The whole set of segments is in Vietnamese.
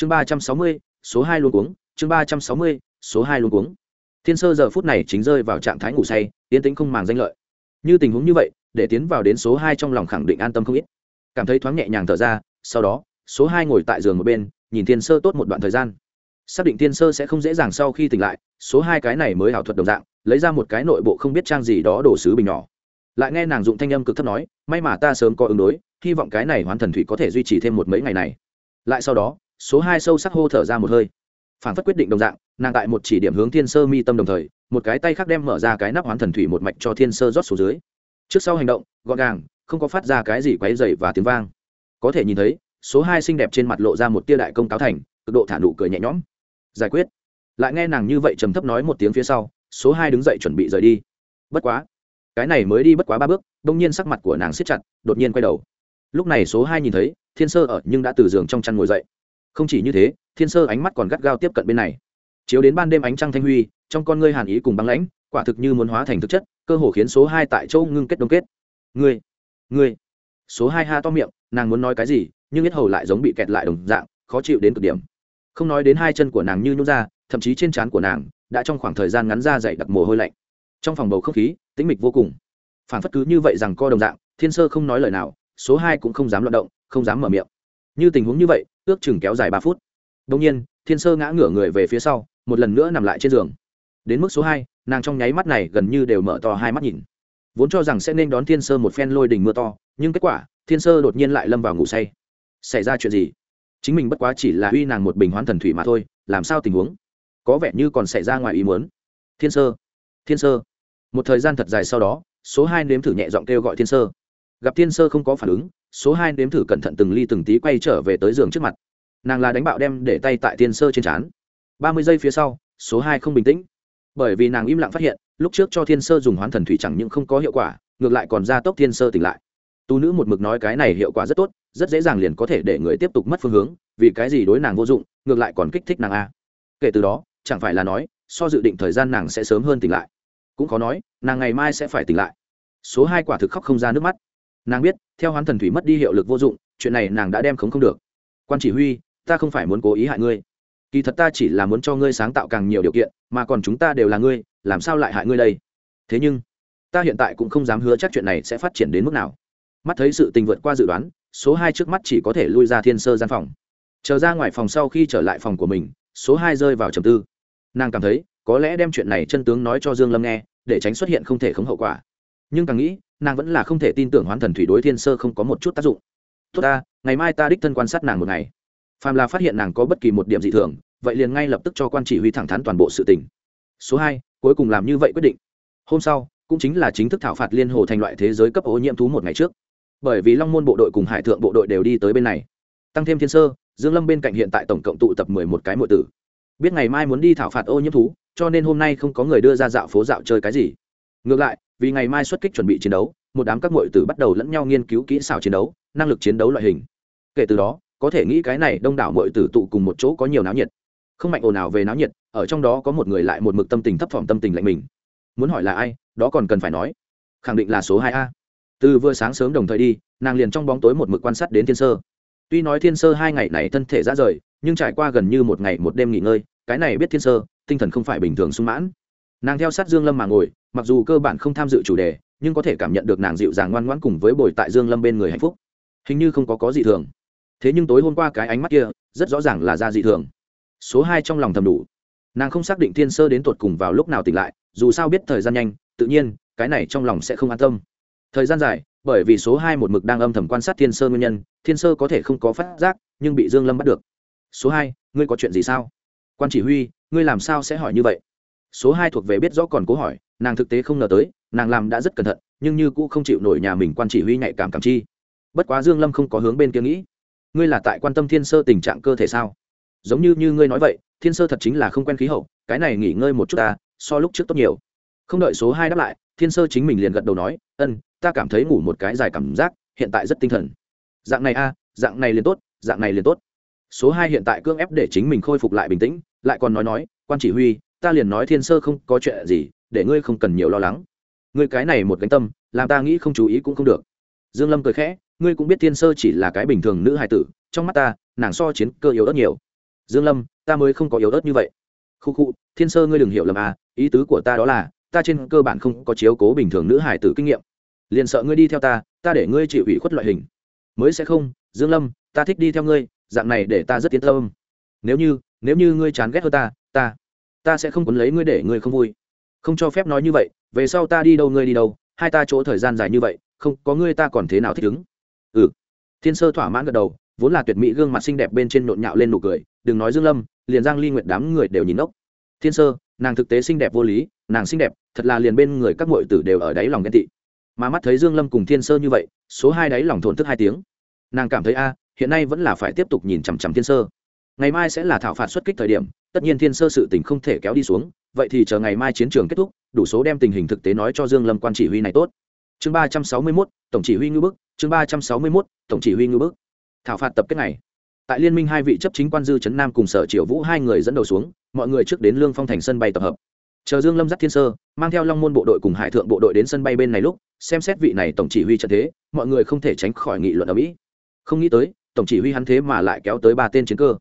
chương ba trăm sáu mươi, số hai luôn cuống. Chương ba trăm sáu mươi, số hai luôn cuống. Thiên sơ giờ phút này chính rơi vào trạng thái ngủ say, yên tĩnh không màng danh lợi. Như tình huống như vậy, để tiến vào đến số hai trong lòng khẳng định an tâm không ít. Cảm thấy thoáng nhẹ nhàng thở ra, sau đó, số hai ngồi tại giường một bên, nhìn thiên sơ tốt một đoạn thời gian. Xác định thiên sơ sẽ không dễ dàng sau khi tỉnh lại, số hai cái này mới ảo thuật đồng dạng, lấy ra một cái nội bộ không biết trang gì đó đổ sứ bình nhỏ. Lại nghe nàng dụng thanh âm cực thấp nói, may mà ta sớm có ứng đối, hy vọng cái này hoán thần thủy có thể duy trì thêm một mấy ngày này. Lại sau đó số hai sâu sắc hô thở ra một hơi. Phản phất quyết định đồng dạng, nàng tại một chỉ điểm hướng thiên sơ mi tâm đồng thời, một cái tay khác đem mở ra cái nắp hoán thần thủy một mạch cho thiên sơ rót xuống dưới. Trước sau hành động, gọn gàng, không có phát ra cái gì quáy dày và tiếng vang. Có thể nhìn thấy, số hai xinh đẹp trên mặt lộ ra một tia đại công cáo thành, cực độ thả nụ cười nhẹ nhõm. Giải quyết. Lại nghe nàng như vậy trầm thấp nói một tiếng phía sau, số hai đứng dậy chuẩn bị rời đi. Bất quá. Cái này mới đi bất quá ba bước, đông nhiên sắc mặt của nàng siết chặt, đột nhiên quay đầu. Lúc này số hai nhìn thấy, thiên sơ ở nhưng đã từ giường trong chăn ngồi dậy không chỉ như thế, thiên sơ ánh mắt còn gắt gao tiếp cận bên này. Chiếu đến ban đêm ánh trăng thanh huy, trong con ngươi hàn ý cùng băng lãnh, quả thực như muốn hóa thành thực chất, cơ hồ khiến số hai tại châu ngưng kết đông kết. Ngươi ngươi. Số hai ha to miệng, nàng muốn nói cái gì, nhưng biết hầu lại giống bị kẹt lại đồng dạng, khó chịu đến cực điểm. Không nói đến hai chân của nàng như nhút ra, thậm chí trên trán của nàng, đã trong khoảng thời gian ngắn ra dậy đặc mồ hôi lạnh. Trong phòng bầu không khí, tĩnh mịch vô cùng. Phản phất cứ như vậy rằng co đồng dạng, thiên sơ không nói lời nào, số hai cũng không dám loạt động, không dám mở miệng. Như tình huống như vậy ước chừng kéo dài ba phút. Đông nhiên, thiên sơ ngã ngửa người về phía sau, một lần nữa nằm lại trên giường. Đến mức số hai, nàng trong nháy mắt này gần như đều mở to hai mắt nhìn. Vốn cho rằng sẽ nên đón thiên sơ một phen lôi đình mưa to, nhưng kết quả, thiên sơ đột nhiên lại lâm vào ngủ say. Xảy ra chuyện gì? Chính mình bất quá chỉ là uy nàng một bình hoán thần thủy mà thôi, làm sao tình huống? Có vẻ như còn xảy ra ngoài ý muốn. Thiên sơ thiên sơ. Một thời gian thật dài sau đó, số hai nếm thử nhẹ giọng kêu gọi thiên sơ. Gặp thiên sơ không có phản ứng số hai nếm thử cẩn thận từng ly từng tí quay trở về tới giường trước mặt. Nàng là đánh bạo đem để tay tại thiên sơ trên trán. Ba mươi giây phía sau, số hai không bình tĩnh. Bởi vì nàng im lặng phát hiện, lúc trước cho thiên sơ dùng hoán thần thủy chẳng những không có hiệu quả, ngược lại còn ra tốc thiên sơ tỉnh lại. Tu nữ một mực nói cái này hiệu quả rất tốt, rất dễ dàng liền có thể để người tiếp tục mất phương hướng, vì cái gì đối nàng vô dụng, ngược lại còn kích thích nàng a. Kể từ đó, chẳng phải là nói, so dự định thời gian nàng sẽ sớm hơn tỉnh lại. Cũng khó nói, nàng ngày mai sẽ phải tỉnh lại. Số hai quả thực khóc không ra nước mắt. Nàng biết theo hoán thần thủy mất đi hiệu lực vô dụng, chuyện này nàng đã đem khống không được. Quan chỉ huy, ta không phải muốn cố ý hại ngươi. Kỳ thật ta chỉ là muốn cho ngươi sáng tạo càng nhiều điều kiện, mà còn chúng ta đều là ngươi, làm sao lại hại ngươi đây? Thế nhưng, ta hiện tại cũng không dám hứa chắc chuyện này sẽ phát triển đến mức nào. Mắt thấy sự tình vượt qua dự đoán, số hai trước mắt chỉ có thể lui ra thiên sơ gian phòng. Chờ ra ngoài phòng sau khi trở lại phòng của mình, số hai rơi vào trầm tư. Nàng cảm thấy, có lẽ đem chuyện này chân tướng nói cho dương lâm nghe, để tránh xuất hiện không thể khống hậu quả nhưng càng nghĩ, nàng vẫn là không thể tin tưởng hoán thần thủy đối thiên sơ không có một chút tác dụng. Tốt ta, ngày mai ta đích thân quan sát nàng một ngày. Phàm là phát hiện nàng có bất kỳ một điểm dị thường, vậy liền ngay lập tức cho quan chỉ huy thẳng thắn toàn bộ sự tình. Số hai, cuối cùng làm như vậy quyết định. Hôm sau, cũng chính là chính thức thảo phạt liên hồ thành loại thế giới cấp ô nhiễm thú một ngày trước. Bởi vì long môn bộ đội cùng hải thượng bộ đội đều đi tới bên này. Tăng thêm thiên sơ, dương lâm bên cạnh hiện tại tổng cộng tụ tập mười một cái mọi tử. Biết ngày mai muốn đi thảo phạt ô nhiễm thú, cho nên hôm nay không có người đưa ra dạo phố dạo chơi cái gì. Ngược lại vì ngày mai xuất kích chuẩn bị chiến đấu, một đám các mội tử bắt đầu lẫn nhau nghiên cứu kỹ xảo chiến đấu, năng lực chiến đấu loại hình. Kể từ đó, có thể nghĩ cái này đông đảo mội tử tụ cùng một chỗ có nhiều náo nhiệt. Không mạnh ồn ào về náo nhiệt, ở trong đó có một người lại một mực tâm tình thấp thỏm tâm tình lạnh mình. Muốn hỏi là ai, đó còn cần phải nói. Khẳng định là số hai a. Từ vừa sáng sớm đồng thời đi, nàng liền trong bóng tối một mực quan sát đến thiên sơ. Tuy nói thiên sơ hai ngày này thân thể ra rời, nhưng trải qua gần như một ngày một đêm nghỉ ngơi, cái này biết thiên sơ, tinh thần không phải bình thường sung mãn nàng theo sát dương lâm mà ngồi, mặc dù cơ bản không tham dự chủ đề, nhưng có thể cảm nhận được nàng dịu dàng ngoan ngoãn cùng với bồi tại dương lâm bên người hạnh phúc. Hình như không có có gì thường. Thế nhưng tối hôm qua cái ánh mắt kia, rất rõ ràng là ra dị thường. Số hai trong lòng thầm đủ. Nàng không xác định thiên sơ đến tột cùng vào lúc nào tỉnh lại, dù sao biết thời gian nhanh, tự nhiên, cái này trong lòng sẽ không an tâm. Thời gian dài, bởi vì số hai một mực đang âm thầm quan sát thiên sơ nguyên nhân, thiên sơ có thể không có phát giác, nhưng bị dương lâm bắt được. Số hai, ngươi có chuyện gì sao? Quan chỉ huy, ngươi làm sao sẽ hỏi như vậy? Số hai thuộc về biết rõ còn cố hỏi, nàng thực tế không ngờ tới, nàng làm đã rất cẩn thận, nhưng như cũ không chịu nổi nhà mình quan chỉ huy nhạy cảm cảm chi. Bất quá dương lâm không có hướng bên kia nghĩ. Ngươi là tại quan tâm thiên sơ tình trạng cơ thể sao? Giống như như ngươi nói vậy, thiên sơ thật chính là không quen khí hậu, cái này nghỉ ngơi một chút ta, so lúc trước tốt nhiều. Không đợi số hai đáp lại, thiên sơ chính mình liền gật đầu nói, ân, ta cảm thấy ngủ một cái dài cảm giác, hiện tại rất tinh thần. Dạng này a, dạng này liền tốt, dạng này liền tốt. Số hai hiện tại cưỡng ép để chính mình khôi phục lại bình tĩnh, lại còn nói nói, quan chỉ huy ta liền nói thiên sơ không có chuyện gì, để ngươi không cần nhiều lo lắng. Ngươi cái này một cánh tâm, làm ta nghĩ không chú ý cũng không được. Dương lâm cười khẽ, ngươi cũng biết thiên sơ chỉ là cái bình thường nữ hài tử, trong mắt ta, nàng so chiến cơ yếu ớt nhiều. Dương lâm, ta mới không có yếu ớt như vậy. Khu khu, thiên sơ ngươi đừng hiểu lầm à ý tứ của ta đó là, ta trên cơ bản không có chiếu cố bình thường nữ hải tử kinh nghiệm. Liền sợ ngươi đi theo ta ta để ngươi chịu ủy khuất loại hình. Mới sẽ không, dương lâm, ta thích đi theo ngươi, dạng này để ta rất tiến tâm. Nếu như nếu như ngươi chán ghét hơn ta ta ta sẽ không quấn lấy ngươi để ngươi không vui. Không cho phép nói như vậy, về sau ta đi đâu ngươi đi đâu, hai ta chỗ thời gian dài như vậy, không, có ngươi ta còn thế nào thích ứng? Ừ. Thiên sơ thỏa mãn gật đầu, vốn là tuyệt mỹ gương mặt xinh đẹp bên trên nhộn nhạo lên nụ cười, đừng nói dương lâm, liền giang ly nguyệt đám người đều nhìn ốc. Thiên sơ, nàng thực tế xinh đẹp vô lý, nàng xinh đẹp, thật là liền bên người các muội tử đều ở đáy lòng ghen tị. Mà mắt thấy dương lâm cùng thiên sơ như vậy, số hai đáy lòng thổn thức hai tiếng. Nàng cảm thấy, a, hiện nay vẫn là phải tiếp tục nhìn chằm chằm thiên sơ. Ngày mai sẽ là thảo phạt xuất kích thời điểm tất nhiên thiên sơ sự tình không thể kéo đi xuống vậy thì chờ ngày mai chiến trường kết thúc đủ số đem tình hình thực tế nói cho dương lâm quan chỉ huy này tốt. Chương ba trăm sáu mươi 361, tổng chỉ huy ngư bức chương ba trăm sáu mươi 361, tổng chỉ huy ngư bức. Thảo phạt tập kết này tại liên minh hai vị chấp chính quan dư trấn nam cùng sở triệu vũ hai người dẫn đầu xuống mọi người trước đến lương phong thành sân bay tập hợp. Chờ dương lâm dắt thiên sơ mang theo long môn bộ đội cùng hải thượng bộ đội đến sân bay bên này lúc xem xét vị này tổng chỉ huy trận thế mọi người không thể tránh khỏi nghị luận ở mỹ. Không nghĩ tới tổng chỉ huy hắn thế mà lại kéo tới ba tên chiến cơ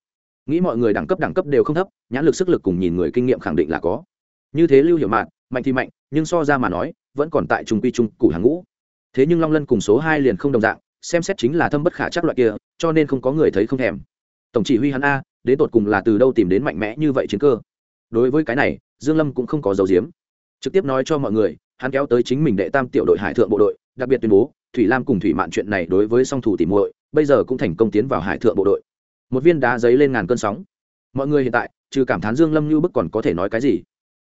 nghĩ mọi người đẳng cấp đẳng cấp đều không thấp, nhãn lực sức lực cùng nhìn người kinh nghiệm khẳng định là có. Như thế lưu hiểu mạn, mạnh thì mạnh, nhưng so ra mà nói, vẫn còn tại trung quy trung củ hàng ngũ. Thế nhưng long lân cùng số hai liền không đồng dạng, xem xét chính là thâm bất khả chắc loại kia, cho nên không có người thấy không thèm. Tổng chỉ huy hắn a, đến tột cùng là từ đâu tìm đến mạnh mẽ như vậy chiến cơ? Đối với cái này, dương lâm cũng không có dấu diếm trực tiếp nói cho mọi người, hắn kéo tới chính mình đệ tam tiểu đội hải thượng bộ đội, đặc biệt tuyên bố, thủy lam cùng thủy mạn chuyện này đối với song thủ tỉ muội, bây giờ cũng thành công tiến vào hải thượng bộ đội một viên đá giấy lên ngàn cơn sóng. Mọi người hiện tại, trừ cảm thán dương lâm như bức còn có thể nói cái gì?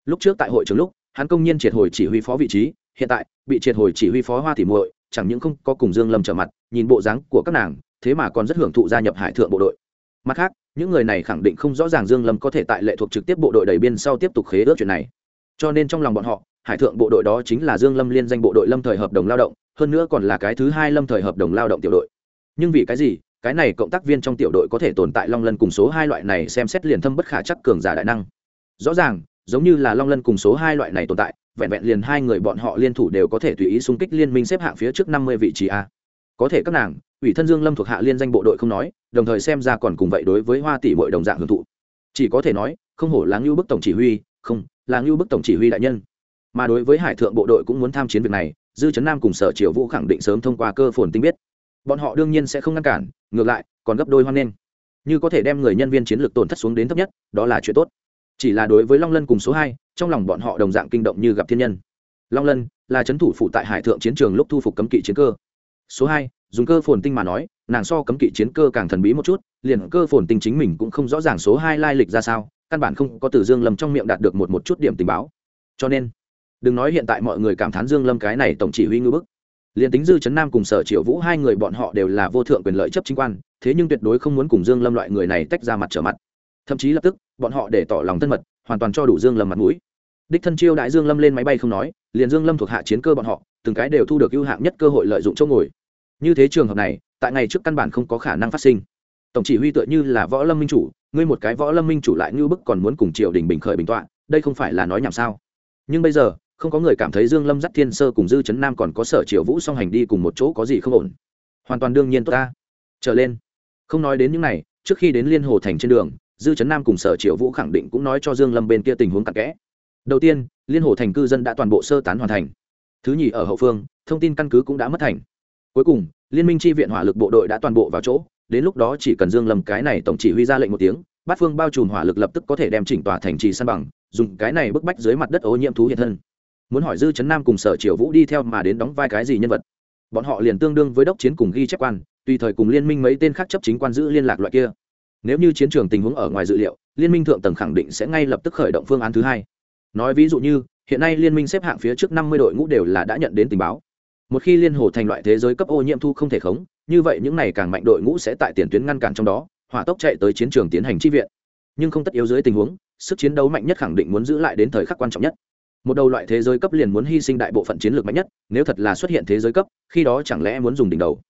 Lúc trước tại hội trường lúc, hắn công nhiên triệt hồi chỉ huy phó vị trí, hiện tại, bị triệt hồi chỉ huy phó hoa Thị muội, chẳng những không có cùng dương lâm trở mặt, nhìn bộ dáng của các nàng, thế mà còn rất hưởng thụ gia nhập hải thượng bộ đội. Mặt khác, những người này khẳng định không rõ ràng dương lâm có thể tại lệ thuộc trực tiếp bộ đội đầy biên sau tiếp tục khế ước chuyện này. Cho nên trong lòng bọn họ, hải thượng bộ đội đó chính là dương lâm liên danh bộ đội lâm thời hợp đồng lao động, hơn nữa còn là cái thứ hai lâm thời hợp đồng lao động tiểu đội. Nhưng vì cái gì cái này cộng tác viên trong tiểu đội có thể tồn tại long lân cùng số hai loại này xem xét liền thâm bất khả chắc cường giả đại năng. Rõ ràng, giống như là long lân cùng số hai loại này tồn tại, vẹn vẹn liền hai người bọn họ liên thủ đều có thể tùy ý xung kích liên minh xếp hạng phía trước năm mươi vị trí a. Có thể các nàng, ủy thân dương lâm thuộc hạ liên danh bộ đội không nói, đồng thời xem ra còn cùng vậy đối với hoa tỷ bội đồng dạng hưởng thụ. Chỉ có thể nói, không hổ là ngưu bức tổng chỉ huy, không, là ngưu bức tổng chỉ huy đại nhân. Mà đối với hải thượng bộ đội cũng muốn tham chiến việc này, dư chấn nam cùng sở triều vũ khẳng định sớm thông qua cơ phồn tinh biết. Bọn họ đương nhiên sẽ không ngăn cản ngược lại, còn gấp đôi hoan nghênh. Như có thể đem người nhân viên chiến lược tổn thất xuống đến thấp nhất, đó là chuyện tốt. Chỉ là đối với long lân cùng số hai, trong lòng bọn họ đồng dạng kinh động như gặp thiên nhân. Long lân là c h ấ n thủ phụ tại hải thượng chiến trường lúc thu phục cấm kỵ chiến cơ. Số hai, dùng cơ phồn tinh mà nói, nàng so cấm kỵ chiến cơ càng thần bí một chút, liền cơ phồn tinh chính mình cũng không rõ ràng số hai lai lịch ra sao, căn bản không có từ dương lâm trong miệng đạt được một một chút điểm tình báo. Cho nên, đừng nói hiện tại mọi người cảm thán dương lâm cái này tổng chỉ huy ngư bức liền tính dư chấn nam cùng sở triệu vũ hai người bọn họ đều là vô thượng quyền lợi chấp chính quan, thế nhưng tuyệt đối không muốn cùng dương lâm loại người này tách ra mặt trở mặt. Thậm chí lập tức, bọn họ để tỏ lòng thân mật, hoàn toàn cho đủ dương lâm mặt mũi. Đích thân chiêu đại dương lâm lên máy bay không nói, liền dương lâm thuộc hạ chiến cơ bọn họ, từng cái đều thu được ưu hạng nhất cơ hội lợi dụng chỗ ngồi. Như thế trường hợp này, tại ngày trước căn bản không có khả năng phát sinh. Tổng chỉ huy tựa như là võ lâm minh chủ, ngươi một cái võ lâm minh chủ lại như bức còn muốn cùng triều đình bình khởi bình tọa, đây không phải là nói nhảm sao? Nhưng bây giờ không có người cảm thấy dương lâm dắt thiên sơ cùng dư chấn nam còn có sở triều vũ song hành đi cùng một chỗ có gì không ổn? Hoàn toàn đương nhiên tốt ta. Trở lên. Không nói đến những này, trước khi đến liên hồ thành trên đường, dư chấn nam cùng sở triệu vũ khẳng định cũng nói cho dương lâm bên kia tình huống cặn kẽ. Đầu tiên, liên hồ thành cư dân đã toàn bộ sơ tán hoàn thành. Thứ nhì ở hậu phương, thông tin căn cứ cũng đã mất thành. Cuối cùng, liên minh tri viện hỏa lực bộ đội đã toàn bộ vào chỗ, đến lúc đó chỉ cần dương lâm cái này tổng chỉ huy ra lệnh một tiếng, bát phương bao trùm hỏa lực lập tức có thể đem chỉnh tòa thành trì san bằng, dùng cái này bức bách dưới mặt đất ô nhiễm thú hiện thân muốn hỏi dư chấn nam cùng sở triều vũ đi theo mà đến đóng vai cái gì nhân vật. Bọn họ liền tương đương với đốc chiến cùng ghi chép quan, tùy thời cùng liên minh mấy tên khác chấp chính quan giữ liên lạc loại kia. Nếu như chiến trường tình huống ở ngoài dự liệu, liên minh thượng tầng khẳng định sẽ ngay lập tức khởi động phương án thứ hai. Nói ví dụ như, hiện nay liên minh xếp hạng phía trước năm mươi đội ngũ đều là đã nhận đến tình báo. Một khi liên hồ thành loại thế giới cấp ô nhiễm thu không thể khống, như vậy những này càng mạnh đội ngũ sẽ tại tiền tuyến ngăn cản trong đó, hỏa tốc chạy tới chiến trường tiến hành chi viện. Nhưng không tất yếu dưới tình huống, sức chiến đấu mạnh nhất khẳng định muốn giữ lại đến thời khắc quan trọng nhất một đầu loại thế giới cấp liền muốn hy sinh đại bộ phận chiến lược mạnh nhất, nếu thật là xuất hiện thế giới cấp, khi đó chẳng lẽ muốn dùng đỉnh đầu?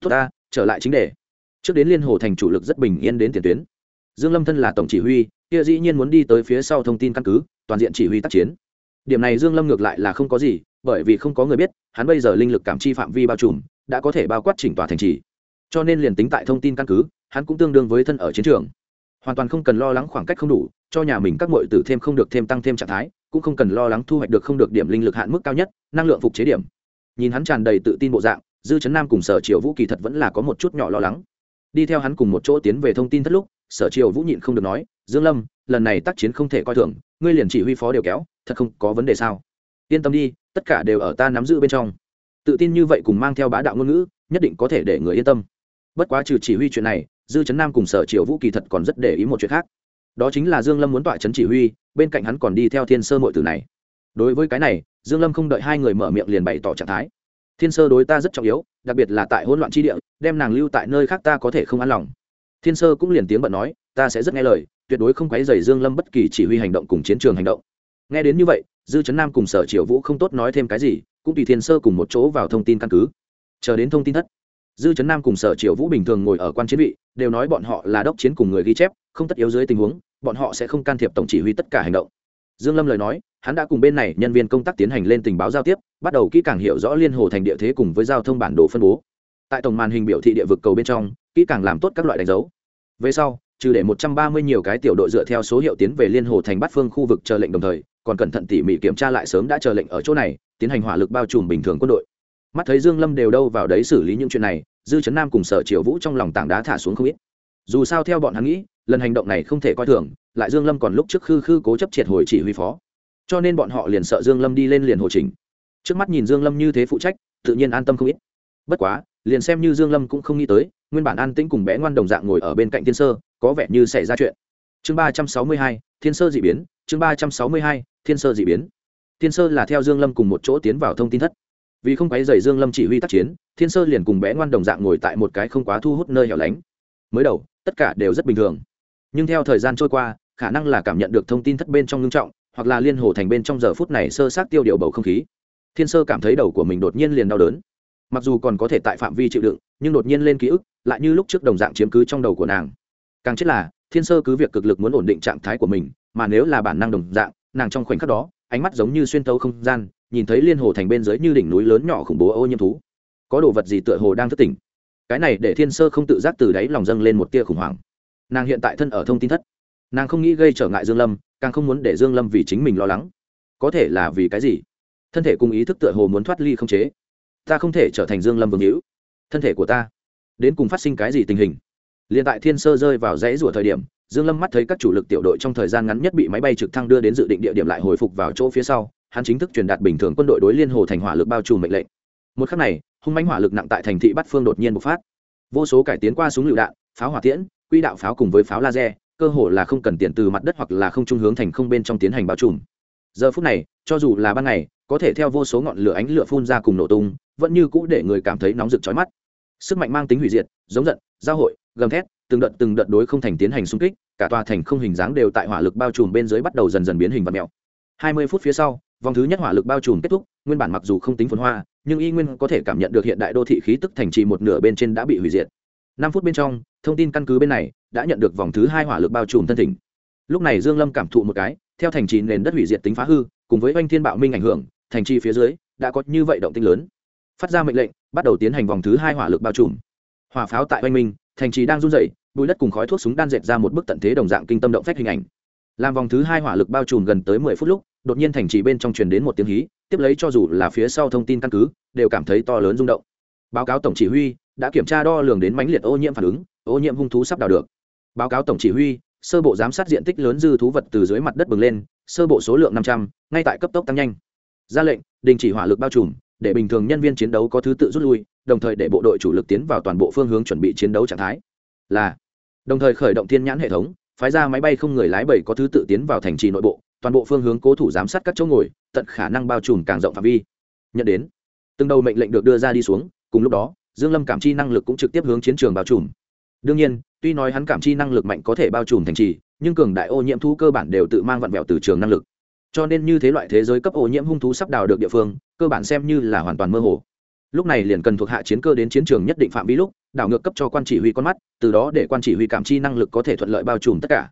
Tốt ta, trở lại chính đề. Trước đến liên hồ thành chủ lực rất bình yên đến tiền tuyến. Dương lâm thân là tổng chỉ huy, kia dĩ nhiên muốn đi tới phía sau thông tin căn cứ, toàn diện chỉ huy tác chiến. Điểm này dương lâm ngược lại là không có gì, bởi vì không có người biết, hắn bây giờ linh lực cảm chi phạm vi bao trùm, đã có thể bao quát chỉnh tòa thành trì. Cho nên liền tính tại thông tin căn cứ, hắn cũng tương đương với thân ở chiến trường hoàn toàn không cần lo lắng khoảng cách không đủ, cho nhà mình các mọi tử thêm không được thêm tăng thêm trạng thái, cũng không cần lo lắng thu hoạch được không được điểm linh lực hạn mức cao nhất, năng lượng phục chế điểm. Nhìn hắn tràn đầy tự tin bộ dạng, dư chấn nam cùng sở triều vũ kỳ thật vẫn là có một chút nhỏ lo lắng. Đi theo hắn cùng một chỗ tiến về thông tin thất lúc, sở triều vũ nhịn không được nói, dương lâm, lần này tác chiến không thể coi thường, ngươi liền chỉ huy phó đều kéo, thật không có vấn đề sao? Yên tâm đi, tất cả đều ở ta nắm giữ bên trong. Tự tin như vậy cùng mang theo bá đạo ngôn ngữ, nhất định có thể để người yên tâm. Bất quá trừ chỉ huy chuyện này dư chấn nam cùng sở Triệu vũ kỳ thật còn rất để ý một chuyện khác. Đó chính là dương lâm muốn tọa chấn chỉ huy, bên cạnh hắn còn đi theo thiên sơ mọi tử này. Đối với cái này, dương lâm không đợi hai người mở miệng liền bày tỏ trạng thái. Thiên sơ đối ta rất trọng yếu, đặc biệt là tại hỗn loạn chi địa, đem nàng lưu tại nơi khác ta có thể không an lòng. Thiên sơ cũng liền tiếng bận nói, ta sẽ rất nghe lời, tuyệt đối không quấy rầy dương lâm bất kỳ chỉ huy hành động cùng chiến trường hành động. Nghe đến như vậy, dư trấn nam cùng sở Triệu vũ không tốt nói thêm cái gì, cũng tùy thiên sơ cùng một chỗ vào thông tin căn cứ. Chờ đến thông tin thất dư trấn nam cùng sở triều vũ bình thường ngồi ở quan chiến vị, đều nói bọn họ là đốc chiến cùng người ghi chép, không tất yếu dưới tình huống, bọn họ sẽ không can thiệp tổng chỉ huy tất cả hành động. Dương lâm lời nói, hắn đã cùng bên này nhân viên công tác tiến hành lên tình báo giao tiếp, bắt đầu kỹ càng hiểu rõ liên hồ thành địa thế cùng với giao thông bản đồ phân bố. Tại tổng màn hình biểu thị địa vực cầu bên trong, kỹ càng làm tốt các loại đánh dấu. Về sau, trừ để một trăm ba mươi nhiều cái tiểu đội dựa theo số hiệu tiến về liên hồ thành bát phương khu vực chờ lệnh đồng thời, còn cẩn thận tỉ mỉ kiểm tra lại sớm đã chờ lệnh ở chỗ này, tiến hành hỏa lực bao trùm bình thường quân đội mắt thấy dương lâm đều đâu vào đấy xử lý những chuyện này, dư chấn nam cùng sở triều vũ trong lòng tảng đá thả xuống không ít. Dù sao theo bọn hắn nghĩ, lần hành động này không thể coi thường, lại dương lâm còn lúc trước khư khư cố chấp triệt hồi chỉ huy phó. Cho nên bọn họ liền sợ dương lâm đi lên liền hồ trình trước mắt nhìn dương lâm như thế phụ trách, tự nhiên an tâm không ít. Bất quá, liền xem như dương lâm cũng không nghĩ tới, nguyên bản an tĩnh cùng bé ngoan đồng dạng ngồi ở bên cạnh thiên sơ, có vẻ như xảy ra chuyện. Chương ba trăm sáu mươi hai, thiên sơ dị biến, chương ba trăm sáu mươi hai, thiên sơ dị biến. Thiên sơ là theo dương lâm cùng một chỗ tiến vào thông tin thất vì không quấy rầy dương lâm chỉ huy tác chiến, thiên sơ liền cùng bé ngoan đồng dạng ngồi tại một cái không quá thu hút nơi hẻo lánh. Mới đầu, tất cả đều rất bình thường. Nhưng theo thời gian trôi qua, khả năng là cảm nhận được thông tin thất bên trong ngưng trọng, hoặc là liên hồ thành bên trong giờ phút này sơ sát tiêu điều bầu không khí. Thiên sơ cảm thấy đầu của mình đột nhiên liền đau đớn. Mặc dù còn có thể tại phạm vi chịu đựng, nhưng đột nhiên lên ký ức, lại như lúc trước đồng dạng chiếm cứ trong đầu của nàng. Càng chết là, thiên sơ cứ việc cực lực muốn ổn định trạng thái của mình, mà nếu là bản năng đồng dạng, nàng trong khoảnh khắc đó, ánh mắt giống như xuyên tấu không gian nhìn thấy liên hồ thành bên dưới như đỉnh núi lớn nhỏ khủng bố ô nhiễm thú. Có đồ vật gì tựa hồ đang thất tỉnh? Cái này để thiên sơ không tự giác từ đáy lòng dâng lên một tia khủng hoảng. Nàng hiện tại thân ở thông tin thất. Nàng không nghĩ gây trở ngại dương lâm, càng không muốn để dương lâm vì chính mình lo lắng. Có thể là vì cái gì? Thân thể cùng ý thức tựa hồ muốn thoát ly không chế. Ta không thể trở thành dương lâm vương hữu. Thân thể của ta, đến cùng phát sinh cái gì tình hình? Liền tại thiên sơ rơi vào dãy rủa thời điểm, dương lâm mắt thấy các chủ lực tiểu đội trong thời gian ngắn nhất bị máy bay trực thăng đưa đến dự định địa điểm lại hồi phục vào chỗ phía sau hắn chính thức truyền đạt bình thường quân đội đối liên hồ thành hỏa lực bao trùm mệnh lệnh. Một khắc này, hung mãnh hỏa lực nặng tại thành thị bát phương đột nhiên bộc phát. Vô số cải tiến qua súng lựu đạn, pháo hỏa tiễn, quỹ đạo pháo cùng với pháo laser, cơ hồ là không cần tiền từ mặt đất hoặc là không trung hướng thành không bên trong tiến hành bao trùm. Giờ phút này, cho dù là ban ngày, có thể theo vô số ngọn lửa ánh lửa phun ra cùng nổ tung, vẫn như cũ để người cảm thấy nóng rực chói mắt. Sức mạnh mang tính hủy diệt, giống giận, giao hội, gầm thét, từng đợt từng đợt đối không thành tiến hành xung kích, cả tòa thành không hình dáng đều tại hỏa lực bao trùm bên dưới bắt đầu dần dần biến hình và mèo. Hai mươi phút phía sau vòng thứ nhất hỏa lực bao trùm kết thúc, nguyên bản mặc dù không tính phồn hoa, nhưng y nguyên có thể cảm nhận được hiện đại đô thị khí tức thành trì một nửa bên trên đã bị hủy diệt. Năm phút bên trong, thông tin căn cứ bên này đã nhận được vòng thứ hai hỏa lực bao trùm thân thỉnh. Lúc này dương lâm cảm thụ một cái, theo thành trì nền đất hủy diệt tính phá hư, cùng với oanh thiên bạo minh ảnh hưởng, thành trì phía dưới đã có như vậy động tinh lớn. Phát ra mệnh lệnh, bắt đầu tiến hành vòng thứ hai hỏa lực bao trùm. Hỏa pháo tại oanh minh, thành trì đang run rẩy, bụi đất cùng khói thuốc súng đan dệt ra một bức tận thế đồng dạng kinh tâm động phách hình ảnh. Làm vòng thứ hai hỏa lực bao trùm gần tới mười phút lúc đột nhiên thành trì bên trong truyền đến một tiếng hí, tiếp lấy cho dù là phía sau thông tin căn cứ, đều cảm thấy to lớn rung động. Báo cáo tổng chỉ huy đã kiểm tra đo lường đến mãnh liệt ô nhiễm phản ứng, ô nhiễm hung thú sắp đào được. Báo cáo tổng chỉ huy, sơ bộ giám sát diện tích lớn dư thú vật từ dưới mặt đất bừng lên, sơ bộ số lượng năm trăm, ngay tại cấp tốc tăng nhanh. Ra lệnh, đình chỉ hỏa lực bao trùm, để bình thường nhân viên chiến đấu có thứ tự rút lui, đồng thời để bộ đội chủ lực tiến vào toàn bộ phương hướng chuẩn bị chiến đấu trạng thái. Là, đồng thời khởi động thiên nhãn hệ thống, phái ra máy bay không người lái bảy có thứ tự tiến vào thành trì nội bộ toàn bộ phương hướng cố thủ giám sát các chỗ ngồi, tận khả năng bao trùm càng rộng phạm vi. Nhận đến, từng đầu mệnh lệnh được đưa ra đi xuống, cùng lúc đó, dương lâm cảm chi năng lực cũng trực tiếp hướng chiến trường bao trùm. Đương nhiên, tuy nói hắn cảm chi năng lực mạnh có thể bao trùm thành trì, nhưng cường đại ô nhiễm thu cơ bản đều tự mang vặn vẹo từ trường năng lực. Cho nên như thế loại thế giới cấp ô nhiễm hung thú sắp đào được địa phương, cơ bản xem như là hoàn toàn mơ hồ. Lúc này liền cần thuộc hạ chiến cơ đến chiến trường nhất định phạm vi lúc, đảo ngược cấp cho quan chỉ huy con mắt, từ đó để quan chỉ huy cảm chi năng lực có thể thuận lợi bao trùm tất cả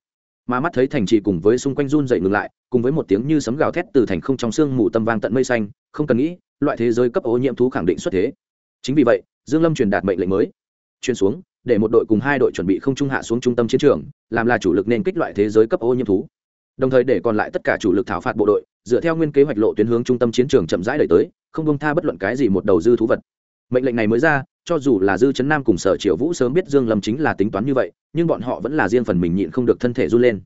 mà mắt thấy thành trì cùng với xung quanh run dậy ngừng lại, cùng với một tiếng như sấm gào thét từ thành không trong sương mù tâm vang tận mây xanh, không cần nghĩ, loại thế giới cấp ô nhiễm thú khẳng định xuất thế. Chính vì vậy, dương lâm truyền đạt mệnh lệnh mới. Truyền xuống, để một đội cùng hai đội chuẩn bị không trung hạ xuống trung tâm chiến trường, làm là chủ lực nên kích loại thế giới cấp ô nhiễm thú. Đồng thời để còn lại tất cả chủ lực thảo phạt bộ đội, dựa theo nguyên kế hoạch lộ tuyến hướng trung tâm chiến trường chậm rãi đẩy tới, không bông tha bất luận cái gì một đầu dư thú vật mệnh lệnh này mới ra, cho dù là dư chấn nam cùng sở triệu vũ sớm biết dương lâm chính là tính toán như vậy, nhưng bọn họ vẫn là riêng phần mình nhịn không được thân thể run lên.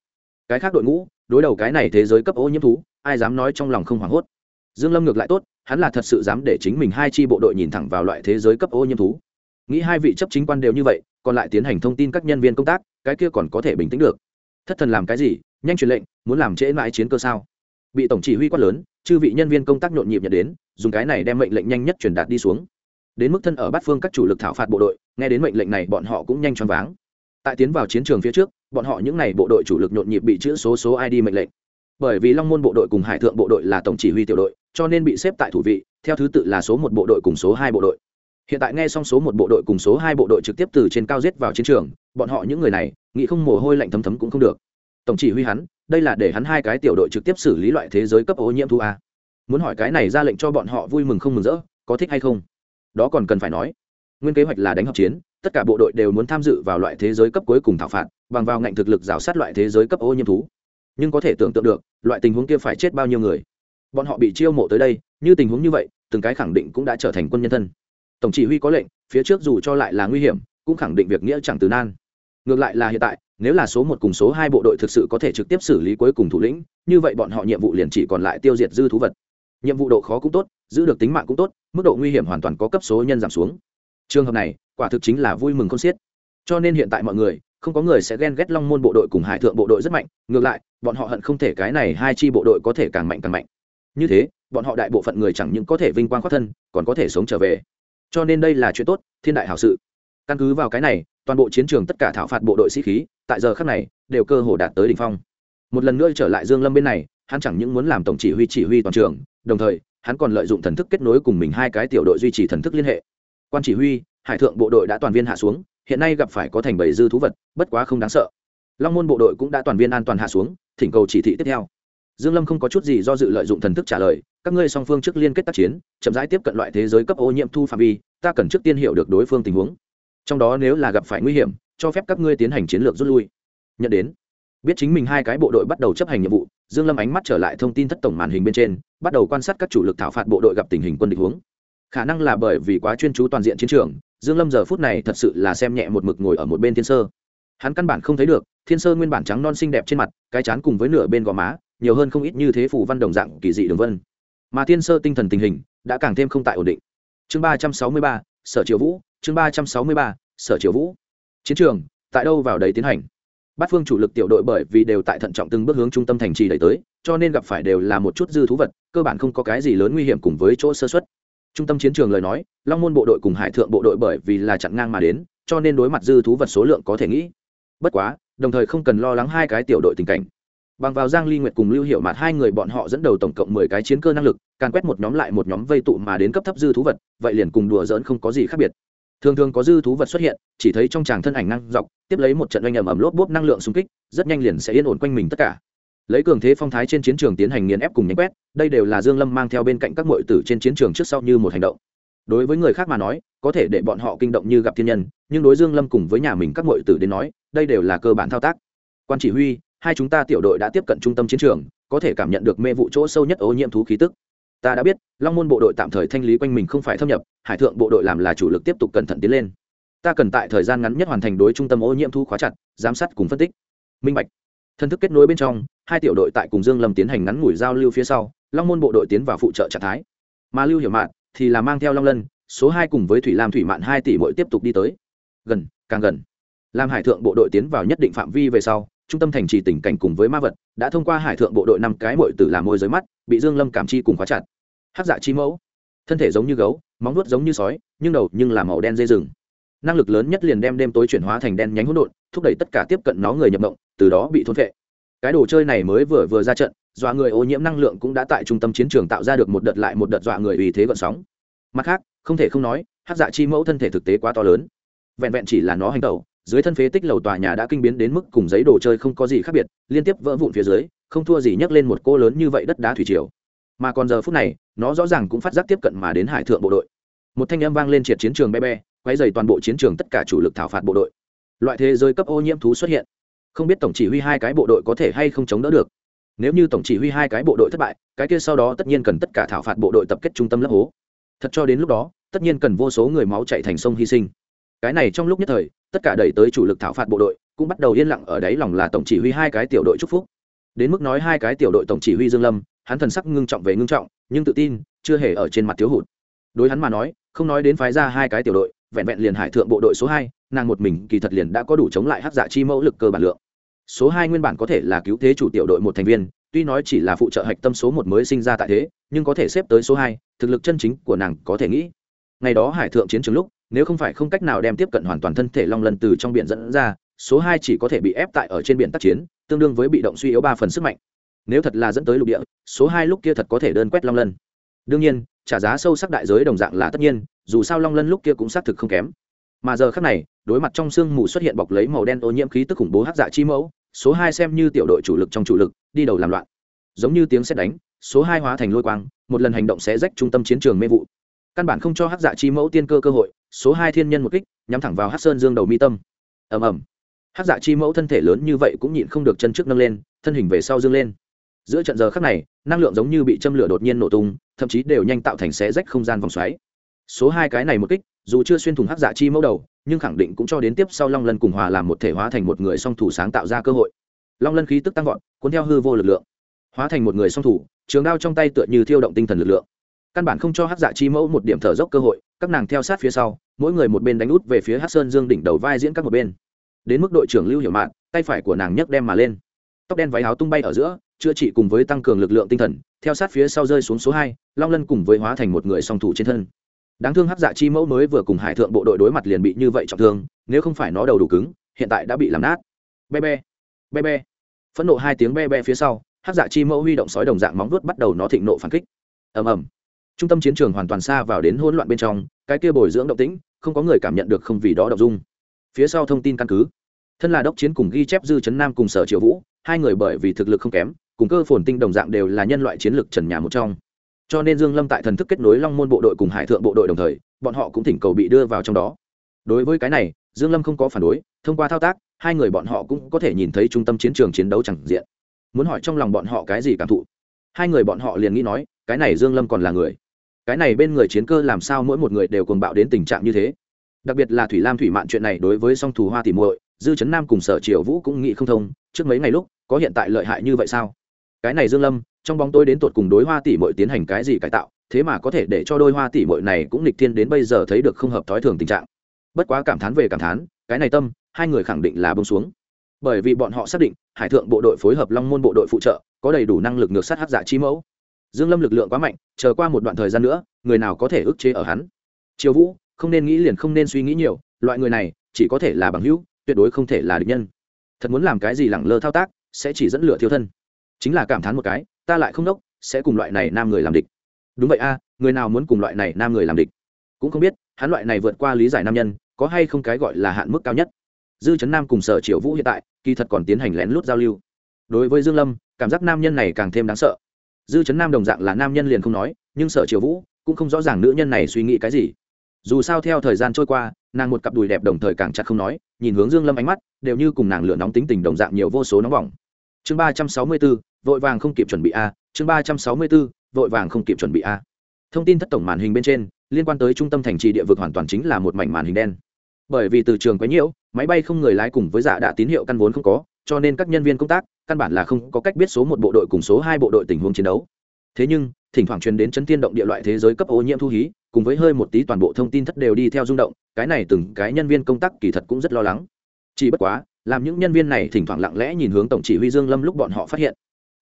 Cái khác đội ngũ, đối đầu cái này thế giới cấp ô nhiễm thú, ai dám nói trong lòng không hoảng hốt. Dương lâm ngược lại tốt, hắn là thật sự dám để chính mình hai chi bộ đội nhìn thẳng vào loại thế giới cấp ô nhiễm thú. Nghĩ hai vị chấp chính quan đều như vậy, còn lại tiến hành thông tin các nhân viên công tác, cái kia còn có thể bình tĩnh được. Thất thần làm cái gì? Nhanh truyền lệnh, muốn làm trễ mãi chiến cơ sao? Bị tổng chỉ huy quát lớn, chư vị nhân viên công tác nhộn nhịp nhận đến, dùng cái này đem mệnh lệnh nhanh nhất truyền đạt đi xuống đến mức thân ở bát phương các chủ lực thảo phạt bộ đội, nghe đến mệnh lệnh này bọn họ cũng nhanh choáng váng. Tại tiến vào chiến trường phía trước, bọn họ những n à y bộ đội chủ lực nhộn nhịp bị chữ số số id mệnh lệnh. Bởi vì long môn bộ đội cùng hải thượng bộ đội là tổng chỉ huy tiểu đội, cho nên bị xếp tại thủ vị, theo thứ tự là số một bộ đội cùng số hai bộ đội. Hiện tại nghe xong số một bộ đội cùng số hai bộ đội trực tiếp từ trên cao giết vào chiến trường, bọn họ những người này, nghĩ không mồ hôi lạnh thấm thấm cũng không được. Tổng chỉ huy hắn, đây là để hắn hai cái tiểu đội trực tiếp xử lý loại thế giới cấp ô nhiễm thu a. Muốn hỏi cái này ra lệnh cho bọn họ vui mừng không mừng rỡ, có thích hay không? Đó còn cần phải nói. Nguyên kế hoạch là đánh hợp chiến, tất cả bộ đội đều muốn tham dự vào loại thế giới cấp cuối cùng thảo phạt, bằng vào ngạnh thực lực rào sát loại thế giới cấp ô nhiễm thú. Nhưng có thể tưởng tượng được, loại tình huống kia phải chết bao nhiêu người. Bọn họ bị chiêu mộ tới đây, như tình huống như vậy, từng cái khẳng định cũng đã trở thành quân nhân thân. Tổng chỉ huy có lệnh, phía trước dù cho lại là nguy hiểm, cũng khẳng định việc nghĩa chẳng từ nan. Ngược lại là hiện tại, nếu là số một cùng số hai bộ đội thực sự có thể trực tiếp xử lý cuối cùng thủ lĩnh, như vậy bọn họ nhiệm vụ liền chỉ còn lại tiêu diệt dư thú vật. Nhiệm vụ độ khó cũng tốt giữ được tính mạng cũng tốt, mức độ nguy hiểm hoàn toàn có cấp số nhân giảm xuống. Trường hợp này, quả thực chính là vui mừng con xiết. Cho nên hiện tại mọi người, không có người sẽ ghen ghét long môn bộ đội cùng hải thượng bộ đội rất mạnh, ngược lại, bọn họ hận không thể cái này hai chi bộ đội có thể càng mạnh càng mạnh. Như thế, bọn họ đại bộ phận người chẳng những có thể vinh quang khoác thân, còn có thể sống trở về. Cho nên đây là chuyện tốt, thiên đại hảo sự. Căn cứ vào cái này, toàn bộ chiến trường tất cả thảo phạt bộ đội sĩ khí, tại giờ khắc này, đều cơ hồ đạt tới đỉnh phong. Một lần nữa trở lại dương lâm bên này, hắn chẳng những muốn làm tổng chỉ huy chỉ huy toàn trường, đồng thời hắn còn lợi dụng thần thức kết nối cùng mình hai cái tiểu đội duy trì thần thức liên hệ. Quan chỉ huy, hải thượng bộ đội đã toàn viên hạ xuống, hiện nay gặp phải có thành bảy dư thú vật, bất quá không đáng sợ. Long môn bộ đội cũng đã toàn viên an toàn hạ xuống, thỉnh cầu chỉ thị tiếp theo. Dương lâm không có chút gì do dự lợi dụng thần thức trả lời, các ngươi song phương trước liên kết tác chiến, chậm rãi tiếp cận loại thế giới cấp ô nhiễm thu phạm vi, ta cần trước tiên hiểu được đối phương tình huống. Trong đó nếu là gặp phải nguy hiểm, cho phép các ngươi tiến hành chiến lược rút lui. Nhận đến, biết chính mình hai cái bộ đội bắt đầu chấp hành nhiệm vụ, dương lâm ánh mắt trở lại thông tin thất tổng màn hình bên trên bắt đầu quan sát các chủ lực thảo phạt bộ đội gặp tình hình quân địch huống. Khả năng là bởi vì quá chuyên chú toàn diện chiến trường, dương lâm giờ phút này thật sự là xem nhẹ một mực ngồi ở một bên thiên sơ. Hắn căn bản không thấy được, thiên sơ nguyên bản trắng non xinh đẹp trên mặt, cái chán cùng với nửa bên gò má, nhiều hơn không ít như thế phủ văn đồng dạng kỳ dị đường vân. Mà thiên sơ tinh thần tình hình đã càng thêm không tại ổn định. Chương ba trăm sáu mươi ba, sở triều vũ, chương ba trăm sáu mươi ba, sở triều vũ. Chiến trường, tại đâu vào đấy tiến hành? Bát phương chủ lực tiểu đội bởi vì đều tại thận trọng từng bước hướng trung tâm thành trì đẩy tới, cho nên gặp phải đều là một chút dư thú vật, cơ bản không có cái gì lớn nguy hiểm cùng với chỗ sơ xuất trung tâm chiến trường lời nói, long môn bộ đội cùng hải thượng bộ đội bởi vì là chặn ngang mà đến, cho nên đối mặt dư thú vật số lượng có thể nghĩ. Bất quá, đồng thời không cần lo lắng hai cái tiểu đội tình cảnh. Bằng vào giang ly nguyệt cùng lưu hiệu mạt hai người bọn họ dẫn đầu tổng cộng 10 cái chiến cơ năng lực càng quét một nhóm lại một nhóm vây tụ mà đến cấp thấp dư thú vật, vậy liền cùng đùa giỡn không có gì khác biệt thường thường có dư thú vật xuất hiện, chỉ thấy trong tràng thân ảnh năng dọc, tiếp lấy một trận oanh ầm ầm lốp bốp năng lượng xung kích, rất nhanh liền sẽ yên ổn quanh mình tất cả. Lấy cường thế phong thái trên chiến trường tiến hành nghiền ép cùng nhánh quét, đây đều là dương lâm mang theo bên cạnh các muội tử trên chiến trường trước sau như một hành động. Đối với người khác mà nói, có thể để bọn họ kinh động như gặp thiên nhân, nhưng đối dương lâm cùng với nhà mình các muội tử đến nói, đây đều là cơ bản thao tác. Quan chỉ huy, hai chúng ta tiểu đội đã tiếp cận trung tâm chiến trường, có thể cảm nhận được mê vụ chỗ sâu nhất ô nhiễm thú khí tức ta đã biết, long môn bộ đội tạm thời thanh lý quanh mình không phải thâm nhập, hải thượng bộ đội làm là chủ lực tiếp tục cẩn thận tiến lên. Ta cần tại thời gian ngắn nhất hoàn thành đối trung tâm ô nhiễm thu khóa chặt, giám sát cùng phân tích. Minh bạch. Thân thức kết nối bên trong, hai tiểu đội tại cùng dương lâm tiến hành ngắn ngủi giao lưu phía sau, long môn bộ đội tiến vào phụ trợ trạng thái. Mà lưu hiểu mạn thì là mang theo long lân, số hai cùng với thủy lam thủy mạn hai tỷ mỗi tiếp tục đi tới. Gần, càng gần. Làm hải thượng bộ đội tiến vào nhất định phạm vi về sau trung tâm thành trì tình cảnh cùng với ma vật, đã thông qua hải thượng bộ đội năm cái mội tử làm môi dưới mắt, bị dương lâm cảm chi cùng khóa chặt. Hát dạ chi mẫu. Thân thể giống như gấu, móng nuốt giống như sói, nhưng đầu nhưng là màu đen dây rừng. Năng lực lớn nhất liền đem đêm tối chuyển hóa thành đen nhánh hỗn độn, thúc đẩy tất cả tiếp cận nó người nhập động từ đó bị thôn vệ cái đồ chơi này mới vừa vừa ra trận, dọa người ô nhiễm năng lượng cũng đã tại trung tâm chiến trường tạo ra được một đợt lại một đợt dọa người vì thế gọn sóng. Mặt khác, không thể không nói hát dạ chi mẫu thân thể thực tế quá to lớn. Vẹn vẹn chỉ là nó hành tẩu dưới thân phế tích lầu tòa nhà đã kinh biến đến mức cùng giấy đồ chơi không có gì khác biệt, liên tiếp vỡ vụn phía dưới, không thua gì nhấc lên một cô lớn như vậy đất đá thủy triều. Mà còn giờ phút này, nó rõ ràng cũng phát giác tiếp cận mà đến hải thượng bộ đội. Một thanh âm vang lên triệt chiến trường be be quay dày toàn bộ chiến trường tất cả chủ lực thảo phạt bộ đội. Loại thế giới cấp ô nhiễm thú xuất hiện. Không biết tổng chỉ huy hai cái bộ đội có thể hay không chống đỡ được. Nếu như tổng chỉ huy hai cái bộ đội thất bại, cái kia sau đó tất nhiên cần tất cả thảo phạt bộ đội tập kết trung tâm lớp hố. Thật cho đến lúc đó, tất nhiên cần vô số người máu chạy thành sông hy sinh cái này trong lúc nhất thời, tất cả đẩy tới chủ lực thảo phạt bộ đội, cũng bắt đầu yên lặng ở đấy lòng là tổng chỉ huy hai cái tiểu đội chúc phúc. Đến mức nói hai cái tiểu đội tổng chỉ huy dương lâm, hắn thần sắc ngưng trọng về ngưng trọng, nhưng tự tin, chưa hề ở trên mặt thiếu hụt. Đối hắn mà nói, không nói đến phái ra hai cái tiểu đội, vẹn vẹn liền hải thượng bộ đội số hai, nàng một mình kỳ thật liền đã có đủ chống lại hắc dạ chi mẫu lực cơ bản lượng. Số hai nguyên bản có thể là cứu thế chủ tiểu đội một thành viên, tuy nói chỉ là phụ trợ hạch tâm số một mới sinh ra tại thế, nhưng có thể xếp tới số hai, thực lực chân chính của nàng có thể nghĩ. Ngày đó hải thượng chiến trường lúc nếu không phải không cách nào đem tiếp cận hoàn toàn thân thể long lần từ trong biển dẫn ra, số hai chỉ có thể bị ép tại ở trên biển tác chiến, tương đương với bị động suy yếu ba phần sức mạnh. Nếu thật là dẫn tới lục địa, số hai lúc kia thật có thể đơn quét long lân. Đương nhiên, trả giá sâu sắc đại giới đồng dạng là tất nhiên, dù sao long lân lúc kia cũng xác thực không kém. Mà giờ khác này, đối mặt trong sương mù xuất hiện bọc lấy màu đen ô nhiễm khí tức khủng bố hát dạ chi mẫu, số hai xem như tiểu đội chủ lực trong chủ lực, đi đầu làm loạn. Giống như tiếng xét đánh, số hai hóa thành lôi quang, một lần hành động sẽ rách trung tâm chiến trường mê vụ. Căn bản không cho hát dạ chi mẫu tiên cơ cơ hội số hai thiên nhân một kích, nhắm thẳng vào hát sơn dương đầu mi tâm. Ầm ầm. Hát dạ chi mẫu thân thể lớn như vậy cũng nhịn không được chân trước nâng lên, thân hình về sau dương lên. Giữa trận giờ khác này, năng lượng giống như bị châm lửa đột nhiên nổ tung, thậm chí đều nhanh tạo thành xé rách không gian vòng xoáy. Số hai cái này một kích, dù chưa xuyên thủng hắc dạ chi mẫu đầu, nhưng khẳng định cũng cho đến tiếp sau long lân cùng hòa làm một thể hóa thành một người song thủ sáng tạo ra cơ hội. Long lân khí tức tăng vọt, cuốn theo hư vô lực lượng. Hóa thành một người song thủ, trường đao trong tay tựa như thiêu động tinh thần lực lượng. Căn bản không cho hắc dạ chi mẫu một điểm thở dốc cơ hội các nàng theo sát phía sau, mỗi người một bên đánh út về phía hắc sơn dương đỉnh đầu vai diễn các một bên. Đến mức đội trưởng lưu hiểu mạn, tay phải của nàng nhấc đem mà lên. Tóc đen váy áo tung bay ở giữa, chữa trị cùng với tăng cường lực lượng tinh thần, theo sát phía sau rơi xuống số hai, long lân cùng với hóa thành một người song thủ trên thân. Đáng thương hắc dạ chi mẫu mới vừa cùng hải thượng bộ đội đối mặt liền bị như vậy trọng thương, nếu không phải nó đầu đủ cứng, hiện tại đã bị làm nát. Be be be be. Phẫn nộ hai tiếng be be phía sau, hắc dạ chi mẫu huy động sói đồng dạng móng vuốt bắt đầu nó thịnh nộ phản kích. Ầm ầm trung tâm chiến trường hoàn toàn xa vào đến hỗn loạn bên trong, cái kia bồi dưỡng động tĩnh, không có người cảm nhận được không vì đó đọc dung. Phía sau thông tin căn cứ. Thân là đốc chiến cùng ghi chép dư chấn nam cùng sở triệu vũ, hai người bởi vì thực lực không kém, cùng cơ phồn tinh đồng dạng đều là nhân loại chiến lược trần nhà một trong. Cho nên dương lâm tại thần thức kết nối long môn bộ đội cùng hải thượng bộ đội đồng thời, bọn họ cũng thỉnh cầu bị đưa vào trong đó. Đối với cái này, dương lâm không có phản đối, thông qua thao tác, hai người bọn họ cũng có thể nhìn thấy trung tâm chiến trường chiến đấu chẳng diện. Muốn hỏi trong lòng bọn họ cái gì cảm thụ? Hai người bọn họ liền nghĩ nói, cái này dương lâm còn là người cái này bên người chiến cơ làm sao mỗi một người đều cuồng bạo đến tình trạng như thế? Đặc biệt là thủy lam thủy mạn chuyện này đối với song thù hoa tỉ muội, dư chấn nam cùng sở triều vũ cũng nghĩ không thông, trước mấy ngày lúc, có hiện tại lợi hại như vậy sao? Cái này dương lâm, trong bóng tôi đến tột cùng đối hoa tỷ muội tiến hành cái gì cải tạo, thế mà có thể để cho đôi hoa tỷ muội này cũng nghịch thiên đến bây giờ thấy được không hợp thói thường tình trạng. Bất quá cảm thán về cảm thán, cái này tâm, hai người khẳng định là bông xuống. Bởi vì bọn họ xác định, hải thượng bộ đội phối hợp long môn bộ đội phụ trợ, có đầy đủ năng lực ngược sát hắc giả chi mẫu dương lâm lực lượng quá mạnh, chờ qua một đoạn thời gian nữa, người nào có thể ức chế ở hắn? Triều vũ, không nên nghĩ liền không nên suy nghĩ nhiều, loại người này, chỉ có thể là bằng hữu, tuyệt đối không thể là địch nhân. Thật muốn làm cái gì lẳng lơ thao tác, sẽ chỉ dẫn lửa thiếu thân. Chính là cảm thán một cái, ta lại không đốc, sẽ cùng loại này nam người làm địch. Đúng vậy a, người nào muốn cùng loại này nam người làm địch? Cũng không biết, hắn loại này vượt qua lý giải nam nhân, có hay không cái gọi là hạn mức cao nhất? Dư chấn nam cùng sở Triều vũ hiện tại, kỳ thật còn tiến hành lén lút giao lưu. Đối với dương lâm, cảm giác nam nhân này càng thêm đáng sợ dư chấn nam đồng dạng là nam nhân liền không nói nhưng sở triều vũ cũng không rõ ràng nữ nhân này suy nghĩ cái gì. Dù sao theo thời gian trôi qua nàng một cặp đùi đẹp đồng thời càng chặt không nói nhìn hướng dương lâm ánh mắt đều như cùng nàng lửa nóng tính tình đồng dạng nhiều vô số nóng bỏng. Chương ba trăm sáu mươi 364, vội vàng không kịp chuẩn bị a chương ba trăm sáu mươi 364, vội vàng không kịp chuẩn bị a. Thông tin thất tổng màn hình bên trên liên quan tới trung tâm thành trì địa vực hoàn toàn chính là một mảnh màn hình đen. Bởi vì từ trường quấy nhiễu máy bay không người lái cùng với giả đã tín hiệu căn vốn không có cho nên các nhân viên công tác căn bản là không có cách biết số một bộ đội cùng số hai bộ đội tình huống chiến đấu. Thế nhưng, thỉnh thoảng truyền đến chấn tiên động địa loại thế giới cấp ô nhiễm thu hí, cùng với hơi một tí toàn bộ thông tin thất đều đi theo rung động, cái này từng cái nhân viên công tác kỳ thật cũng rất lo lắng. Chỉ bất quá, làm những nhân viên này thỉnh thoảng lặng lẽ nhìn hướng tổng chỉ huy dương lâm lúc bọn họ phát hiện.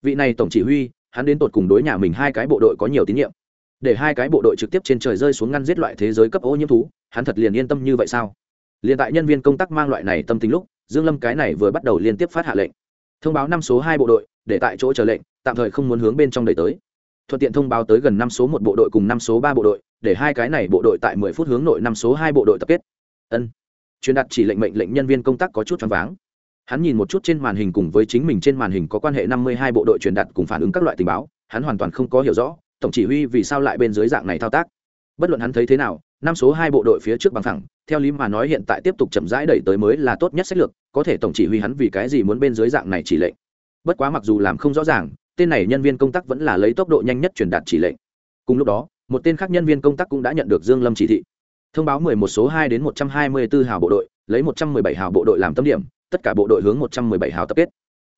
Vị này tổng chỉ huy, hắn đến tột cùng đối nhà mình hai cái bộ đội có nhiều tín nhiệm. Để hai cái bộ đội trực tiếp trên trời rơi xuống ngăn giết loại thế giới cấp ô nhiễm thú, hắn thật liền yên tâm như vậy sao? Liền tại nhân viên công tác mang loại này tâm tính lúc, dương lâm cái này vừa bắt đầu liên tiếp phát hạ lệnh thông báo năm số hai bộ đội, để tại chỗ chờ lệnh, tạm thời không muốn hướng bên trong đẩy tới. Thuận tiện thông báo tới gần năm số một bộ đội cùng năm số ba bộ đội, để hai cái này bộ đội tại mười phút hướng nội năm số hai bộ đội tập kết. Ân. Truyền đạt chỉ lệnh mệnh lệnh nhân viên công tác có chút choáng váng. Hắn nhìn một chút trên màn hình cùng với chính mình trên màn hình có quan hệ năm mươi hai bộ đội truyền đạt cùng phản ứng các loại tình báo, hắn hoàn toàn không có hiểu rõ, tổng chỉ huy vì sao lại bên dưới dạng này thao tác. Bất luận hắn thấy thế nào, năm số hai bộ đội phía trước bằng thẳng theo lý mà nói hiện tại tiếp tục chậm rãi đẩy tới mới là tốt nhất sách lược, có thể tổng chỉ huy hắn vì cái gì muốn bên dưới dạng này chỉ lệnh. Bất quá mặc dù làm không rõ ràng, tên này nhân viên công tác vẫn là lấy tốc độ nhanh nhất truyền đạt chỉ lệnh. Cùng lúc đó, một tên khác nhân viên công tác cũng đã nhận được dương lâm chỉ thị. Thông báo 11 số 2 đến 124 hào bộ đội, lấy 117 hào bộ đội làm tâm điểm, tất cả bộ đội hướng 117 hào tập kết.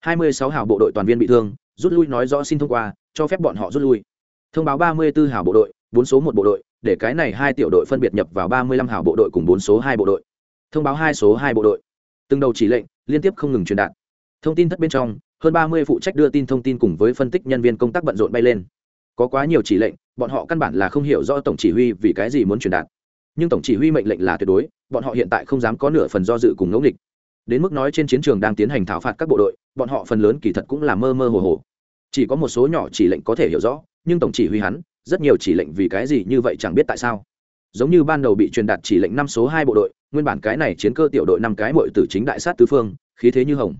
26 hào bộ đội toàn viên bị thương, rút lui nói rõ xin thông qua, cho phép bọn họ rút lui. Thông báo 34 hào bộ đội 4 số 1 bộ đội để cái này hai tiểu đội phân biệt nhập vào 35 hào bộ đội cùng 4 số 2 bộ đội. Thông báo hai số 2 bộ đội. Từng đầu chỉ lệnh, liên tiếp không ngừng truyền đạt. Thông tin thất bên trong, hơn 30 phụ trách đưa tin thông tin cùng với phân tích nhân viên công tác bận rộn bay lên. Có quá nhiều chỉ lệnh, bọn họ căn bản là không hiểu rõ tổng chỉ huy vì cái gì muốn truyền đạt. Nhưng tổng chỉ huy mệnh lệnh là tuyệt đối, bọn họ hiện tại không dám có nửa phần do dự cùng ngẫu nghịch. Đến mức nói trên chiến trường đang tiến hành thảo phạt các bộ đội, bọn họ phần lớn kỳ thật cũng là mơ mơ hồ hồ. Chỉ có một số nhỏ chỉ lệnh có thể hiểu rõ, nhưng tổng chỉ huy hắn rất nhiều chỉ lệnh vì cái gì như vậy chẳng biết tại sao. Giống như ban đầu bị truyền đạt chỉ lệnh năm số hai bộ đội, nguyên bản cái này chiến cơ tiểu đội năm cái mội tử chính đại sát tứ phương, khí thế như hồng.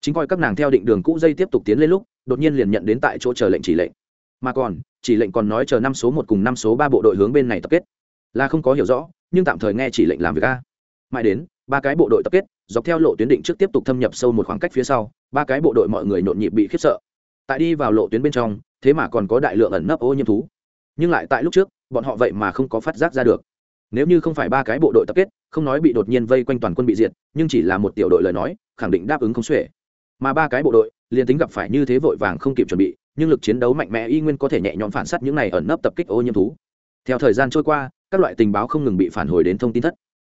Chính coi các nàng theo định đường cũ dây tiếp tục tiến lên lúc, đột nhiên liền nhận đến tại chỗ chờ lệnh chỉ lệnh. Mà còn, chỉ lệnh còn nói chờ năm số một cùng năm số ba bộ đội hướng bên này tập kết. Là không có hiểu rõ, nhưng tạm thời nghe chỉ lệnh làm việc a. Mãi đến, ba cái bộ đội tập kết, dọc theo lộ tuyến định trước tiếp tục thâm nhập sâu một khoảng cách phía sau, ba cái bộ đội mọi người nhộn nhịp bị khiếp sợ. Tại đi vào lộ tuyến bên trong, thế mà còn có đại lượng ẩn nấp ô nhiễm thú nhưng lại tại lúc trước, bọn họ vậy mà không có phát giác ra được. Nếu như không phải ba cái bộ đội tập kết, không nói bị đột nhiên vây quanh toàn quân bị diệt, nhưng chỉ là một tiểu đội lời nói, khẳng định đáp ứng không xuể. Mà ba cái bộ đội, liền tính gặp phải như thế vội vàng không kịp chuẩn bị, nhưng lực chiến đấu mạnh mẽ y nguyên có thể nhẹ nhõm phản s á t những này ẩn nấp tập kích ô nhiễm thú. Theo thời gian trôi qua, các loại tình báo không ngừng bị phản hồi đến thông tin thất.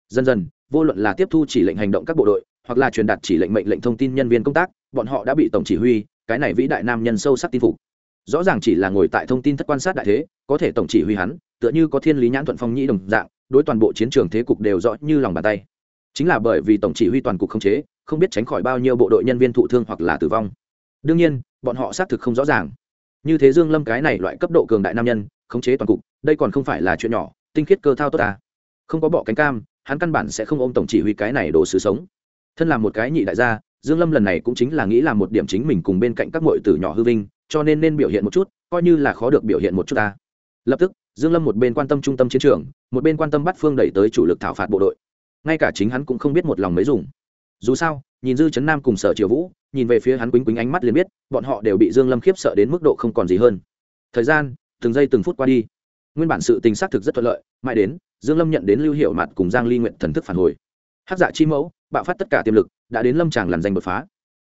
Dần dần, vô luận là tiếp thu chỉ lệnh hành động các bộ đội, hoặc là truyền đạt chỉ lệnh mệnh lệnh thông tin nhân viên công tác, bọn họ đã bị tổng chỉ huy, cái này vĩ đại nam nhân sâu sắc tin phục rõ ràng chỉ là ngồi tại thông tin thất quan sát đại thế, có thể tổng chỉ huy hắn, tựa như có thiên lý nhãn thuận phong nhĩ đồng dạng, đối toàn bộ chiến trường thế cục đều rõ như lòng bàn tay. Chính là bởi vì tổng chỉ huy toàn cục không chế, không biết tránh khỏi bao nhiêu bộ đội nhân viên thụ thương hoặc là tử vong. Đương nhiên, bọn họ xác thực không rõ ràng. Như thế dương lâm cái này loại cấp độ cường đại nam nhân, khống chế toàn cục, đây còn không phải là chuyện nhỏ, tinh khiết cơ thao tốt ta. Không có bỏ cánh cam, hắn căn bản sẽ không ôm tổng chỉ huy cái này đồ sứ sống. Thân làm một cái nhị đại gia, dương lâm lần này cũng chính là nghĩ là một điểm chính mình cùng bên cạnh các muội tử nhỏ hư vinh cho nên nên biểu hiện một chút, coi như là khó được biểu hiện một chút ta. Lập tức, dương lâm một bên quan tâm trung tâm chiến trường, một bên quan tâm bắt phương đẩy tới chủ lực thảo phạt bộ đội. Ngay cả chính hắn cũng không biết một lòng mấy dùng. Dù sao, nhìn dư chấn nam cùng sở triều vũ, nhìn về phía hắn quýnh quýnh ánh mắt liền biết, bọn họ đều bị dương lâm khiếp sợ đến mức độ không còn gì hơn. Thời gian, từng giây từng phút qua đi. Nguyên bản sự tình xác thực rất thuận lợi, mãi đến, dương lâm nhận đến lưu hiệu mặt cùng giang ly nguyện thần thức phản hồi. Hắc dạ chi mẫu, bạo phát tất cả tiềm lực, đã đến lâm tràng làm danh đột phá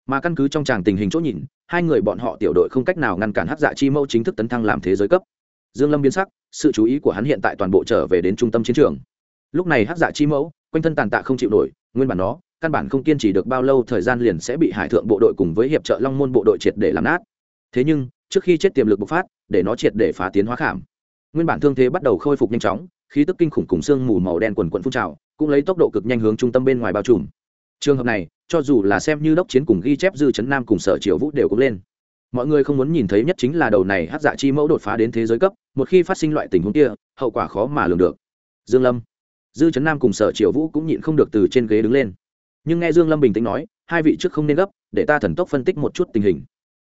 mà căn cứ trong tràng tình hình chỗ nhìn, hai người bọn họ tiểu đội không cách nào ngăn cản hát dạ chi mẫu chính thức tấn thăng làm thế giới cấp. Dương lâm biến sắc, sự chú ý của hắn hiện tại toàn bộ trở về đến trung tâm chiến trường. Lúc này hát dạ chi mẫu quanh thân tàn tạ không chịu nổi, nguyên bản nó, căn bản không kiên trì được bao lâu thời gian liền sẽ bị hải thượng bộ đội cùng với hiệp trợ long môn bộ đội triệt để làm nát. Thế nhưng, trước khi chết tiềm lực bộc phát, để nó triệt để phá tiến hóa khảm. Nguyên bản thương thế bắt đầu khôi phục nhanh chóng, khí tức kinh khủng cùng xương mù màu đen quần quận phun trào, cũng lấy tốc độ cực nhanh hướng trung tâm bên ngoài bao trùm trường hợp này, cho dù là xem như đốc chiến cùng ghi chép dư chấn nam cùng sở triều vũ đều cũng lên. Mọi người không muốn nhìn thấy nhất chính là đầu này hát dạ chi mẫu đột phá đến thế giới cấp, một khi phát sinh loại tình huống kia, hậu quả khó mà lường được. Dương lâm. Dư chấn nam cùng sở triều vũ cũng nhịn không được từ trên ghế đứng lên. Nhưng nghe dương lâm bình tĩnh nói, hai vị trước không nên gấp, để ta thần tốc phân tích một chút tình hình.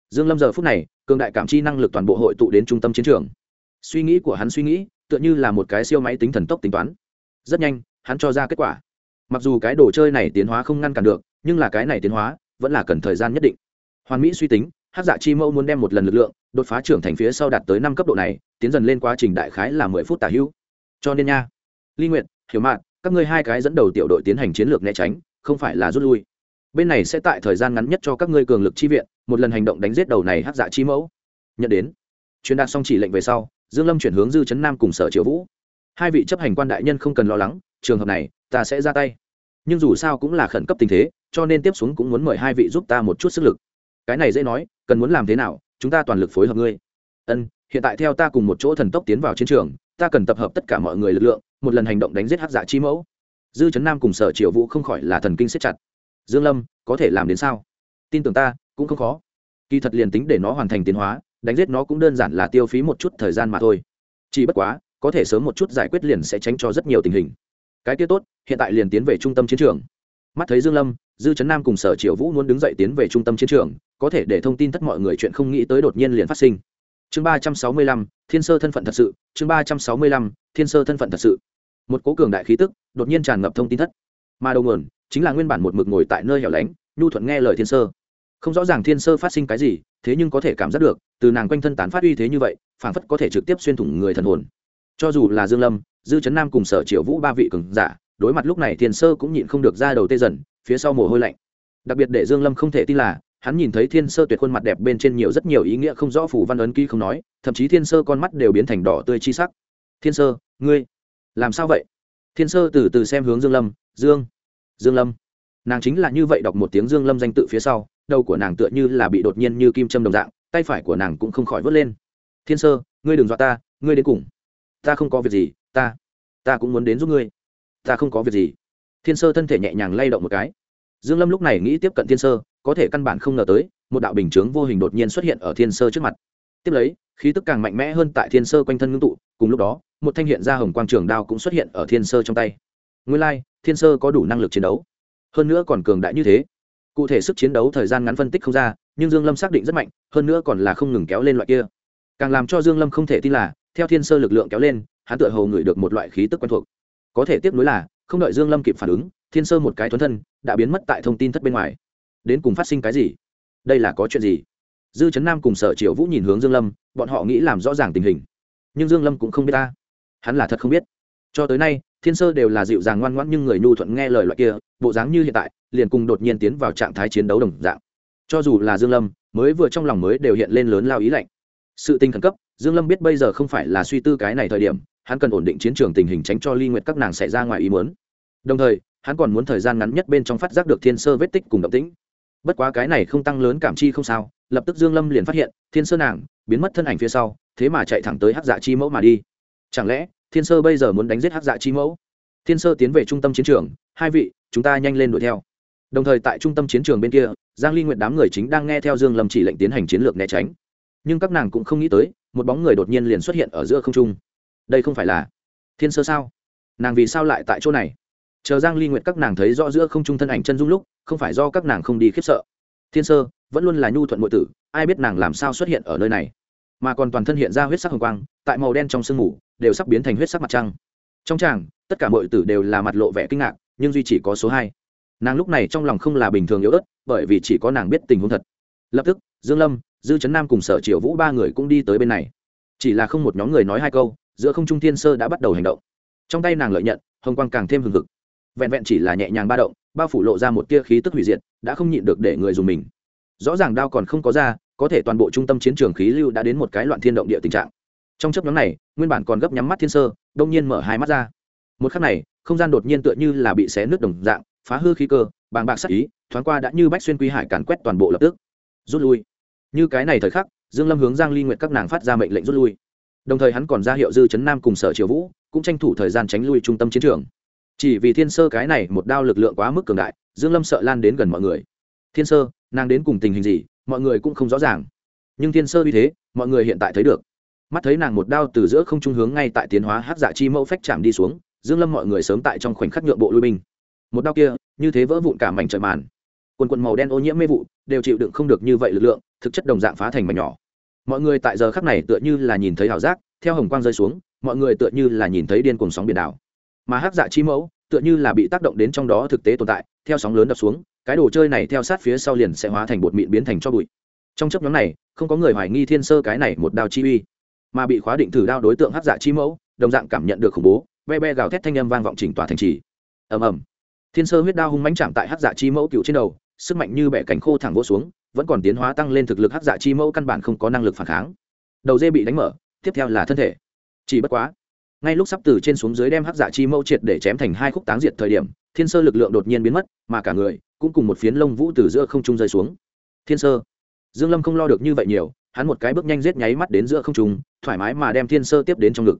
Dương lâm giờ phút này, cường đại cảm chi năng lực toàn bộ hội tụ đến trung tâm chiến trường. Suy nghĩ của hắn suy nghĩ, tựa như là một cái siêu máy tính thần tốc tính toán. Rất nhanh, hắn cho ra kết quả mặc dù cái đồ chơi này tiến hóa không ngăn cản được, nhưng là cái này tiến hóa vẫn là cần thời gian nhất định. Hoàn mỹ suy tính hát dạ chi mẫu muốn đem một lần lực lượng đột phá trưởng thành phía sau đạt tới năm cấp độ này, tiến dần lên quá trình đại khái là mười phút tả hữu. Cho nên nha, ly nguyện hiểu mạn, các ngươi hai cái dẫn đầu tiểu đội tiến hành chiến lược né tránh, không phải là rút lui. Bên này sẽ tại thời gian ngắn nhất cho các ngươi cường lực chi viện, một lần hành động đánh giết đầu này hát dạ chi mẫu. Nhận đến truyền đạt xong chỉ lệnh về sau, dương lâm chuyển hướng dư chấn nam cùng sở triệu vũ. Hai vị chấp hành quan đại nhân không cần lo lắng, trường hợp này ta sẽ ra tay. Nhưng dù sao cũng là khẩn cấp tình thế, cho nên tiếp xuống cũng muốn mời hai vị giúp ta một chút sức lực. Cái này dễ nói, cần muốn làm thế nào, chúng ta toàn lực phối hợp ngươi. Ân, hiện tại theo ta cùng một chỗ thần tốc tiến vào chiến trường, ta cần tập hợp tất cả mọi người lực lượng, một lần hành động đánh giết hát giả dạ chi mẫu. Dư chấn nam cùng sở triệu vũ không khỏi là thần kinh siết chặt. Dương lâm, có thể làm đến sao? Tin tưởng ta, cũng không khó. Kỳ thật liền tính để nó hoàn thành tiến hóa, đánh giết nó cũng đơn giản là tiêu phí một chút thời gian mà thôi. Chỉ bất quá, có thể sớm một chút giải quyết liền sẽ tránh cho rất nhiều tình hình cái tiết tốt, hiện tại liền tiến về trung tâm chiến trường. Mắt thấy dương lâm, dư trấn nam cùng sở triều vũ muốn đứng dậy tiến về trung tâm chiến trường, có thể để thông tin tất mọi người chuyện không nghĩ tới đột nhiên liền phát sinh. Chương ba trăm sáu mươi lăm, thiên sơ thân phận thật sự, chương ba trăm sáu mươi lăm, thiên sơ thân phận thật sự. Một cố cường đại khí tức đột nhiên tràn ngập thông tin thất. Mà đầu nguồn chính là nguyên bản một mực ngồi tại nơi hẻo lánh, nhu thuận nghe lời thiên sơ. Không rõ ràng thiên sơ phát sinh cái gì, thế nhưng có thể cảm giác được, từ nàng quanh thân tán phát uy thế như vậy, phảng phất có thể trực tiếp xuyên thủng người thần hồn. Cho dù là dương lâm dư chấn nam cùng sở triệu vũ ba vị cường giả, đối mặt lúc này thiên sơ cũng nhịn không được ra đầu tê dần, phía sau mồ hôi lạnh. Đặc biệt để dương lâm không thể tin là, hắn nhìn thấy thiên sơ tuyệt khuôn mặt đẹp bên trên nhiều rất nhiều ý nghĩa không rõ phủ văn ấn ký không nói, thậm chí thiên sơ con mắt đều biến thành đỏ tươi chi sắc. Thiên sơ, ngươi làm sao vậy? Thiên sơ từ từ xem hướng dương lâm, dương dương lâm. Nàng chính là như vậy đọc một tiếng dương lâm danh tự phía sau, đầu của nàng tựa như là bị đột nhiên như kim châm đồng dạng, tay phải của nàng cũng không khỏi vớt lên. Thiên sơ, ngươi đừng dọa ta, ngươi đến cùng, ta không có việc gì ta. Ta cũng muốn đến giúp ngươi. Ta không có việc gì. Thiên sơ thân thể nhẹ nhàng lay động một cái. Dương lâm lúc này nghĩ tiếp cận thiên sơ có thể căn bản không ngờ tới một đạo bình chướng vô hình đột nhiên xuất hiện ở thiên sơ trước mặt. Tiếp lấy khí tức càng mạnh mẽ hơn tại thiên sơ quanh thân ngưng tụ cùng lúc đó một thanh hiện ra hồng quang trường đao cũng xuất hiện ở thiên sơ trong tay. Nguyên lai like, thiên sơ có đủ năng lực chiến đấu. Hơn nữa còn cường đại như thế. Cụ thể sức chiến đấu thời gian ngắn phân tích không ra nhưng dương lâm xác định rất mạnh hơn nữa còn là không ngừng kéo lên loại kia. Càng làm cho dương lâm không thể tin là theo thiên sơ lực lượng kéo lên hắn tựa hồ ngửi được một loại khí tức quen thuộc. Có thể tiếp nối là, không đợi dương lâm kịp phản ứng, thiên sơ một cái thuấn thân, đã biến mất tại thông tin thất bên ngoài. Đến cùng phát sinh cái gì? Đây là có chuyện gì? Dư trấn nam cùng sở triệu vũ nhìn hướng dương lâm, bọn họ nghĩ làm rõ ràng tình hình. Nhưng dương lâm cũng không biết ta. Hắn là thật không biết. Cho tới nay, thiên sơ đều là dịu dàng ngoan ngoãn nhưng người nhu thuận nghe lời loại kia, bộ dáng như hiện tại, liền cùng đột nhiên tiến vào trạng thái chiến đấu đồng dạng. Cho dù là dương lâm, mới vừa trong lòng mới đều hiện lên lớn lao ý lạnh. Sự tình khẩn cấp, dương lâm biết bây giờ không phải là suy tư cái này thời điểm hắn cần ổn định chiến trường tình hình tránh cho ly nguyệt các nàng xảy ra ngoài ý muốn. Đồng thời, hắn còn muốn thời gian ngắn nhất bên trong phát giác được thiên sơ vết tích cùng động tĩnh. Bất quá cái này không tăng lớn cảm chi không sao, lập tức dương lâm liền phát hiện, thiên sơ nàng biến mất thân ảnh phía sau, thế mà chạy thẳng tới hắc dạ chi mẫu mà đi. Chẳng lẽ, thiên sơ bây giờ muốn đánh giết hắc dạ chi mẫu? Thiên sơ tiến về trung tâm chiến trường, hai vị, chúng ta nhanh lên đuổi theo. Đồng thời tại trung tâm chiến trường bên kia, giang ly nguyệt đám người chính đang nghe theo dương lâm chỉ lệnh tiến hành chiến lược né tránh. Nhưng các nàng cũng không nghĩ tới, một bóng người đột nhiên liền xuất hiện ở giữa không trung đây không phải là thiên sơ sao? Nàng vì sao lại tại chỗ này? Chờ giang ly nguyệt các nàng thấy rõ giữa không trung thân ảnh chân dung lúc, không phải do các nàng không đi khiếp sợ. Thiên sơ, vẫn luôn là nhu thuận nội tử, ai biết nàng làm sao xuất hiện ở nơi này? Mà còn toàn thân hiện ra huyết sắc hồng quang, tại màu đen trong sương mù, đều sắp biến thành huyết sắc mặt trăng. Trong tràng, tất cả mọi tử đều là mặt lộ vẻ kinh ngạc, nhưng duy chỉ có số hai. Nàng lúc này trong lòng không là bình thường yếu ớt, bởi vì chỉ có nàng biết tình huống thật. Lập tức, dương lâm, dư trấn nam cùng sở triều vũ ba người cũng đi tới bên này. Chỉ là không một nhóm người nói hai câu giữa không trung thiên sơ đã bắt đầu hành động. Trong tay nàng lợi nhận, hồng quang càng thêm hừng hực. Vẹn vẹn chỉ là nhẹ nhàng ba động, bao phủ lộ ra một tia khí tức hủy diệt, đã không nhịn được để người dùng mình. Rõ ràng đao còn không có ra, có thể toàn bộ trung tâm chiến trường khí lưu đã đến một cái loạn thiên động địa tình trạng. Trong chấp nhóm này, nguyên bản còn gấp nhắm mắt thiên sơ, đông nhiên mở hai mắt ra. Một khắc này, không gian đột nhiên tựa như là bị xé nước đồng dạng, phá hư khí cơ, bàng bạc sắc ý, thoáng qua đã như bách xuyên quy hải càn quét toàn bộ lập tức. Rút lui. Như cái này thời khắc, dương lâm hướng giang ly nguyện các nàng phát ra mệnh lệnh rút lui đồng thời hắn còn ra hiệu dư chấn nam cùng sở triều vũ, cũng tranh thủ thời gian tránh lui trung tâm chiến trường. Chỉ vì thiên sơ cái này một đao lực lượng quá mức cường đại, dương lâm sợ lan đến gần mọi người. Thiên sơ, nàng đến cùng tình hình gì, mọi người cũng không rõ ràng. Nhưng thiên sơ như thế, mọi người hiện tại thấy được. Mắt thấy nàng một đao từ giữa không trung hướng ngay tại tiến hóa hát dạ chi mẫu phách chạm đi xuống, dương lâm mọi người sớm tại trong khoảnh khắc nhượng bộ lui binh. Một đao kia, như thế vỡ vụn cả mảnh trời màn. Quần quần màu đen ô nhiễm mê vụ, đều chịu đựng không được như vậy lực lượng, thực chất đồng dạng phá thành mảnh nhỏ mọi người tại giờ khắc này tựa như là nhìn thấy hào giác, theo hồng quang rơi xuống, mọi người tựa như là nhìn thấy điên cuồng sóng biển đảo. Mà hắc dạ chi mẫu tựa như là bị tác động đến trong đó thực tế tồn tại, theo sóng lớn đập xuống, cái đồ chơi này theo sát phía sau liền sẽ hóa thành bột mịn biến thành cho bụi. Trong chấp nhóm này, không có người hoài nghi thiên sơ cái này một đao chi uy, mà bị khóa định thử đao đối tượng hắc dạ chi mẫu, đồng dạng cảm nhận được khủng bố, be be gào thét thanh âm vang vọng chỉnh tòa thành trì. Ầm ầm. Thiên sơ huyết đao hung mãnh chạm tại hắc dạ chi mẫu cựu trên đầu, sức mạnh như bẻ cánh khô thẳng vỗ xuống vẫn còn tiến hóa tăng lên thực lực hắc dạ chi mẫu căn bản không có năng lực phản kháng. Đầu dê bị đánh mở, tiếp theo là thân thể. Chỉ bất quá, ngay lúc sắp từ trên xuống dưới đem hắc dạ chi mẫu triệt để chém thành hai khúc táng diệt thời điểm, thiên sơ lực lượng đột nhiên biến mất, mà cả người cũng cùng một phiến lông vũ từ giữa không trung rơi xuống. Thiên sơ. Dương lâm không lo được như vậy nhiều, hắn một cái bước nhanh giết nháy mắt đến giữa không trung, thoải mái mà đem thiên sơ tiếp đến trong ngực.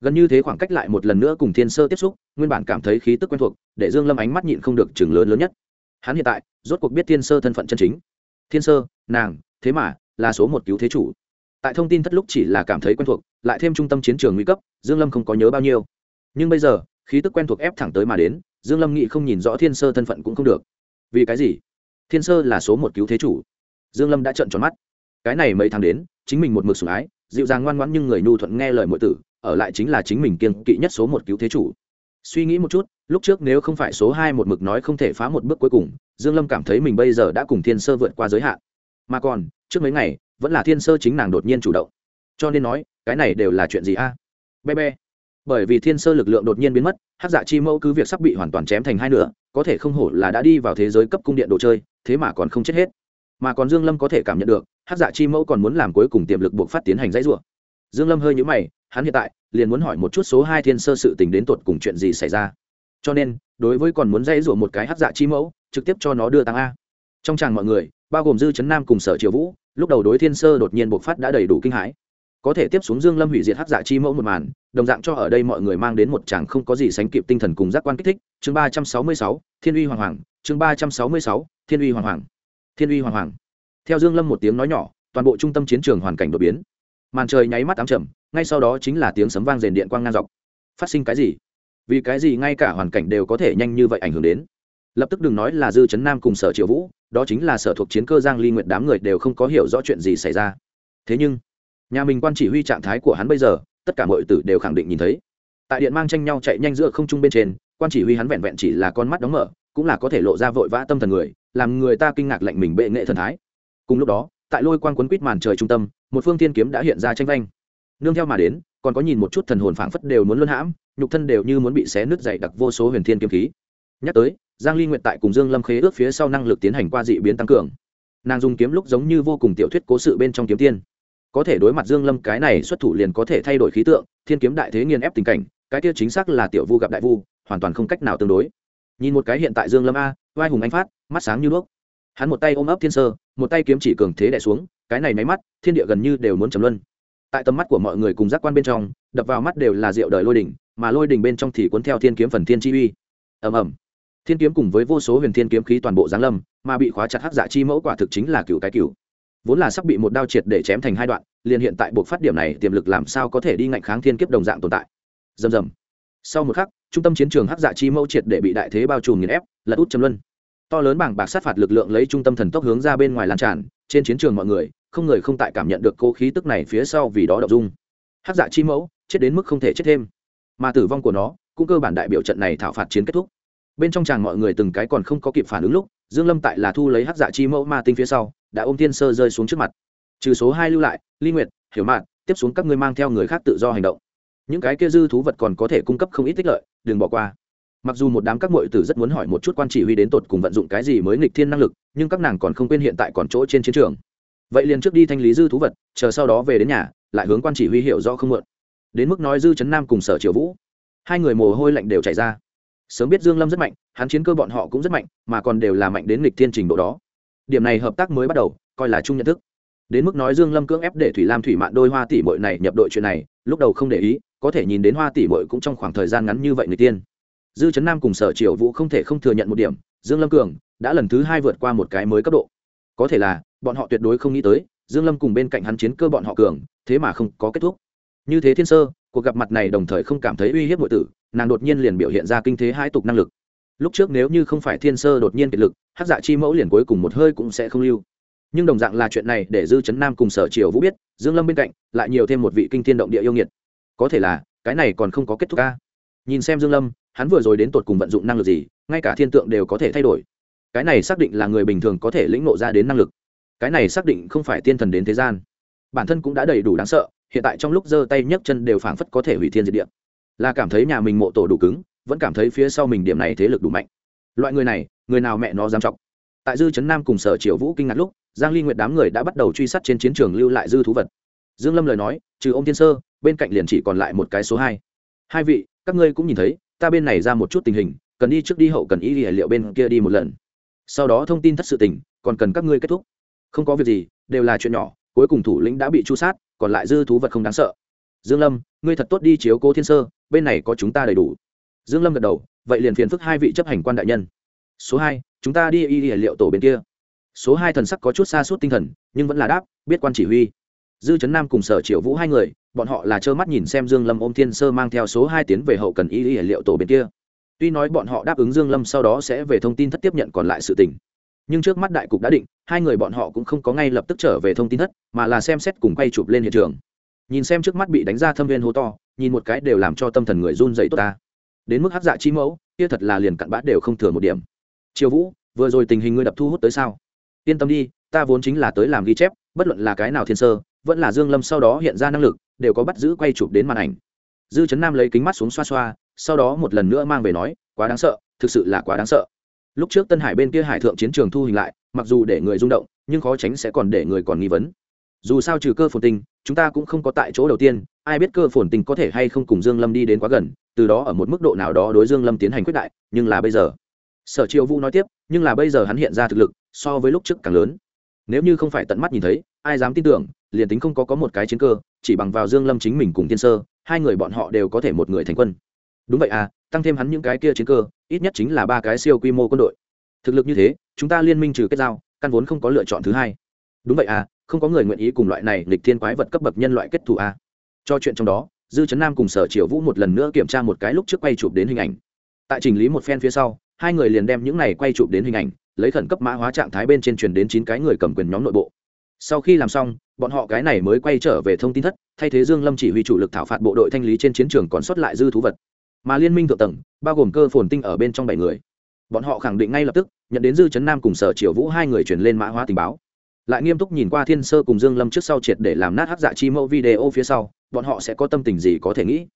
Gần như thế khoảng cách lại một lần nữa cùng thiên sơ tiếp xúc, nguyên bản cảm thấy khí tức quen thuộc, để dương lâm ánh mắt nhịn không được chừng lớn lớn nhất. Hắn hiện tại rốt cuộc biết thiên sơ thân phận chân chính thiên sơ, nàng, thế mà, là số một cứu thế chủ. Tại thông tin thất lúc chỉ là cảm thấy quen thuộc, lại thêm trung tâm chiến trường nguy cấp, dương lâm không có nhớ bao nhiêu. Nhưng bây giờ, khí tức quen thuộc ép thẳng tới mà đến, dương lâm nghĩ không nhìn rõ thiên sơ thân phận cũng không được. Vì cái gì? Thiên sơ là số một cứu thế chủ. Dương lâm đã trợn tròn mắt. Cái này mấy tháng đến, chính mình một mực sủng ái, dịu dàng ngoan ngoãn nhưng người nhu thuận nghe lời muội tử, ở lại chính là chính mình kiên kỵ nhất số một cứu thế chủ suy nghĩ một chút, lúc trước nếu không phải số hai một mực nói không thể phá một bước cuối cùng, dương lâm cảm thấy mình bây giờ đã cùng thiên sơ vượt qua giới hạn. Mà còn, trước mấy ngày, vẫn là thiên sơ chính nàng đột nhiên chủ động. Cho nên nói, cái này đều là chuyện gì a? À? be be bởi vì thiên sơ lực lượng đột nhiên biến mất hát dạ chi mẫu cứ việc sắp bị hoàn toàn chém thành hai nửa, có thể không hổ là đã đi vào thế giới cấp cung điện đồ chơi, thế mà còn không chết hết. Mà còn dương lâm có thể cảm nhận được hát dạ chi mẫu còn muốn làm cuối cùng tiềm lực buộc phát tiến hành dãy rủa dương lâm hơi nhíu mày, hắn hiện tại liền muốn hỏi một chút số hai thiên sơ sự tình đến tột cùng chuyện gì xảy ra. Cho nên, đối với còn muốn dây rủa một cái hát dạ chi mẫu, trực tiếp cho nó đưa tăng a. Trong tràng mọi người, bao gồm dư chấn nam cùng sở triều vũ, lúc đầu đối thiên sơ đột nhiên bộc phát đã đầy đủ kinh hãi. Có thể tiếp xuống dương lâm hủy diệt hắc dạ chi mẫu một màn, đồng dạng cho ở đây mọi người mang đến một chàng không có gì sánh kịp tinh thần cùng giác quan kích thích. Chương ba trăm sáu mươi sáu, thiên uy hoàng hoàng, chương ba trăm sáu mươi sáu, thiên uy hoàng hoàng, thiên uy hoàng hoàng. Theo dương lâm một tiếng nói nhỏ, toàn bộ trung tâm chiến trường hoàn cảnh đột biến màn trời nháy mắt ám trầm, ngay sau đó chính là tiếng sấm vang rền điện quang ngang dọc. Phát sinh cái gì? Vì cái gì ngay cả hoàn cảnh đều có thể nhanh như vậy ảnh hưởng đến? Lập tức đừng nói là dư chấn nam cùng sở triệu vũ, đó chính là sở thuộc chiến cơ giang ly nguyệt đám người đều không có hiểu rõ chuyện gì xảy ra. Thế nhưng, nhà mình quan chỉ huy trạng thái của hắn bây giờ, tất cả mọi tử đều khẳng định nhìn thấy. Tại điện mang tranh nhau chạy nhanh giữa không trung bên trên, quan chỉ huy hắn vẹn vẹn chỉ là con mắt đóng mở, cũng là có thể lộ ra vội vã tâm thần người, làm người ta kinh ngạc lạnh mình bệ nghệ thần thái. Cùng lúc đó, tại lôi quang quấn quýt màn trời trung tâm một phương thiên kiếm đã hiện ra tranh vanh. Nương theo mà đến, còn có nhìn một chút thần hồn phảng phất đều muốn luân hãm, nhục thân đều như muốn bị xé nứt dày đặc vô số huyền thiên kiếm khí. Nhắc tới, giang ly nguyện tại cùng dương lâm khế ước phía sau năng lực tiến hành qua dị biến tăng cường. Nàng dùng kiếm lúc giống như vô cùng tiểu thuyết cố sự bên trong kiếm tiên. Có thể đối mặt dương lâm cái này xuất thủ liền có thể thay đổi khí tượng, thiên kiếm đại thế nghiền ép tình cảnh, cái kia chính xác là tiểu vu gặp đại vu, hoàn toàn không cách nào tương đối. Nhìn một cái hiện tại dương lâm a, vai hùng anh phát, mắt sáng như đuốc. Hắn một tay ôm ấp thiên sơ, một tay kiếm chỉ cường thế đè xuống cái này máy mắt, thiên địa gần như đều muốn trầm luân. Tại tầm mắt của mọi người cùng giác quan bên trong, đập vào mắt đều là rượu đời lôi đỉnh, mà lôi đỉnh bên trong thì cuốn theo thiên kiếm phần thiên chi uy. Ầm ầm. Thiên kiếm cùng với vô số huyền thiên kiếm khí toàn bộ giáng lâm, mà bị khóa chặt hắc dạ chi mẫu quả thực chính là cựu cái cựu. Vốn là sắp bị một đao triệt để chém thành hai đoạn, liền hiện tại buộc phát điểm này, tiềm lực làm sao có thể đi ngạnh kháng thiên kiếp đồng dạng tồn tại. Dầm dầm sau một khắc, trung tâm chiến trường hắc dạ chi mẫu triệt để bị đại thế bao trùm nghiền ép, lật út châm luân. To lớn bảng bạc sát phạt lực lượng lấy trung tâm thần tốc hướng ra bên ngoài lan tràn, trên chiến trường mọi người không người không tại cảm nhận được cố khí tức này phía sau vì đó đậu dung. Hắc dạ chi mẫu, chết đến mức không thể chết thêm. Mà tử vong của nó, cũng cơ bản đại biểu trận này thảo phạt chiến kết thúc. Bên trong tràng mọi người từng cái còn không có kịp phản ứng lúc, dương lâm tại là thu lấy hắc dạ chi mẫu ma tinh phía sau, đã ôm thiên sơ rơi xuống trước mặt. Trừ số hai lưu lại, ly nguyệt, hiểu mạn, tiếp xuống các ngươi mang theo người khác tự do hành động. Những cái kia dư thú vật còn có thể cung cấp không ít tích lợi, đừng bỏ qua. Mặc dù một đám các mội tử rất muốn hỏi một chút quan chỉ huy đến tột cùng vận dụng cái gì mới nghịch thiên năng lực, nhưng các nàng còn không quên hiện tại còn chỗ trên chiến trường vậy liền trước đi thanh lý dư thú vật, chờ sau đó về đến nhà, lại hướng quan chỉ huy hiểu rõ không mượn đến mức nói dư chấn nam cùng sở triều vũ, hai người mồ hôi lạnh đều chảy ra. Sớm biết dương lâm rất mạnh, hắn chiến cơ bọn họ cũng rất mạnh, mà còn đều là mạnh đến nghịch thiên trình độ đó. Điểm này hợp tác mới bắt đầu, coi là chung nhận thức. Đến mức nói dương lâm cưỡng ép để thủy lam thủy mạn đôi hoa tỷ muội này nhập đội chuyện này, lúc đầu không để ý, có thể nhìn đến hoa tỷ muội cũng trong khoảng thời gian ngắn như vậy người tiên dư chấn nam cùng sở triều vũ không thể không thừa nhận một điểm, dương lâm cường, đã lần thứ hai vượt qua một cái mới cấp độ. Có thể là bọn họ tuyệt đối không nghĩ tới, dương lâm cùng bên cạnh hắn chiến cơ bọn họ cường, thế mà không có kết thúc. Như thế thiên sơ, cuộc gặp mặt này đồng thời không cảm thấy uy hiếp nội tử, nàng đột nhiên liền biểu hiện ra kinh thế hai tục năng lực. Lúc trước nếu như không phải thiên sơ đột nhiên kiệt lực hát dạ chi mẫu liền cuối cùng một hơi cũng sẽ không lưu. Nhưng đồng dạng là chuyện này để dư chấn nam cùng sở triều vũ biết, dương lâm bên cạnh lại nhiều thêm một vị kinh thiên động địa yêu nghiệt. Có thể là, cái này còn không có kết thúc ca nhìn xem dương lâm, hắn vừa rồi đến tột cùng vận dụng năng lực gì, ngay cả thiên tượng đều có thể thay đổi. Cái này xác định là người bình thường có thể lĩnh ngộ ra đến năng lực cái này xác định không phải tiên thần đến thế gian. Bản thân cũng đã đầy đủ đáng sợ, hiện tại trong lúc giơ tay nhấc chân đều phảng phất có thể hủy thiên diệt địa. Là cảm thấy nhà mình mộ tổ đủ cứng, vẫn cảm thấy phía sau mình điểm này thế lực đủ mạnh. Loại người này, người nào mẹ nó dám trọng tại dư trấn nam cùng sở triều vũ kinh ngạc lúc, giang ly nguyệt đám người đã bắt đầu truy sát trên chiến trường lưu lại dư thú vật. Dương lâm lời nói, trừ ông thiên sơ, bên cạnh liền chỉ còn lại một cái số hai. Hai vị, các ngươi cũng nhìn thấy, ta bên này ra một chút tình hình, cần đi trước đi hậu cần y liệu bên kia đi một lần. Sau đó thông tin thất sự tình, còn cần các ngươi kết thúc không có việc gì, đều là chuyện nhỏ, cuối cùng thủ lĩnh đã bị chu sát, còn lại dư thú vật không đáng sợ. Dương lâm, ngươi thật tốt đi chiếu cố thiên sơ, bên này có chúng ta đầy đủ. Dương lâm gật đầu, vậy liền phiền phức hai vị chấp hành quan đại nhân. Số hai, chúng ta đi y liệu tổ bên kia. Số hai thần sắc có chút xa suốt tinh thần, nhưng vẫn là đáp, biết quan chỉ huy. Dư trấn nam cùng sở triệu vũ hai người, bọn họ là trơ mắt nhìn xem dương lâm ôm thiên sơ mang theo số hai tiến về hậu cần y y liệu tổ bên kia. Tuy nói bọn họ đáp ứng dương lâm sau đó sẽ về thông tin thất tiếp nhận còn lại sự tình nhưng trước mắt đại cục đã định, hai người bọn họ cũng không có ngay lập tức trở về thông tin thất, mà là xem xét cùng quay chụp lên hiện trường. Nhìn xem trước mắt bị đánh ra thâm viên hố to, nhìn một cái đều làm cho tâm thần người run dậy tốt ta. Đến mức hát dạ chi mẫu, kia thật là liền cặn bã đều không thừa một điểm. Triều vũ, vừa rồi tình hình ngươi đập thu hút tới sao? Yên tâm đi, ta vốn chính là tới làm ghi chép, bất luận là cái nào thiên sơ, vẫn là dương lâm sau đó hiện ra năng lực, đều có bắt giữ quay chụp đến màn ảnh. Dư chấn nam lấy kính mắt xuống xoa xoa, sau đó một lần nữa mang về nói, quá đáng sợ, thực sự là quá đáng sợ lúc trước tân hải bên kia hải thượng chiến trường thu hình lại, mặc dù để người rung động, nhưng khó tránh sẽ còn để người còn nghi vấn. Dù sao trừ cơ phồn tinh chúng ta cũng không có tại chỗ đầu tiên, ai biết cơ phồn tinh có thể hay không cùng dương lâm đi đến quá gần, từ đó ở một mức độ nào đó đối dương lâm tiến hành quyết đại, nhưng là bây giờ. Sở triều vũ nói tiếp, nhưng là bây giờ hắn hiện ra thực lực, so với lúc trước càng lớn. Nếu như không phải tận mắt nhìn thấy, ai dám tin tưởng, liền tính không có có một cái chiến cơ, chỉ bằng vào dương lâm chính mình cùng tiên sơ, hai người bọn họ đều có thể một người thành quân. Đúng vậy à tăng thêm hắn những cái kia chiến cơ, ít nhất chính là ba cái siêu quy mô quân đội. Thực lực như thế, chúng ta liên minh trừ kết giao, căn vốn không có lựa chọn thứ hai. Đúng vậy à không có người nguyện ý cùng loại này lịch thiên quái vật cấp bậc nhân loại kết thù à. cho chuyện trong đó, dư trấn nam cùng sở triều vũ một lần nữa kiểm tra một cái lúc trước quay chụp đến hình ảnh. Tại chỉnh lý một phen phía sau, hai người liền đem những này quay chụp đến hình ảnh, lấy khẩn cấp mã hóa trạng thái bên trên truyền đến chín cái người cầm quyền nhóm nội bộ. Sau khi làm xong, bọn họ cái này mới quay trở về thông tin thất, thay thế dương lâm chỉ huy chủ lực thảo phạt bộ đội thanh lý trên chiến trường còn sót lại dư thú vật mà liên minh thượng tầng, bao gồm cơ phồn tinh ở bên trong bảy người. Bọn họ khẳng định ngay lập tức, nhận đến dư chấn nam cùng sở triều vũ hai người chuyển lên mã hóa tình báo. Lại nghiêm túc nhìn qua thiên sơ cùng dương lâm trước sau triệt để làm nát hắc dạ chi mẫu video phía sau, bọn họ sẽ có tâm tình gì có thể nghĩ?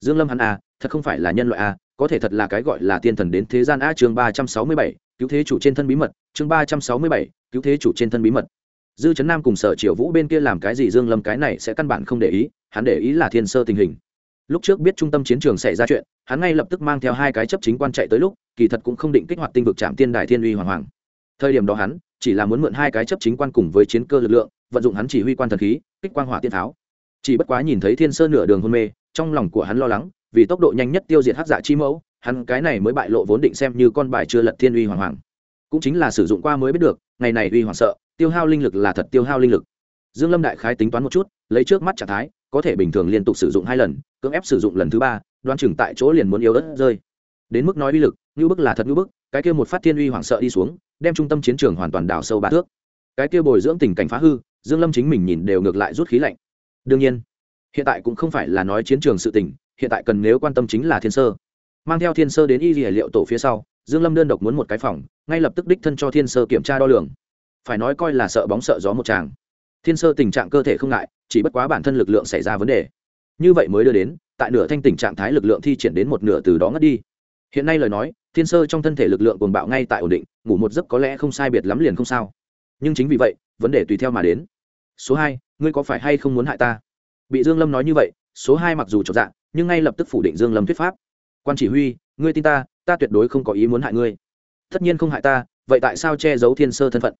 Dương lâm hắn à thật không phải là nhân loại à có thể thật là cái gọi là tiên thần đến thế gian a chương ba trăm sáu mươi bảy, cứu thế chủ trên thân bí mật, chương ba trăm sáu mươi bảy, cứu thế chủ trên thân bí mật. Dư chấn nam cùng sở triều vũ bên kia làm cái gì dương lâm cái này sẽ căn bản không để ý, hắn để ý là thiên sơ tình hình lúc trước biết trung tâm chiến trường xảy ra chuyện, hắn ngay lập tức mang theo hai cái chấp chính quan chạy tới lúc, kỳ thật cũng không định kích hoạt tinh vực trạm tiên đài thiên uy hoàng hoàng. Thời điểm đó hắn, chỉ là muốn mượn hai cái chấp chính quan cùng với chiến cơ lực lượng, vận dụng hắn chỉ huy quan thần khí, kích quang hỏa tiên tháo. Chỉ bất quá nhìn thấy thiên sơ nửa đường hôn mê, trong lòng của hắn lo lắng, vì tốc độ nhanh nhất tiêu diệt hắc dạ chi mẫu, hắn cái này mới bại lộ vốn định xem như con bài chưa lật thiên uy hoàng hoàng. Cũng chính là sử dụng qua mới biết được, ngày này uy hoàng sợ, tiêu hao linh lực là thật tiêu hao linh lực. Dương lâm đại khái tính toán một chút, lấy trước mắt trạng thái có thể bình thường liên tục sử dụng hai lần, cưỡng ép sử dụng lần thứ ba đoan chừng tại chỗ liền muốn yếu ớt rơi. Đến mức nói uy lực, như bức là thật như bức, cái kia một phát thiên uy hoảng sợ đi xuống, đem trung tâm chiến trường hoàn toàn đào sâu ba thước. Cái kia bồi dưỡng tình cảnh phá hư, dương lâm chính mình nhìn đều ngược lại rút khí lạnh. Đương nhiên, hiện tại cũng không phải là nói chiến trường sự tình, hiện tại cần nếu quan tâm chính là thiên sơ. Mang theo thiên sơ đến y dì liệu tổ phía sau, dương lâm đơn độc muốn một cái phòng, ngay lập tức đích thân cho thiên sơ kiểm tra đo lường. Phải nói coi là sợ bóng sợ gió một chàng thiên sơ tình trạng cơ thể không ngại chỉ bất quá bản thân lực lượng xảy ra vấn đề. Như vậy mới đưa đến, tại nửa thanh tỉnh trạng thái lực lượng thi triển đến một nửa từ đó ngất đi. Hiện nay lời nói, thiên sơ trong thân thể lực lượng cuồng bạo ngay tại ổn định, ngủ một giấc có lẽ không sai biệt lắm liền không sao. Nhưng chính vì vậy, vấn đề tùy theo mà đến. Số hai, ngươi có phải hay không muốn hại ta? Bị dương lâm nói như vậy, số hai mặc dù trọn dạng nhưng ngay lập tức phủ định dương lâm thuyết pháp. Quan chỉ huy, ngươi tin ta ta tuyệt đối không có ý muốn hại ngươi. Tất nhiên không hại ta, vậy tại sao che giấu thiên sơ thân phận?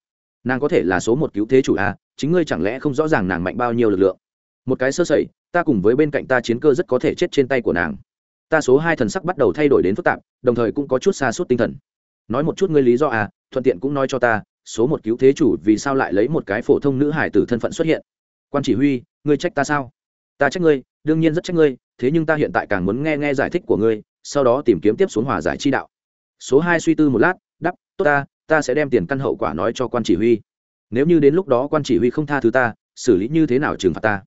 Nàng có thể là số một cứu thế chủ à chính ngươi chẳng lẽ không rõ ràng nàng mạnh bao nhiêu lực lượng? Một cái sơ sẩy, ta cùng với bên cạnh ta chiến cơ rất có thể chết trên tay của nàng. Ta số hai thần sắc bắt đầu thay đổi đến phức tạp, đồng thời cũng có chút xa suốt tinh thần. Nói một chút ngươi lý do à thuận tiện cũng nói cho ta, số một cứu thế chủ vì sao lại lấy một cái phổ thông nữ hải tử thân phận xuất hiện? Quan chỉ huy, ngươi trách ta sao? Ta trách ngươi, đương nhiên rất trách ngươi, thế nhưng ta hiện tại càng muốn nghe nghe giải thích của ngươi, sau đó tìm kiếm tiếp xuống hòa giải chi đạo. Số hai suy tư một lát đắp tốt ta ta sẽ đem tiền căn hậu quả nói cho quan chỉ huy nếu như đến lúc đó quan chỉ huy không tha thứ ta, xử lý như thế nào trừng phạt ta?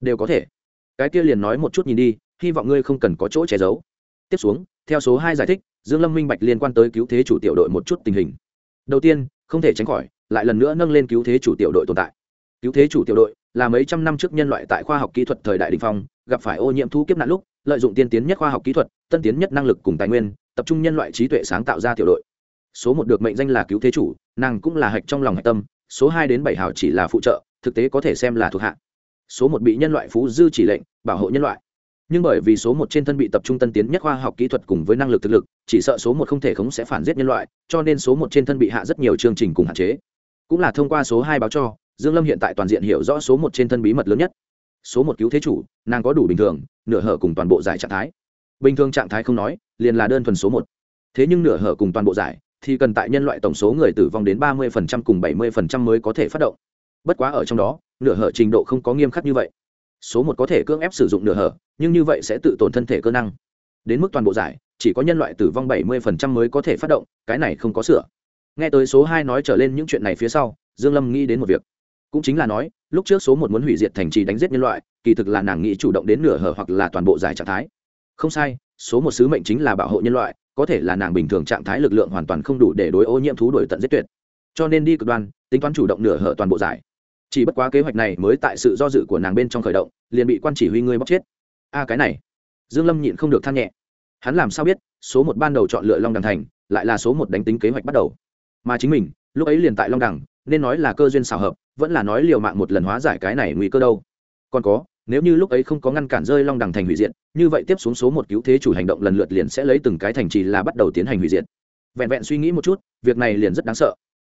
Đều có thể. Cái kia liền nói một chút nhìn đi, hy vọng ngươi không cần có chỗ che giấu. Tiếp xuống, theo số hai giải thích, dương lâm minh bạch liên quan tới cứu thế chủ tiểu đội một chút tình hình. Đầu tiên, không thể tránh khỏi, lại lần nữa nâng lên cứu thế chủ tiểu đội tồn tại. Cứu thế chủ tiểu đội là mấy trăm năm trước nhân loại tại khoa học kỹ thuật thời đại đình phong, gặp phải ô nhiễm thu kiếp nạn lúc, lợi dụng tiên tiến nhất khoa học kỹ thuật, tân tiến nhất năng lực cùng tài nguyên, tập trung nhân loại trí tuệ sáng tạo ra tiểu đội. Số một được mệnh danh là cứu thế chủ, nàng cũng là hạch trong lòng hạch tâm số hai đến bảy hào chỉ là phụ trợ, thực tế có thể xem là thuộc hạ. Số một bị nhân loại phú dư chỉ lệnh, bảo hộ nhân loại. Nhưng bởi vì số một trên thân bị tập trung tân tiến nhất khoa học kỹ thuật cùng với năng lực thực lực, chỉ sợ số một không thể khống sẽ phản giết nhân loại, cho nên số một trên thân bị hạ rất nhiều chương trình cùng hạn chế. Cũng là thông qua số hai báo cho, dương lâm hiện tại toàn diện hiểu rõ số một trên thân bí mật lớn nhất. Số một cứu thế chủ, nàng có đủ bình thường, nửa hở cùng toàn bộ giải trạng thái. Bình thường trạng thái không nói, liền là đơn thuần số một. Thế nhưng nửa hở cùng toàn bộ giải thì cần tại nhân loại tổng số người tử vong đến ba 30% cùng bảy 70% mới có thể phát động. Bất quá ở trong đó, nửa hở trình độ không có nghiêm khắc như vậy. Số một có thể cưỡng ép sử dụng nửa hở, nhưng như vậy sẽ tự tổn thân thể cơ năng. Đến mức toàn bộ giải, chỉ có nhân loại tử vong bảy 70% mới có thể phát động, cái này không có sửa. Nghe tới số hai nói trở lên những chuyện này phía sau, dương lâm nghĩ đến một việc. Cũng chính là nói, lúc trước số một muốn hủy diệt thành trì đánh giết nhân loại, kỳ thực là nàng nghĩ chủ động đến nửa hở hoặc là toàn bộ giải trạng thái. Không sai, số một sứ mệnh chính là bảo hộ nhân loại có thể là nàng bình thường trạng thái lực lượng hoàn toàn không đủ để đối ô nhiễm thú đổi tận giết tuyệt. Cho nên đi cực đoan, tính toán chủ động nửa hở toàn bộ giải. Chỉ bất quá kế hoạch này mới tại sự do dự của nàng bên trong khởi động, liền bị quan chỉ huy ngươi bóc chết. A, cái này. Dương lâm nhịn không được than nhẹ. Hắn làm sao biết, số một ban đầu chọn lựa long đằng thành, lại là số một đánh tính kế hoạch bắt đầu. Mà chính mình, lúc ấy liền tại long đằng, nên nói là cơ duyên xào hợp, vẫn là nói liều mạng một lần hóa giải cái này nguy cơ đâu. Còn có nếu như lúc ấy không có ngăn cản rơi long đằng thành hủy diệt, như vậy tiếp xuống số một cứu thế chủ hành động lần lượt liền sẽ lấy từng cái thành trì là bắt đầu tiến hành hủy diệt. Vẹn vẹn suy nghĩ một chút, việc này liền rất đáng sợ.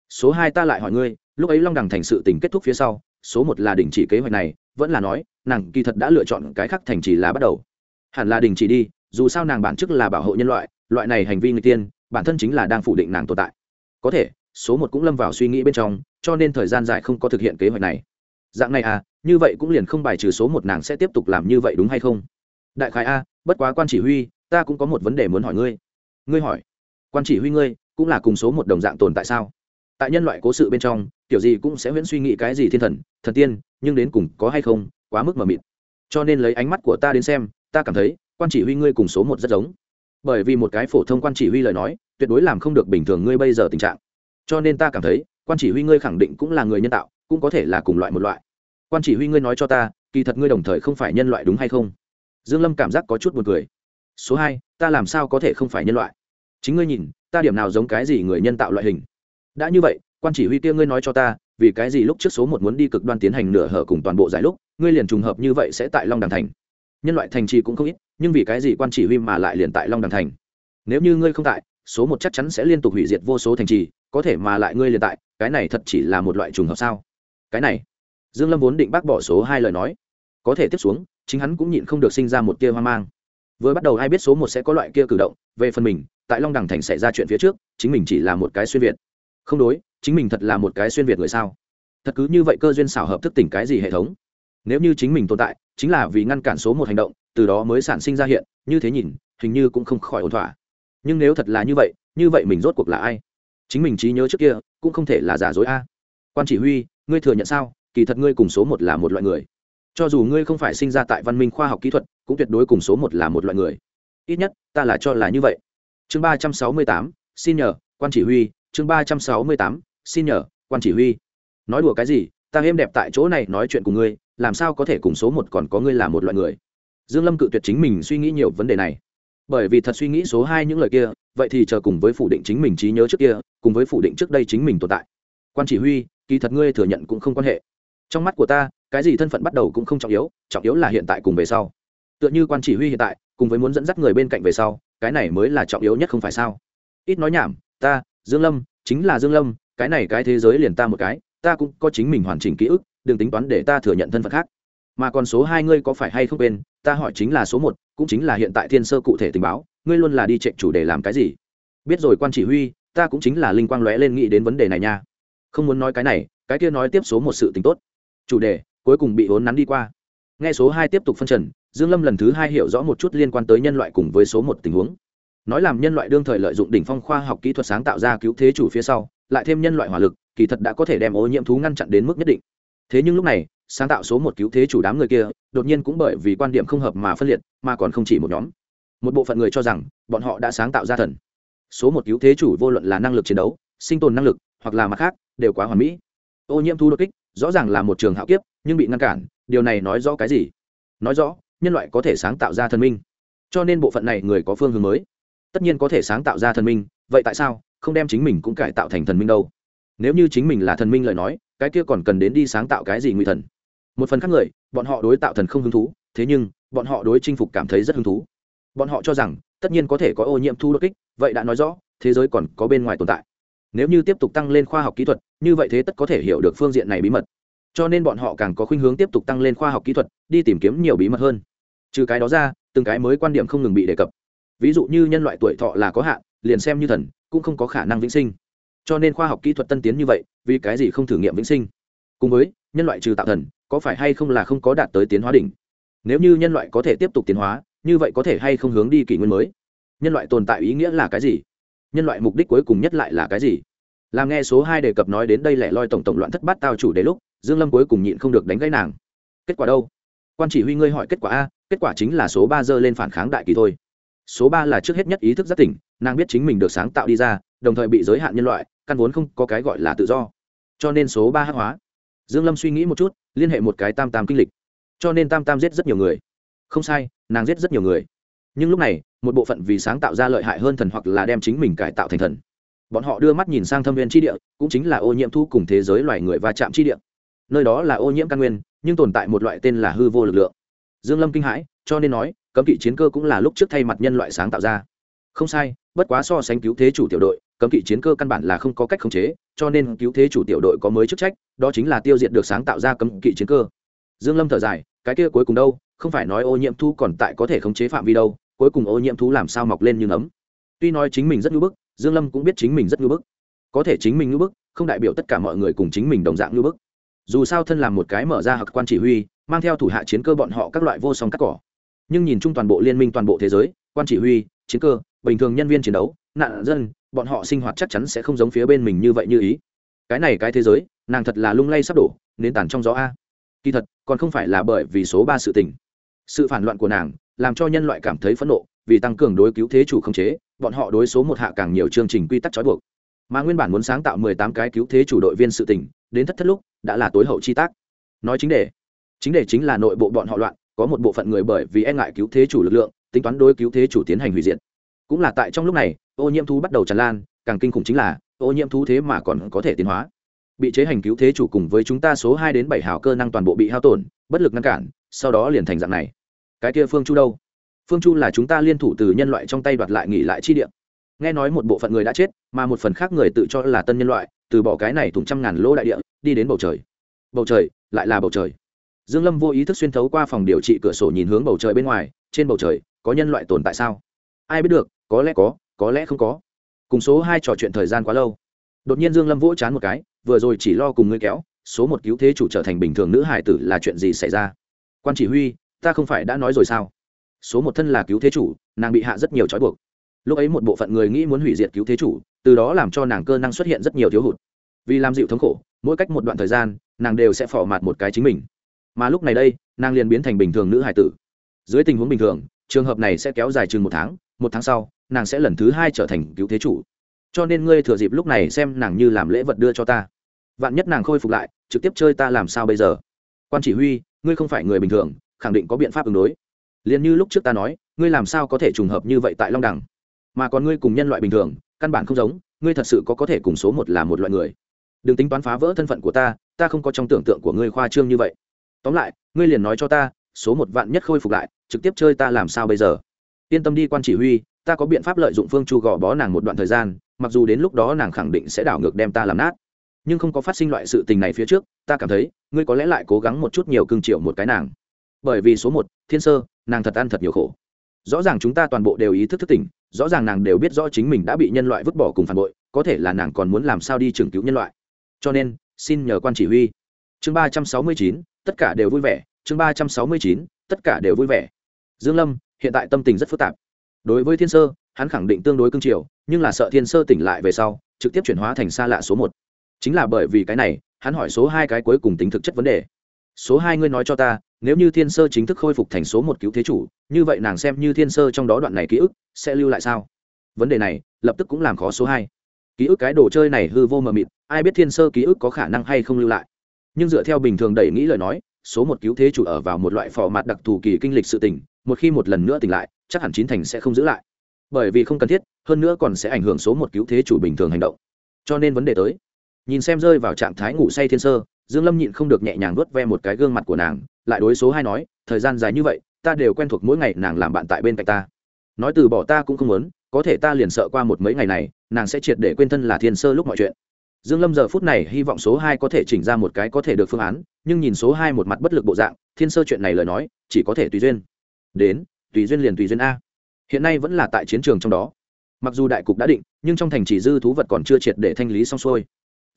Số hai ta lại hỏi ngươi, lúc ấy long đằng thành sự tình kết thúc phía sau, số một là đình chỉ kế hoạch này, vẫn là nói, nàng kỳ thật đã lựa chọn cái khác thành trì là bắt đầu. Hẳn là đình chỉ đi, dù sao nàng bản chức là bảo hộ nhân loại loại này hành vi người tiên, bản thân chính là đang phủ định nàng tồn tại. Có thể, số một cũng lâm vào suy nghĩ bên trong, cho nên thời gian dài không có thực hiện kế hoạch này. Dạng này à như vậy cũng liền không bài trừ số một nàng sẽ tiếp tục làm như vậy đúng hay không? Đại khái a, bất quá quan chỉ huy, ta cũng có một vấn đề muốn hỏi ngươi. Ngươi hỏi, quan chỉ huy ngươi cũng là cùng số một đồng dạng tồn tại sao? Tại nhân loại cố sự bên trong, kiểu gì cũng sẽ huyễn suy nghĩ cái gì thiên thần thần tiên, nhưng đến cùng có hay không, quá mức mờ mịt. Cho nên lấy ánh mắt của ta đến xem, ta cảm thấy, quan chỉ huy ngươi cùng số một rất giống. Bởi vì một cái phổ thông quan chỉ huy lời nói, tuyệt đối làm không được bình thường ngươi bây giờ tình trạng. Cho nên ta cảm thấy, quan chỉ huy ngươi khẳng định cũng là người nhân tạo, cũng có thể là cùng loại một loại quan chỉ huy ngươi nói cho ta, kỳ thật ngươi đồng thời không phải nhân loại đúng hay không? Dương lâm cảm giác có chút buồn cười. Số hai, ta làm sao có thể không phải nhân loại? Chính ngươi nhìn, ta điểm nào giống cái gì người nhân tạo loại hình? Đã như vậy, quan chỉ huy kia ngươi nói cho ta, vì cái gì lúc trước số một muốn đi cực đoan tiến hành nửa hở cùng toàn bộ giải lúc, ngươi liền trùng hợp như vậy sẽ tại long đằng thành? Nhân loại thành trì cũng không ít, nhưng vì cái gì quan chỉ huy mà lại liền tại long đằng thành? Nếu như ngươi không tại, số một chắc chắn sẽ liên tục hủy diệt vô số thành trì, có thể mà lại ngươi liền tại, cái này thật chỉ là một loại trùng hợp sao? Cái này dương lâm vốn định bác bỏ số hai lời nói. Có thể tiếp xuống, chính hắn cũng nhịn không được sinh ra một tia hoang mang. Vừa bắt đầu ai biết số một sẽ có loại kia cử động, về phần mình, tại long đằng thành xảy ra chuyện phía trước, chính mình chỉ là một cái xuyên việt. Không đối, chính mình thật là một cái xuyên việt người sao? Thật cứ như vậy cơ duyên xảo hợp thức tỉnh cái gì hệ thống? Nếu như chính mình tồn tại, chính là vì ngăn cản số một hành động, từ đó mới sản sinh ra hiện, như thế nhìn, hình như cũng không khỏi ổn thỏa. Nhưng nếu thật là như vậy như vậy mình rốt cuộc là ai? Chính mình trí nhớ trước kia, cũng không thể là giả dối a. Quan chỉ huy, ngươi thừa nhận sao? Kỳ thật ngươi cùng số một là một loại người. Cho dù ngươi không phải sinh ra tại văn minh khoa học kỹ thuật, cũng tuyệt đối cùng số một là một loại người. Ít nhất, ta là cho là như vậy. Chương ba trăm sáu mươi tám, xin nhờ, quan chỉ huy. Chương ba trăm sáu mươi tám, xin nhờ, quan chỉ huy. Nói đùa cái gì, ta êm đẹp tại chỗ này nói chuyện cùng ngươi, làm sao có thể cùng số một còn có ngươi là một loại người? Dương lâm cự tuyệt chính mình suy nghĩ nhiều vấn đề này. Bởi vì thật suy nghĩ số hai những lời kia, vậy thì chờ cùng với phủ định chính mình trí nhớ trước kia, cùng với phủ định trước đây chính mình tồn tại. Quan chỉ huy, kỳ thật ngươi thừa nhận cũng không quan hệ trong mắt của ta, cái gì thân phận bắt đầu cũng không trọng yếu trọng yếu là hiện tại cùng về sau. Tựa như quan chỉ huy hiện tại, cùng với muốn dẫn dắt người bên cạnh về sau, cái này mới là trọng yếu nhất không phải sao? Ít nói nhảm, ta, dương lâm, chính là dương lâm, cái này cái thế giới liền ta một cái, ta cũng có chính mình hoàn chỉnh ký ức, đừng tính toán để ta thừa nhận thân phận khác. Mà còn số hai ngươi có phải hay không quên, ta hỏi chính là số một, cũng chính là hiện tại thiên sơ cụ thể tình báo, ngươi luôn là đi chạy chủ đề làm cái gì? Biết rồi quan chỉ huy, ta cũng chính là linh quang lóe lên nghĩ đến vấn đề này nha. Không muốn nói cái này, cái kia nói tiếp số một sự tình tốt chủ đề, cuối cùng bị hốn nắn đi qua. Nghe số hai tiếp tục phân trần, dương lâm lần thứ hai hiểu rõ một chút liên quan tới nhân loại cùng với số một tình huống. Nói làm nhân loại đương thời lợi dụng đỉnh phong khoa học kỹ thuật sáng tạo ra cứu thế chủ phía sau, lại thêm nhân loại hỏa lực, kỳ thật đã có thể đem ô nhiễm thú ngăn chặn đến mức nhất định. Thế nhưng lúc này, sáng tạo số một cứu thế chủ đám người kia, đột nhiên cũng bởi vì quan điểm không hợp mà phân liệt, mà còn không chỉ một nhóm. Một bộ phận người cho rằng, bọn họ đã sáng tạo ra thần. Số một cứu thế chủ vô luận là năng lực chiến đấu, sinh tồn năng lực, hoặc là mặt khác, đều quá hoàn mỹ. Ô nhiễm thú đột kích rõ ràng là một trường hạo kiếp, nhưng bị ngăn cản, điều này nói rõ cái gì? Nói rõ, nhân loại có thể sáng tạo ra thần minh. Cho nên bộ phận này người có phương hướng mới. Tất nhiên có thể sáng tạo ra thần minh, vậy tại sao không đem chính mình cũng cải tạo thành thần minh đâu? Nếu như chính mình là thần minh lời nói, cái kia còn cần đến đi sáng tạo cái gì nguy thần? Một phần khác người, bọn họ đối tạo thần không hứng thú, thế nhưng, bọn họ đối chinh phục cảm thấy rất hứng thú. Bọn họ cho rằng, tất nhiên có thể có ô nhiễm thu đột kích, vậy đã nói rõ, thế giới còn có bên ngoài tồn tại. Nếu như tiếp tục tăng lên khoa học kỹ thuật như vậy thế tất có thể hiểu được phương diện này bí mật. Cho nên bọn họ càng có khuynh hướng tiếp tục tăng lên khoa học kỹ thuật, đi tìm kiếm nhiều bí mật hơn. Trừ cái đó ra, từng cái mới quan điểm không ngừng bị đề cập. Ví dụ như nhân loại tuổi thọ là có hạn, liền xem như thần, cũng không có khả năng vĩnh sinh. Cho nên khoa học kỹ thuật tân tiến như vậy, vì cái gì không thử nghiệm vĩnh sinh? Cùng với, nhân loại trừ tạo thần, có phải hay không là không có đạt tới tiến hóa đỉnh? Nếu như nhân loại có thể tiếp tục tiến hóa, như vậy có thể hay không hướng đi kỷ nguyên mới? Nhân loại tồn tại ý nghĩa là cái gì? Nhân loại mục đích cuối cùng nhất lại là cái gì? Làm nghe số hai đề cập nói đến đây lẻ loi tổng tổng loạn thất bát tao chủ đề lúc, dương lâm cuối cùng nhịn không được đánh gãy nàng. Kết quả đâu? Quan chỉ huy ngươi hỏi kết quả a, kết quả chính là số ba dơ lên phản kháng đại kỳ thôi. Số ba là trước hết nhất ý thức giác tỉnh, nàng biết chính mình được sáng tạo đi ra, đồng thời bị giới hạn nhân loại, căn vốn không có cái gọi là tự do. Cho nên số ba hắc hóa. Dương lâm suy nghĩ một chút, liên hệ một cái tam tam kinh lịch. Cho nên tam tam giết rất nhiều người. Không sai, nàng giết rất nhiều người. Nhưng lúc này, một bộ phận vì sáng tạo ra lợi hại hơn thần hoặc là đem chính mình cải tạo thành thần bọn họ đưa mắt nhìn sang thâm viên tri địa, cũng chính là ô nhiễm thu cùng thế giới loài người va chạm tri địa. Nơi đó là ô nhiễm căn nguyên, nhưng tồn tại một loại tên là hư vô lực lượng. Dương lâm kinh hãi, cho nên nói, cấm kỵ chiến cơ cũng là lúc trước thay mặt nhân loại sáng tạo ra. Không sai, bất quá so sánh cứu thế chủ tiểu đội, cấm kỵ chiến cơ căn bản là không có cách khống chế, cho nên cứu thế chủ tiểu đội có mới chức trách, đó chính là tiêu diệt được sáng tạo ra cấm kỵ chiến cơ. Dương lâm thở dài, cái kia cuối cùng đâu? Không phải nói ô nhiễm thu còn tại có thể khống chế phạm vi đâu, cuối cùng ô nhiễm thú làm sao mọc lên như nấm? Tuy nói chính mình rất ngưỡng bức dương lâm cũng biết chính mình rất ngưỡng bức. Có thể chính mình ngưỡng bức, không đại biểu tất cả mọi người cùng chính mình đồng dạng ngưỡng bức. Dù sao thân làm một cái mở ra hạc quan chỉ huy, mang theo thủ hạ chiến cơ bọn họ các loại vô song cắt cỏ. Nhưng nhìn chung toàn bộ liên minh toàn bộ thế giới, quan chỉ huy, chiến cơ, bình thường nhân viên chiến đấu, nạn dân, bọn họ sinh hoạt chắc chắn sẽ không giống phía bên mình như vậy như ý. Cái này cái thế giới, nàng thật là lung lay sắp đổ nên tàn trong gió a. Kỳ thật, còn không phải là bởi vì số ba sự tình. Sự phản loạn của nàng, làm cho nhân loại cảm thấy phẫn nộ vì tăng cường đối cứu thế chủ khống chế, bọn họ đối số một hạ càng nhiều chương trình quy tắc trói buộc. Mà nguyên bản muốn sáng tạo mười tám cái cứu thế chủ đội viên sự tỉnh đến thất thất lúc, đã là tối hậu chi tác. Nói chính đề. Chính đề chính là nội bộ bọn họ loạn, có một bộ phận người bởi vì e ngại cứu thế chủ lực lượng, tính toán đối cứu thế chủ tiến hành hủy diệt. Cũng là tại trong lúc này, ô nhiễm thú bắt đầu tràn lan, càng kinh khủng chính là, ô nhiễm thú thế mà còn có thể tiến hóa. Bị chế hành cứu thế chủ cùng với chúng ta số hai đến bảy hào cơ năng toàn bộ bị hao tổn, bất lực ngăn cản, sau đó liền thành dạng này. Cái kia phương chu đâu? Phương chu là chúng ta liên thủ từ nhân loại trong tay đoạt lại nghỉ lại chi địa. Nghe nói một bộ phận người đã chết, mà một phần khác người tự cho là tân nhân loại, từ bỏ cái này thùng trăm ngàn lô đại địa, đi đến bầu trời. Bầu trời, lại là bầu trời. Dương lâm vô ý thức xuyên thấu qua phòng điều trị cửa sổ nhìn hướng bầu trời bên ngoài, trên bầu trời, có nhân loại tồn tại sao? Ai biết được, có lẽ có có lẽ không có. Cùng số hai trò chuyện thời gian quá lâu. Đột nhiên dương lâm vỗ chán một cái, vừa rồi chỉ lo cùng ngươi kéo, số một cứu thế chủ trở thành bình thường nữ hài tử là chuyện gì xảy ra? Quan chỉ huy, ta không phải đã nói rồi sao? Số một thân là cứu thế chủ, nàng bị hạ rất nhiều trói buộc. Lúc ấy một bộ phận người nghĩ muốn hủy diệt cứu thế chủ, từ đó làm cho nàng cơ năng xuất hiện rất nhiều thiếu hụt. Vì làm dịu thống khổ, mỗi cách một đoạn thời gian, nàng đều sẽ phỏ mặt một cái chính mình. Mà lúc này đây, nàng liền biến thành bình thường nữ hải tử. Dưới tình huống bình thường, trường hợp này sẽ kéo dài chừng một tháng một tháng sau, nàng sẽ lần thứ hai trở thành cứu thế chủ. Cho nên ngươi thừa dịp lúc này xem nàng như làm lễ vật đưa cho ta. Vạn nhất nàng khôi phục lại, trực tiếp chơi ta làm sao bây giờ? Quan chỉ huy, ngươi không phải người bình thường, khẳng định có biện pháp ứng đối liền như lúc trước ta nói, ngươi làm sao có thể trùng hợp như vậy tại long đẳng mà còn ngươi cùng nhân loại bình thường, căn bản không giống, ngươi thật sự có có thể cùng số một là một loại người. Đừng tính toán phá vỡ thân phận của ta ta không có trong tưởng tượng của ngươi khoa trương như vậy. Tóm lại, ngươi liền nói cho ta, số một vạn nhất khôi phục lại, trực tiếp chơi ta làm sao bây giờ? Yên tâm đi quan chỉ huy, ta có biện pháp lợi dụng phương chu gò bó nàng một đoạn thời gian, mặc dù đến lúc đó nàng khẳng định sẽ đảo ngược đem ta làm nát. Nhưng không có phát sinh loại sự tình này phía trước, ta cảm thấy, ngươi có lẽ lại cố gắng một chút nhiều cương triệu một cái nàng bởi vì số một, thiên sơ, nàng thật ăn thật nhiều khổ. Rõ ràng chúng ta toàn bộ đều ý thức thức tỉnh, rõ ràng nàng đều biết rõ chính mình đã bị nhân loại vứt bỏ cùng phản bội, có thể là nàng còn muốn làm sao đi trưởng cứu nhân loại. Cho nên, xin nhờ quan chỉ huy. Chương ba trăm sáu mươi chín, tất cả đều vui vẻ. Chương ba trăm sáu mươi chín, tất cả đều vui vẻ. Dương lâm, hiện tại tâm tình rất phức tạp. Đối với thiên sơ, hắn khẳng định tương đối cương triều nhưng là sợ thiên sơ tỉnh lại về sau, trực tiếp chuyển hóa thành xa lạ số một. Chính là bởi vì cái này, hắn hỏi số hai cái cuối cùng tính thực chất vấn đề. Số hai ngươi nói cho ta nếu như thiên sơ chính thức khôi phục thành số một cứu thế chủ, như vậy nàng xem như thiên sơ trong đó đoạn này ký ức sẽ lưu lại sao? Vấn đề này, lập tức cũng làm khó số hai. Ký ức cái đồ chơi này hư vô mờ mịt, ai biết thiên sơ ký ức có khả năng hay không lưu lại. Nhưng dựa theo bình thường đẩy nghĩ lời nói, số một cứu thế chủ ở vào một loại phò mặt đặc thù kỳ kinh lịch sự tỉnh một khi một lần nữa tỉnh lại, chắc hẳn chín thành sẽ không giữ lại. Bởi vì không cần thiết, hơn nữa còn sẽ ảnh hưởng số một cứu thế chủ bình thường hành động. Cho nên vấn đề tới. Nhìn xem rơi vào trạng thái ngủ say thiên sơ dương lâm nhịn không được nhẹ nhàng vuốt ve một cái gương mặt của nàng, lại đối số hai nói, thời gian dài như vậy, ta đều quen thuộc mỗi ngày nàng làm bạn tại bên cạnh ta. Nói từ bỏ ta cũng không muốn, có thể ta liền sợ qua một mấy ngày này, nàng sẽ triệt để quên thân là thiên sơ lúc mọi chuyện. Dương lâm giờ phút này hy vọng số hai có thể chỉnh ra một cái có thể được phương án, nhưng nhìn số hai một mặt bất lực bộ dạng, thiên sơ chuyện này lời nói, chỉ có thể tùy duyên. Đến, tùy duyên liền tùy duyên a. Hiện nay vẫn là tại chiến trường trong đó. Mặc dù đại cục đã định, nhưng trong thành chỉ dư thú vật còn chưa triệt để thanh lý xong xuôi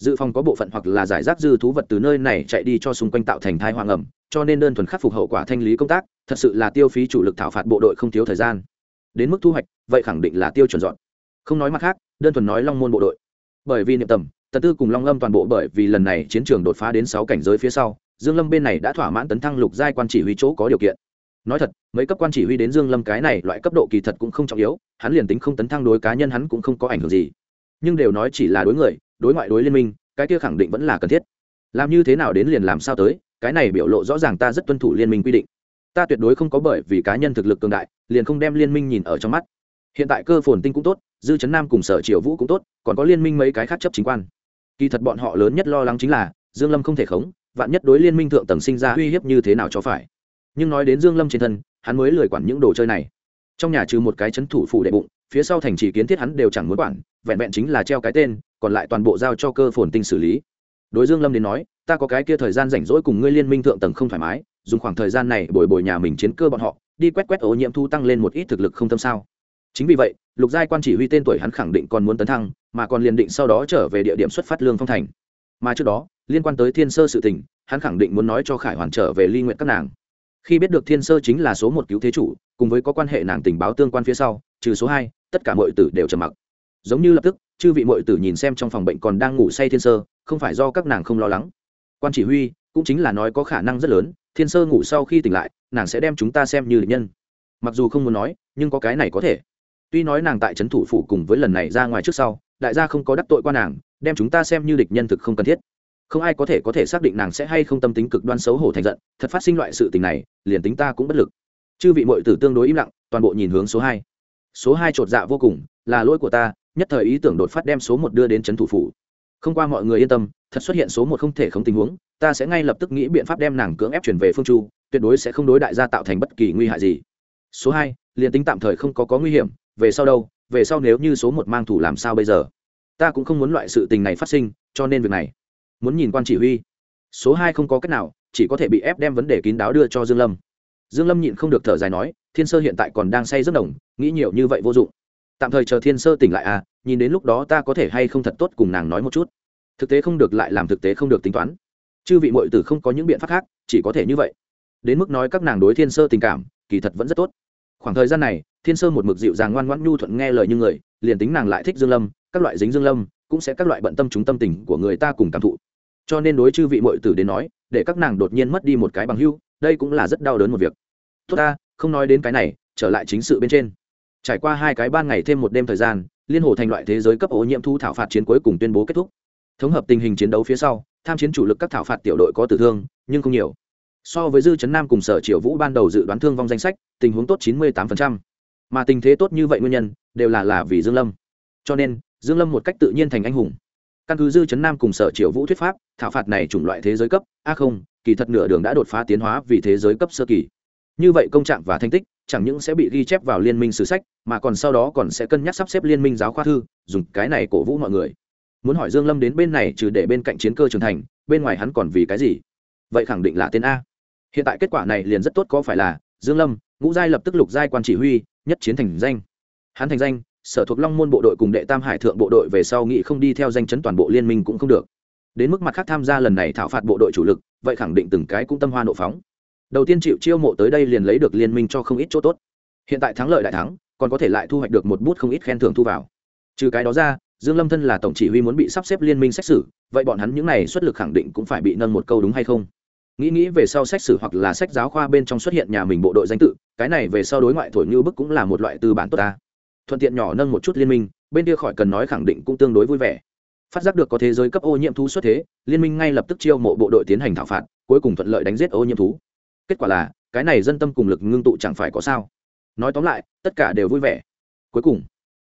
dự phòng có bộ phận hoặc là giải rác dư thú vật từ nơi này chạy đi cho xung quanh tạo thành thai hoang ẩm, cho nên đơn thuần khắc phục hậu quả thanh lý công tác, thật sự là tiêu phí chủ lực thảo phạt bộ đội không thiếu thời gian. Đến mức thu hoạch, vậy khẳng định là tiêu chuẩn dọn. Không nói mặt khác, đơn thuần nói long môn bộ đội. Bởi vì niệm tầm, tần tư cùng long lâm toàn bộ bởi vì lần này chiến trường đột phá đến sáu cảnh giới phía sau, dương lâm bên này đã thỏa mãn tấn thăng lục giai quan chỉ huy chỗ có điều kiện. Nói thật, mấy cấp quan chỉ huy đến dương lâm cái này loại cấp độ kỳ thật cũng không trọng yếu, hắn liền tính không tấn thăng đối cá nhân hắn cũng không có ảnh hưởng gì. Nhưng đều nói chỉ là đối người đối ngoại đối liên minh, cái kia khẳng định vẫn là cần thiết. Làm như thế nào đến liền làm sao tới, cái này biểu lộ rõ ràng ta rất tuân thủ liên minh quy định. Ta tuyệt đối không có bởi vì cá nhân thực lực cường đại, liền không đem liên minh nhìn ở trong mắt. Hiện tại cơ phồn tinh cũng tốt, dư chấn nam cùng sở triều vũ cũng tốt, còn có liên minh mấy cái khác chấp chính quan. Kỳ thật bọn họ lớn nhất lo lắng chính là, dương lâm không thể khống, vạn nhất đối liên minh thượng tầng sinh ra uy hiếp như thế nào cho phải. Nhưng nói đến dương lâm trên thân, hắn mới lười quản những đồ chơi này. Trong nhà trừ một cái chấn thủ phủ đệ bụng, phía sau thành trì kiến thiết hắn đều chẳng muốn quản, vẹn vẹn chính là treo cái tên còn lại toàn bộ giao cho cơ phồn tinh xử lý. Đối dương lâm đến nói, ta có cái kia thời gian rảnh rỗi cùng ngươi liên minh thượng tầng không thoải mái, dùng khoảng thời gian này bồi bồi nhà mình chiến cơ bọn họ, đi quét quét ô nhiễm thu tăng lên một ít thực lực không tâm sao. Chính vì vậy, lục giai quan chỉ huy tên tuổi hắn khẳng định còn muốn tấn thăng, mà còn liền định sau đó trở về địa điểm xuất phát lương phong thành. Mà trước đó, liên quan tới thiên sơ sự tình, hắn khẳng định muốn nói cho khải hoàn trở về ly nguyện các nàng. Khi biết được thiên sơ chính là số một cứu thế chủ, cùng với có quan hệ nàng tình báo tương quan phía sau, trừ số hai, tất cả mọi tử đều trầm mặc giống như lập tức, chư vị mội tử nhìn xem trong phòng bệnh còn đang ngủ say thiên sơ, không phải do các nàng không lo lắng. Quan chỉ huy, cũng chính là nói có khả năng rất lớn, thiên sơ ngủ sau khi tỉnh lại, nàng sẽ đem chúng ta xem như địch nhân. Mặc dù không muốn nói, nhưng có cái này có thể. Tuy nói nàng tại trấn thủ phủ cùng với lần này ra ngoài trước sau, đại gia không có đắc tội qua nàng, đem chúng ta xem như địch nhân thực không cần thiết. Không ai có thể có thể xác định nàng sẽ hay không tâm tính cực đoan xấu hổ thành giận, thật phát sinh loại sự tình này, liền tính ta cũng bất lực. Chư vị mội tử tương đối im lặng, toàn bộ nhìn hướng số hai. Số hai chột dạ vô cùng, là lỗi của ta nhất thời ý tưởng đột phát đem số một đưa đến trấn thủ phủ. Không qua mọi người yên tâm, thật xuất hiện số một không thể không tình huống, ta sẽ ngay lập tức nghĩ biện pháp đem nàng cưỡng ép chuyển về phương chu, tuyệt đối sẽ không đối đại gia tạo thành bất kỳ nguy hại gì. Số hai, liền tính tạm thời không có có nguy hiểm, về sau đâu, về sau nếu như số một mang thủ làm sao bây giờ? Ta cũng không muốn loại sự tình này phát sinh, cho nên việc này, muốn nhìn quan chỉ huy. Số hai không có cách nào, chỉ có thể bị ép đem vấn đề kín đáo đưa cho dương lâm. Dương lâm nhịn không được thở dài nói, thiên sơ hiện tại còn đang say rất đồng nghĩ nhiều như vậy vô dụng tạm thời chờ thiên sơ tỉnh lại à nhìn đến lúc đó ta có thể hay không thật tốt cùng nàng nói một chút. Thực tế không được lại làm thực tế không được tính toán. Chư vị Mội tử không có những biện pháp khác, chỉ có thể như vậy. Đến mức nói các nàng đối thiên sơ tình cảm, kỳ thật vẫn rất tốt. Khoảng thời gian này, thiên sơ một mực dịu dàng ngoan ngoãn nhu thuận nghe lời như người, liền tính nàng lại thích dương lâm, các loại dính dương lâm, cũng sẽ các loại bận tâm chúng tâm tình của người ta cùng cảm thụ. Cho nên đối chư vị Mội tử đến nói, để các nàng đột nhiên mất đi một cái bằng hưu đây cũng là rất đau đớn một việc. Tốt ta, không nói đến cái này, trở lại chính sự bên trên trải qua hai cái ban ngày thêm một đêm thời gian, liên hồ thành loại thế giới cấp ô nhiễm thu thảo phạt chiến cuối cùng tuyên bố kết thúc. Thống hợp tình hình chiến đấu phía sau, tham chiến chủ lực các thảo phạt tiểu đội có tử thương, nhưng không nhiều. So với dư chấn nam cùng sở triệu vũ ban đầu dự đoán thương vong danh sách, tình huống tốt chín mươi tám mà tình thế tốt như vậy nguyên nhân, đều là là vì dương lâm. Cho nên, dương lâm một cách tự nhiên thành anh hùng. Căn cứ dư chấn nam cùng sở triệu vũ thuyết pháp, thảo phạt này chủng loại thế giới cấp a không, kỳ thật nửa đường đã đột phá tiến hóa vì thế giới cấp sơ kỳ như vậy công trạng và thành tích chẳng những sẽ bị ghi chép vào liên minh sử sách, mà còn sau đó còn sẽ cân nhắc sắp xếp liên minh giáo khoa thư, dùng cái này cổ vũ mọi người. Muốn hỏi dương lâm đến bên này trừ để bên cạnh chiến cơ trưởng thành, bên ngoài hắn còn vì cái gì? Vậy khẳng định là tên a. Hiện tại kết quả này liền rất tốt có phải là, dương lâm, ngũ giai lập tức lục giai quan chỉ huy, nhất chiến thành danh. Hắn thành danh, sở thuộc long môn bộ đội cùng đệ tam hải thượng bộ đội về sau nghị không đi theo danh chấn toàn bộ liên minh cũng không được. Đến mức mặt khác tham gia lần này thảo phạt bộ đội chủ lực, vậy khẳng định từng cái cũng tâm hoa nộ phóng đầu tiên chịu chiêu mộ tới đây liền lấy được liên minh cho không ít chỗ tốt. Hiện tại thắng lợi đại thắng, còn có thể lại thu hoạch được một bút không ít khen thưởng thu vào. Trừ cái đó ra, dương lâm thân là tổng chỉ huy muốn bị sắp xếp liên minh xét xử, vậy bọn hắn những này xuất lực khẳng định cũng phải bị nâng một câu đúng hay không? Nghĩ nghĩ về sau xét xử hoặc là sách giáo khoa bên trong xuất hiện nhà mình bộ đội danh tự, cái này về sau đối ngoại thổi như bức cũng là một loại tư bản tốt ta. Thuận tiện nhỏ nâng một chút liên minh, bên kia khỏi cần nói khẳng định cũng tương đối vui vẻ. Phát giác được có thế giới cấp ô nhiễm thú xuất thế, liên minh ngay lập tức chiêu mộ bộ đội tiến hành thảo phạt, cuối cùng thuận lợi đánh giết ô nhiễm thú kết quả là, cái này dân tâm cùng lực ngưng tụ chẳng phải có sao. Nói tóm lại, tất cả đều vui vẻ. Cuối cùng,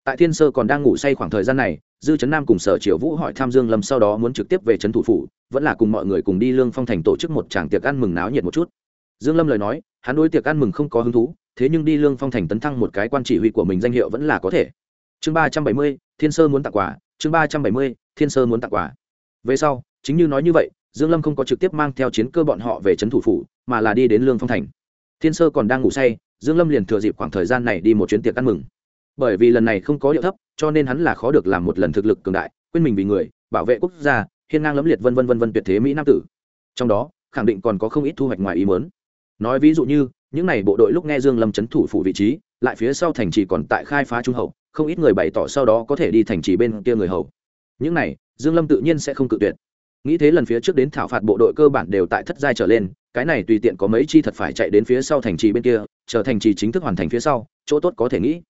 tại thiên sơ còn đang ngủ say khoảng thời gian này, dư trấn nam cùng sở triều vũ hỏi tham dương lâm sau đó muốn trực tiếp về trấn thủ phủ, vẫn là cùng mọi người cùng đi lương phong thành tổ chức một tràng tiệc ăn mừng náo nhiệt một chút. Dương lâm lời nói, hắn đối tiệc ăn mừng không có hứng thú, thế nhưng đi lương phong thành tấn thăng một cái quan chỉ huy của mình danh hiệu vẫn là có thể. Chương ba trăm bảy mươi, thiên sơ muốn tặng quà, chương ba trăm bảy mươi, thiên sơ muốn tặng quà. Về sau, chính như nói như vậy dương lâm không có trực tiếp mang theo chiến cơ bọn họ về trấn thủ phủ, mà là đi đến lương phong thành. Thiên sơ còn đang ngủ say, dương lâm liền thừa dịp khoảng thời gian này đi một chuyến tiệc ăn mừng. Bởi vì lần này không có điệu thấp, cho nên hắn là khó được làm một lần thực lực cường đại, quên mình vì người, bảo vệ quốc gia, hiên ngang lẫm liệt vân vân vân vân tuyệt thế mỹ nam tử. Trong đó, khẳng định còn có không ít thu hoạch ngoài ý muốn. Nói ví dụ như, những này bộ đội lúc nghe dương lâm chấn thủ phủ vị trí, lại phía sau thành trì còn tại khai phá trung hậu, không ít người bày tỏ sau đó có thể đi thành trì bên kia người hầu. Những này, dương lâm tự nhiên sẽ không cự tuyệt nghĩ thế lần phía trước đến thảo phạt bộ đội cơ bản đều tại thất giai trở lên, cái này tùy tiện có mấy chi thật phải chạy đến phía sau thành trì bên kia, chờ thành trì chính thức hoàn thành phía sau, chỗ tốt có thể nghĩ.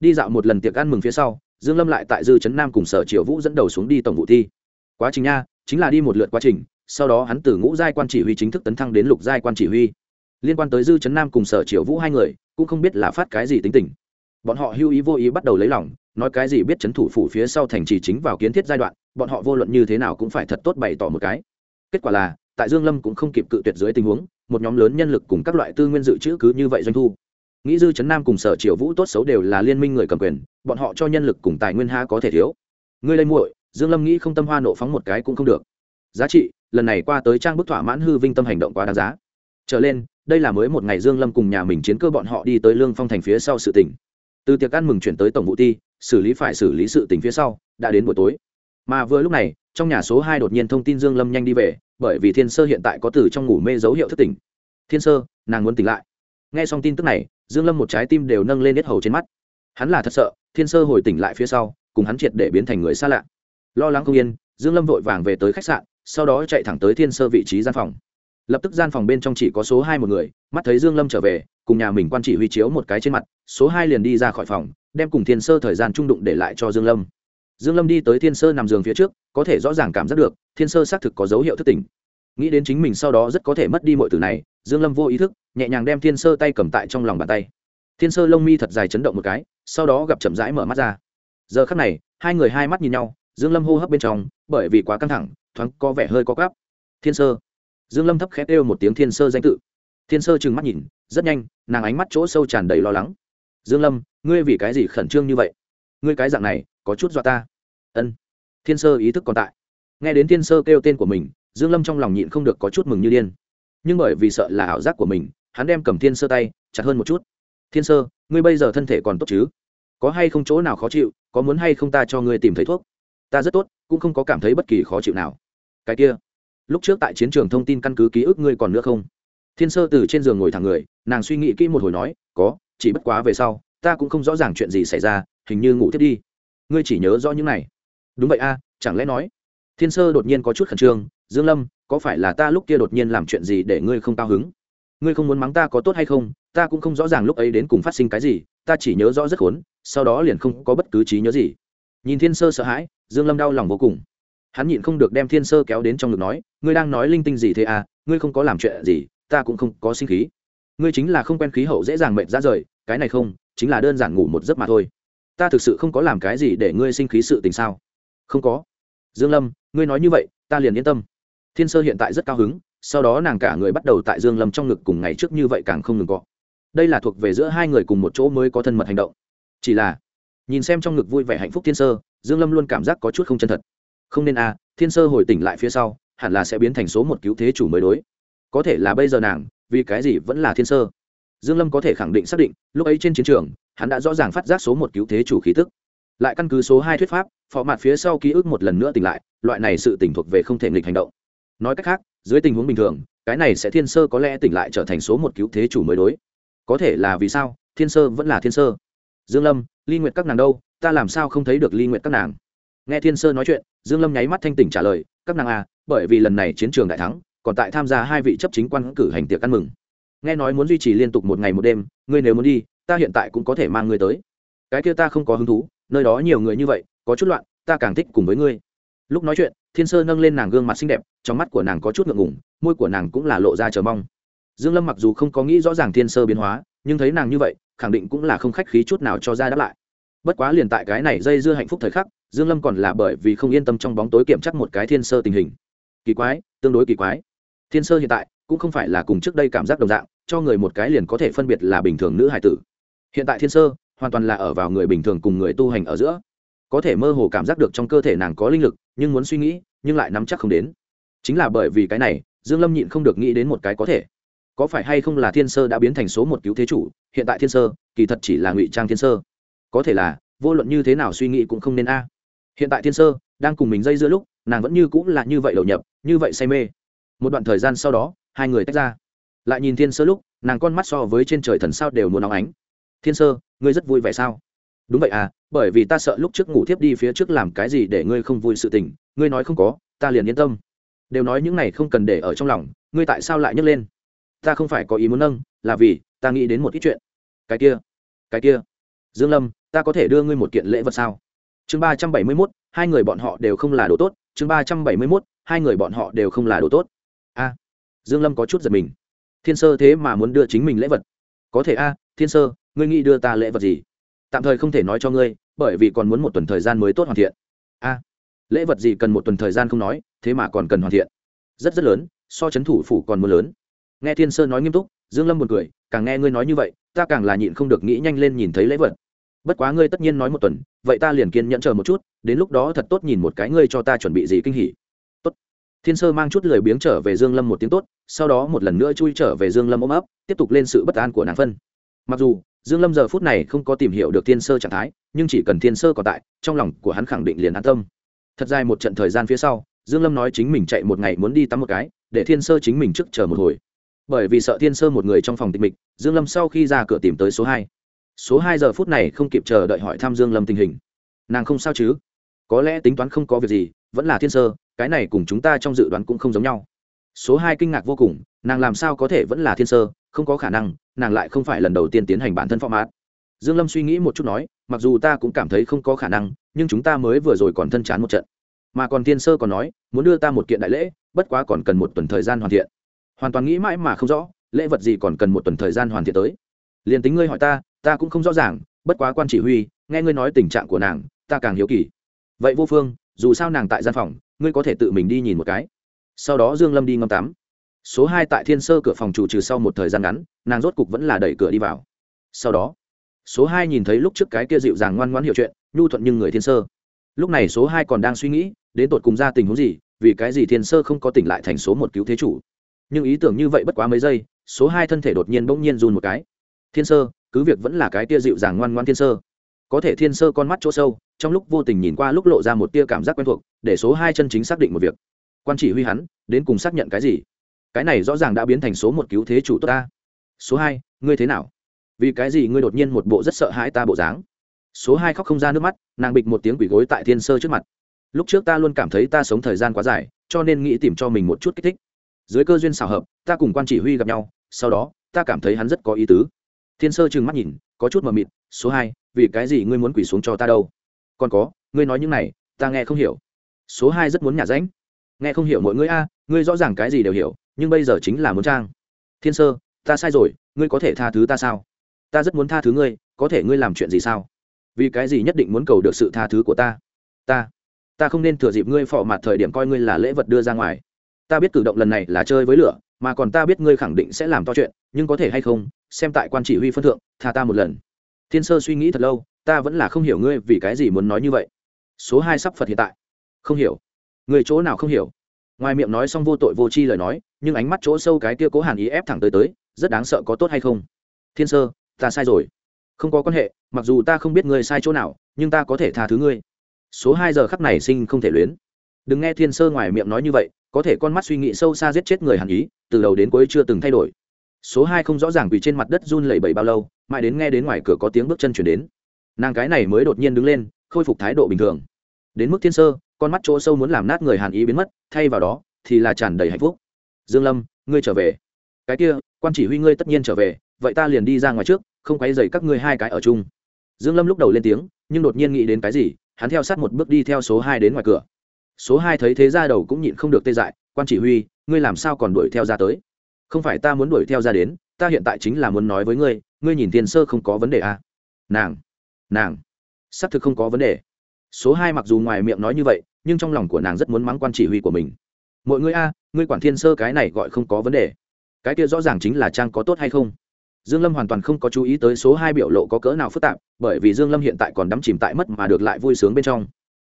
Đi dạo một lần tiệc ăn mừng phía sau, dương lâm lại tại dư trấn nam cùng sở triều vũ dẫn đầu xuống đi tổng vụ thi. Quá trình nha, chính là đi một lượt quá trình, sau đó hắn từ ngũ giai quan chỉ huy chính thức tấn thăng đến lục giai quan chỉ huy. Liên quan tới dư trấn nam cùng sở triều vũ hai người, cũng không biết là phát cái gì tính tình. Bọn họ hưu ý vô ý bắt đầu lấy lòng nói cái gì biết chấn thủ phủ phía sau thành trì chính vào kiến thiết giai đoạn, bọn họ vô luận như thế nào cũng phải thật tốt bày tỏ một cái. Kết quả là, tại dương lâm cũng không kịp cự tuyệt dưới tình huống, một nhóm lớn nhân lực cùng các loại tư nguyên dự trữ cứ như vậy doanh thu. Nghĩ dư chấn nam cùng sở triều vũ tốt xấu đều là liên minh người cầm quyền, bọn họ cho nhân lực cùng tài nguyên ha có thể thiếu. Ngươi lên muội, dương lâm nghĩ không tâm hoa nộ phóng một cái cũng không được. Giá trị, lần này qua tới trang bức thỏa mãn hư vinh tâm hành động quá đáng giá. Trở lên, đây là mới một ngày dương lâm cùng nhà mình chiến cơ bọn họ đi tới lương phong thành phía sau sự tỉnh từ tiệc ăn mừng chuyển tới tổng vụ ti xử lý phải xử lý sự tình phía sau, đã đến buổi tối. Mà vừa lúc này, trong nhà số hai đột nhiên thông tin dương lâm nhanh đi về, bởi vì thiên sơ hiện tại có từ trong ngủ mê dấu hiệu thất tỉnh. Thiên sơ, nàng muốn tỉnh lại. Nghe xong tin tức này, dương lâm một trái tim đều nâng lên nết hầu trên mắt. Hắn là thật sợ, thiên sơ hồi tỉnh lại phía sau, cùng hắn triệt để biến thành người xa lạ. Lo lắng không yên, dương lâm vội vàng về tới khách sạn, sau đó chạy thẳng tới thiên sơ vị trí gian phòng. Lập tức gian phòng bên trong chỉ có số hai một người, mắt thấy dương lâm trở về, cùng nhà mình quan chỉ huy chiếu một cái trên mặt, số hai liền đi ra khỏi phòng đem cùng thiên sơ thời gian trung đụng để lại cho dương lâm. Dương lâm đi tới thiên sơ nằm giường phía trước, có thể rõ ràng cảm giác được, thiên sơ xác thực có dấu hiệu thức tỉnh. Nghĩ đến chính mình sau đó rất có thể mất đi mọi từ này, dương lâm vô ý thức, nhẹ nhàng đem thiên sơ tay cầm tại trong lòng bàn tay. Thiên sơ lông mi thật dài chấn động một cái, sau đó gặp chậm rãi mở mắt ra. Giờ khắc này, hai người hai mắt nhìn nhau, dương lâm hô hấp bên trong, bởi vì quá căng thẳng, thoáng có vẻ hơi có gáp thiên sơ. Dương lâm thấp khẽ kêu một tiếng thiên sơ danh tự. Thiên sơ trừng mắt nhìn, rất nhanh, nàng ánh mắt chỗ sâu tràn đầy lo lắng dương lâm, ngươi vì cái gì khẩn trương như vậy? Ngươi cái dạng này, có chút dọa ta. Ân. Thiên sơ ý thức còn tại. Nghe đến thiên sơ kêu tên của mình, dương lâm trong lòng nhịn không được có chút mừng như điên. Nhưng bởi vì sợ là ảo giác của mình, hắn đem cầm thiên sơ tay, chặt hơn một chút. Thiên sơ, ngươi bây giờ thân thể còn tốt chứ? Có hay không chỗ nào khó chịu? Có muốn hay không ta cho ngươi tìm thấy thuốc? Ta rất tốt, cũng không có cảm thấy bất kỳ khó chịu nào. Cái kia. Lúc trước tại chiến trường thông tin căn cứ ký ức ngươi còn nữa không? Thiên sơ từ trên giường ngồi thẳng người, nàng suy nghĩ kỹ một hồi nói, có chỉ bất quá về sau, ta cũng không rõ ràng chuyện gì xảy ra, hình như ngủ thiết đi. Ngươi chỉ nhớ rõ những này. Đúng vậy a, chẳng lẽ nói, thiên sơ đột nhiên có chút khẩn trương, dương lâm, có phải là ta lúc kia đột nhiên làm chuyện gì để ngươi không cao hứng? Ngươi không muốn mắng ta có tốt hay không? Ta cũng không rõ ràng lúc ấy đến cùng phát sinh cái gì, ta chỉ nhớ rõ rất khốn, sau đó liền không có bất cứ trí nhớ gì. Nhìn thiên sơ sợ hãi, dương lâm đau lòng vô cùng. Hắn nhịn không được đem thiên sơ kéo đến trong ngực nói, ngươi đang nói linh tinh gì thế à? Ngươi không có làm chuyện gì, ta cũng không có sinh khí ngươi chính là không quen khí hậu dễ dàng mệt ra rời, cái này không, chính là đơn giản ngủ một giấc mà thôi. Ta thực sự không có làm cái gì để ngươi sinh khí sự tình sao? Không có. Dương lâm, ngươi nói như vậy, ta liền yên tâm. Thiên sơ hiện tại rất cao hứng, sau đó nàng cả người bắt đầu tại dương lâm trong ngực cùng ngày trước như vậy càng không ngừng cọ. Đây là thuộc về giữa hai người cùng một chỗ mới có thân mật hành động. Chỉ là, nhìn xem trong ngực vui vẻ hạnh phúc thiên sơ, dương lâm luôn cảm giác có chút không chân thật. Không nên à thiên sơ hồi tỉnh lại phía sau, hẳn là sẽ biến thành số một cứu thế chủ mới đối. Có thể là bây giờ nàng vì cái gì vẫn là thiên sơ? Dương lâm có thể khẳng định xác định, lúc ấy trên chiến trường, hắn đã rõ ràng phát giác số một cứu thế chủ khí tức. Lại căn cứ số hai thuyết pháp phò mặt phía sau ký ức một lần nữa tỉnh lại, loại này sự tỉnh thuộc về không thể nghịch hành động. Nói cách khác, dưới tình huống bình thường, cái này sẽ thiên sơ có lẽ tỉnh lại trở thành số một cứu thế chủ mới đối. Có thể là vì sao, thiên sơ vẫn là thiên sơ. Dương lâm, ly nguyện các nàng đâu? Ta làm sao không thấy được ly nguyện các nàng? Nghe thiên sơ nói chuyện, dương lâm nháy mắt thanh tỉnh trả lời, các nàng à bởi vì lần này chiến trường đại thắng còn tại tham gia hai vị chấp chính quan cử hành tiệc ăn mừng. Nghe nói muốn duy trì liên tục một ngày một đêm, ngươi nếu muốn đi, ta hiện tại cũng có thể mang ngươi tới. Cái kia ta không có hứng thú, nơi đó nhiều người như vậy, có chút loạn, ta càng thích cùng với ngươi. Lúc nói chuyện, thiên sơ nâng lên nàng gương mặt xinh đẹp, trong mắt của nàng có chút ngượng ngùng, môi của nàng cũng là lộ ra chờ mong. Dương lâm mặc dù không có nghĩ rõ ràng thiên sơ biến hóa, nhưng thấy nàng như vậy, khẳng định cũng là không khách khí chút nào cho ra đáp lại. Bất quá liền tại cái này dây dưa hạnh phúc thời khắc, dương lâm còn là bởi vì không yên tâm trong bóng tối kiểm chắc một cái thiên sơ tình hình. Kỳ quái, tương đối kỳ quái thiên sơ hiện tại cũng không phải là cùng trước đây cảm giác đồng dạng, cho người một cái liền có thể phân biệt là bình thường nữ hải tử. Hiện tại thiên sơ hoàn toàn là ở vào người bình thường cùng người tu hành ở giữa. Có thể mơ hồ cảm giác được trong cơ thể nàng có linh lực, nhưng muốn suy nghĩ, nhưng lại nắm chắc không đến. Chính là bởi vì cái này, dương lâm nhịn không được nghĩ đến một cái có thể. Có phải hay không là thiên sơ đã biến thành số một cứu thế chủ, hiện tại thiên sơ, kỳ thật chỉ là ngụy trang thiên sơ. Có thể là, vô luận như thế nào suy nghĩ cũng không nên a. Hiện tại thiên sơ đang cùng mình dây giữa lúc, nàng vẫn như cũng là như vậy đầu nhập, như vậy say mê một đoạn thời gian sau đó hai người tách ra. Lại nhìn thiên sơ lúc nàng con mắt so với trên trời thần sao đều muốn nóng ánh. Thiên sơ ngươi rất vui vẻ sao? Đúng vậy à bởi vì ta sợ lúc trước ngủ thiếp đi phía trước làm cái gì để ngươi không vui sự tình ngươi nói không có ta liền yên tâm. Đều nói những này không cần để ở trong lòng ngươi tại sao lại nhấc lên? Ta không phải có ý muốn nâng là vì ta nghĩ đến một ít chuyện. Cái kia cái kia dương lâm ta có thể đưa ngươi một kiện lễ vật sao? Chương ba trăm bảy mươi 371, hai người bọn họ đều không là đồ tốt chương ba trăm bảy mươi 371, hai người bọn họ đều không là đồ tốt a. Dương lâm có chút giật mình. Thiên sơ thế mà muốn đưa chính mình lễ vật. Có thể a, thiên sơ, ngươi nghĩ đưa ta lễ vật gì? Tạm thời không thể nói cho ngươi, bởi vì còn muốn một tuần thời gian mới tốt hoàn thiện. A, lễ vật gì cần một tuần thời gian không nói, thế mà còn cần hoàn thiện. Rất rất lớn, so chấn thủ phủ còn muốn lớn. Nghe thiên sơ nói nghiêm túc, dương lâm buồn cười, càng nghe ngươi nói như vậy, ta càng là nhịn không được nghĩ nhanh lên nhìn thấy lễ vật. Bất quá ngươi tất nhiên nói một tuần, vậy ta liền kiên nhẫn chờ một chút, đến lúc đó thật tốt nhìn một cái ngươi cho ta chuẩn bị gì kinh hỉ thiên sơ mang chút lười biếng trở về dương lâm một tiếng tốt, sau đó một lần nữa chui trở về dương lâm ôm ấp, tiếp tục lên sự bất an của nàng phân. Mặc dù, dương lâm giờ phút này không có tìm hiểu được thiên sơ trạng thái, nhưng chỉ cần thiên sơ còn tại, trong lòng của hắn khẳng định liền an tâm. Thật dài một trận thời gian phía sau, dương lâm nói chính mình chạy một ngày muốn đi tắm một cái, để thiên sơ chính mình trước chờ một hồi. Bởi vì sợ thiên sơ một người trong phòng tịch mịch, dương lâm sau khi ra cửa tìm tới số hai. Số hai giờ phút này không kịp chờ đợi hỏi thăm dương lâm tình hình. Nàng không sao chứ? Có lẽ tính toán không có việc gì, vẫn là thiên sơ cái này cùng chúng ta trong dự đoán cũng không giống nhau. Số hai kinh ngạc vô cùng, nàng làm sao có thể vẫn là thiên sơ, không có khả năng, nàng lại không phải lần đầu tiên tiến hành bản thân format. Dương lâm suy nghĩ một chút nói, mặc dù ta cũng cảm thấy không có khả năng, nhưng chúng ta mới vừa rồi còn thân chán một trận. Mà còn thiên sơ còn nói, muốn đưa ta một kiện đại lễ, bất quá còn cần một tuần thời gian hoàn thiện. Hoàn toàn nghĩ mãi mà không rõ, lễ vật gì còn cần một tuần thời gian hoàn thiện tới. Liền tính ngươi hỏi ta ta cũng không rõ ràng, bất quá quan chỉ huy, nghe ngươi nói tình trạng của nàng, ta càng hiếu kỳ. Vậy vô phương, dù sao nàng tại gian phòng ngươi có thể tự mình đi nhìn một cái. Sau đó dương lâm đi ngâm tắm. Số hai tại thiên sơ cửa phòng chủ trừ sau một thời gian ngắn, nàng rốt cục vẫn là đẩy cửa đi vào. Sau đó, số hai nhìn thấy lúc trước cái kia dịu dàng ngoan ngoãn hiểu chuyện, nhu thuận nhưng người thiên sơ. Lúc này số hai còn đang suy nghĩ, đến tột cùng ra tình huống gì, vì cái gì thiên sơ không có tỉnh lại thành số một cứu thế chủ. Nhưng ý tưởng như vậy bất quá mấy giây, số hai thân thể đột nhiên bỗng nhiên run một cái. Thiên sơ, cứ việc vẫn là cái tia dịu dàng ngoan ngoan thiên sơ. Có thể thiên sơ con mắt chỗ sâu trong lúc vô tình nhìn qua lúc lộ ra một tia cảm giác quen thuộc, để số hai chân chính xác định một việc. Quan chỉ huy hắn, đến cùng xác nhận cái gì? Cái này rõ ràng đã biến thành số một cứu thế chủ tốt ta. Số hai, ngươi thế nào? Vì cái gì ngươi đột nhiên một bộ rất sợ hãi ta bộ dáng? Số hai khóc không ra nước mắt, nàng bịch một tiếng quỷ gối tại thiên sơ trước mặt. Lúc trước ta luôn cảm thấy ta sống thời gian quá dài, cho nên nghĩ tìm cho mình một chút kích thích. Dưới cơ duyên xào hợp, ta cùng quan chỉ huy gặp nhau, sau đó, ta cảm thấy hắn rất có ý tứ. Thiên sơ trừng mắt nhìn, có chút mờ mịt, số hai, vì cái gì ngươi muốn quỷ xuống cho ta đâu? Còn có, ngươi nói những này, ta nghe không hiểu. Số hai rất muốn nhả ránh. Nghe không hiểu mọi ngươi a, ngươi rõ ràng cái gì đều hiểu, nhưng bây giờ chính là muốn trang. Thiên sơ, ta sai rồi, ngươi có thể tha thứ ta sao? Ta rất muốn tha thứ ngươi, có thể ngươi làm chuyện gì sao? Vì cái gì nhất định muốn cầu được sự tha thứ của ta? Ta ta không nên thừa dịp ngươi phò mặt thời điểm coi ngươi là lễ vật đưa ra ngoài. Ta biết cử động lần này là chơi với lửa, mà còn ta biết ngươi khẳng định sẽ làm to chuyện, nhưng có thể hay không, xem tại quan chỉ huy phân thượng, tha ta một lần. Thiên sơ suy nghĩ thật lâu ta vẫn là không hiểu ngươi vì cái gì muốn nói như vậy. Số hai sắp phật hiện tại. Không hiểu. Người chỗ nào không hiểu? Ngoài miệng nói xong vô tội vô chi lời nói, nhưng ánh mắt chỗ sâu cái kia cố hàn ý ép thẳng tới tới, rất đáng sợ có tốt hay không? Thiên sơ, ta sai rồi. Không có quan hệ, mặc dù ta không biết ngươi sai chỗ nào, nhưng ta có thể tha thứ ngươi. Số hai giờ khắc này sinh không thể luyến. Đừng nghe thiên sơ ngoài miệng nói như vậy, có thể con mắt suy nghĩ sâu xa giết chết người hàn ý, từ đầu đến cuối chưa từng thay đổi. Số hai không rõ ràng vì trên mặt đất run lẩy bẩy bao lâu, mãi đến nghe đến ngoài cửa có tiếng bước chân chuyển đến nàng cái này mới đột nhiên đứng lên, khôi phục thái độ bình thường. Đến mức thiên sơ, con mắt chỗ sâu muốn làm nát người hàn ý biến mất, thay vào đó, thì là tràn đầy hạnh phúc. Dương lâm, ngươi trở về. Cái kia, quan chỉ huy ngươi tất nhiên trở về, vậy ta liền đi ra ngoài trước, không quấy dày các ngươi hai cái ở chung. Dương lâm lúc đầu lên tiếng, nhưng đột nhiên nghĩ đến cái gì, hắn theo sát một bước đi theo số hai đến ngoài cửa. Số hai thấy thế ra đầu cũng nhịn không được tê dại, quan chỉ huy, ngươi làm sao còn đuổi theo ra tới? Không phải ta muốn đuổi theo ra đến, ta hiện tại chính là muốn nói với ngươi ngươi nhìn tiền sơ không có vấn đề à? nàng nàng. Xác thực không có vấn đề. Số hai mặc dù ngoài miệng nói như vậy, nhưng trong lòng của nàng rất muốn mắng quan chỉ huy của mình. Mọi người a, ngươi quản thiên sơ cái này gọi không có vấn đề. Cái kia rõ ràng chính là trang có tốt hay không. Dương lâm hoàn toàn không có chú ý tới số hai biểu lộ có cỡ nào phức tạp, bởi vì dương lâm hiện tại còn đắm chìm tại mất mà được lại vui sướng bên trong.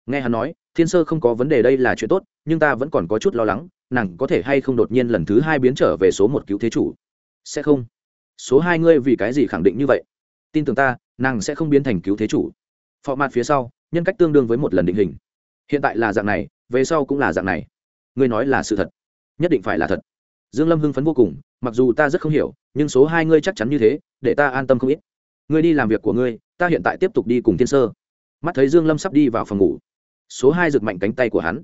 Nghe hắn nói, thiên sơ không có vấn đề đây là chuyện tốt, nhưng ta vẫn còn có chút lo lắng, nàng có thể hay không đột nhiên lần thứ hai biến trở về số một cứu thế chủ? Sẽ không. Số hai ngươi vì cái gì khẳng định như vậy? Tin tưởng ta nàng sẽ không biến thành cứu thế chủ. Phọ mặt phía sau, nhân cách tương đương với một lần định hình. Hiện tại là dạng này, về sau cũng là dạng này. Ngươi nói là sự thật, nhất định phải là thật. Dương lâm hưng phấn vô cùng, mặc dù ta rất không hiểu, nhưng số hai ngươi chắc chắn như thế, để ta an tâm không ít. Ngươi đi làm việc của ngươi, ta hiện tại tiếp tục đi cùng thiên sơ. Mắt thấy dương lâm sắp đi vào phòng ngủ, số hai giật mạnh cánh tay của hắn.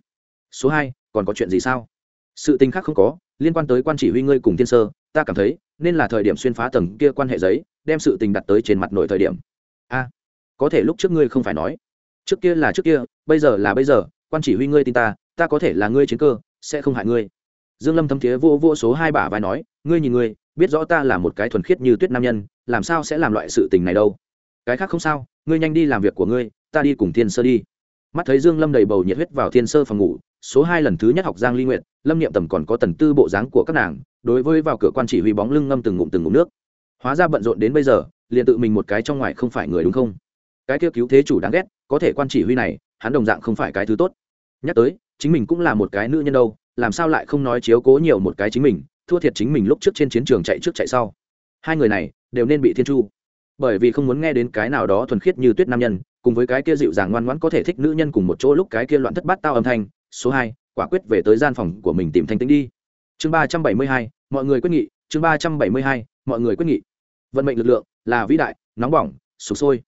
Số hai, còn có chuyện gì sao? Sự tình khác không có, liên quan tới quan chỉ huy ngươi cùng thiên sơ, ta cảm thấy nên là thời điểm xuyên phá tầng kia quan hệ giấy, đem sự tình đặt tới trên mặt nội thời điểm. A, có thể lúc trước ngươi không phải nói. Trước kia là trước kia, bây giờ là bây giờ, quan chỉ huy ngươi tin ta ta có thể là ngươi chiến cơ, sẽ không hại ngươi. Dương lâm thâm thiế vô vô số hai bả vai nói, ngươi nhìn ngươi, biết rõ ta là một cái thuần khiết như tuyết nam nhân, làm sao sẽ làm loại sự tình này đâu? Cái khác không sao, ngươi nhanh đi làm việc của ngươi, ta đi cùng thiên sơ đi. Mắt thấy dương lâm đầy bầu nhiệt huyết vào thiên sơ phòng ngủ số hai lần thứ nhất học giang ly nguyện lâm niệm tầm còn có tần tư bộ dáng của các nàng, đối với vào cửa quan chỉ huy bóng lưng ngâm từng ngụm từng ngụm nước. Hóa ra bận rộn đến bây giờ, liền tự mình một cái trong ngoài không phải người đúng không? Cái kia cứu thế chủ đáng ghét, có thể quan chỉ huy này, hắn đồng dạng không phải cái thứ tốt. Nhắc tới, chính mình cũng là một cái nữ nhân đâu, làm sao lại không nói chiếu cố nhiều một cái chính mình, thua thiệt chính mình lúc trước trên chiến trường chạy trước chạy sau. Hai người này, đều nên bị thiên chu. Bởi vì không muốn nghe đến cái nào đó thuần khiết như tuyết nam nhân, cùng với cái kia dịu dàng ngoan ngoãn có thể thích nữ nhân cùng một chỗ lúc cái kia loạn thất bát tao âm thanh số hai, quả quyết về tới gian phòng của mình tìm thanh tĩnh đi. Chương ba trăm bảy mươi hai, mọi người quyết nghị. Chương ba trăm bảy mươi hai, mọi người quyết nghị. Vận mệnh lực lượng là vĩ đại, nóng bỏng sụp sôi.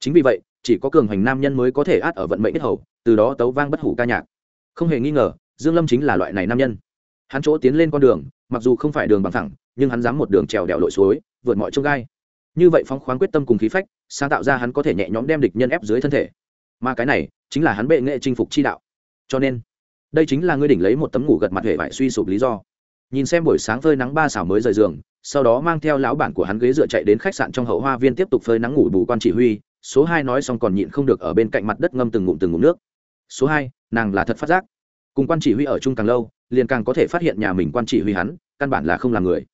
Chính vì vậy, chỉ có cường hành nam nhân mới có thể át ở vận mệnh biết hầu, từ đó tấu vang bất hủ ca nhạc. Không hề nghi ngờ, dương lâm chính là loại này nam nhân. Hắn chỗ tiến lên con đường, mặc dù không phải đường bằng thẳng, nhưng hắn dám một đường trèo đèo lội suối, vượt mọi trông gai. Như vậy phóng khoáng quyết tâm cùng khí phách, sáng tạo ra hắn có thể nhẹ nhõm đem địch nhân ép dưới thân thể. Mà cái này, chính là hắn bệ nghệ chinh phục chi đạo cho nên, đây chính là ngươi đỉnh lấy một tấm ngủ gật mặt hệ vải suy sụp lý do. Nhìn xem buổi sáng phơi nắng ba xảo mới rời giường, sau đó mang theo lão bản của hắn ghế dựa chạy đến khách sạn trong hậu hoa viên tiếp tục phơi nắng ngủ bù quan chỉ huy. Số hai nói xong còn nhịn không được ở bên cạnh mặt đất ngâm từng ngụm từng ngụm nước. Số hai, nàng là thật phát giác. Cùng quan chỉ huy ở chung càng lâu, liền càng có thể phát hiện nhà mình quan chỉ huy hắn, căn bản là không là người.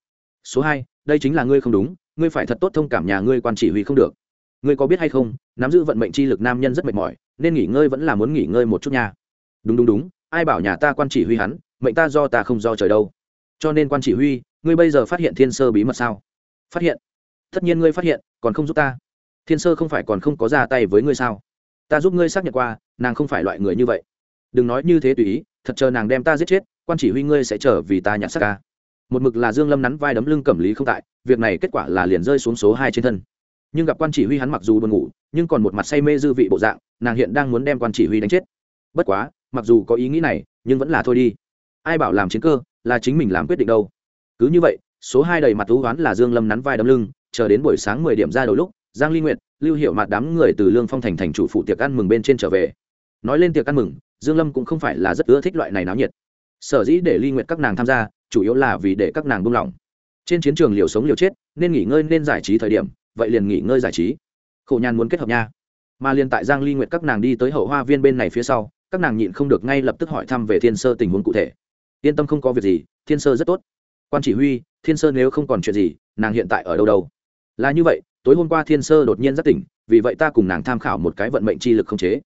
Số hai, đây chính là ngươi không đúng, ngươi phải thật tốt thông cảm nhà ngươi quan chỉ huy không được. Ngươi có biết hay không, nắm giữ vận mệnh chi lực nam nhân rất mệt mỏi, nên nghỉ ngơi vẫn là muốn nghỉ ngơi một chút nha đúng đúng đúng, ai bảo nhà ta quan chỉ huy hắn, mệnh ta do ta không do trời đâu. Cho nên quan chỉ huy, ngươi bây giờ phát hiện thiên sơ bí mật sao? Phát hiện. Tất nhiên ngươi phát hiện, còn không giúp ta. Thiên sơ không phải còn không có ra tay với ngươi sao? Ta giúp ngươi xác nhận qua, nàng không phải loại người như vậy. Đừng nói như thế tùy ý, thật chờ nàng đem ta giết chết, quan chỉ huy ngươi sẽ trở vì ta nhặt xác ca. Một mực là dương lâm nắn vai đấm lưng cẩm lý không tại, việc này kết quả là liền rơi xuống số hai trên thân. Nhưng gặp quan chỉ huy hắn mặc dù buồn ngủ, nhưng còn một mặt say mê dư vị bộ dạng, nàng hiện đang muốn đem quan chỉ huy đánh chết. Bất quá mặc dù có ý nghĩ này, nhưng vẫn là thôi đi. Ai bảo làm chiến cơ, là chính mình làm quyết định đâu. Cứ như vậy, số hai đầy mặt thú hoán là dương lâm nắn vai đấm lưng, chờ đến buổi sáng mười điểm ra đầu lúc, giang ly nguyệt, lưu hiệu mặt đám người từ lương phong thành thành chủ phụ tiệc ăn mừng bên trên trở về. Nói lên tiệc ăn mừng, dương lâm cũng không phải là rất ưa thích loại này náo nhiệt. Sở dĩ để ly nguyệt các nàng tham gia, chủ yếu là vì để các nàng buông lỏng. Trên chiến trường liều sống liều chết, nên nghỉ ngơi nên giải trí thời điểm, vậy liền nghỉ ngơi giải trí. Khổ nhàn muốn kết hợp nha. Mà liền tại giang ly nguyệt các nàng đi tới hậu hoa viên bên này phía sau các nàng nhịn không được ngay lập tức hỏi thăm về thiên sơ tình huống cụ thể. Yên tâm không có việc gì, thiên sơ rất tốt. Quan chỉ huy, thiên sơ nếu không còn chuyện gì, nàng hiện tại ở đâu đâu? Là như vậy, tối hôm qua thiên sơ đột nhiên rất tỉnh, vì vậy ta cùng nàng tham khảo một cái vận mệnh chi lực không chế.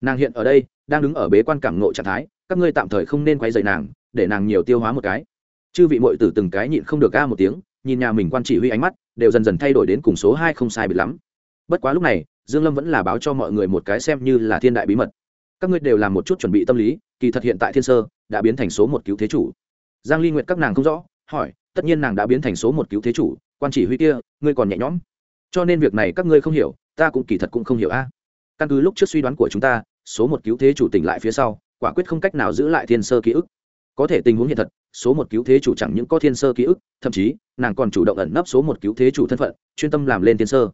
Nàng hiện ở đây, đang đứng ở bế quan cảm ngộ trạng thái, các ngươi tạm thời không nên quay dậy nàng, để nàng nhiều tiêu hóa một cái. Chư vị mội tử từng cái nhịn không được ca một tiếng, nhìn nhà mình quan chỉ huy ánh mắt, đều dần dần thay đổi đến cùng số hai không sai biệt lắm. Bất quá lúc này, dương lâm vẫn là báo cho mọi người một cái xem như là thiên đại bí mật các ngươi đều làm một chút chuẩn bị tâm lý, kỳ thật hiện tại thiên sơ đã biến thành số một cứu thế chủ. Giang ly nguyệt các nàng không rõ, hỏi, tất nhiên nàng đã biến thành số một cứu thế chủ, quan chỉ huy kia, ngươi còn nhẹ nhõm. Cho nên việc này các ngươi không hiểu, ta cũng kỳ thật cũng không hiểu a. Căn cứ lúc trước suy đoán của chúng ta, số một cứu thế chủ tỉnh lại phía sau, quả quyết không cách nào giữ lại thiên sơ ký ức. Có thể tình huống hiện thật, số một cứu thế chủ chẳng những có thiên sơ ký ức, thậm chí, nàng còn chủ động ẩn nấp số một cứu thế chủ thân phận, chuyên tâm làm lên thiên sơ.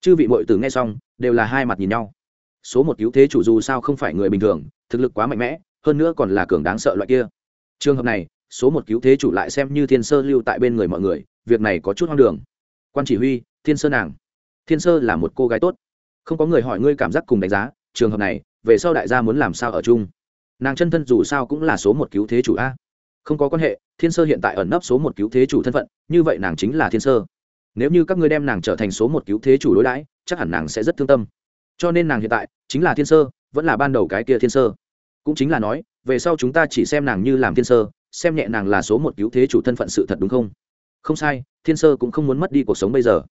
Chư vị mội tử nghe xong, đều là hai mặt nhìn nhau số một cứu thế chủ dù sao không phải người bình thường, thực lực quá mạnh mẽ, hơn nữa còn là cường đáng sợ loại kia. Trường hợp này, số một cứu thế chủ lại xem như thiên sơ lưu tại bên người mọi người, việc này có chút hoang đường. Quan chỉ huy, thiên sơ nàng. Thiên sơ là một cô gái tốt. Không có người hỏi ngươi cảm giác cùng đánh giá, trường hợp này, về sau đại gia muốn làm sao ở chung? Nàng chân thân dù sao cũng là số một cứu thế chủ a. Không có quan hệ, thiên sơ hiện tại ẩn nấp số một cứu thế chủ thân phận, như vậy nàng chính là thiên sơ. Nếu như các ngươi đem nàng trở thành số một cứu thế chủ đối đãi, chắc hẳn nàng sẽ rất thương tâm cho nên nàng hiện tại chính là thiên sơ, vẫn là ban đầu cái kia thiên sơ. Cũng chính là nói, về sau chúng ta chỉ xem nàng như làm thiên sơ, xem nhẹ nàng là số một cứu thế chủ thân phận sự thật đúng không? Không sai, thiên sơ cũng không muốn mất đi cuộc sống bây giờ.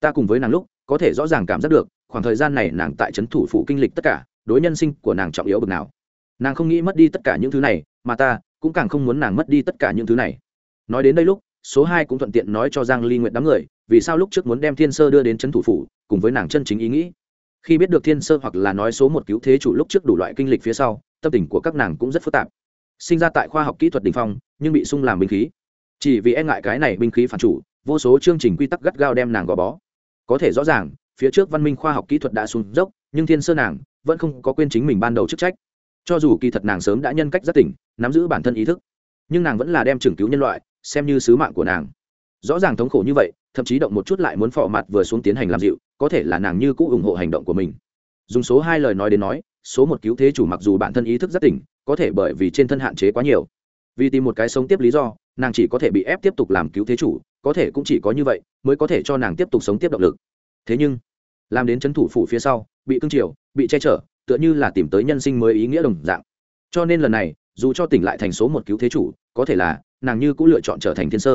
Ta cùng với nàng lúc, có thể rõ ràng cảm giác được, khoảng thời gian này nàng tại trấn thủ phủ kinh lịch tất cả, đối nhân sinh của nàng trọng yếu bực nào. Nàng không nghĩ mất đi tất cả những thứ này, mà ta cũng càng không muốn nàng mất đi tất cả những thứ này. Nói đến đây lúc, số hai cũng thuận tiện nói cho giang ly nguyện đám người, vì sao lúc trước muốn đem thiên sơ đưa đến trấn thủ phủ, cùng với nàng chân chính ý nghĩ khi biết được thiên sơ hoặc là nói số một cứu thế chủ lúc trước đủ loại kinh lịch phía sau, tâm tình của các nàng cũng rất phức tạp. Sinh ra tại khoa học kỹ thuật đình phong, nhưng bị sung làm binh khí. Chỉ vì e ngại cái này binh khí phản chủ, vô số chương trình quy tắc gắt gao đem nàng gò bó. Có thể rõ ràng, phía trước văn minh khoa học kỹ thuật đã xuống dốc, nhưng thiên sơ nàng vẫn không có quên chính mình ban đầu chức trách. Cho dù kỳ thật nàng sớm đã nhân cách rất tỉnh, nắm giữ bản thân ý thức, nhưng nàng vẫn là đem trừng cứu nhân loại, xem như sứ mạng của nàng. Rõ ràng thống khổ như vậy, thậm chí động một chút lại muốn phò mặt vừa xuống tiến hành làm dịu có thể là nàng như cũng ủng hộ hành động của mình. Dùng số hai lời nói đến nói, số một cứu thế chủ mặc dù bản thân ý thức rất tỉnh, có thể bởi vì trên thân hạn chế quá nhiều. Vì tìm một cái sống tiếp lý do, nàng chỉ có thể bị ép tiếp tục làm cứu thế chủ, có thể cũng chỉ có như vậy mới có thể cho nàng tiếp tục sống tiếp động lực. Thế nhưng, làm đến c h ấ n thủ phủ phía sau, bị cưng chiều, bị che chở, tựa như là tìm tới nhân sinh mới ý nghĩa đồng dạng. Cho nên lần này, dù cho tỉnh lại thành số một cứu thế chủ, có thể là, nàng như cũng lựa chọn trở thành thiên sơ.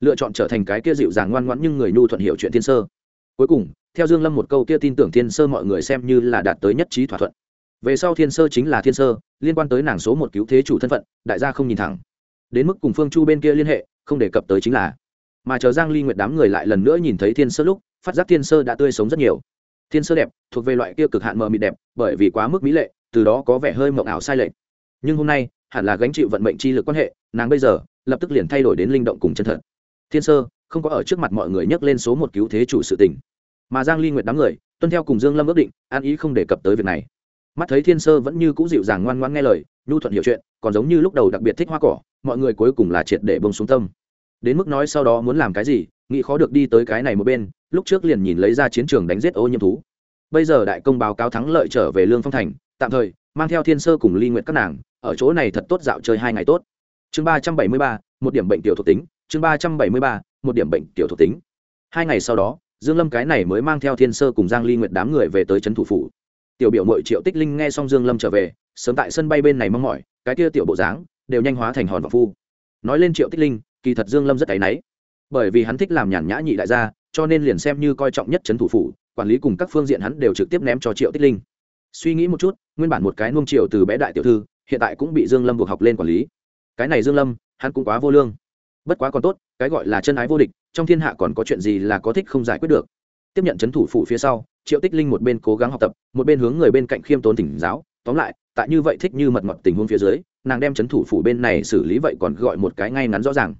Lựa chọn trở thành cái kia dịu dàng ngoan ngoãn nhưng người nhu thuận hiểu chuyện thiên sơ. Cuối cùng theo dương lâm một câu kia tin tưởng thiên sơ mọi người xem như là đạt tới nhất trí thỏa thuận. Về sau thiên sơ chính là thiên sơ, liên quan tới nàng số một cứu thế chủ thân phận, đại gia không nhìn thẳng. Đến mức cùng phương chu bên kia liên hệ, không đề cập tới chính là. Mà chờ giang ly nguyệt đám người lại lần nữa nhìn thấy thiên sơ lúc, phát giác thiên sơ đã tươi sống rất nhiều. Thiên sơ đẹp, thuộc về loại kia cực hạn mờ mịt đẹp, bởi vì quá mức mỹ lệ, từ đó có vẻ hơi mộng ảo sai lệch. Nhưng hôm nay, hẳn là gánh chịu vận mệnh chi lực quan hệ, nàng bây giờ, lập tức liền thay đổi đến linh động cùng chân thật. Thiên sơ, không có ở trước mặt mọi người nhắc lên số một cứu thế chủ sự tình mà giang ly nguyệt đám người, tuân theo cùng dương lâm ước định, an ý không đề cập tới việc này. Mắt thấy thiên sơ vẫn như cũ dịu dàng ngoan ngoãn nghe lời, nhu thuận hiểu chuyện, còn giống như lúc đầu đặc biệt thích hoa cỏ, mọi người cuối cùng là triệt để bông xuống tâm. Đến mức nói sau đó muốn làm cái gì, nghĩ khó được đi tới cái này một bên, lúc trước liền nhìn lấy ra chiến trường đánh giết ô nhiễm thú. Bây giờ đại công báo cáo thắng lợi trở về lương phong thành, tạm thời, mang theo thiên sơ cùng ly nguyện các nàng, ở chỗ này thật tốt dạo chơi hai ngày tốt. Chương ba trăm bảy mươi ba, một điểm bệnh tiểu thuộc tính, chương ba trăm bảy mươi ba, một điểm bệnh tiểu thuộc tính. Hai ngày sau đó dương lâm cái này mới mang theo thiên sơ cùng giang ly nguyệt đám người về tới trấn thủ phủ. Tiểu biểu mội triệu tích linh nghe xong dương lâm trở về, sớm tại sân bay bên này mong mỏi, cái kia tiểu bộ dáng đều nhanh hóa thành hòn và phu. Nói lên triệu tích linh, kỳ thật dương lâm rất áy náy. Bởi vì hắn thích làm nhàn nhã nhị đại gia, cho nên liền xem như coi trọng nhất trấn thủ phủ, quản lý cùng các phương diện hắn đều trực tiếp ném cho triệu tích linh. Suy nghĩ một chút, nguyên bản một cái nuông triệu từ bé đại tiểu thư, hiện tại cũng bị dương lâm buộc học lên quản lý. Cái này dương lâm, hắn cũng quá vô lương bất quá còn tốt, cái gọi là chân ái vô địch, trong thiên hạ còn có chuyện gì là có thích không giải quyết được. Tiếp nhận trấn thủ phủ phía sau, triệu tích linh một bên cố gắng học tập, một bên hướng người bên cạnh khiêm tốn tỉnh giáo. Tóm lại, tại như vậy thích như mật mật tình huống phía dưới, nàng đem chấn thủ phủ bên này xử lý vậy còn gọi một cái ngay ngắn rõ ràng.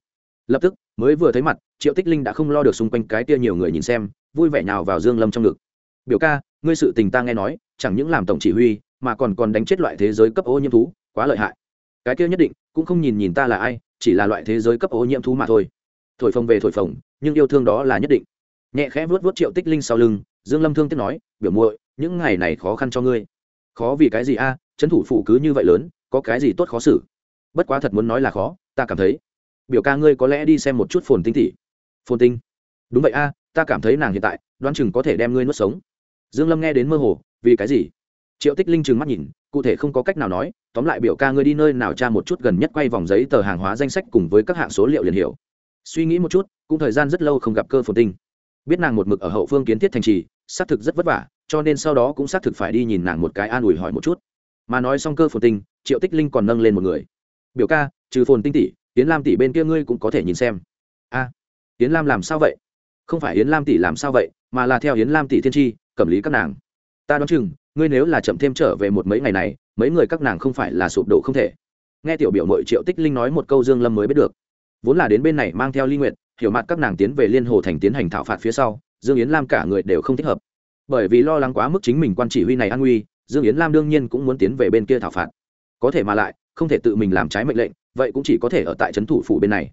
Lập tức, mới vừa thấy mặt, triệu tích linh đã không lo được xung quanh cái tia nhiều người nhìn xem, vui vẻ nào vào dương lâm trong ngực. Biểu ca, ngươi sự tình ta nghe nói, chẳng những làm tổng chỉ huy, mà còn còn đánh chết loại thế giới cấp ô nhiễm thú, quá lợi hại. Cái kia nhất định, cũng không nhìn nhìn ta là ai chỉ là loại thế giới cấp ô nhiễm thú mà thôi. Thổi phồng về thổi phồng, nhưng yêu thương đó là nhất định. Nhẹ khẽ vuốt vuốt triệu tích linh sau lưng, dương lâm thương tiếc nói, biểu muội, những ngày này khó khăn cho ngươi. Khó vì cái gì a? Trấn thủ phụ cứ như vậy lớn, có cái gì tốt khó xử? Bất quá thật muốn nói là khó, ta cảm thấy. Biểu ca ngươi có lẽ đi xem một chút phồn tinh thị phồn tinh? Đúng vậy a, ta cảm thấy nàng hiện tại, đoán chừng có thể đem ngươi nuốt sống. Dương lâm nghe đến mơ hồ, vì cái gì? Triệu tích linh trừng mắt nhìn cụ thể không có cách nào nói tóm lại biểu ca ngươi đi nơi nào tra một chút gần nhất quay vòng giấy tờ hàng hóa danh sách cùng với các hạng số liệu liền hiểu. Suy nghĩ một chút cũng thời gian rất lâu không gặp cơ phồn tinh. Biết nàng một mực ở hậu phương kiến thiết thành trì xác thực rất vất vả cho nên sau đó cũng xác thực phải đi nhìn nàng một cái an ủi hỏi một chút. Mà nói xong cơ phồn tinh triệu tích linh còn nâng lên một người. Biểu ca trừ phồn tinh tỷ yến lam tỷ bên kia ngươi cũng có thể nhìn xem. A à, yến lam làm sao vậy? Không phải yến lam tỷ làm sao vậy mà là theo yến lam tỷ thiên tri cẩm lý các nàng. Ta đoán chừng ngươi nếu là chậm thêm trở về một mấy ngày này, mấy người các nàng không phải là sụp đổ không thể. Nghe tiểu biểu mội triệu tích linh nói một câu dương lâm mới biết được. Vốn là đến bên này mang theo ly nguyện hiểu mặt các nàng tiến về liên hồ thành tiến hành thảo phạt phía sau, dương yến lam cả người đều không thích hợp. Bởi vì lo lắng quá mức chính mình quan chỉ huy này an nguy dương yến lam đương nhiên cũng muốn tiến về bên kia thảo phạt. Có thể mà lại, không thể tự mình làm trái mệnh lệnh, vậy cũng chỉ có thể ở tại trấn thủ phủ bên này.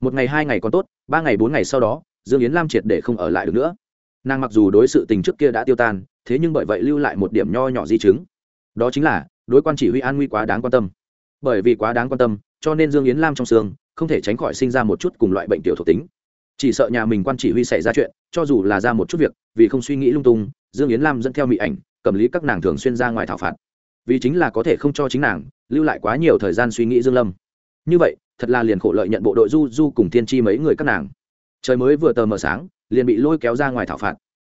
Một ngày hai ngày còn tốt, ba ngày bốn ngày sau đó, dương yến lam triệt để không ở lại được nữa. Nàng mặc dù đối sự tình trước kia đã tiêu tan thế nhưng bởi vậy lưu lại một điểm nho nhỏ di chứng. Đó chính là, đối quan chỉ huy an nguy quá đáng quan tâm. Bởi vì quá đáng quan tâm, cho nên dương yến lam trong xương, không thể tránh khỏi sinh ra một chút cùng loại bệnh tiểu thuộc tính. Chỉ sợ nhà mình quan chỉ huy xảy ra chuyện, cho dù là ra một chút việc, vì không suy nghĩ lung tung, dương yến lam dẫn theo mỹ ảnh, cầm lý các nàng thường xuyên ra ngoài thảo phạt. Vì chính là có thể không cho chính nàng, lưu lại quá nhiều thời gian suy nghĩ dương lâm. Như vậy, thật là liền khổ lợi nhận bộ đội du du cùng thiên chi mấy người các nàng. Trời mới vừa tờ mờ sáng, liền bị lôi kéo ra ngoài thảo phạt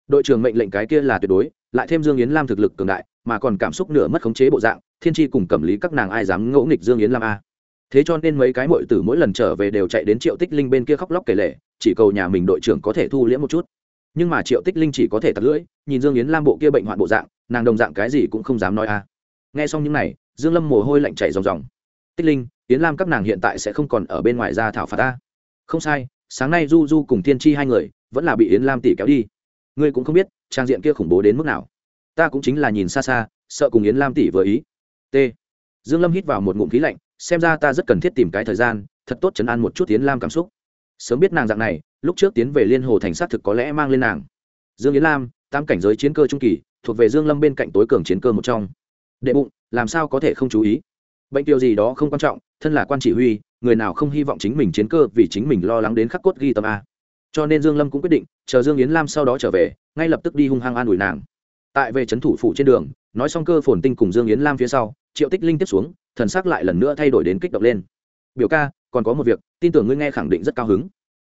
đội trưởng mệnh lệnh cái kia là tuyệt đối, lại thêm dương yến lam thực lực cường đại, mà còn cảm xúc nửa mất khống chế bộ dạng, thiên chi cùng Cẩm lý các nàng ai dám ngỗ nghịch dương yến lam a. Thế cho nên mấy cái mội tử mỗi lần trở về đều chạy đến triệu tích linh bên kia khóc lóc kể lể, chỉ cầu nhà mình đội trưởng có thể thu liễm một chút. Nhưng mà triệu tích linh chỉ có thể tắt lưỡi, nhìn dương yến lam bộ kia bệnh hoạn bộ dạng, nàng đồng dạng cái gì cũng không dám nói a. À. nghe xong những này, dương lâm mồ hôi lạnh chảy ròng ròng. Tích linh, yến lam các nàng hiện tại sẽ không còn ở bên ngoài ra thảo phạt ta. Không sai, sáng nay du du cùng thiên chi hai người, vẫn là bị yến lam tỷ kéo đi ngươi cũng không biết trang diện kia khủng bố đến mức nào. Ta cũng chính là nhìn xa xa, sợ cùng yến lam tỷ vừa ý. T. Dương lâm hít vào một ngụm khí lạnh, xem ra ta rất cần thiết tìm cái thời gian, thật tốt chấn an một chút yến lam cảm xúc. Sớm biết nàng dạng này, lúc trước tiến về liên hồ thành sát thực có lẽ mang lên nàng. Dương yến lam, tam cảnh giới chiến cơ trung kỳ, thuộc về dương lâm bên cạnh tối cường chiến cơ một trong. Đệ bụng, làm sao có thể không chú ý? Bệnh tiêu gì đó không quan trọng, thân là quan chỉ huy, người nào không hy vọng chính mình chiến cơ vì chính mình lo lắng đến khắc cốt ghi tâm a cho nên dương lâm cũng quyết định, chờ dương yến lam sau đó trở về, ngay lập tức đi hung hăng an ủi nàng. Tại về trấn thủ phủ trên đường, nói xong cơ phồn tinh cùng dương yến lam phía sau, triệu tích linh tiếp xuống, thần sắc lại lần nữa thay đổi đến kích động lên. Biểu ca, còn có một việc, tin tưởng ngươi nghe khẳng định rất cao hứng.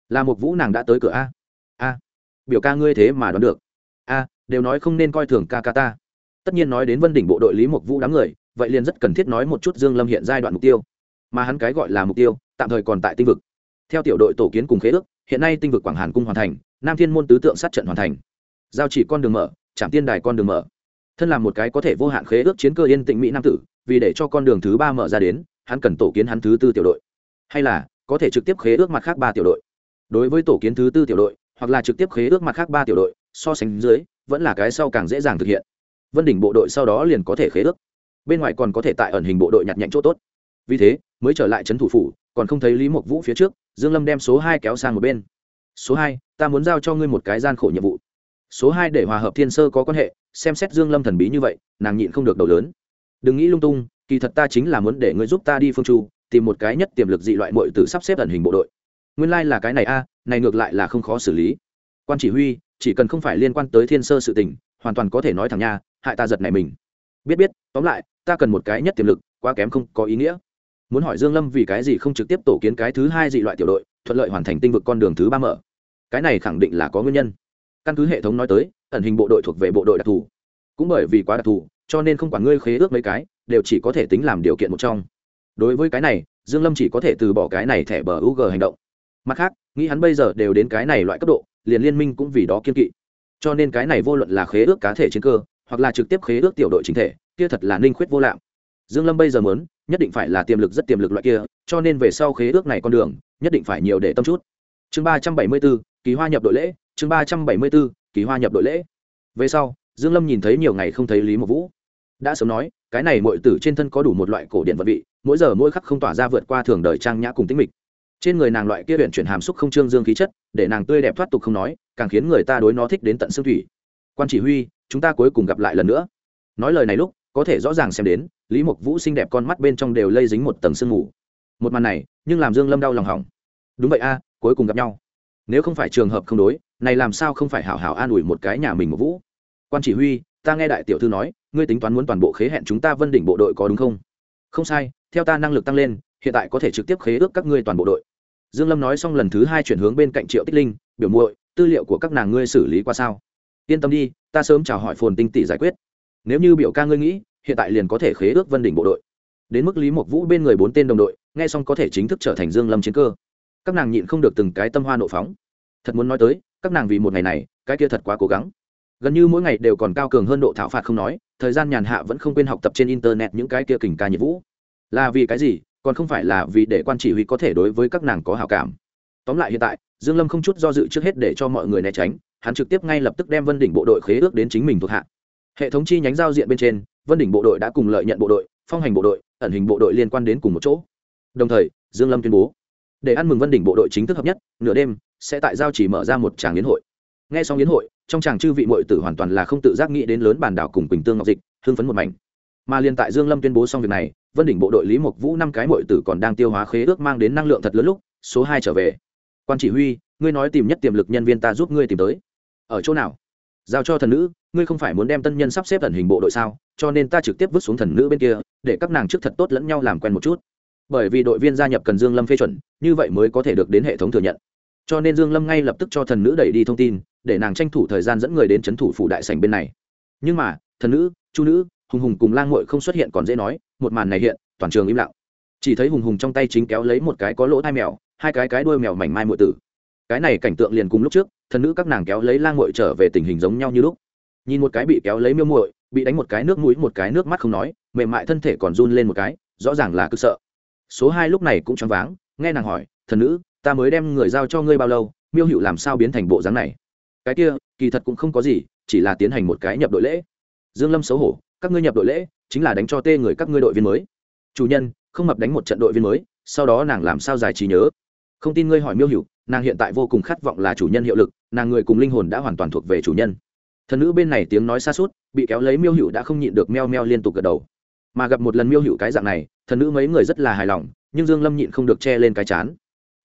Là một vũ nàng đã tới cửa a. A, biểu ca ngươi thế mà đoán được. A, đều nói không nên coi thường ca ca ta. Tất nhiên nói đến vân đỉnh bộ đội lý một vũ đám người, vậy liền rất cần thiết nói một chút dương lâm hiện giai đoạn mục tiêu. Mà hắn cái gọi là mục tiêu, tạm thời còn tại tinh vực. Theo tiểu đội tổ kiến cùng khế ước hiện nay tinh vực quảng hàn cung hoàn thành, nam thiên môn tứ tượng sát trận hoàn thành. Giao chỉ con đường mở trạm tiên đài con đường mở. Thân làm một cái có thể vô hạn khế ước chiến cơ yên tĩnh mỹ nam tử, vì để cho con đường thứ ba mở ra đến, hắn cần tổ kiến hắn thứ tư tiểu đội. Hay là, có thể trực tiếp khế ước mặt khác ba tiểu đội. Đối với tổ kiến thứ tư tiểu đội, hoặc là trực tiếp khế ước mặt khác ba tiểu đội, so sánh dưới, vẫn là cái sau càng dễ dàng thực hiện. Vân đỉnh bộ đội sau đó liền có thể khế ước. Bên ngoài còn có thể tại ẩn hình bộ đội nhặt nhạnh chỗ tốt. Vì thế, mới trở lại trấn thủ phủ, còn không thấy lý mộc vũ phía trước dương lâm đem số hai kéo sang một bên. Số hai, ta muốn giao cho ngươi một cái gian khổ nhiệm vụ. Số hai để hòa hợp thiên sơ có quan hệ, xem xét dương lâm thần bí như vậy, nàng nhịn không được đầu lớn. Đừng nghĩ lung tung, kỳ thật ta chính là muốn để ngươi giúp ta đi phương chu, tìm một cái nhất tiềm lực dị loại muội tử sắp xếp ẩn hình bộ đội. Nguyên lai like là cái này a, này ngược lại là không khó xử lý. Quan chỉ huy, chỉ cần không phải liên quan tới thiên sơ sự tình, hoàn toàn có thể nói thẳng nha, hại ta giật này mình. Biết biết, tóm lại, ta cần một cái nhất tiềm lực, quá kém không có ý nghĩa muốn hỏi dương lâm vì cái gì không trực tiếp tổ kiến cái thứ hai dị loại tiểu đội, thuận lợi hoàn thành tinh vực con đường thứ ba mở. Cái này khẳng định là có nguyên nhân. Căn cứ hệ thống nói tới, ẩn hình bộ đội thuộc về bộ đội đặc thù. Cũng bởi vì quá đặc thù, cho nên không quản ngươi khế ước mấy cái, đều chỉ có thể tính làm điều kiện một trong. Đối với cái này, dương lâm chỉ có thể từ bỏ cái này thẻ bờ ug hành động. Mặt khác, nghĩ hắn bây giờ đều đến cái này loại cấp độ, liền liên minh cũng vì đó kiên kỵ. Cho nên cái này vô luận là khế ước cá thể chiến cơ, hoặc là trực tiếp khế ước tiểu đội chính thể, kia thật là ninh khuyết vô lạm. Dương lâm bây giờ muốn nhất định phải là tiềm lực rất tiềm lực loại kia cho nên về sau khế ước này con đường nhất định phải nhiều để tâm chút. Chương ba trăm bảy mươi 374, kỳ hoa nhập đội lễ chương ba trăm bảy mươi 374, kỳ hoa nhập đội lễ. Về sau dương lâm nhìn thấy nhiều ngày không thấy lý mộc vũ. Đã sớm nói cái này mọi tử trên thân có đủ một loại cổ điển vật vị mỗi giờ mỗi khắc không tỏa ra vượt qua thường đời trang nhã cùng tính mịch. Trên người nàng loại kia huyện chuyển hàm xúc không trương dương khí chất để nàng tươi đẹp thoát tục không nói càng khiến người ta đối nó thích đến tận xương thủy. Quan chỉ huy chúng ta cuối cùng gặp lại lần nữa. Nói lời này lúc có thể rõ ràng xem đến, lý mộc vũ xinh đẹp con mắt bên trong đều lây dính một tầng sương mù. Một màn này, nhưng làm dương lâm đau lòng hỏng. Đúng vậy a, cuối cùng gặp nhau. Nếu không phải trường hợp không đối, này làm sao không phải hảo hảo an ủi một cái nhà mình một vũ? Quan chỉ huy, ta nghe đại tiểu thư nói, ngươi tính toán muốn toàn bộ khế hẹn chúng ta vân đỉnh bộ đội có đúng không? Không sai, theo ta năng lực tăng lên, hiện tại có thể trực tiếp khế ước các ngươi toàn bộ đội. Dương lâm nói xong lần thứ hai chuyển hướng bên cạnh triệu tích linh, biểu muội, tư liệu của các nàng ngươi xử lý qua sao? Yên tâm đi, ta sớm chào hỏi phồn tinh tỷ giải quyết nếu như biểu ca ngươi nghĩ, hiện tại liền có thể khế ước vân đỉnh bộ đội. Đến mức lý mộc vũ bên người bốn tên đồng đội, nghe xong có thể chính thức trở thành dương lâm chiến cơ. Các nàng nhịn không được từng cái tâm hoa nộ phóng. Thật muốn nói tới, các nàng vì một ngày này, cái kia thật quá cố gắng. Gần như mỗi ngày đều còn cao cường hơn độ thảo phạt không nói, thời gian nhàn hạ vẫn không quên học tập trên internet những cái kia kình ca nhiệt vũ là vì cái gì, còn không phải là vì để quan chỉ huy có thể đối với các nàng có hảo cảm. Tóm lại hiện tại, dương lâm không chút do dự trước hết để cho mọi người né tránh, hắn trực tiếp ngay lập tức đem vân đỉnh bộ đội khế ước đến chính mình thuộc hạ hệ thống chi nhánh giao diện bên trên, vân đỉnh bộ đội đã cùng lợi nhận bộ đội, phong hành bộ đội, ẩn hình bộ đội liên quan đến cùng một chỗ. Đồng thời, dương lâm tuyên bố, để ăn mừng vân đỉnh bộ đội chính thức hợp nhất, nửa đêm sẽ tại giao chỉ mở ra một tràng yến hội. Nghe xong yến hội, trong tràng chư vị muội tử hoàn toàn là không tự giác nghĩ đến lớn bản đảo cùng quỳnh tương ngọc dịch, hưng phấn một mảnh. Mà liên tại dương lâm tuyên bố xong việc này, vân đỉnh bộ đội lý mộc vũ năm cái muội tử còn đang tiêu hóa khế ước mang đến năng lượng thật lớn lúc, số hai trở về. Quan chỉ huy, ngươi nói tìm nhất tiềm lực nhân viên ta giúp ngươi tìm tới. Ở chỗ nào? Giao cho thần nữ ngươi không phải muốn đem tân nhân sắp xếp ẩn hình bộ đội sao, cho nên ta trực tiếp vứt xuống thần nữ bên kia, để các nàng trước thật tốt lẫn nhau làm quen một chút. Bởi vì đội viên gia nhập cần dương lâm phê chuẩn, như vậy mới có thể được đến hệ thống thừa nhận. Cho nên dương lâm ngay lập tức cho thần nữ đẩy đi thông tin, để nàng tranh thủ thời gian dẫn người đến chấn thủ phủ đại sảnh bên này. Nhưng mà, thần nữ, chu nữ, hùng hùng cùng lang muội không xuất hiện còn dễ nói, một màn này hiện, toàn trường im lặng. Chỉ thấy hùng hùng trong tay chính kéo lấy một cái có lỗ tai mèo, hai cái cái đuôi mèo mảnh mai muội tử. Cái này cảnh tượng liền cùng lúc trước, thần nữ các nàng kéo lấy lang muội trở về tình hình giống nhau như lúc nhìn một cái bị kéo lấy miêu muội, bị đánh một cái nước mũi, một cái nước mắt không nói, mềm mại thân thể còn run lên một cái, rõ ràng là cực sợ. Số hai lúc này cũng choáng váng, nghe nàng hỏi, thần nữ, ta mới đem người giao cho ngươi bao lâu, miêu hữu làm sao biến thành bộ dáng này? Cái kia, kỳ thật cũng không có gì, chỉ là tiến hành một cái nhập đội lễ. Dương lâm xấu hổ, các ngươi nhập đội lễ, chính là đánh cho tê người các ngươi đội viên mới. Chủ nhân, không mập đánh một trận đội viên mới, sau đó nàng làm sao giải trí nhớ? Không tin ngươi hỏi miêu hữu, nàng hiện tại vô cùng khát vọng là chủ nhân hiệu lực, nàng người cùng linh hồn đã hoàn toàn thuộc về chủ nhân thần nữ bên này tiếng nói xa suốt, bị kéo lấy miêu hữu đã không nhịn được meo meo liên tục gật đầu. Mà gặp một lần miêu hữu cái dạng này, thần nữ mấy người rất là hài lòng, nhưng dương lâm nhịn không được che lên cái chán.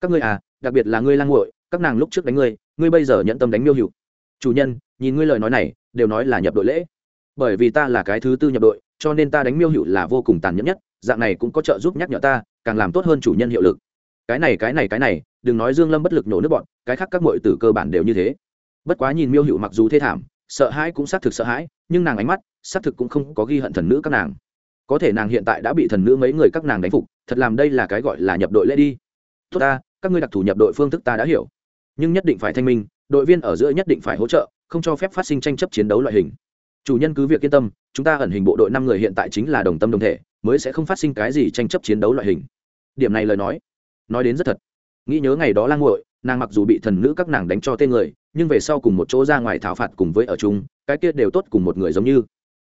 Các ngươi à đặc biệt là ngươi lang nguội các nàng lúc trước đánh ngươi ngươi bây giờ nhận tâm đánh miêu hữu. Chủ nhân, nhìn ngươi lời nói này, đều nói là nhập đội lễ. Bởi vì ta là cái thứ tư nhập đội, cho nên ta đánh miêu hữu là vô cùng tàn nhẫn nhất, dạng này cũng có trợ giúp nhắc nhở ta, càng làm tốt hơn chủ nhân hiệu lực. Cái này cái này cái này, đừng nói dương lâm bất lực nổ nước bọn, cái khác các muội tử cơ bản đều như thế. Bất quá nhìn miêu hữu mặc dù thê thảm sợ hãi cũng xác thực sợ hãi, nhưng nàng ánh mắt, xác thực cũng không có ghi hận thần nữ các nàng. Có thể nàng hiện tại đã bị thần nữ mấy người các nàng đánh phục, thật làm đây là cái gọi là nhập đội lễ đi. Tốt ta, các ngươi đặc thù nhập đội phương thức ta đã hiểu. Nhưng nhất định phải thanh minh, đội viên ở giữa nhất định phải hỗ trợ, không cho phép phát sinh tranh chấp chiến đấu loại hình. Chủ nhân cứ việc yên tâm, chúng ta ẩn hình bộ đội năm người hiện tại chính là đồng tâm đồng thể, mới sẽ không phát sinh cái gì tranh chấp chiến đấu loại hình. Điểm này lời nói nói đến rất thật. Nghĩ nhớ ngày đó lang nguội nàng mặc dù bị thần nữ các nàng đánh cho tên người nhưng về sau cùng một chỗ ra ngoài thảo phạt cùng với ở chung, cái kia đều tốt cùng một người giống như.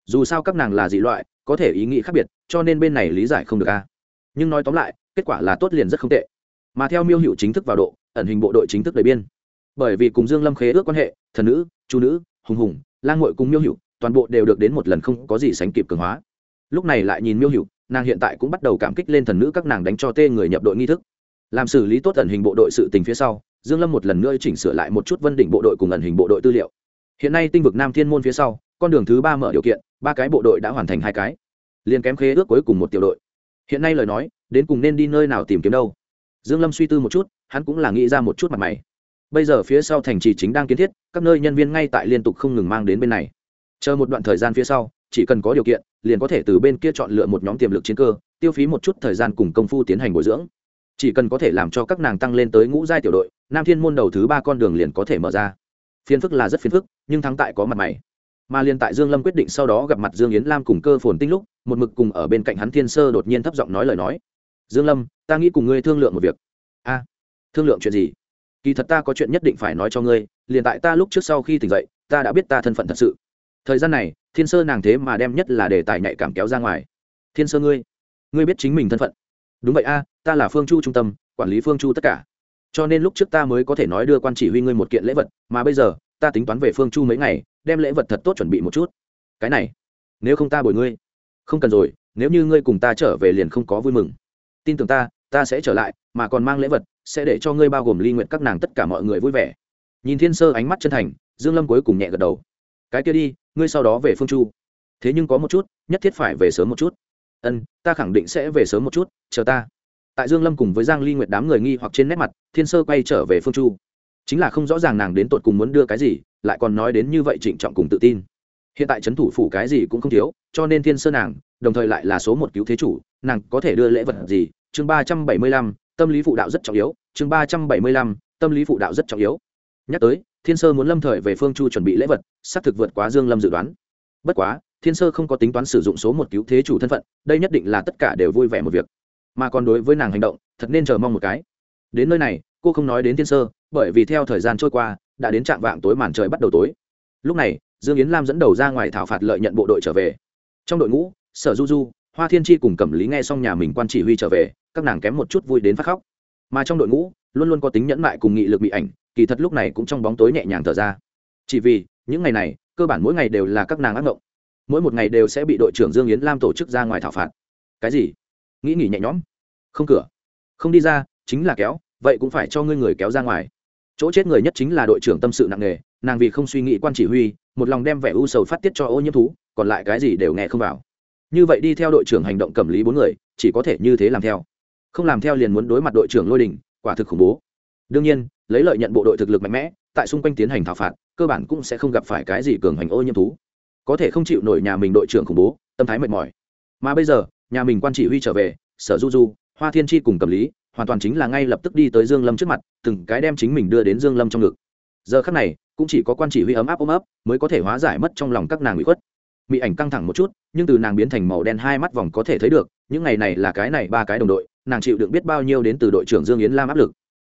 Dù sao các nàng là dị loại, có thể ý nghĩ khác biệt, cho nên bên này lý giải không được a. Nhưng nói tóm lại, kết quả là tốt liền rất không tệ. Mà theo miêu hữu chính thức vào độ, ẩn hình bộ đội chính thức đầy biên. Bởi vì cùng dương lâm khế ước quan hệ, thần nữ chu nữ, hùng hùng, lang ngội cùng miêu hữu, toàn bộ đều được đến một lần không có gì sánh kịp cường hóa. Lúc này lại nhìn miêu hữu, nàng hiện tại cũng bắt đầu cảm kích lên thần nữ các nàng đánh cho tê người nhập đội nghi thức. Làm xử lý tốt ẩn hình bộ đội sự tình phía sau dương lâm một lần nữa chỉnh sửa lại một chút vân đỉnh bộ đội cùng ẩn hình bộ đội tư liệu. Hiện nay tinh vực nam thiên môn phía sau, con đường thứ ba mở điều kiện, ba cái bộ đội đã hoàn thành hai cái. Liền kém khế ước cuối cùng một tiểu đội. Hiện nay lời nói, đến cùng nên đi nơi nào tìm kiếm đâu? Dương lâm suy tư một chút, hắn cũng là nghĩ ra một chút mặt mày. Bây giờ phía sau thành trì chính đang kiến thiết, các nơi nhân viên ngay tại liên tục không ngừng mang đến bên này. Chờ một đoạn thời gian phía sau, chỉ cần có điều kiện, liền có thể từ bên kia chọn lựa một nhóm tiềm lực chiến cơ, tiêu phí một chút thời gian cùng công phu tiến hành bồi dưỡng. Chỉ cần có thể làm cho các nàng tăng lên tới ngũ giai tiểu đội nam thiên môn đầu thứ ba con đường liền có thể mở ra. Phiền phức là rất phiền phức, nhưng thắng tại có mặt mày. Mà liền tại dương lâm quyết định sau đó gặp mặt dương yến lam cùng cơ phồn tinh lúc, một mực cùng ở bên cạnh hắn thiên sơ đột nhiên thấp giọng nói lời nói. Dương lâm, ta nghĩ cùng ngươi thương lượng một việc. A, thương lượng chuyện gì? Kỳ thật ta có chuyện nhất định phải nói cho ngươi, liền tại ta lúc trước sau khi tỉnh dậy, ta đã biết ta thân phận thật sự. Thời gian này, thiên sơ nàng thế mà đem nhất là đề tài nhạy cảm kéo ra ngoài. Thiên sơ ngươi ngươi biết chính mình thân phận. Đúng vậy a, ta là phương chu trung tâm, quản lý phương chu tất cả cho nên lúc trước ta mới có thể nói đưa quan chỉ huy ngươi một kiện lễ vật, mà bây giờ, ta tính toán về phương chu mấy ngày, đem lễ vật thật tốt chuẩn bị một chút. Cái này, nếu không ta bồi ngươi. Không cần rồi, nếu như ngươi cùng ta trở về liền không có vui mừng. Tin tưởng ta ta sẽ trở lại, mà còn mang lễ vật, sẽ để cho ngươi bao gồm ly nguyện các nàng tất cả mọi người vui vẻ. Nhìn thiên sơ ánh mắt chân thành, dương lâm cuối cùng nhẹ gật đầu. Cái kia đi, ngươi sau đó về phương chu. Thế nhưng có một chút, nhất thiết phải về sớm một chút. Ân, ta khẳng định sẽ về sớm một chút, chờ ta tại dương lâm cùng với giang ly nguyệt đám người nghi hoặc trên nét mặt, thiên sơ quay trở về phương chu. Chính là không rõ ràng nàng đến tột cùng muốn đưa cái gì, lại còn nói đến như vậy trịnh trọng cùng tự tin. Hiện tại trấn thủ phủ cái gì cũng không thiếu, cho nên thiên sơ nàng, đồng thời lại là số một cứu thế chủ, nàng có thể đưa lễ vật gì? Chương ba trăm bảy mươi lăm, tâm lý phụ đạo rất trọng yếu. Chương ba trăm bảy mươi lăm, tâm lý phụ đạo rất trọng yếu. Nhắc tới, thiên sơ muốn lâm thời về phương chu chuẩn bị lễ vật, xác thực vượt quá dương lâm dự đoán. Bất quá, thiên sơ không có tính toán sử dụng số một cứu thế chủ thân phận, đây nhất định là tất cả đều vui vẻ một việc mà còn đối với nàng hành động, thật nên chờ mong một cái. Đến nơi này, cô không nói đến thiên sơ, bởi vì theo thời gian trôi qua, đã đến trạm vạng tối màn trời bắt đầu tối. Lúc này, dương yến lam dẫn đầu ra ngoài thảo phạt lợi nhận bộ đội trở về. Trong đội ngũ, sở du du, hoa thiên chi cùng cẩm lý nghe xong nhà mình quan chỉ huy trở về, các nàng kém một chút vui đến phát khóc. Mà trong đội ngũ, luôn luôn có tính nhẫn mại cùng nghị lực bị ảnh, kỳ thật lúc này cũng trong bóng tối nhẹ nhàng thở ra. Chỉ vì, những ngày này, cơ bản mỗi ngày đều là các nàng ác ngộng. Mỗi một ngày đều sẽ bị đội trưởng dương yến lam tổ chức ra ngoài thảo phạt. Cái gì? Nghĩ nghỉ nhẹ nhõm. Không cửa. Không đi ra, chính là kéo, vậy cũng phải cho ngươi người kéo ra ngoài. Chỗ chết người nhất chính là đội trưởng tâm sự nặng nề, nàng vì không suy nghĩ quan chỉ huy, một lòng đem vẻ u sầu phát tiết cho ô nhiễm thú, còn lại cái gì đều nghe không vào. Như vậy đi theo đội trưởng hành động cầm lý bốn người, chỉ có thể như thế làm theo. Không làm theo liền muốn đối mặt đội trưởng lôi đình, quả thực khủng bố. Đương nhiên, lấy lợi nhận bộ đội thực lực mạnh mẽ, tại xung quanh tiến hành thảo phạt, cơ bản cũng sẽ không gặp phải cái gì cường hành ô nhiễm thú. Có thể không chịu nổi nhà mình đội trưởng khủng bố, tâm thái mệt mỏi. Mà bây giờ nhà mình quan chỉ huy trở về, sở du du, hoa thiên chi cùng cầm lý, hoàn toàn chính là ngay lập tức đi tới dương lâm trước mặt, từng cái đem chính mình đưa đến dương lâm trong ngực. Giờ khắc này, cũng chỉ có quan chỉ huy ấm áp ôm ấp, mới có thể hóa giải mất trong lòng các nàng bị khuất. Mỹ ảnh căng thẳng một chút, nhưng từ nàng biến thành màu đen hai mắt vòng có thể thấy được, những ngày này là cái này ba cái đồng đội, nàng chịu đựng biết bao nhiêu đến từ đội trưởng dương yến lam áp lực.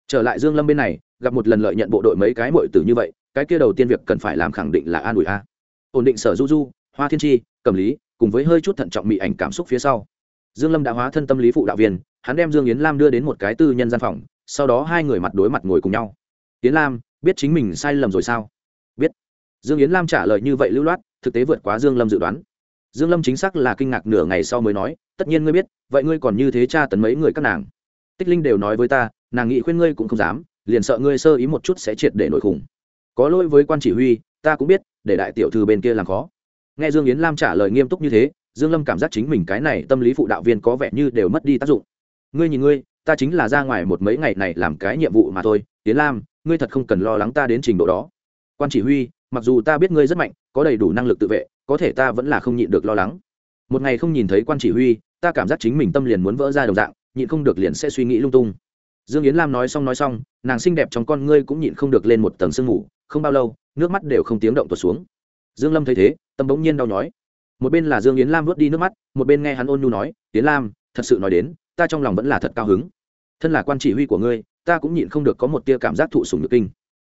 Trở lại dương lâm bên này, gặp một lần lợi nhận bộ đội mấy cái muội tử như vậy, cái kia đầu tiên việc cần phải làm khẳng định là an ủi a. Ổn định sở du du, hoa thiên tri cầm lý cùng với hơi chút thận trọng mị ảnh cảm xúc phía sau. Dương lâm đã hóa thân tâm lý phụ đạo viên, hắn đem dương yến lam đưa đến một cái tư nhân gian phòng, sau đó hai người mặt đối mặt ngồi cùng nhau. Yến lam, biết chính mình sai lầm rồi sao? Biết. Dương yến lam trả lời như vậy lưu loát, thực tế vượt quá dương lâm dự đoán. Dương lâm chính xác là kinh ngạc nửa ngày sau mới nói, tất nhiên ngươi biết, vậy ngươi còn như thế tra tấn mấy người các nàng? Tích linh đều nói với ta, nàng nghĩ khuyên ngươi cũng không dám, liền sợ ngươi sơ ý một chút sẽ triệt để nổi khủng. Có lỗi với quan chỉ huy, ta cũng biết, để đại tiểu thư bên kia làm khó nghe dương yến lam trả lời nghiêm túc như thế, dương lâm cảm giác chính mình cái này tâm lý phụ đạo viên có vẻ như đều mất đi tác dụng. Ngươi nhìn ngươi, ta chính là ra ngoài một mấy ngày này làm cái nhiệm vụ mà thôi. Yến lam, ngươi thật không cần lo lắng ta đến trình độ đó. Quan chỉ huy, mặc dù ta biết ngươi rất mạnh, có đầy đủ năng lực tự vệ, có thể ta vẫn là không nhịn được lo lắng. Một ngày không nhìn thấy quan chỉ huy, ta cảm giác chính mình tâm liền muốn vỡ ra đồng dạng, nhịn không được liền sẽ suy nghĩ lung tung. Dương yến lam nói xong nói xong, nàng xinh đẹp trong con ngươi cũng nhịn không được lên một tầng sương mù, không bao lâu, nước mắt đều không tiếng động tuột xuống dương lâm thấy thế, tâm bỗng nhiên đau nhói. Một bên là dương yến lam vớt đi nước mắt, một bên nghe hắn ôn nhu nói, yến lam, thật sự nói đến, ta trong lòng vẫn là thật cao hứng. Thân là quan chỉ huy của ngươi, ta cũng nhịn không được có một tia cảm giác thụ sùng nhược kinh.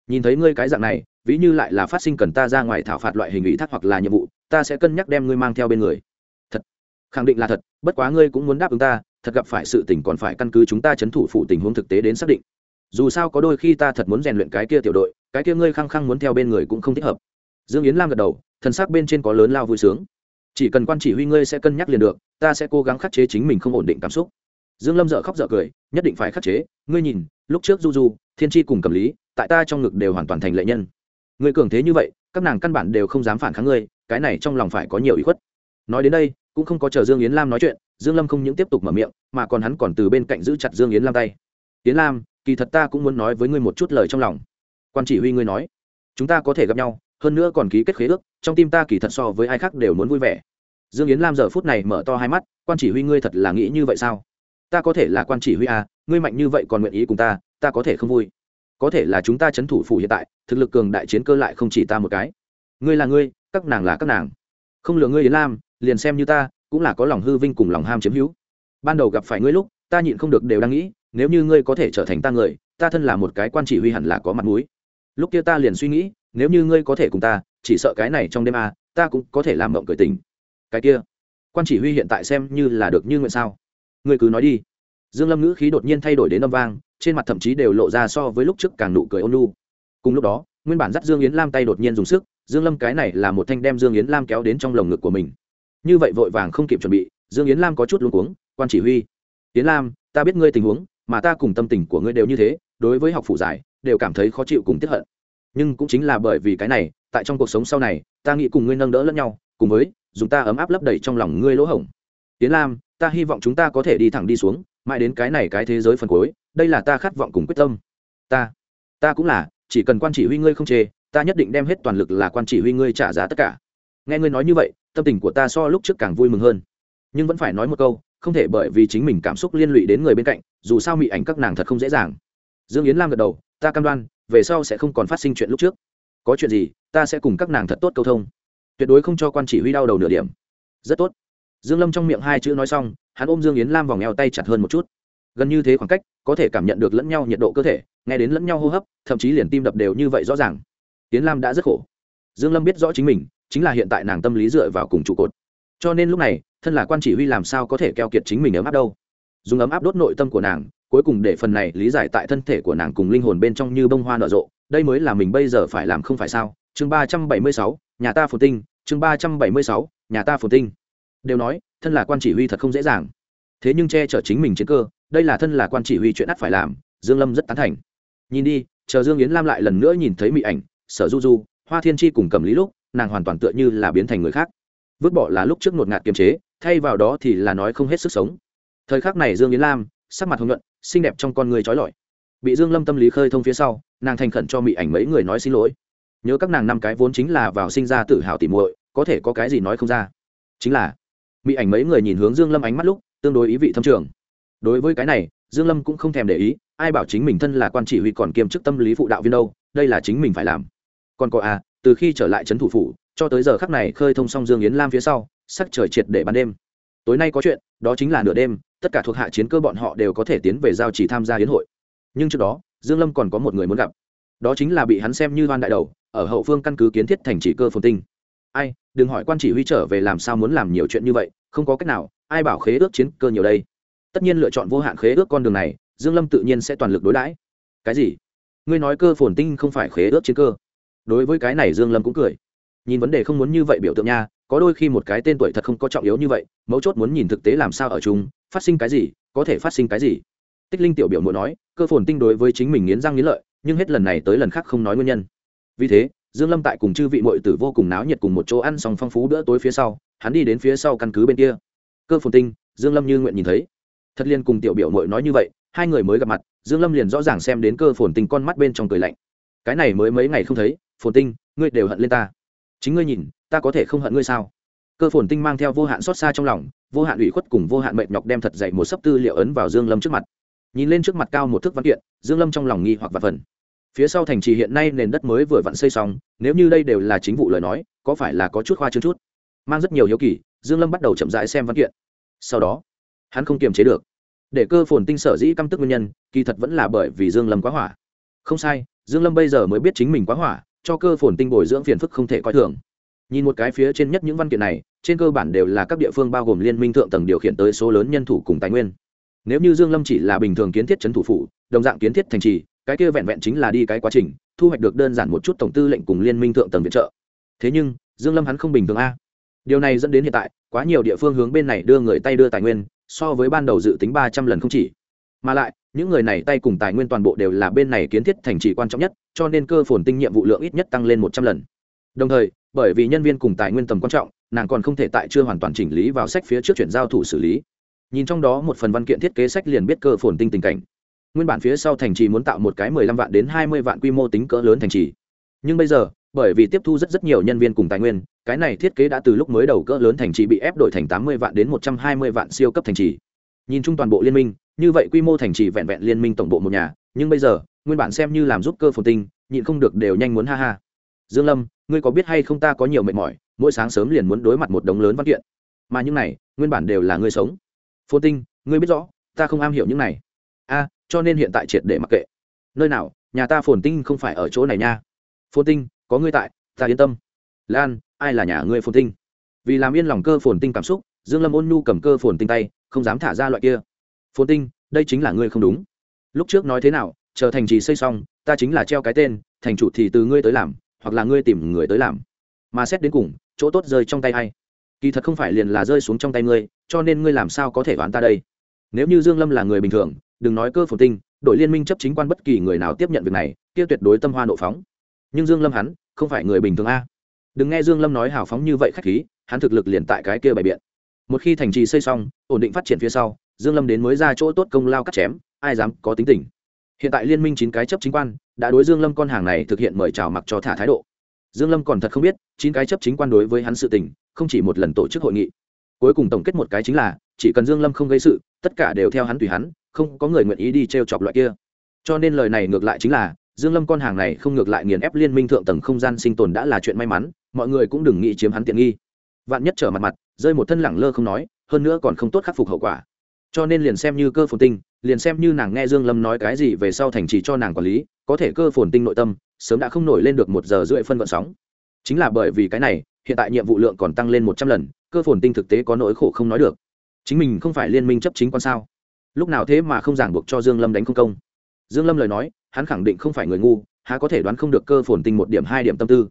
Nhìn thấy ngươi cái dạng này, ví như lại là phát sinh cần ta ra ngoài thảo phạt loại hình ủy thác hoặc là nhiệm vụ, ta sẽ cân nhắc đem ngươi mang theo bên người. Thật? Khẳng định là thật, bất quá ngươi cũng muốn đáp ứng ta, thật gặp phải sự tình còn phải căn cứ chúng ta chấn thủ phụ tình huống thực tế đến xác định. Dù sao có đôi khi ta thật muốn rèn luyện cái kia tiểu đội, cái kia ngươi khăng khăng muốn theo bên người cũng không thích hợp dương yến lam gật đầu, thần sắc bên trên có lớn lao vui sướng. Chỉ cần quan chỉ huy ngươi sẽ cân nhắc liền được, ta sẽ cố gắng khắc chế chính mình không ổn định cảm xúc. Dương lâm dợ khóc dợ cười, nhất định phải khắc chế. Ngươi nhìn, lúc trước du du, thiên tri cùng cầm lý, tại ta trong ngực đều hoàn toàn thành lệ nhân. Ngươi cường thế như vậy, các nàng căn bản đều không dám phản kháng ngươi, cái này trong lòng phải có nhiều ý khuất. Nói đến đây, cũng không có chờ dương yến lam nói chuyện, dương lâm không những tiếp tục mở miệng, mà còn hắn còn từ bên cạnh giữ chặt dương yến lam tay. Yến lam, kỳ thật ta cũng muốn nói với ngươi một chút lời trong lòng. Quan chỉ huy ngươi nói, chúng ta có thể gặp nhau hơn nữa còn ký kết khế ước, trong tim ta kỳ thật so với ai khác đều muốn vui vẻ. Dương yến lam giờ phút này mở to hai mắt, quan chỉ huy ngươi thật là nghĩ như vậy sao? Ta có thể là quan chỉ huy à ngươi mạnh như vậy còn nguyện ý cùng ta ta có thể không vui. Có thể là chúng ta c h ấ n thủ phủ hiện tại, thực lực cường đại chiến cơ lại không chỉ ta một cái. Ngươi là ngươi, các nàng là các nàng. Không lừa ngươi yến lam, liền xem như ta, cũng là có lòng hư vinh cùng lòng ham chiếm hữu. Ban đầu gặp phải ngươi lúc, ta nhịn không được đều đang nghĩ, nếu như ngươi có thể trở thành ta người, ta thân là một cái quan chỉ huy hẳn là có mặt mũi. Lúc kia ta liền suy nghĩ nếu như ngươi có thể cùng ta, chỉ sợ cái này trong đêm a ta cũng có thể làm mộng cười tình. Cái kia, quan chỉ huy hiện tại xem như là được như nguyện sao? Ngươi cứ nói đi. Dương lâm ngữ khí đột nhiên thay đổi đến âm vang, trên mặt thậm chí đều lộ ra so với lúc trước càng nụ cười ôn nhu. Cùng lúc đó, nguyên bản dắt dương yến lam tay đột nhiên dùng sức, dương lâm cái này là một thanh đem dương yến lam kéo đến trong lồng ngực của mình. Như vậy vội vàng không kịp chuẩn bị, dương yến lam có chút luống cuống, quan chỉ huy, yến lam, ta biết ngươi tình huống, mà ta cùng tâm tình của ngươi đều như thế, đối với học phụ giải, đều cảm thấy khó chịu cùng tiếc hận nhưng cũng chính là bởi vì cái này, tại trong cuộc sống sau này, ta nghĩ cùng ngươi nâng đỡ lẫn nhau, cùng với, dùng ta ấm áp lấp đầy trong lòng ngươi lỗ hổng. Tiến lam, ta hy vọng chúng ta có thể đi thẳng đi xuống, mãi đến cái này cái thế giới phần cuối, đây là ta khát vọng cùng quyết tâm. Ta ta cũng là, chỉ cần quan chỉ huy ngươi không chê, ta nhất định đem hết toàn lực là quan chỉ huy ngươi trả giá tất cả. Nghe ngươi nói như vậy, tâm tình của ta so lúc trước càng vui mừng hơn. Nhưng vẫn phải nói một câu, không thể bởi vì chính mình cảm xúc liên lụy đến người bên cạnh, dù sao mị ảnh các nàng thật không dễ dàng. Dương yến lam gật đầu, ta cam đoan về sau sẽ không còn phát sinh chuyện lúc trước. Có chuyện gì, ta sẽ cùng các nàng thật tốt câu thông. Tuyệt đối không cho quan chỉ huy đau đầu nửa điểm. Rất tốt. Dương lâm trong miệng hai chữ nói xong, hắn ôm dương yến lam vòng eo tay chặt hơn một chút. Gần như thế khoảng cách, có thể cảm nhận được lẫn nhau nhiệt độ cơ thể, nghe đến lẫn nhau hô hấp, thậm chí liền tim đập đều như vậy rõ ràng. Yến lam đã rất khổ. Dương lâm biết rõ chính mình, chính là hiện tại nàng tâm lý dựa vào cùng trụ cột. Cho nên lúc này, thân là quan chỉ huy làm sao có thể keo kiệt chính mình ấm áp đâu. Dùng ấm áp đốt nội tâm của nàng cuối cùng để phần này lý giải tại thân thể của nàng cùng linh hồn bên trong như bông hoa nở rộ, đây mới là mình bây giờ phải làm không phải sao? Chương ba trăm bảy mươi sáu, nhà ta phồn tinh. Chương ba trăm bảy mươi sáu, nhà ta phồn tinh. Đều nói, thân là quan chỉ huy thật không dễ dàng. Thế nhưng che chở chính mình chiến cơ, đây là thân là quan chỉ huy chuyện ắt phải làm, dương lâm rất tán thành. Nhìn đi, chờ dương yến lam lại lần nữa nhìn thấy mỹ ảnh, sở du du, hoa thiên chi cùng cầm lý lúc, nàng hoàn toàn tựa như là biến thành người khác. Vứt bỏ là lúc trước ngột ngạt kiềm chế, thay vào đó thì là nói không hết sức sống. Thời khắc này dương yến lam, sắc mặt hồng nhuận xinh đẹp trong con người trói lọi. Bị dương lâm tâm lý khơi thông phía sau, nàng thành khẩn cho mỹ ảnh mấy người nói xin lỗi. Nhớ các nàng năm cái vốn chính là vào sinh ra tự hào tỉ muội, có thể có cái gì nói không ra. Chính là mỹ ảnh mấy người nhìn hướng dương lâm ánh mắt lúc, tương đối ý vị thâm trường. Đối với cái này, dương lâm cũng không thèm để ý, ai bảo chính mình thân là quan chỉ huy còn kiêm chức tâm lý phụ đạo viên đâu, đây là chính mình phải làm. Còn có à từ khi trở lại trấn thủ phủ, cho tới giờ khắc này khơi thông xong dương yến lam phía sau, sắc trời triệt để ban đêm. Tối nay có chuyện, đó chính là nửa đêm tất cả thuộc hạ chiến cơ bọn họ đều có thể tiến về giao chỉ tham gia hiến hội. Nhưng trước đó, dương lâm còn có một người muốn gặp. Đó chính là bị hắn xem như hoan đại đầu, ở hậu phương căn cứ kiến thiết thành chỉ cơ phồn tinh. Ai, đừng hỏi quan chỉ huy trở về làm sao muốn làm nhiều chuyện như vậy, không có cách nào, ai bảo khế ước chiến cơ nhiều đây? Tất nhiên lựa chọn vô hạn khế ước con đường này, dương lâm tự nhiên sẽ toàn lực đối đãi. Cái gì? Ngươi nói cơ phồn tinh không phải khế ước chiến cơ. Đối với cái này dương lâm cũng cười. Nhìn vấn đề không muốn như vậy biểu tượng nha, có đôi khi một cái tên tuổi thật không có trọng yếu như vậy, mấu chốt muốn nhìn thực tế làm sao ở chung phát sinh cái gì, có thể phát sinh cái gì? Tích linh tiểu biểu muội nói, cơ phồn tinh đối với chính mình nghiến răng nghiến lợi, nhưng hết lần này tới lần khác không nói nguyên nhân. Vì thế, dương lâm tại cùng chư vị muội tử vô cùng náo nhiệt cùng một chỗ ăn xong phong phú bữa tối phía sau, hắn đi đến phía sau căn cứ bên kia. Cơ phồn tinh, dương lâm như nguyện nhìn thấy. Thật liên cùng tiểu biểu muội nói như vậy, hai người mới gặp mặt, dương lâm liền rõ ràng xem đến cơ phồn tinh con mắt bên trong cười lạnh. Cái này mới mấy ngày không thấy, phồn tinh, ngươi đều hận lên ta. Chính ngươi nhìn, ta có thể không hận ngươi sao? Cơ phồn tinh mang theo vô hạn xót xa trong lòng, vô hạn ủy khuất cùng vô hạn mệt nhọc đem thật dậy một sấp tư liệu ấn vào dương lâm trước mặt. Nhìn lên trước mặt cao một thước văn kiện, dương lâm trong lòng nghi hoặc vật phần. Phía sau thành trì hiện nay nền đất mới vừa vặn xây xong, nếu như đây đều là chính vụ lời nói, có phải là có chút khoa trương chút? Mang rất nhiều hiếu kỳ, dương lâm bắt đầu chậm rãi xem văn kiện. Sau đó, hắn không kiềm chế được. Để cơ phồn tinh sở dĩ căm tức nguyên nhân, kỳ thật vẫn là bởi vì dương lâm quá hỏa. Không sai, dương lâm bây giờ mới biết chính mình quá hỏa, cho cơ phồn tinh bồi dưỡng phiền phức không thể coi thường nhìn một cái phía trên nhất những văn kiện này, trên cơ bản đều là các địa phương bao gồm liên minh thượng tầng điều khiển tới số lớn nhân thủ cùng tài nguyên. Nếu như dương lâm chỉ là bình thường kiến thiết chấn thủ phủ, đồng dạng kiến thiết thành trì, cái kia vẹn vẹn chính là đi cái quá trình, thu hoạch được đơn giản một chút tổng tư lệnh cùng liên minh thượng tầng viện trợ. Thế nhưng, dương lâm hắn không bình thường a. Điều này dẫn đến hiện tại, quá nhiều địa phương hướng bên này đưa người tay đưa tài nguyên, so với ban đầu dự tính ba trăm lần không chỉ. Mà lại, những người này tay cùng tài nguyên toàn bộ đều là bên này kiến thiết thành trì quan trọng nhất, cho nên cơ phồn tinh nhiệm vụ lượng ít nhất tăng lên một trăm lần. Đồng thời bởi vì nhân viên cùng tài nguyên tầm quan trọng, nàng còn không thể tại chưa hoàn toàn chỉnh lý vào sách phía trước chuyển giao thủ xử lý. Nhìn trong đó một phần văn kiện thiết kế sách liền biết cơ phồn tinh tình cảnh. Nguyên bản phía sau thành trì muốn tạo một cái mười lăm vạn đến hai mươi vạn quy mô tính cỡ lớn thành trì. Nhưng bây giờ, bởi vì tiếp thu rất rất nhiều nhân viên cùng tài nguyên, cái này thiết kế đã từ lúc mới đầu cỡ lớn thành trì bị ép đổi thành tám mươi vạn đến một trăm hai mươi vạn siêu cấp thành trì. Nhìn chung toàn bộ liên minh, như vậy quy mô thành trì vẹn vẹn liên minh tổng bộ một nhà, nhưng bây giờ, nguyên bản xem như làm giúp cơ phồn tinh, nhịn không được đều nhanh muốn ha ha. Dương lâm ngươi có biết hay không ta có nhiều mệt mỏi, mỗi sáng sớm liền muốn đối mặt một đống lớn văn kiện. Mà những này, nguyên bản đều là ngươi sống. Phồn tinh, ngươi biết rõ, ta không am hiểu những này. A, cho nên hiện tại triệt để mặc kệ. Nơi nào, nhà ta phồn tinh không phải ở chỗ này nha. Phồn tinh, có ngươi tại, ta yên tâm. Lan, ai là nhà ngươi phồn tinh? Vì làm yên lòng cơ phồn tinh cảm xúc, dương lâm ôn nhu cầm cơ phồn tinh tay, không dám thả ra loại kia. Phồn tinh, đây chính là ngươi không đúng. Lúc trước nói thế nào, chờ thành trì xây xong, ta chính là treo cái tên, thành chủ thì từ ngươi tới làm hoặc là ngươi tìm người tới làm. Mà xét đến cùng, chỗ tốt rơi trong tay hay kỳ thật không phải liền là rơi xuống trong tay ngươi, cho nên ngươi làm sao có thể đoán ta đây? Nếu như dương lâm là người bình thường, đừng nói cơ phồn tinh, đội liên minh chấp chính quan bất kỳ người nào tiếp nhận việc này, kia tuyệt đối tâm hoa nộ phóng. Nhưng dương lâm hắn, không phải người bình thường a. Đừng nghe dương lâm nói hào phóng như vậy khách khí, hắn thực lực liền tại cái kia bày biện. Một khi thành trì xây xong, ổn định phát triển phía sau, dương lâm đến mới ra chỗ tốt công lao cắt chém, ai dám có tính tình? Hiện tại liên minh chín cái chấp chính quan, đã đối dương lâm con hàng này thực hiện mời chào mặc cho thả thái độ. Dương lâm còn thật không biết, chín cái chấp chính quan đối với hắn sự tình, không chỉ một lần tổ chức hội nghị. Cuối cùng tổng kết một cái chính là, chỉ cần dương lâm không gây sự, tất cả đều theo hắn tùy hắn, không có người nguyện ý đi treo chọc loại kia. Cho nên lời này ngược lại chính là, dương lâm con hàng này không ngược lại nghiền ép liên minh thượng tầng không gian sinh tồn đã là chuyện may mắn, mọi người cũng đừng nghĩ chiếm hắn tiện nghi. Vạn nhất trở mặt mặt, rơi một thân lẳng lơ không nói, hơn nữa còn không tốt khắc phục hậu quả. Cho nên liền xem như cơ phồn tinh liền xem như nàng nghe dương lâm nói cái gì về sau thành trì cho nàng quản lý, có thể cơ phồn tinh nội tâm, sớm đã không nổi lên được một giờ rưỡi phân vận sóng. Chính là bởi vì cái này, hiện tại nhiệm vụ lượng còn tăng lên một trăm lần, cơ phồn tinh thực tế có nỗi khổ không nói được. Chính mình không phải liên minh chấp chính quan sao? Lúc nào thế mà không giảng buộc cho dương lâm đánh không công? Dương lâm lời nói, hắn khẳng định không phải người ngu, há có thể đoán không được cơ phồn tinh một điểm, hai điểm tâm tư.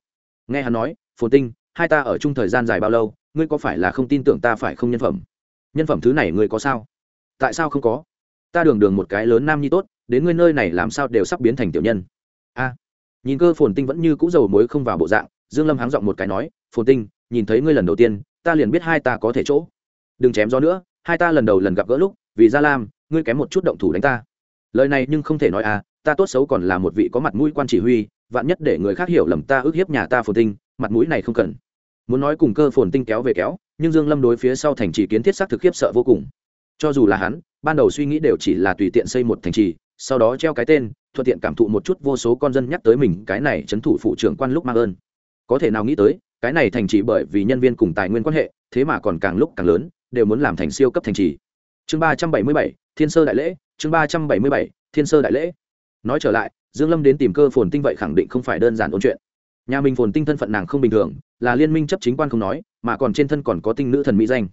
Nghe hắn nói, phồn tinh, hai ta ở chung thời gian dài bao lâu, ngươi có phải là không tin tưởng ta phải không nhân phẩm? Nhân phẩm thứ này ngươi có sao? Tại sao không có? Ta đường đường một cái lớn nam nhi tốt, đến ngươi nơi này làm sao đều sắp biến thành tiểu nhân. A, nhìn cơ phồn tinh vẫn như cũ dầu muối không vào bộ dạng, dương lâm háng giọng một cái nói, phồn tinh, nhìn thấy ngươi lần đầu tiên, ta liền biết hai ta có thể chỗ. Đừng chém gió nữa, hai ta lần đầu lần gặp gỡ lúc, vì gia lam, ngươi kém một chút động thủ đánh ta. Lời này nhưng không thể nói à ta tốt xấu còn là một vị có mặt mũi quan chỉ huy, vạn nhất để người khác hiểu lầm ta ức hiếp nhà ta phồn tinh, mặt mũi này không cần. Muốn nói cùng cơ phồn tinh kéo về kéo, nhưng dương lâm đối phía sau thành trì kiến thiết xác thực khiếp sợ vô cùng. Cho dù là hắn ban đầu suy nghĩ đều chỉ là tùy tiện xây một thành trì, sau đó treo cái tên, thuận tiện cảm thụ một chút vô số con dân nhắc tới mình, cái này chấn thủ phụ trưởng quan lúc mang ơn. Có thể nào nghĩ tới, cái này thành trì bởi vì nhân viên cùng tài nguyên quan hệ, thế mà còn càng lúc càng lớn, đều muốn làm thành siêu cấp thành trì. Chương ba trăm bảy mươi bảy, thiên sơ đại lễ, chương ba trăm bảy mươi bảy, thiên sơ đại lễ. Nói trở lại, dương lâm đến tìm cơ phồn tinh vậy khẳng định không phải đơn giản ôn chuyện. Nhà mình phồn tinh thân phận nàng không bình thường, là liên minh chấp chính quan không nói, mà còn trên thân còn có tinh nữ thần mỹ danh.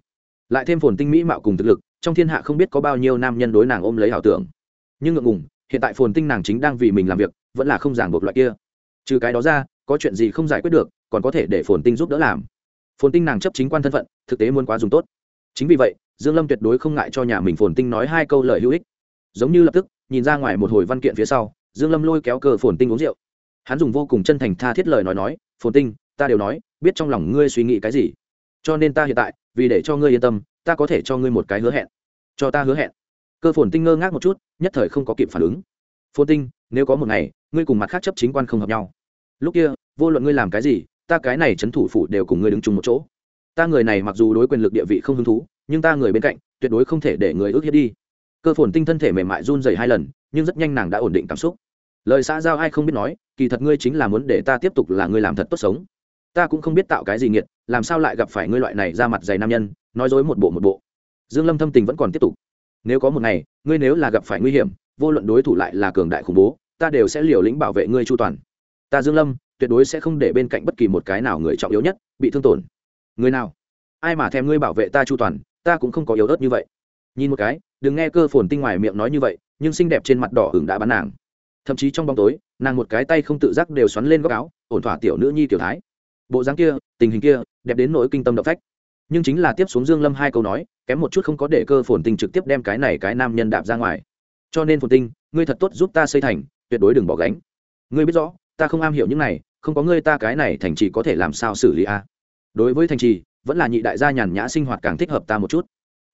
Lại thêm phồn tinh mỹ mạo cùng thực lực trong thiên hạ không biết có bao nhiêu nam nhân đối nàng ôm lấy ảo tưởng. Nhưng ngượng ngùng, hiện tại phồn tinh nàng chính đang vì mình làm việc, vẫn là không giảng buộc loại kia. Trừ cái đó ra, có chuyện gì không giải quyết được, còn có thể để phồn tinh giúp đỡ làm. Phồn tinh nàng chấp chính quan thân phận, thực tế muốn quá dùng tốt. Chính vì vậy, dương lâm tuyệt đối không ngại cho nhà mình phồn tinh nói hai câu lời hữu ích. Giống như lập tức, nhìn ra ngoài một hồi văn kiện phía sau, dương lâm lôi kéo cờ phồn tinh uống rượu. Hắn dùng vô cùng chân thành tha thiết lời nói nói, phồn tinh, ta đều nói, biết trong lòng ngươi suy nghĩ cái gì. Cho nên ta hiện tại, vì để cho ngươi yên tâm ta có thể cho ngươi một cái hứa hẹn. Cho ta hứa hẹn. Cơ phồn tinh ngơ ngác một chút, nhất thời không có kịp phản ứng. Phồn tinh, nếu có một ngày, ngươi cùng mặt khác chấp chính quan không hợp nhau. Lúc kia, vô luận ngươi làm cái gì, ta cái này chấn thủ phủ đều cùng ngươi đứng chung một chỗ. Ta người này mặc dù đối quyền lực địa vị không hứng thú, nhưng ta người bên cạnh, tuyệt đối không thể để người ước hiếp đi. Cơ phồn tinh thân thể mềm mại run dày hai lần, nhưng rất nhanh nàng đã ổn định cảm xúc. Lời xã giao ai không biết nói, kỳ thật ngươi chính là muốn để ta tiếp tục là ngươi làm thật tốt sống. Ta cũng không biết tạo cái gì nghiệt, làm sao lại gặp phải ngươi loại này ra mặt dày nam nhân nói dối một bộ một bộ. Dương lâm thâm tình vẫn còn tiếp tục. Nếu có một ngày, ngươi nếu là gặp phải nguy hiểm, vô luận đối thủ lại là cường đại khủng bố, ta đều sẽ liều lĩnh bảo vệ ngươi chu toàn. Ta dương lâm, tuyệt đối sẽ không để bên cạnh bất kỳ một cái nào người trọng yếu nhất bị thương tổn. Người nào? Ai mà thèm ngươi bảo vệ ta chu toàn, ta cũng không có yếu ớt như vậy. Nhìn một cái, đừng nghe cơ phồn tinh ngoài miệng nói như vậy, nhưng xinh đẹp trên mặt đỏ hừng đã bắn nàng. Thậm chí trong bóng tối, nàng một cái tay không tự giác đều xoắn lên góc áo, ổn thỏa tiểu nữ nhi tiểu thái. Bộ dáng kia, tình hình kia, đẹp đến nỗi kinh tâm động phách nhưng chính là tiếp xuống dương lâm hai câu nói, kém một chút không có để cơ phồn tinh trực tiếp đem cái này cái nam nhân đạp ra ngoài. Cho nên phồn tinh, ngươi thật tốt giúp ta xây thành, tuyệt đối đừng bỏ gánh. Ngươi biết rõ, ta không am hiểu những này, không có ngươi ta cái này thành trì có thể làm sao xử lý a? Đối với thành trì, vẫn là nhị đại gia nhàn nhã sinh hoạt càng thích hợp ta một chút.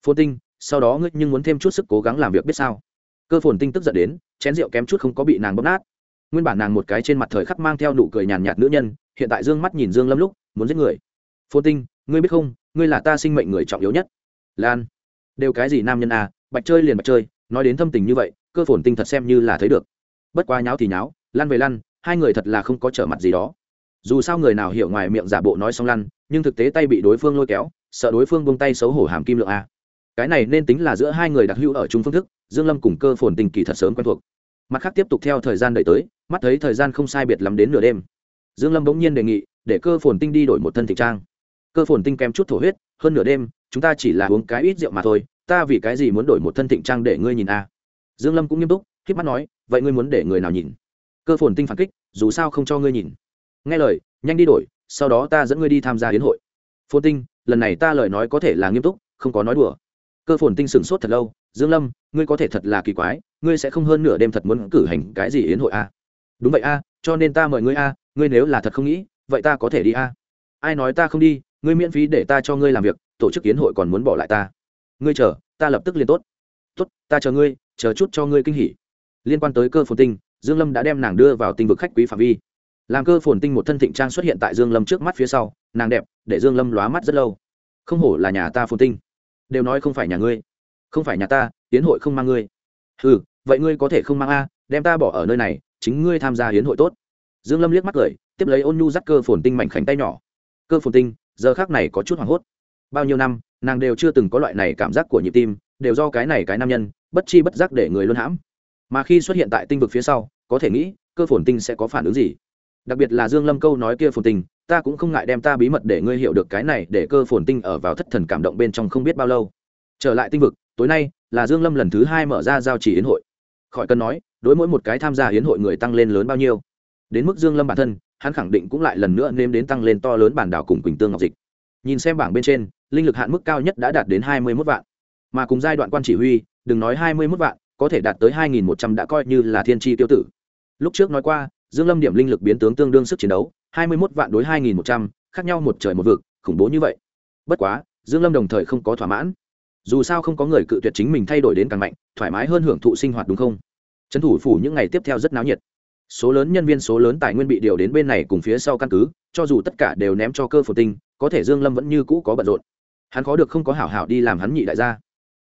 Phồn tinh, sau đó ngươi nhưng muốn thêm chút sức cố gắng làm việc biết sao? Cơ phồn tinh tức giận đến, chén rượu kém chút không có bị nàng bóp nát. Nguyên bản nàng một cái trên mặt thời khắc mang theo nụ cười nhàn nhạt nữ nhân, hiện tại dương mắt nhìn dương lâm lúc, muốn giết người. Phồn tinh, ngươi biết không ngươi là ta sinh mệnh người trọng yếu nhất. Lan, đều cái gì nam nhân à bạch chơi liền bạch chơi, nói đến thâm tình như vậy, cơ phồn tinh thật xem như là thấy được. Bất quá nháo thì nháo, Lan về lăn hai người thật là không có trở mặt gì đó. Dù sao người nào hiểu ngoài miệng giả bộ nói xong lăn nhưng thực tế tay bị đối phương lôi kéo, sợ đối phương buông tay xấu hổ hàm kim lượng a cái này nên tính là giữa hai người đặc hữu ở chung phương thức, dương lâm cùng cơ phồn tình kỳ thật sớm quen thuộc. Mặt khác tiếp tục theo thời gian đợi tới, mắt thấy thời gian không sai biệt lắm đến nửa đêm. Dương lâm bỗng nhiên đề nghị, để cơ phồn tinh đi đổi một thân thịnh trang cơ phồn tinh kém chút thổ huyết hơn nửa đêm chúng ta chỉ là uống cái ít rượu mà thôi ta vì cái gì muốn đổi một thân thịnh trang để ngươi nhìn a dương lâm cũng nghiêm túc khiếp mắt nói vậy ngươi muốn để người nào nhìn? Cơ phồn tinh phản kích dù sao không cho ngươi nhìn. Nghe lời nhanh đi đổi sau đó ta dẫn ngươi đi tham gia hiến hội. Phồn tinh lần này ta lời nói có thể là nghiêm túc không có nói đùa. Cơ phồn tinh sửng sốt thật lâu dương lâm ngươi có thể thật là kỳ quái ngươi sẽ không hơn nửa đêm thật muốn cử hành cái gì hiến hội a à? đúng vậy a à, cho nên ta mời ngươi a ngươi nếu là thật không nghĩ vậy ta có thể đi a ai nói ta không đi ngươi miễn phí để ta cho ngươi làm việc, tổ chức yến hội còn muốn bỏ lại ta. Ngươi chờ, ta lập tức liền tốt. Tốt, ta chờ ngươi, chờ chút cho ngươi kinh hỉ. Liên quan tới cơ phồn tinh, dương lâm đã đem nàng đưa vào tinh vực khách quý phạm vi. Làm cơ phồn tinh một thân thịnh trang xuất hiện tại dương lâm trước mắt phía sau, nàng đẹp, để dương lâm lóa mắt rất lâu. Không hổ là nhà ta phồn tinh. Đều nói không phải nhà ngươi. Không phải nhà ta hiến hội không mang ngươi. Ừ vậy ngươi có thể không mang a, đem ta bỏ ở nơi này, chính ngươi tham gia hiến hội tốt. Dương lâm liếc mắt cười, tiếp lấy ôn nhu dắt cơ phồn tinh mảnh khảnh tay nhỏ. Cơ phồn tinh giờ khác này có chút hoảng hốt. Bao nhiêu năm, nàng đều chưa từng có loại này cảm giác của nhịp tim, đều do cái này cái nam nhân, bất chi bất giác để người luôn hãm. Mà khi xuất hiện tại tinh vực phía sau, có thể nghĩ, cơ phồn tinh sẽ có phản ứng gì? Đặc biệt là dương lâm câu nói kia phồn tinh, ta cũng không ngại đem ta bí mật để ngươi hiểu được cái này để cơ phồn tinh ở vào thất thần cảm động bên trong không biết bao lâu. Trở lại tinh vực, tối nay là dương lâm lần thứ hai mở ra giao chỉ yến hội. Khỏi cần nói, đối mỗi một cái tham gia yến hội người tăng lên lớn bao nhiêu. Đến mức dương lâm bản thân hắn khẳng định cũng lại lần nữa nêm đến tăng lên to lớn bản đảo cùng quỳnh tương ngọc dịch. Nhìn xem bảng bên trên, linh lực hạn mức cao nhất đã đạt đến hai mươi mốt vạn. Mà cùng giai đoạn quan chỉ huy, đừng nói hai mươi mốt vạn, có thể đạt tới hai nghìn một trăm đã coi như là thiên tri tiêu tử. Lúc trước nói qua, dương lâm điểm linh lực biến tướng tương đương sức chiến đấu, hai mươi mốt vạn đối hai nghìn một trăm, khác nhau một trời một vực, khủng bố như vậy. Bất quá, dương lâm đồng thời không có thỏa mãn. Dù sao không có người cự tuyệt chính mình thay đổi đến càng mạnh, thoải mái hơn hưởng thụ sinh hoạt đúng không? Trấn thủ phủ những ngày tiếp theo rất náo nhiệt số lớn nhân viên, số lớn tài nguyên bị điều đến bên này cùng phía sau căn cứ, cho dù tất cả đều ném cho cơ phổ tinh, có thể dương lâm vẫn như cũ có bận rộn. Hắn khó được không có hảo hảo đi làm hắn nhị đại gia.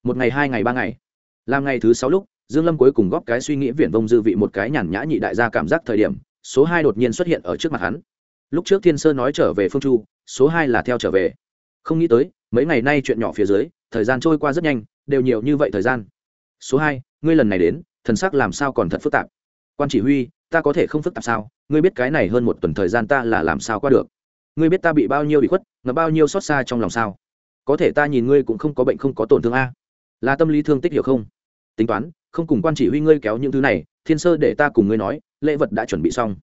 Một ngày, hai ngày, ba ngày. Làm ngày thứ sáu lúc, dương lâm cuối cùng góp cái suy nghĩ viển vông dư vị một cái nhàn nhã nhị đại gia cảm giác thời điểm, số hai đột nhiên xuất hiện ở trước mặt hắn. Lúc trước thiên sơ nói trở về phương chu, số hai là theo trở về. Không nghĩ tới, mấy ngày nay chuyện nhỏ phía dưới, thời gian trôi qua rất nhanh, đều nhiều như vậy thời gian. Số hai, ngươi lần này đến, thần sắc làm sao còn thật phức tạp? Quan chỉ huy ta có thể không phức tạp sao? Ngươi biết cái này hơn một tuần thời gian ta là làm sao qua được? Ngươi biết ta bị bao nhiêu bị khuất, ngập bao nhiêu xót xa trong lòng sao? Có thể ta nhìn ngươi cũng không có bệnh không có tổn thương a. Là tâm lý thương tích hiểu không? Tính toán, không cùng quan chỉ huy ngươi kéo những thứ này, thiên sơ để ta cùng ngươi nói, lễ vật đã chuẩn bị xong.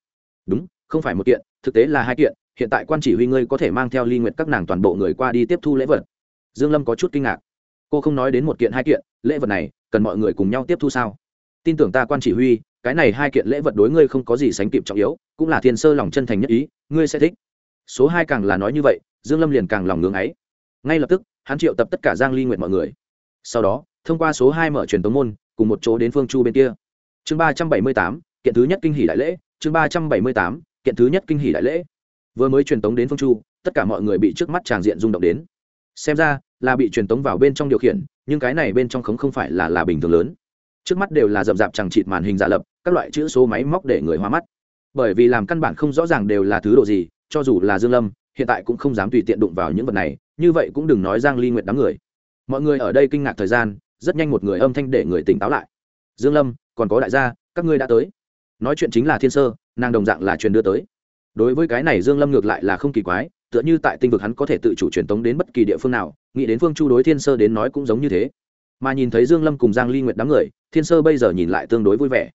Đúng, không phải một kiện, thực tế là hai kiện, hiện tại quan chỉ huy ngươi có thể mang theo ly nguyện các nàng toàn bộ người qua đi tiếp thu lễ vật. Dương lâm có chút kinh ngạc. Cô không nói đến một kiện hai kiện, lễ vật này, cần mọi người cùng nhau tiếp thu sao? Tin tưởng ta quan chỉ huy cái này hai kiện lễ vật đối ngươi không có gì sánh kịp trọng yếu, cũng là thiên sơ lòng chân thành nhất ý, ngươi sẽ thích. Số hai càng là nói như vậy, dương lâm liền càng lòng ngưỡng ấy. Ngay lập tức, hắn triệu tập tất cả giang ly nguyện mọi người. Sau đó, thông qua số hai mở truyền tống môn, cùng một chỗ đến phương chu bên kia. Chương ba trăm bảy mươi tám, kiện thứ nhất kinh hỷ đại lễ, chương ba trăm bảy mươi tám, kiện thứ nhất kinh hỷ đại lễ. Vừa mới truyền tống đến phương chu, tất cả mọi người bị trước mắt tràng diện rung động đến. Xem ra, là bị truyền tống vào bên trong điều khiển, nhưng cái này bên trong khống không phải là là bình thường lớn trước mắt đều là rậm rạp chẳng chịt màn hình giả lập, các loại chữ số máy móc để người hoa mắt. Bởi vì làm căn bản không rõ ràng đều là thứ đồ gì, cho dù là dương lâm, hiện tại cũng không dám tùy tiện đụng vào những vật này, như vậy cũng đừng nói giang ly nguyện đám người. Mọi người ở đây kinh ngạc thời gian, rất nhanh một người âm thanh để người tỉnh táo lại. Dương lâm, còn có đại gia, các ngươi đã tới. Nói chuyện chính là thiên sơ, nàng đồng dạng là truyền đưa tới. Đối với cái này dương lâm ngược lại là không kỳ quái, tựa như tại tinh vực hắn có thể tự chủ truyền tống đến bất kỳ địa phương nào, nghĩ đến phương chu đối thiên sơ đến nói cũng giống như thế mà nhìn thấy dương lâm cùng giang ly nguyệt đám người, thiên sơ bây giờ nhìn lại tương đối vui vẻ.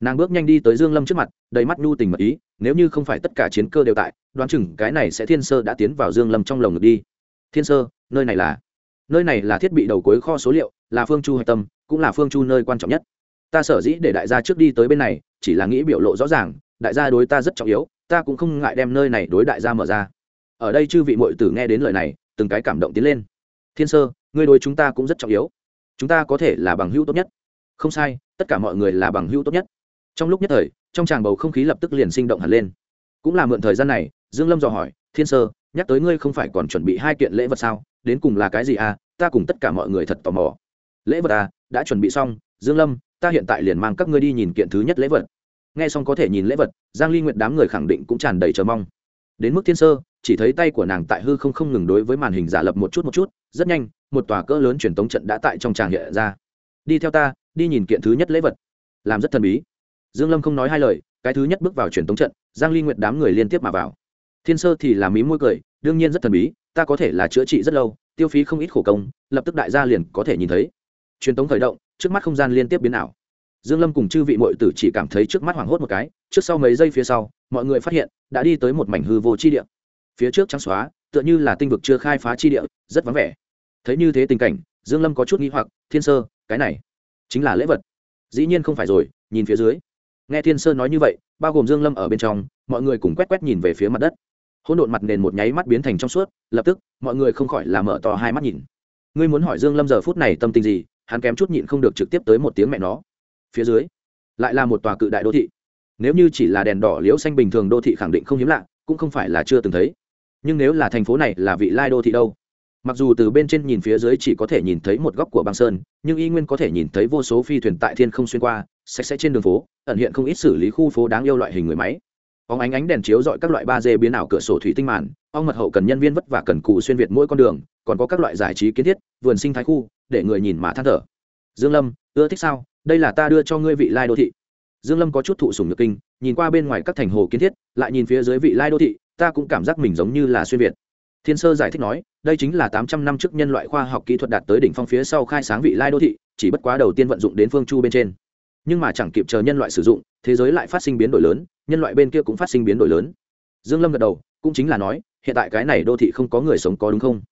Nàng bước nhanh đi tới dương lâm trước mặt, đầy mắt nhu tình mật ý, nếu như không phải tất cả chiến cơ đều tại, đoán chừng cái này sẽ thiên sơ đã tiến vào dương lâm trong lồng ngực đi. Thiên sơ, nơi này là? Nơi này là thiết bị đầu cuối kho số liệu, là phương chu hạch tâm, cũng là phương chu nơi quan trọng nhất. Ta sở dĩ để đại gia trước đi tới bên này, chỉ là nghĩ biểu lộ rõ ràng, đại gia đối ta rất trọng yếu, ta cũng không ngại đem nơi này đối đại gia mở ra. Ở đây chư vị muội tử nghe đến lời này, từng cái cảm động tiến lên. Thiên sơ, ngươi đối chúng ta cũng rất trọng yếu chúng ta có thể là bằng hữu tốt nhất. Không sai, tất cả mọi người là bằng hữu tốt nhất. Trong lúc nhất thời, trong tràng bầu không khí lập tức liền sinh động hẳn lên. Cũng là mượn thời gian này, dương lâm dò hỏi, thiên sơ, nhắc tới ngươi không phải còn chuẩn bị hai kiện lễ vật sao? Đến cùng là cái gì à? Ta cùng tất cả mọi người thật tò mò. Lễ vật à? Đã chuẩn bị xong, dương lâm, ta hiện tại liền mang các ngươi đi nhìn kiện thứ nhất lễ vật. Nghe xong có thể nhìn lễ vật, giang ly nguyệt đám người khẳng định cũng tràn đầy chờ mong. Đến mức thiên sơ, chỉ thấy tay của nàng tại hư không không ngừng đối với màn hình giả lập một chút một chút rất nhanh, một tòa cỡ lớn truyền tống trận đã tại trong tràng hiện ra. Đi theo ta, đi nhìn kiện thứ nhất lễ vật. Làm rất thần bí. Dương lâm không nói hai lời, cái thứ nhất bước vào truyền tống trận, giang ly nguyệt đám người liên tiếp mà vào. Thiên sơ thì làm mí môi cười, đương nhiên rất thần bí, ta có thể là chữa trị rất lâu, tiêu phí không ít khổ công, lập tức đại gia liền có thể nhìn thấy. Truyền tống khởi động, trước mắt không gian liên tiếp biến ảo. Dương lâm cùng chư vị muội tử chỉ cảm thấy trước mắt hoảng hốt một cái, trước sau mấy giây phía sau, mọi người phát hiện, đã đi tới một mảnh hư vô chi địa. Phía trước trắng xóa, tựa như là tinh vực chưa khai phá chi địa, rất vắng vẻ thấy như thế tình cảnh, dương lâm có chút nghi hoặc, thiên sơ, cái này chính là lễ vật. Dĩ nhiên không phải rồi, nhìn phía dưới. Nghe thiên sơ nói như vậy, bao gồm dương lâm ở bên trong, mọi người cùng quét quét nhìn về phía mặt đất. Hỗn độn mặt nền một nháy mắt biến thành trong suốt, lập tức, mọi người không khỏi là mở to hai mắt nhìn. Ngươi muốn hỏi dương lâm giờ phút này tâm tình gì? Hắn kém chút nhịn không được trực tiếp tới một tiếng mẹ nó. Phía dưới, lại là một tòa cự đại đô thị. Nếu như chỉ là đèn đỏ liễu xanh bình thường đô thị khẳng định không hiếm lạ, cũng không phải là chưa từng thấy. Nhưng nếu là thành phố này là vị lai đô thị đâu? Mặc dù từ bên trên nhìn phía dưới chỉ có thể nhìn thấy một góc của băng sơn, nhưng y nguyên có thể nhìn thấy vô số phi thuyền tại thiên không xuyên qua sạch sẽ trên đường phố, ẩn hiện không ít xử lý khu phố đáng yêu loại hình người máy. Óng ánh ánh đèn chiếu dọi các loại ba d biến ảo cửa sổ thủy tinh màn, ong mật hậu cần nhân viên vất vả cần cù xuyên việt mỗi con đường, còn có các loại giải trí kiến thiết, vườn sinh thái khu, để người nhìn mà than thở. Dương lâm, ưa thích sao? Đây là ta đưa cho ngươi vị lai đô thị. Dương lâm có chút thụ sủng nhược kinh, nhìn qua bên ngoài các thành hồ kiến thiết, lại nhìn phía dưới vị lai đô thị, ta cũng cảm giác mình giống như là xuyên việt thiên sơ giải thích nói, đây chính là 800 năm trước nhân loại khoa học kỹ thuật đạt tới đỉnh phong phía sau khai sáng vị lai đô thị, chỉ bất quá đầu tiên vận dụng đến phương chu bên trên. Nhưng mà chẳng kịp chờ nhân loại sử dụng, thế giới lại phát sinh biến đổi lớn, nhân loại bên kia cũng phát sinh biến đổi lớn. Dương lâm gật đầu, cũng chính là nói, hiện tại cái này đô thị không có người sống có đúng không?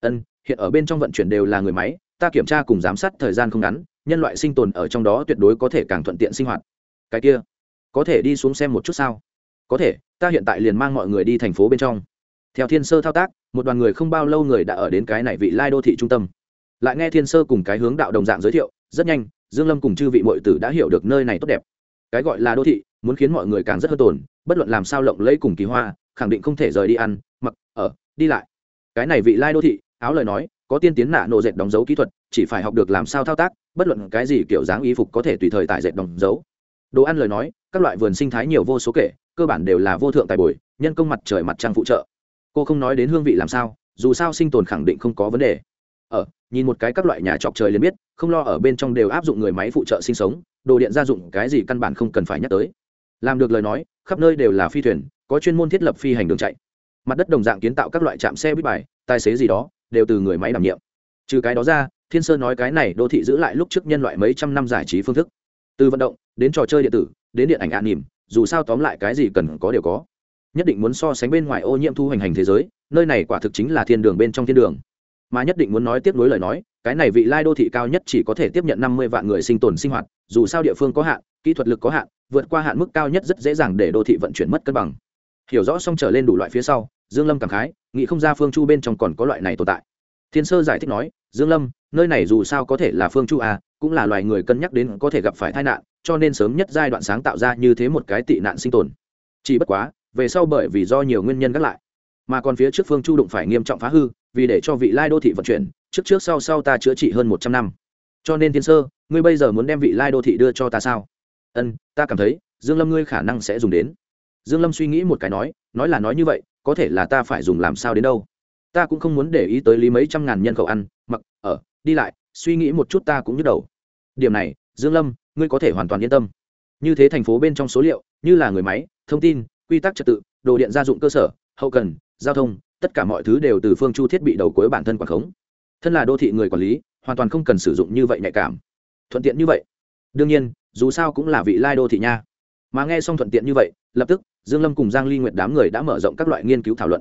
Ân, hiện ở bên trong vận chuyển đều là người máy, ta kiểm tra cùng giám sát thời gian không ngắn, nhân loại sinh tồn ở trong đó tuyệt đối có thể càng thuận tiện sinh hoạt. Cái kia, có thể đi xuống xem một chút sao? Có thể, ta hiện tại liền mang mọi người đi thành phố bên trong. Theo thiên sơ thao tác một đoàn người không bao lâu người đã ở đến cái này vị lai đô thị trung tâm. Lại nghe thiên sơ cùng cái hướng đạo đồng dạng giới thiệu, rất nhanh, dương lâm cùng chư vị muội tử đã hiểu được nơi này tốt đẹp. Cái gọi là đô thị, muốn khiến mọi người càng rất hơn tồn bất luận làm sao lộng lẫy cùng kỳ hoa, khẳng định không thể rời đi ăn, mặc, ở, đi lại. Cái này vị lai đô thị, áo lời nói, có tiên tiến nạ nộ dệt đóng dấu kỹ thuật, chỉ phải học được làm sao thao tác, bất luận cái gì kiểu dáng y phục có thể tùy thời tại dệt đóng dấu. Đồ ăn lời nói, các loại vườn sinh thái nhiều vô số kể, cơ bản đều là vô thượng tài bồi, nhân công mặt trời mặt trăng phụ trợ cô không nói đến hương vị làm sao, dù sao sinh tồn khẳng định không có vấn đề. Ở nhìn một cái các loại nhà trọc trời liền biết, không lo ở bên trong đều áp dụng người máy phụ trợ sinh sống, đồ điện gia dụng cái gì căn bản không cần phải nhắc tới. Làm được lời nói, khắp nơi đều là phi thuyền, có chuyên môn thiết lập phi hành đường chạy. Mặt đất đồng dạng kiến tạo các loại trạm xe buýt bài, tài xế gì đó, đều từ người máy đảm nhiệm. Trừ cái đó ra, thiên sơn nói cái này đô thị giữ lại lúc trước nhân loại mấy trăm năm giải trí phương thức. Từ vận động, đến trò chơi điện tử, đến điện ảnh an nỉm, dù sao tóm lại cái gì cần có đều có nhất định muốn so sánh bên ngoài ô nhiễm thu hành hành thế giới, nơi này quả thực chính là thiên đường bên trong thiên đường. Mà nhất định muốn nói tiếp nối lời nói, cái này vị lai đô thị cao nhất chỉ có thể tiếp nhận năm mươi vạn người sinh tồn sinh hoạt, dù sao địa phương có hạn, kỹ thuật lực có hạn, vượt qua hạn mức cao nhất rất dễ dàng để đô thị vận chuyển mất cân bằng. Hiểu rõ xong trở lên đủ loại phía sau, dương lâm cảm khái, nghĩ không ra phương chu bên trong còn có loại này tồn tại. Thiên sơ giải thích nói, dương lâm, nơi này dù sao có thể là phương chu à cũng là loài người cân nhắc đến có thể gặp phải tai nạn, cho nên sớm nhất giai đoạn sáng tạo ra như thế một cái tị nạn sinh tồn. Chỉ bất quá về sau bởi vì do nhiều nguyên nhân gác lại, mà còn phía trước phương chu đụng phải nghiêm trọng phá hư, vì để cho vị lai đô thị vận chuyển, trước trước sau sau ta chữa trị hơn một trăm năm. Cho nên thiên sơ, ngươi bây giờ muốn đem vị lai đô thị đưa cho ta sao? Ân, ta cảm thấy, dương lâm ngươi khả năng sẽ dùng đến. Dương lâm suy nghĩ một cái nói nói là nói như vậy, có thể là ta phải dùng làm sao đến đâu? Ta cũng không muốn để ý tới lý mấy trăm ngàn nhân khẩu ăn, mặc, ở, đi lại, suy nghĩ một chút ta cũng nhức đầu. Điểm này, dương lâm, ngươi có thể hoàn toàn yên tâm. Như thế thành phố bên trong số liệu, như là người máy, thông tin quy tắc trật tự, đồ điện gia dụng cơ sở, hậu cần, giao thông, tất cả mọi thứ đều từ phương chu thiết bị đầu cuối bản thân quản khống. Thân là đô thị người quản lý, hoàn toàn không cần sử dụng như vậy nhạy cảm. Thuận tiện như vậy. Đương nhiên, dù sao cũng là vị lai đô thị nha. Mà nghe xong thuận tiện như vậy, lập tức, dương lâm cùng giang ly nguyệt đám người đã mở rộng các loại nghiên cứu thảo luận.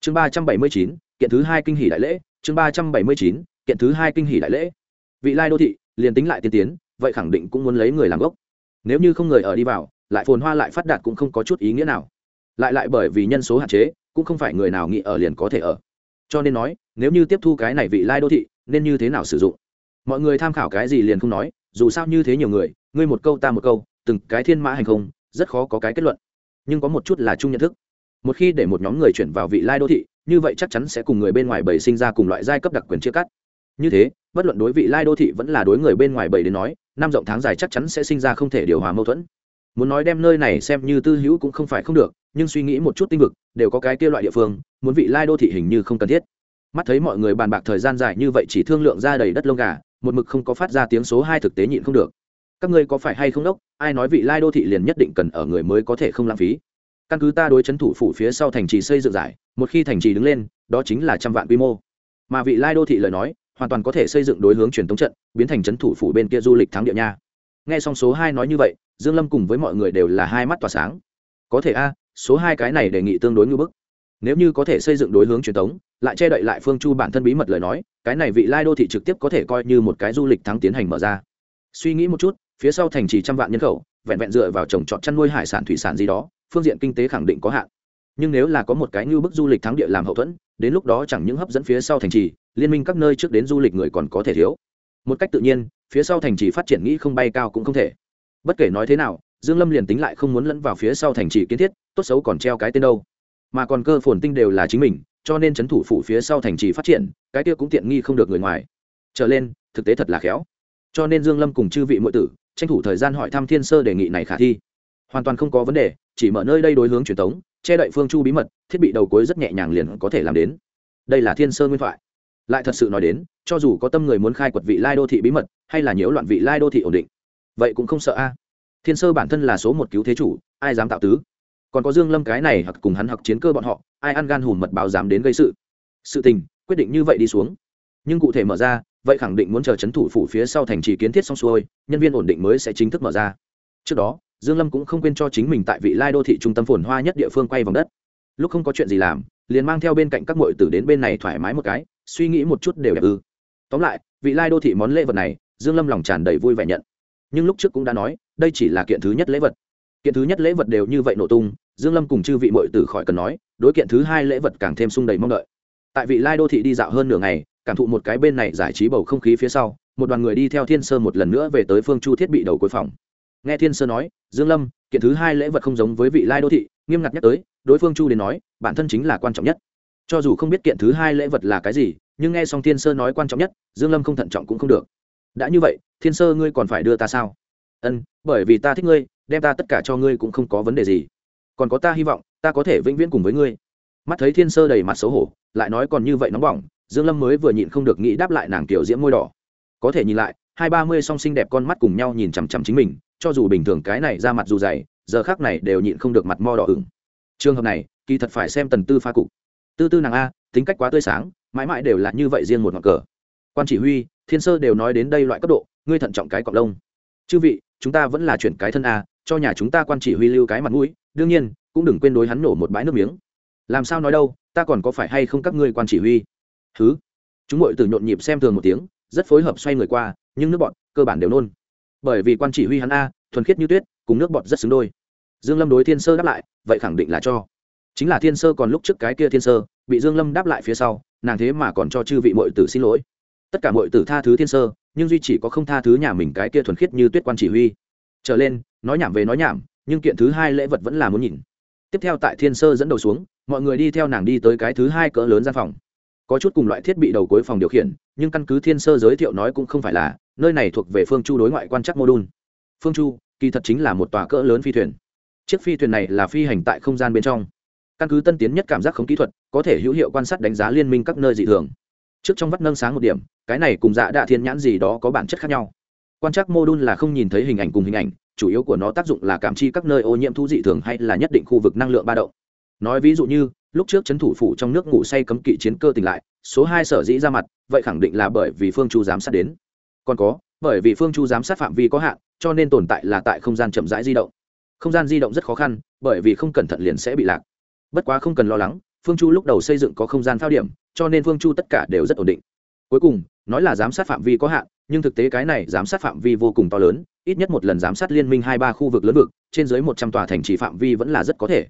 Chương ba trăm bảy mươi chín, kiện thứ hai kinh hỷ đại lễ. Chương ba trăm bảy mươi chín, kiện thứ hai kinh hỷ đại lễ. Vị lai đô thị, liền tính lại tiên tiến, vậy khẳng định cũng muốn lấy người làm gốc. Nếu như không người ở đi vào lại phồn hoa lại phát đạt cũng không có chút ý nghĩa nào. Lại lại bởi vì nhân số hạn chế, cũng không phải người nào nghĩ ở liền có thể ở. Cho nên nói, nếu như tiếp thu cái này vị lai đô thị, nên như thế nào sử dụng? Mọi người tham khảo cái gì liền không nói, dù sao như thế nhiều người, ngươi một câu ta một câu, từng cái thiên mã hành không, rất khó có cái kết luận. Nhưng có một chút là chung nhận thức. Một khi để một nhóm người chuyển vào vị lai đô thị, như vậy chắc chắn sẽ cùng người bên ngoài bảy sinh ra cùng loại giai cấp đặc quyền chia cắt. Như thế, bất luận đối vị lai đô thị vẫn là đối người bên ngoài bảy đến nói, năm rộng tháng dài chắc chắn sẽ sinh ra không thể điều hòa mâu thuẫn muốn nói đem nơi này xem như tư hữu cũng không phải không được, nhưng suy nghĩ một chút tinh vực, đều có cái kia loại địa phương, muốn vị lai đô thị hình như không cần thiết. Mắt thấy mọi người bàn bạc thời gian dài như vậy chỉ thương lượng ra đầy đất lông gà, một mực không có phát ra tiếng số hai thực tế nhịn không được. Các ngươi có phải hay không đốc, ai nói vị lai đô thị liền nhất định cần ở người mới có thể không lãng phí? Căn cứ ta đối chấn thủ phủ phía sau thành trì xây dựng giải, một khi thành trì đứng lên, đó chính là trăm vạn quy mô. Mà vị lai đô thị lời nói, hoàn toàn có thể xây dựng đối hướng truyền thống trận, biến thành chấn thủ phủ bên kia du lịch thắng địa nha nghe xong số hai nói như vậy, dương lâm cùng với mọi người đều là hai mắt tỏa sáng. Có thể a, số hai cái này đề nghị tương đối ngưỡng bức. Nếu như có thể xây dựng đối hướng truyền thống, lại che đậy lại phương chu bản thân bí mật lời nói, cái này vị lai đô thị trực tiếp có thể coi như một cái du lịch thắng tiến hành mở ra. Suy nghĩ một chút, phía sau thành trì trăm vạn nhân khẩu, vẹn vẹn dựa vào trồng trọt chăn nuôi hải sản thủy sản gì đó, phương diện kinh tế khẳng định có hạn. Nhưng nếu là có một cái như bức du lịch thắng địa làm hậu thuẫn, đến lúc đó chẳng những hấp dẫn phía sau thành trì, liên minh các nơi trước đến du lịch người còn có thể thiếu một cách tự nhiên, phía sau thành trì phát triển nghĩ không bay cao cũng không thể. Bất kể nói thế nào, dương lâm liền tính lại không muốn lẫn vào phía sau thành trì kiến thiết, tốt xấu còn treo cái tên đâu. Mà còn cơ phồn tinh đều là chính mình, cho nên chấn thủ phủ phía sau thành trì phát triển, cái kia cũng tiện nghi không được người ngoài. Trở lên, thực tế thật là khéo. Cho nên dương lâm cùng chư vị muội tử, tranh thủ thời gian hỏi thăm thiên sơ đề nghị này khả thi. Hoàn toàn không có vấn đề, chỉ mở nơi đây đối hướng truyền thống, che đậy phương chu bí mật, thiết bị đầu cuối rất nhẹ nhàng liền có thể làm đến. Đây là thiên sơ nguyên thoại lại thật sự nói đến, cho dù có tâm người muốn khai quật vị lai đô thị bí mật, hay là nhiễu loạn vị lai đô thị ổn định, vậy cũng không sợ a. Thiên sơ bản thân là số một cứu thế chủ, ai dám tạo tứ? Còn có dương lâm cái này hoặc cùng hắn hoặc chiến cơ bọn họ, ai ăn gan hùm mật báo dám đến gây sự? Sự tình, quyết định như vậy đi xuống. Nhưng cụ thể mở ra, vậy khẳng định muốn chờ chấn thủ phủ phía sau thành trì kiến thiết xong xuôi, nhân viên ổn định mới sẽ chính thức mở ra. Trước đó, dương lâm cũng không quên cho chính mình tại vị lai đô thị trung tâm phồn hoa nhất địa phương quay vòng đất. Lúc không có chuyện gì làm, liền mang theo bên cạnh các muội tử đến bên này thoải mái một cái suy nghĩ một chút đều đẹp ư. Tóm lại, vị lai đô thị món lễ vật này, dương lâm lòng tràn đầy vui vẻ nhận. Nhưng lúc trước cũng đã nói, đây chỉ là kiện thứ nhất lễ vật. Kiện thứ nhất lễ vật đều như vậy nổ tung, dương lâm cùng chư vị mội tử khỏi cần nói, đối kiện thứ hai lễ vật càng thêm sung đầy mong đợi. Tại vị lai đô thị đi dạo hơn nửa ngày, cảm thụ một cái bên này giải trí bầu không khí phía sau, một đoàn người đi theo thiên sơ một lần nữa về tới phương chu thiết bị đầu cuối phòng. Nghe thiên sơ nói, dương lâm, kiện thứ hai lễ vật không giống với vị lai đô thị, nghiêm ngặt nhắc tới, đối phương chu đến nói, bản thân chính là quan trọng nhất cho dù không biết kiện thứ hai lễ vật là cái gì, nhưng nghe xong thiên sơ nói quan trọng nhất, dương lâm không thận trọng cũng không được. Đã như vậy, thiên sơ ngươi còn phải đưa ta sao? Ân, bởi vì ta thích ngươi, đem ta tất cả cho ngươi cũng không có vấn đề gì. Còn có ta hy vọng, ta có thể vĩnh viễn cùng với ngươi. Mắt thấy thiên sơ đầy mặt xấu hổ, lại nói còn như vậy nóng bỏng, dương lâm mới vừa nhịn không được nghĩ đáp lại nàng tiểu diễm môi đỏ. Có thể nhìn lại, hai ba mươi song xinh đẹp con mắt cùng nhau nhìn chằm chằm chính mình, cho dù bình thường cái này ra mặt dù dày, giờ khác này đều nhịn không được mặt mo đỏ ửng. Trường hợp này, kỳ thật phải xem tần tư pha cục tư tư nàng a, tính cách quá tươi sáng, mãi mãi đều là như vậy riêng một ngọn cờ. Quan chỉ huy, thiên sơ đều nói đến đây loại cấp độ, ngươi thận trọng cái cọc lông. Chư vị, chúng ta vẫn là chuyển cái thân a, cho nhà chúng ta quan chỉ huy lưu cái mặt mũi, đương nhiên, cũng đừng quên đối hắn nổ một bãi nước miếng. Làm sao nói đâu, ta còn có phải hay không các ngươi quan chỉ huy? Thứ chúng mội từ nhộn nhịp xem thường một tiếng, rất phối hợp xoay người qua, nhưng nước bọn cơ bản đều nôn. Bởi vì quan chỉ huy hắn a, thuần khiết như tuyết, cùng nước bọt rất xứng đôi. Dương lâm đối thiên sơ đáp lại, vậy khẳng định là cho chính là thiên sơ còn lúc trước cái kia thiên sơ, bị dương lâm đáp lại phía sau, nàng thế mà còn cho chư vị muội tử xin lỗi. Tất cả muội tử tha thứ thiên sơ, nhưng duy chỉ có không tha thứ nhà mình cái kia thuần khiết như tuyết quan chỉ huy. Trở lên, nói nhảm về nói nhảm, nhưng kiện thứ hai lễ vật vẫn là muốn nhìn. Tiếp theo tại thiên sơ dẫn đầu xuống, mọi người đi theo nàng đi tới cái thứ hai cỡ lớn gian phòng. Có chút cùng loại thiết bị đầu cuối phòng điều khiển, nhưng căn cứ thiên sơ giới thiệu nói cũng không phải là, nơi này thuộc về phương chu đối ngoại quan chắc mô đun phương chu, kỳ thật chính là một tòa cỡ lớn phi thuyền. Chiếc phi thuyền này là phi hành tại không gian bên trong căn cứ tân tiến nhất cảm giác không kỹ thuật, có thể hữu hiệu quan sát đánh giá liên minh các nơi dị thường. Trước trong vắt nâng sáng một điểm, cái này cùng dạ đạ thiên nhãn gì đó có bản chất khác nhau. Quan trắc mô đun là không nhìn thấy hình ảnh cùng hình ảnh, chủ yếu của nó tác dụng là cảm chi các nơi ô nhiễm thu dị thường hay là nhất định khu vực năng lượng ba động. Nói ví dụ như, lúc trước chấn thủ phủ trong nước ngủ say cấm kỵ chiến cơ tỉnh lại, số hai sở dĩ ra mặt, vậy khẳng định là bởi vì phương chu giám sát đến. Còn có, bởi vì phương chu giám sát phạm vi có hạn, cho nên tồn tại là tại không gian chậm rãi di động. Không gian di động rất khó khăn, bởi vì không cẩn thận liền sẽ bị lạc bất quá không cần lo lắng, phương chu lúc đầu xây dựng có không gian phao điểm, cho nên phương chu tất cả đều rất ổn định. Cuối cùng, nói là giám sát phạm vi có hạn, nhưng thực tế cái này giám sát phạm vi vô cùng to lớn, ít nhất một lần giám sát liên minh hai ba khu vực lớn vực, trên dưới một trăm tòa thành trì phạm vi vẫn là rất có thể.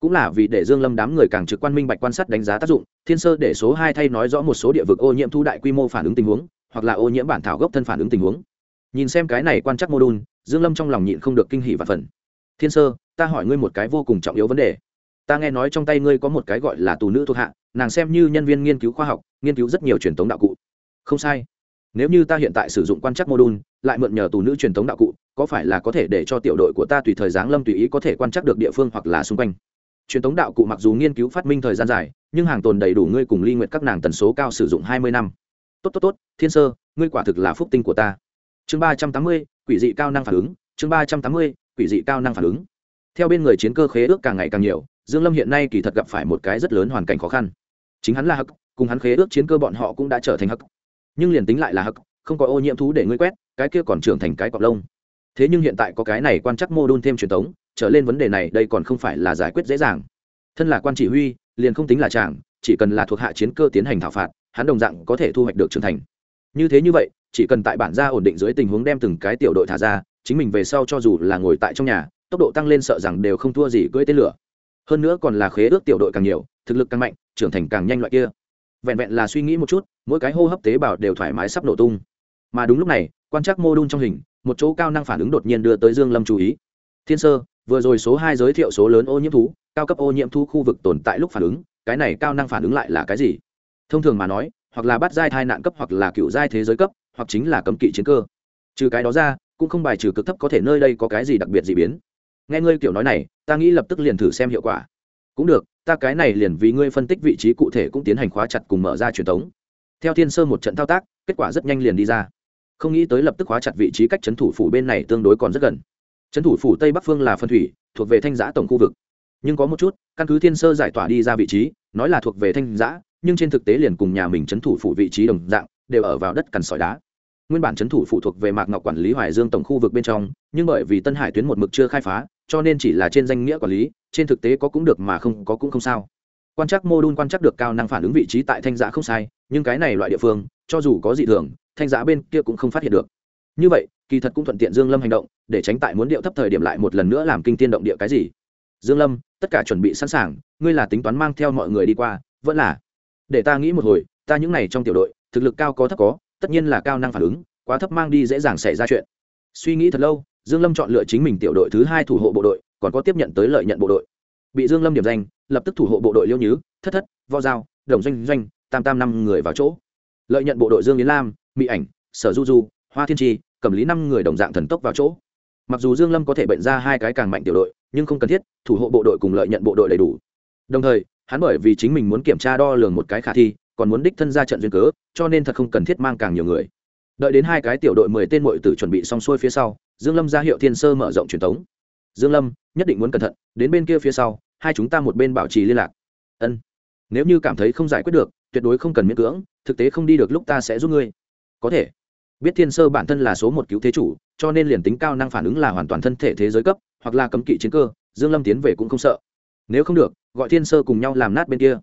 Cũng là vì để dương lâm đám người càng trực quan minh bạch quan sát đánh giá tác dụng, thiên sơ để số hai thay nói rõ một số địa vực ô nhiễm thu đại quy mô phản ứng tình huống, hoặc là ô nhiễm bản thảo gốc thân phản ứng tình huống. Nhìn xem cái này quan chắc mô đun dương lâm trong lòng nhịn không được kinh hỉ và phần. Thiên sơ, ta hỏi ngươi một cái vô cùng trọng yếu vấn đề ta nghe nói trong tay ngươi có một cái gọi là tù nữ thuộc hạ, nàng xem như nhân viên nghiên cứu khoa học, nghiên cứu rất nhiều truyền thống đạo cụ. Không sai. Nếu như ta hiện tại sử dụng quan chắc mô đun, lại mượn nhờ tù nữ truyền thống đạo cụ, có phải là có thể để cho tiểu đội của ta tùy thời giáng lâm tùy ý có thể quan trắc được địa phương hoặc là xung quanh? Truyền thống đạo cụ mặc dù nghiên cứu phát minh thời gian dài, nhưng hàng tồn đầy đủ ngươi cùng ly nguyện các nàng tần số cao sử dụng hai mươi năm. Tốt tốt tốt, thiên sơ, ngươi quả thực là phúc tinh của ta. Chương ba trăm tám mươi, quỷ dị cao năng phản ứng, chương ba trăm tám mươi, quỷ dị cao năng phản ứng. Theo bên người chiến cơ khế ước càng ngày càng nhiều dương lâm hiện nay kỳ thật gặp phải một cái rất lớn hoàn cảnh khó khăn. Chính hắn là hắc, cùng hắn khế ước chiến cơ bọn họ cũng đã trở thành hắc. Nhưng liền tính lại là hắc, không có ô nhiễm thú để ngươi quét, cái kia còn trưởng thành cái cọp lông. Thế nhưng hiện tại có cái này quan chắc mô đun thêm truyền thống trở lên vấn đề này đây còn không phải là giải quyết dễ dàng. Thân là quan chỉ huy, liền không tính là chàng, chỉ cần là thuộc hạ chiến cơ tiến hành thảo phạt, hắn đồng dạng có thể thu hoạch được trưởng thành. Như thế như vậy, chỉ cần tại bản gia ổn định dưới tình huống đem từng cái tiểu đội thả ra, chính mình về sau cho dù là ngồi tại trong nhà, tốc độ tăng lên sợ rằng đều không thua gì cưỡi tên lửa hơn nữa còn là khế ước tiểu đội càng nhiều, thực lực càng mạnh, trưởng thành càng nhanh loại kia. Vẹn vẹn là suy nghĩ một chút, mỗi cái hô hấp tế bào đều thoải mái sắp nổ tung. Mà đúng lúc này, quan trắc mô đun trong hình, một chỗ cao năng phản ứng đột nhiên đưa tới dương lâm chú ý. Thiên sơ, vừa rồi số hai giới thiệu số lớn ô nhiễm thú, cao cấp ô nhiễm thú khu vực tồn tại lúc phản ứng, cái này cao năng phản ứng lại là cái gì? Thông thường mà nói, hoặc là bắt giai thai nạn cấp, hoặc là cựu giai thế giới cấp, hoặc chính là cấm kỵ chiến cơ. Trừ cái đó ra, cũng không bài trừ cực thấp có thể nơi đây có cái gì đặc biệt gì biến nghe ngươi kiểu nói này, ta nghĩ lập tức liền thử xem hiệu quả. Cũng được, ta cái này liền vì ngươi phân tích vị trí cụ thể cũng tiến hành khóa chặt cùng mở ra truyền thống. Theo thiên sơ một trận thao tác, kết quả rất nhanh liền đi ra. Không nghĩ tới lập tức khóa chặt vị trí cách trấn thủ phủ bên này tương đối còn rất gần. Trấn thủ phủ tây bắc phương là phân thủy, thuộc về thanh giã tổng khu vực. Nhưng có một chút, căn cứ thiên sơ giải tỏa đi ra vị trí, nói là thuộc về thanh giã, nhưng trên thực tế liền cùng nhà mình trấn thủ phủ vị trí đồng dạng, đều ở vào đất cằn sỏi đá. Nguyên bản trấn thủ phụ thuộc về mạc ngọc quản lý hoài dương tổng khu vực bên trong, nhưng bởi vì tân hải tuyến một mực chưa khai phá cho nên chỉ là trên danh nghĩa quản lý, trên thực tế có cũng được mà không có cũng không sao. Quan trắc mô đun quan trắc được cao năng phản ứng vị trí tại thanh giã không sai, nhưng cái này loại địa phương, cho dù có dị thường, thanh giã bên kia cũng không phát hiện được. Như vậy, kỳ thật cũng thuận tiện dương lâm hành động, để tránh tại muốn điệu thấp thời điểm lại một lần nữa làm kinh tiên động địa cái gì. Dương lâm, tất cả chuẩn bị sẵn sàng, ngươi là tính toán mang theo mọi người đi qua, vẫn là. Để ta nghĩ một hồi, ta những này trong tiểu đội, thực lực cao có thấp có, tất nhiên là cao năng phản ứng, quá thấp mang đi dễ dàng xảy ra chuyện. Suy nghĩ thật lâu dương lâm chọn lựa chính mình tiểu đội thứ hai thủ hộ bộ đội, còn có tiếp nhận tới lợi nhận bộ đội. Bị dương lâm điểm danh, lập tức thủ hộ bộ đội liêu nhứ, thất thất vo dao đồng doanh doanh, tam tam năm người vào chỗ. Lợi nhận bộ đội dương yến lam mỹ ảnh, sở du du, hoa thiên tri cầm lý năm người đồng dạng thần tốc vào chỗ. Mặc dù dương lâm có thể bệnh ra hai cái càng mạnh tiểu đội, nhưng không cần thiết, thủ hộ bộ đội cùng lợi nhận bộ đội đầy đủ. Đồng thời, hắn bởi vì chính mình muốn kiểm tra đo lường một cái khả thi, còn muốn đích thân ra trận duyên cớ, cho nên thật không cần thiết mang càng nhiều người. Đợi đến hai cái tiểu đội mười tên mội tử chuẩn bị xong xuôi phía sau dương lâm ra hiệu thiên sơ mở rộng truyền thống dương lâm, nhất định muốn cẩn thận, đến bên kia phía sau, hai chúng ta một bên bảo trì liên lạc. Ân. Nếu như cảm thấy không giải quyết được, tuyệt đối không cần miễn cưỡng, thực tế không đi được lúc ta sẽ giúp ngươi. Có thể. Biết thiên sơ bản thân là số một cứu thế chủ, cho nên liền tính cao năng phản ứng là hoàn toàn thân thể thế giới cấp, hoặc là cấm kỵ chiến cơ, dương lâm tiến về cũng không sợ. Nếu không được, gọi thiên sơ cùng nhau làm nát bên kia.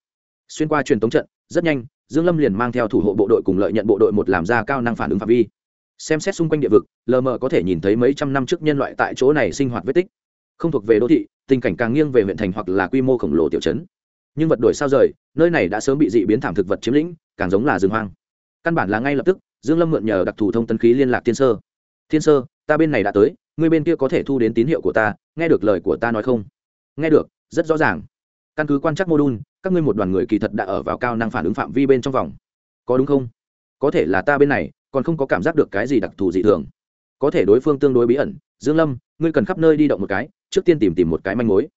Xuyên qua truyền tống trận, rất nhanh, dương lâm liền mang theo thủ hộ bộ đội cùng lợi nhận bộ đội một làm ra cao năng phản ứng phạm vi xem xét xung quanh địa vực, lờ mờ có thể nhìn thấy mấy trăm năm trước nhân loại tại chỗ này sinh hoạt vết tích. Không thuộc về đô thị, tình cảnh càng nghiêng về huyện thành hoặc là quy mô khổng lồ tiểu trấn. Nhưng vật đổi sao rời, nơi này đã sớm bị dị biến thảm thực vật chiếm lĩnh, càng giống là rừng hoang. Căn bản là ngay lập tức, dương lâm mượn nhờ đặc thù thông tấn khí liên lạc thiên sơ. Thiên sơ, ta bên này đã tới, người bên kia có thể thu đến tín hiệu của ta, nghe được lời của ta nói không? Nghe được, rất rõ ràng. Căn cứ quan trắc mô đun các ngươi một đoàn người kỳ thật đã ở vào cao năng phản ứng phạm vi bên trong vòng. Có đúng không? Có thể là ta bên này còn không có cảm giác được cái gì đặc thù dị thường. Có thể đối phương tương đối bí ẩn. Dương lâm, ngươi cần khắp nơi đi động một cái, trước tiên tìm tìm một cái manh mối.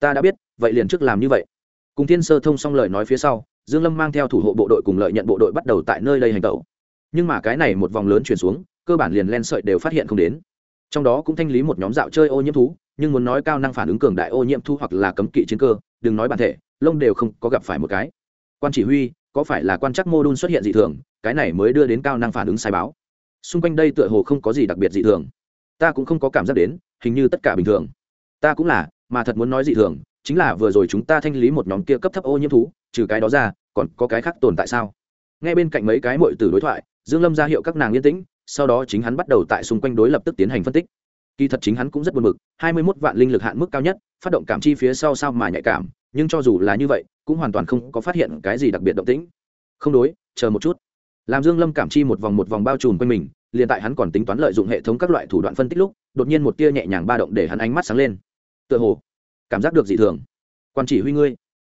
Ta đã biết, vậy liền trước làm như vậy. Cùng thiên sơ thông xong lời nói phía sau, dương lâm mang theo thủ hộ bộ đội cùng lợi nhận bộ đội bắt đầu tại nơi đây hành tẩu. Nhưng mà cái này một vòng lớn chuyển xuống, cơ bản liền len sợi đều phát hiện không đến. Trong đó cũng thanh lý một nhóm dạo chơi ô nhiễm thú, nhưng muốn nói cao năng phản ứng cường đại ô nhiễm thu hoặc là cấm kỵ chiến cơ, đừng nói bản thể, lông đều không có gặp phải một cái. Quan chỉ huy có phải là quan trắc mô đun xuất hiện dị thường, cái này mới đưa đến cao năng phản ứng sai báo. Xung quanh đây tựa hồ không có gì đặc biệt dị thường. Ta cũng không có cảm giác đến, hình như tất cả bình thường. Ta cũng là, mà thật muốn nói dị thường, chính là vừa rồi chúng ta thanh lý một nhóm kia cấp thấp ô nhiễm thú, trừ cái đó ra, còn có cái khác tồn tại sao? Ngay bên cạnh mấy cái mội từ đối thoại, dương lâm ra hiệu các nàng yên tĩnh, sau đó chính hắn bắt đầu tại xung quanh đối lập tức tiến hành phân tích. Kỳ thật chính hắn cũng rất buồn bực, hai mươi 21 vạn linh lực hạn mức cao nhất, phát động cảm chi phía sau sao mà nhạy cảm, nhưng cho dù là như vậy cũng hoàn toàn không có phát hiện cái gì đặc biệt động tĩnh. Không đối, chờ một chút. Làm dương lâm cảm chi một vòng một vòng bao trùm quanh mình, liền tại hắn còn tính toán lợi dụng hệ thống các loại thủ đoạn phân tích lúc, đột nhiên một tia nhẹ nhàng ba động để hắn ánh mắt sáng lên. Tựa hồ, cảm giác được dị thường. Quan chỉ huy ngươi,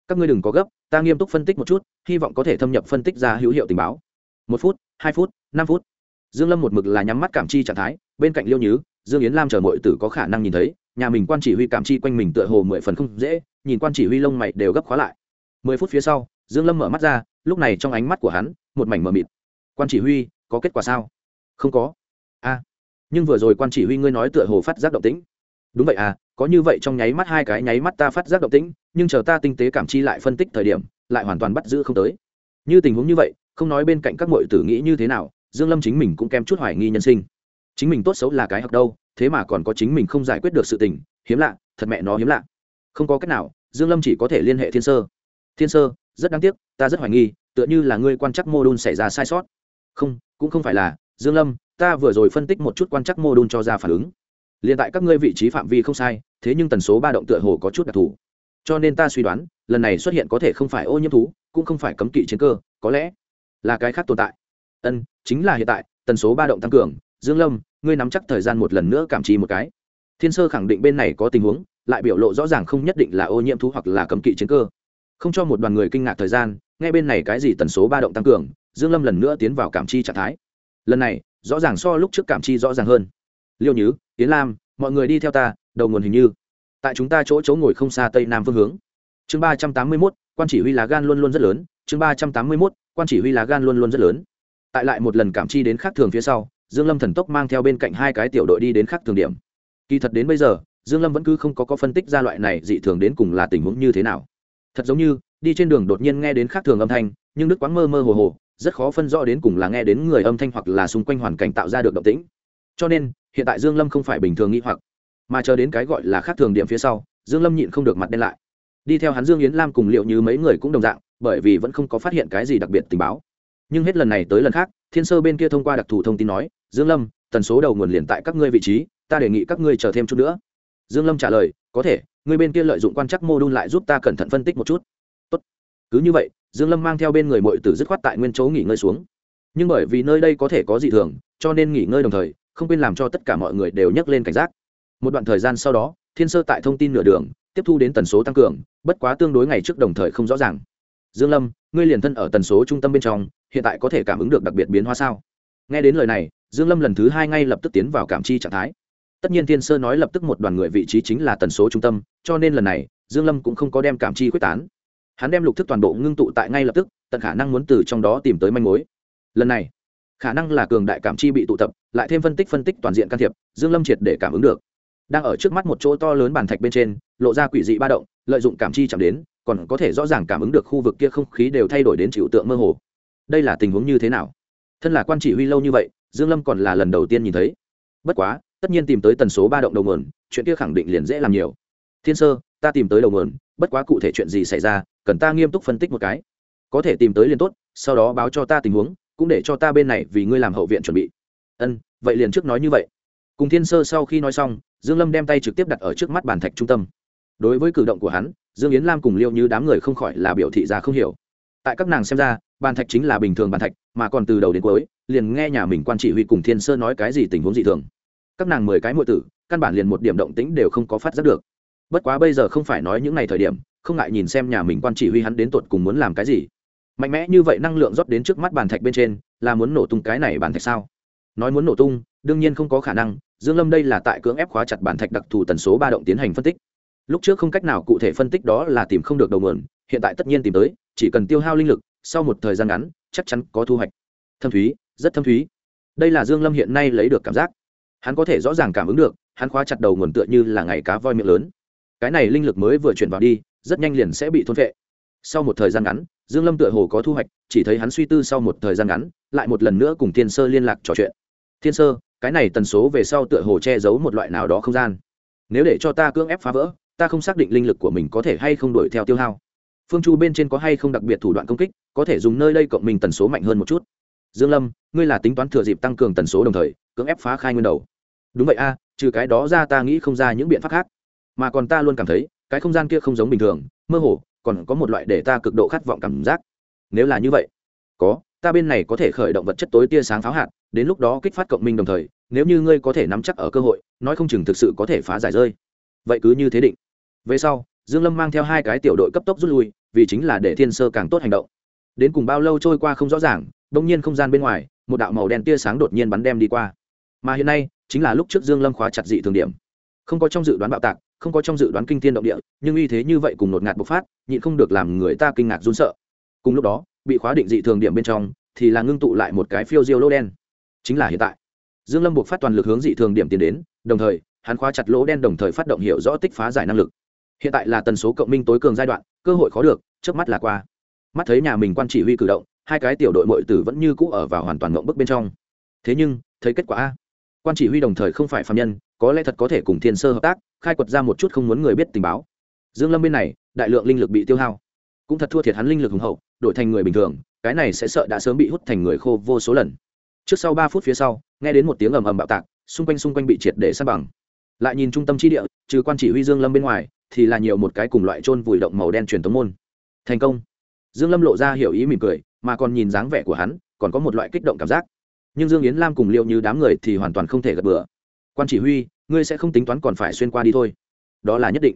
các ngươi đừng có gấp, ta nghiêm túc phân tích một chút, hy vọng có thể thâm nhập phân tích ra hữu hiệu tình báo. Một phút, hai phút, năm phút. Dương lâm một mực là nhắm mắt cảm chi trạng thái, bên cạnh liêu nhứ, dương yến lam chờ mọi tử có khả năng nhìn thấy, nhà mình quan chỉ huy cảm chi quanh mình tựa hồ mười phần không dễ, nhìn quan chỉ huy lông mày đều gấp khóa lại mười phút phía sau, dương lâm mở mắt ra, lúc này trong ánh mắt của hắn, một mảnh mờ mịt. Quan chỉ huy, có kết quả sao? Không có. A nhưng vừa rồi quan chỉ huy ngươi nói tựa hồ phát giác động tĩnh. Đúng vậy à có như vậy trong nháy mắt hai cái nháy mắt ta phát giác động tĩnh, nhưng chờ ta tinh tế cảm chi lại phân tích thời điểm, lại hoàn toàn bắt giữ không tới. Như tình huống như vậy, không nói bên cạnh các mọi tử nghĩ như thế nào, dương lâm chính mình cũng kém chút hoài nghi nhân sinh. Chính mình tốt xấu là cái học đâu, thế mà còn có chính mình không giải quyết được sự tình, hiếm lạ, thật mẹ nó hiếm lạ. Không có cách nào, dương lâm chỉ có thể liên hệ thiên sơ thiên sơ, rất đáng tiếc, ta rất hoài nghi, tựa như là ngươi quan chắc mô đun xảy ra sai sót. Không, cũng không phải là, dương lâm, ta vừa rồi phân tích một chút quan chắc mô đun cho ra phản ứng. Liền tại các ngươi vị trí phạm vi không sai, thế nhưng tần số ba động tựa hồ có chút đặc thù. Cho nên ta suy đoán, lần này xuất hiện có thể không phải ô nhiễm thú, cũng không phải cấm kỵ chiến cơ, có lẽ là cái khác tồn tại. Ân, chính là hiện tại, tần số ba động tăng cường. Dương lâm, ngươi nắm chắc thời gian một lần nữa cảm trì một cái. Thiên sơ khẳng định bên này có tình huống, lại biểu lộ rõ ràng không nhất định là ô nhiễm thú hoặc là cấm kỵ chiến cơ không cho một đoàn người kinh ngạc thời gian, nghe bên này cái gì tần số ba động tăng cường, dương lâm lần nữa tiến vào cảm chi trạng thái. Lần này, rõ ràng so lúc trước cảm chi rõ ràng hơn. Liêu nhứ tiến lam, mọi người đi theo ta, đầu nguồn hình như. Tại chúng ta chỗ chỗ ngồi không xa tây nam phương hướng. Chương ba trăm tám mươi mốt, quan chỉ huy lá gan luôn luôn rất lớn. Chương ba trăm tám mươi mốt, quan chỉ huy lá gan luôn luôn rất lớn. Tại lại một lần cảm chi đến khác thường phía sau, dương lâm thần tốc mang theo bên cạnh hai cái tiểu đội đi đến khác thường điểm. Kỳ thật đến bây giờ, dương lâm vẫn cứ không có có phân tích ra loại này dị thường đến cùng là tình huống như thế nào thật giống như, đi trên đường đột nhiên nghe đến khác thường âm thanh, nhưng đức quáng mơ mơ hồ hồ, rất khó phân rõ đến cùng là nghe đến người âm thanh hoặc là xung quanh hoàn cảnh tạo ra được động tĩnh. Cho nên, hiện tại dương lâm không phải bình thường nghĩ hoặc, mà chờ đến cái gọi là khác thường điểm phía sau, dương lâm nhịn không được mặt đen lại. Đi theo hắn dương yến lam cùng liệu như mấy người cũng đồng dạng, bởi vì vẫn không có phát hiện cái gì đặc biệt tình báo. Nhưng hết lần này tới lần khác, thiên sơ bên kia thông qua đặc thù thông tin nói, dương lâm, tần số đầu nguồn liền tại các ngươi vị trí, ta đề nghị các ngươi chờ thêm chút nữa. Dương lâm trả lời, có thể Người bên kia lợi dụng quan chắc mô đun lại giúp ta cẩn thận phân tích một chút. Tốt. cứ như vậy, dương lâm mang theo bên người muội tử dứt khoát tại nguyên chỗ nghỉ ngơi xuống. Nhưng bởi vì nơi đây có thể có dị thường, cho nên nghỉ ngơi đồng thời, không quên làm cho tất cả mọi người đều nhắc lên cảnh giác. Một đoạn thời gian sau đó, thiên sơ tại thông tin nửa đường, tiếp thu đến tần số tăng cường, bất quá tương đối ngày trước đồng thời không rõ ràng. Dương lâm, ngươi liền thân ở tần số trung tâm bên trong, hiện tại có thể cảm ứng được đặc biệt biến hóa sao? Nghe đến lời này, dương lâm lần thứ hai ngay lập tức tiến vào cảm chi trạng thái tất nhiên thiên sơ nói lập tức một đoàn người vị trí chính là tần số trung tâm, cho nên lần này, dương lâm cũng không có đem cảm chi quyết tán. Hắn đem lục thức toàn bộ ngưng tụ tại ngay lập tức, tận khả năng muốn từ trong đó tìm tới manh mối. Lần này, khả năng là cường đại cảm chi bị tụ tập, lại thêm phân tích phân tích toàn diện can thiệp, dương lâm triệt để cảm ứng được. Đang ở trước mắt một chỗ to lớn bàn thạch bên trên, lộ ra quỷ dị ba động, lợi dụng cảm chi chạm đến, còn có thể rõ ràng cảm ứng được khu vực kia không khí đều thay đổi đến chịu tượng mơ hồ. Đây là tình huống như thế nào? Thân là quan chỉ huy lâu như vậy, dương lâm còn là lần đầu tiên nhìn thấy. Bất quá tất nhiên tìm tới tần số ba động đầu nguồn, chuyện kia khẳng định liền dễ làm nhiều. Thiên sơ, ta tìm tới đầu nguồn, bất quá cụ thể chuyện gì xảy ra, cần ta nghiêm túc phân tích một cái. Có thể tìm tới liền tốt, sau đó báo cho ta tình huống, cũng để cho ta bên này vì ngươi làm hậu viện chuẩn bị. Ân, vậy liền trước nói như vậy. Cùng thiên sơ sau khi nói xong, dương lâm đem tay trực tiếp đặt ở trước mắt bàn thạch trung tâm. Đối với cử động của hắn, dương yến lam cùng liêu như đám người không khỏi là biểu thị ra không hiểu. Tại các nàng xem ra, bàn thạch chính là bình thường bàn thạch, mà còn từ đầu đến cuối, liền nghe nhà mình quan chỉ huy cùng thiên sơ nói cái gì tình huống dị thường các nàng mười cái muội tử, căn bản liền một điểm động tĩnh đều không có phát giác được. Bất quá bây giờ không phải nói những ngày thời điểm, không ngại nhìn xem nhà mình quan chỉ huy hắn đến tột cùng muốn làm cái gì. Mạnh mẽ như vậy năng lượng rót đến trước mắt bàn thạch bên trên, là muốn nổ tung cái này bàn thạch sao? Nói muốn nổ tung, đương nhiên không có khả năng, dương lâm đây là tại cưỡng ép khóa chặt bàn thạch đặc thù tần số ba động tiến hành phân tích. Lúc trước không cách nào cụ thể phân tích đó là tìm không được đầu nguồn, hiện tại tất nhiên tìm tới, chỉ cần tiêu hao linh lực, sau một thời gian ngắn, chắc chắn có thu hoạch. Thâm thúy, rất thâm thúy. Đây là dương lâm hiện nay lấy được cảm giác hắn có thể rõ ràng cảm ứng được, hắn khóa chặt đầu nguồn tựa như là ngày cá voi miệng lớn. Cái này linh lực mới vừa chuyển vào đi, rất nhanh liền sẽ bị thôn vệ sau một thời gian ngắn, dương lâm tựa hồ có thu hoạch, chỉ thấy hắn suy tư sau một thời gian ngắn, lại một lần nữa cùng thiên sơ liên lạc trò chuyện. Thiên sơ, cái này tần số về sau tựa hồ che giấu một loại nào đó không gian. Nếu để cho ta cưỡng ép phá vỡ, ta không xác định linh lực của mình có thể hay không đuổi theo tiêu hao. Phương chu bên trên có hay không đặc biệt thủ đoạn công kích, có thể dùng nơi đây cộng mình tần số mạnh hơn một chút. Dương lâm, ngươi là tính toán thừa dịp tăng cường tần số đồng thời cưỡng ép phá khai nguyên đầu. Đúng vậy a, trừ cái đó ra ta nghĩ không ra những biện pháp khác. Mà còn ta luôn cảm thấy, cái không gian kia không giống bình thường, mơ hồ, còn có một loại để ta cực độ khát vọng cảm giác. Nếu là như vậy, có, ta bên này có thể khởi động vật chất tối tia sáng pháo hạt, đến lúc đó kích phát cộng minh đồng thời, nếu như ngươi có thể nắm chắc ở cơ hội, nói không chừng thực sự có thể phá giải rơi. Vậy cứ như thế định. Về sau, dương lâm mang theo hai cái tiểu đội cấp tốc rút lui, vì chính là để thiên sơ càng tốt hành động. Đến cùng bao lâu trôi qua không rõ ràng, đông nhiên không gian bên ngoài, một đạo màu đen tia sáng đột nhiên bắn đem đi qua mà hiện nay chính là lúc trước dương lâm khóa chặt dị thường điểm. Không có trong dự đoán bạo tạc, không có trong dự đoán kinh thiên động địa, nhưng uy thế như vậy cùng nột ngạt bộc phát, nhịn không được làm người ta kinh ngạc run sợ. Cùng lúc đó, bị khóa định dị thường điểm bên trong, thì là ngưng tụ lại một cái phiêu diêu lỗ đen. Chính là hiện tại. Dương lâm buộc phát toàn lực hướng dị thường điểm tiến đến, đồng thời, hắn khóa chặt lỗ đen đồng thời phát động hiệu rõ tích phá giải năng lực. Hiện tại là tần số cộng minh tối cường giai đoạn, cơ hội khó được trước mắt là qua. Mắt thấy nhà mình quan chỉ huy cử động, hai cái tiểu đội mội tử vẫn như cũ ở vào hoàn toàn mộng bức bên trong. Thế nhưng, thấy kết quả quan chỉ huy đồng thời không phải phạm nhân, có lẽ thật có thể cùng thiên sơ hợp tác, khai quật ra một chút không muốn người biết tình báo. Dương lâm bên này, đại lượng linh lực bị tiêu hao. Cũng thật thua thiệt hắn linh lực hùng hậu, đổi thành người bình thường, cái này sẽ sợ đã sớm bị hút thành người khô vô số lần. Trước sau ba phút phía sau, nghe đến một tiếng ầm ầm bạo tạc, xung quanh xung quanh bị triệt để san bằng. Lại nhìn trung tâm chi địa, trừ quan chỉ huy dương lâm bên ngoài, thì là nhiều một cái cùng loại trôn vùi động màu đen truyền thống môn. Thành công. Dương lâm lộ ra hiểu ý mỉm cười, mà còn nhìn dáng vẻ của hắn, còn có một loại kích động cảm giác nhưng dương yến lam cùng liệu như đám người thì hoàn toàn không thể gật bừa. Quan chỉ huy, ngươi sẽ không tính toán còn phải xuyên qua đi thôi. Đó là nhất định.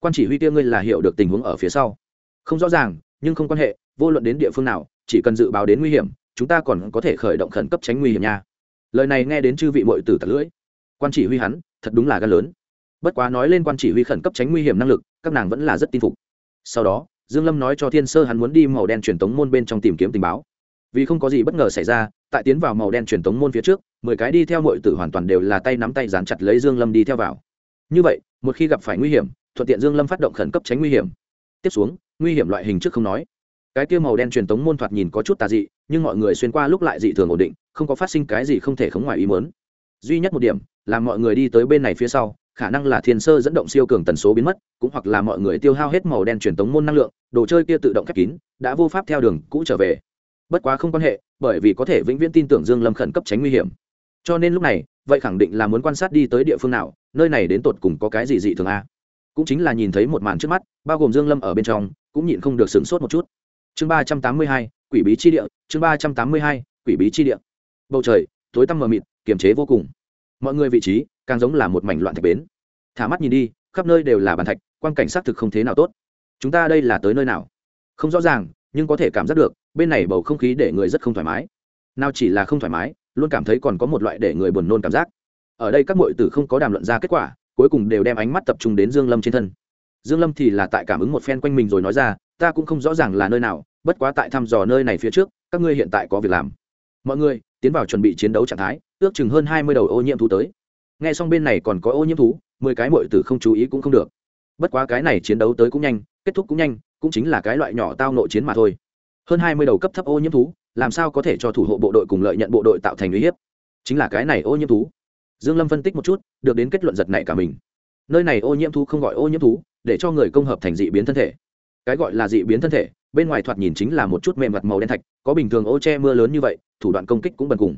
Quan chỉ huy kia ngươi là hiểu được tình huống ở phía sau. Không rõ ràng, nhưng không quan hệ, vô luận đến địa phương nào, chỉ cần dự báo đến nguy hiểm, chúng ta còn có thể khởi động khẩn cấp tránh nguy hiểm nha. Lời này nghe đến chư vị mội tử tật lưỡi. Quan chỉ huy hắn, thật đúng là gan lớn. Bất quá nói lên quan chỉ huy khẩn cấp tránh nguy hiểm năng lực, các nàng vẫn là rất tin phục. Sau đó, dương lâm nói cho thiên sơ hắn muốn đi màu đen truyền tống môn bên trong tìm kiếm tình báo. Vì không có gì bất ngờ xảy ra tại tiến vào màu đen truyền tống môn phía trước, mười cái đi theo mọi tử hoàn toàn đều là tay nắm tay dán chặt lấy dương lâm đi theo vào. Như vậy, một khi gặp phải nguy hiểm, thuận tiện dương lâm phát động khẩn cấp tránh nguy hiểm. Tiếp xuống, nguy hiểm loại hình trước không nói. Cái kia màu đen truyền tống môn thoạt nhìn có chút tà dị, nhưng mọi người xuyên qua lúc lại dị thường ổn định, không có phát sinh cái gì không thể khống ngoài ý muốn. Duy nhất một điểm, là mọi người đi tới bên này phía sau, khả năng là thiên sơ dẫn động siêu cường tần số biến mất, cũng hoặc là mọi người tiêu hao hết màu đen truyền tống môn năng lượng, đồ chơi kia tự động khép kín, đã vô pháp theo đường cũ trở về. Bất quá không quan hệ bởi vì có thể vĩnh viễn tin tưởng dương lâm khẩn cấp tránh nguy hiểm. Cho nên lúc này, vậy khẳng định là muốn quan sát đi tới địa phương nào, nơi này đến tột cùng có cái gì dị thường a? Cũng chính là nhìn thấy một màn trước mắt, bao gồm dương lâm ở bên trong, cũng nhịn không được sửng sốt một chút. Chương ba trăm tám mươi hai, quỷ bí chi địa, chương ba trăm tám mươi hai, quỷ bí chi địa. Bầu trời, tối tăm mờ mịt, kiềm chế vô cùng. Mọi người vị trí, càng giống là một mảnh loạn thạch bến. Thả mắt nhìn đi, khắp nơi đều là bàn thạch quan cảnh sát thực không thế nào tốt. Chúng ta đây là tới nơi nào? Không rõ ràng, nhưng có thể cảm giác được bên này bầu không khí để người rất không thoải mái. Nào chỉ là không thoải mái, luôn cảm thấy còn có một loại để người buồn nôn cảm giác. Ở đây các m tử không có đàm luận ra kết quả, cuối cùng đều đem ánh mắt tập trung đến dương lâm trên thân. Dương lâm thì là tại cảm ứng một phen quanh mình rồi nói ra, ta cũng không rõ ràng là nơi nào, bất quá tại thăm dò nơi này phía trước, các ngươi hiện tại có việc làm. Mọi người tiến vào chuẩn bị chiến đấu trạng thái, ước chừng hơn hai mươi đầu ô nhiễm thú tới. Nghe xong bên này còn có ô nhiễm thú, mười cái mội tử không chú ý cũng không được. Bất quá cái này chiến đấu tới cũng nhanh, kết thúc cũng nhanh, cũng chính là cái loại nhỏ tao nội chiến mà thôi hơn hai mươi đầu cấp thấp ô nhiễm thú, làm sao có thể cho thủ hộ bộ đội cùng lợi nhận bộ đội tạo thành uy hiếp? Chính là cái này ô nhiễm thú. Dương lâm phân tích một chút, được đến kết luận giật này cả mình. Nơi này ô nhiễm thú không gọi ô nhiễm thú, để cho người công hợp thành dị biến thân thể. Cái gọi là dị biến thân thể, bên ngoài thoạt nhìn chính là một chút mềm mặt màu đen thạch, có bình thường ô che mưa lớn như vậy, thủ đoạn công kích cũng bần cùng.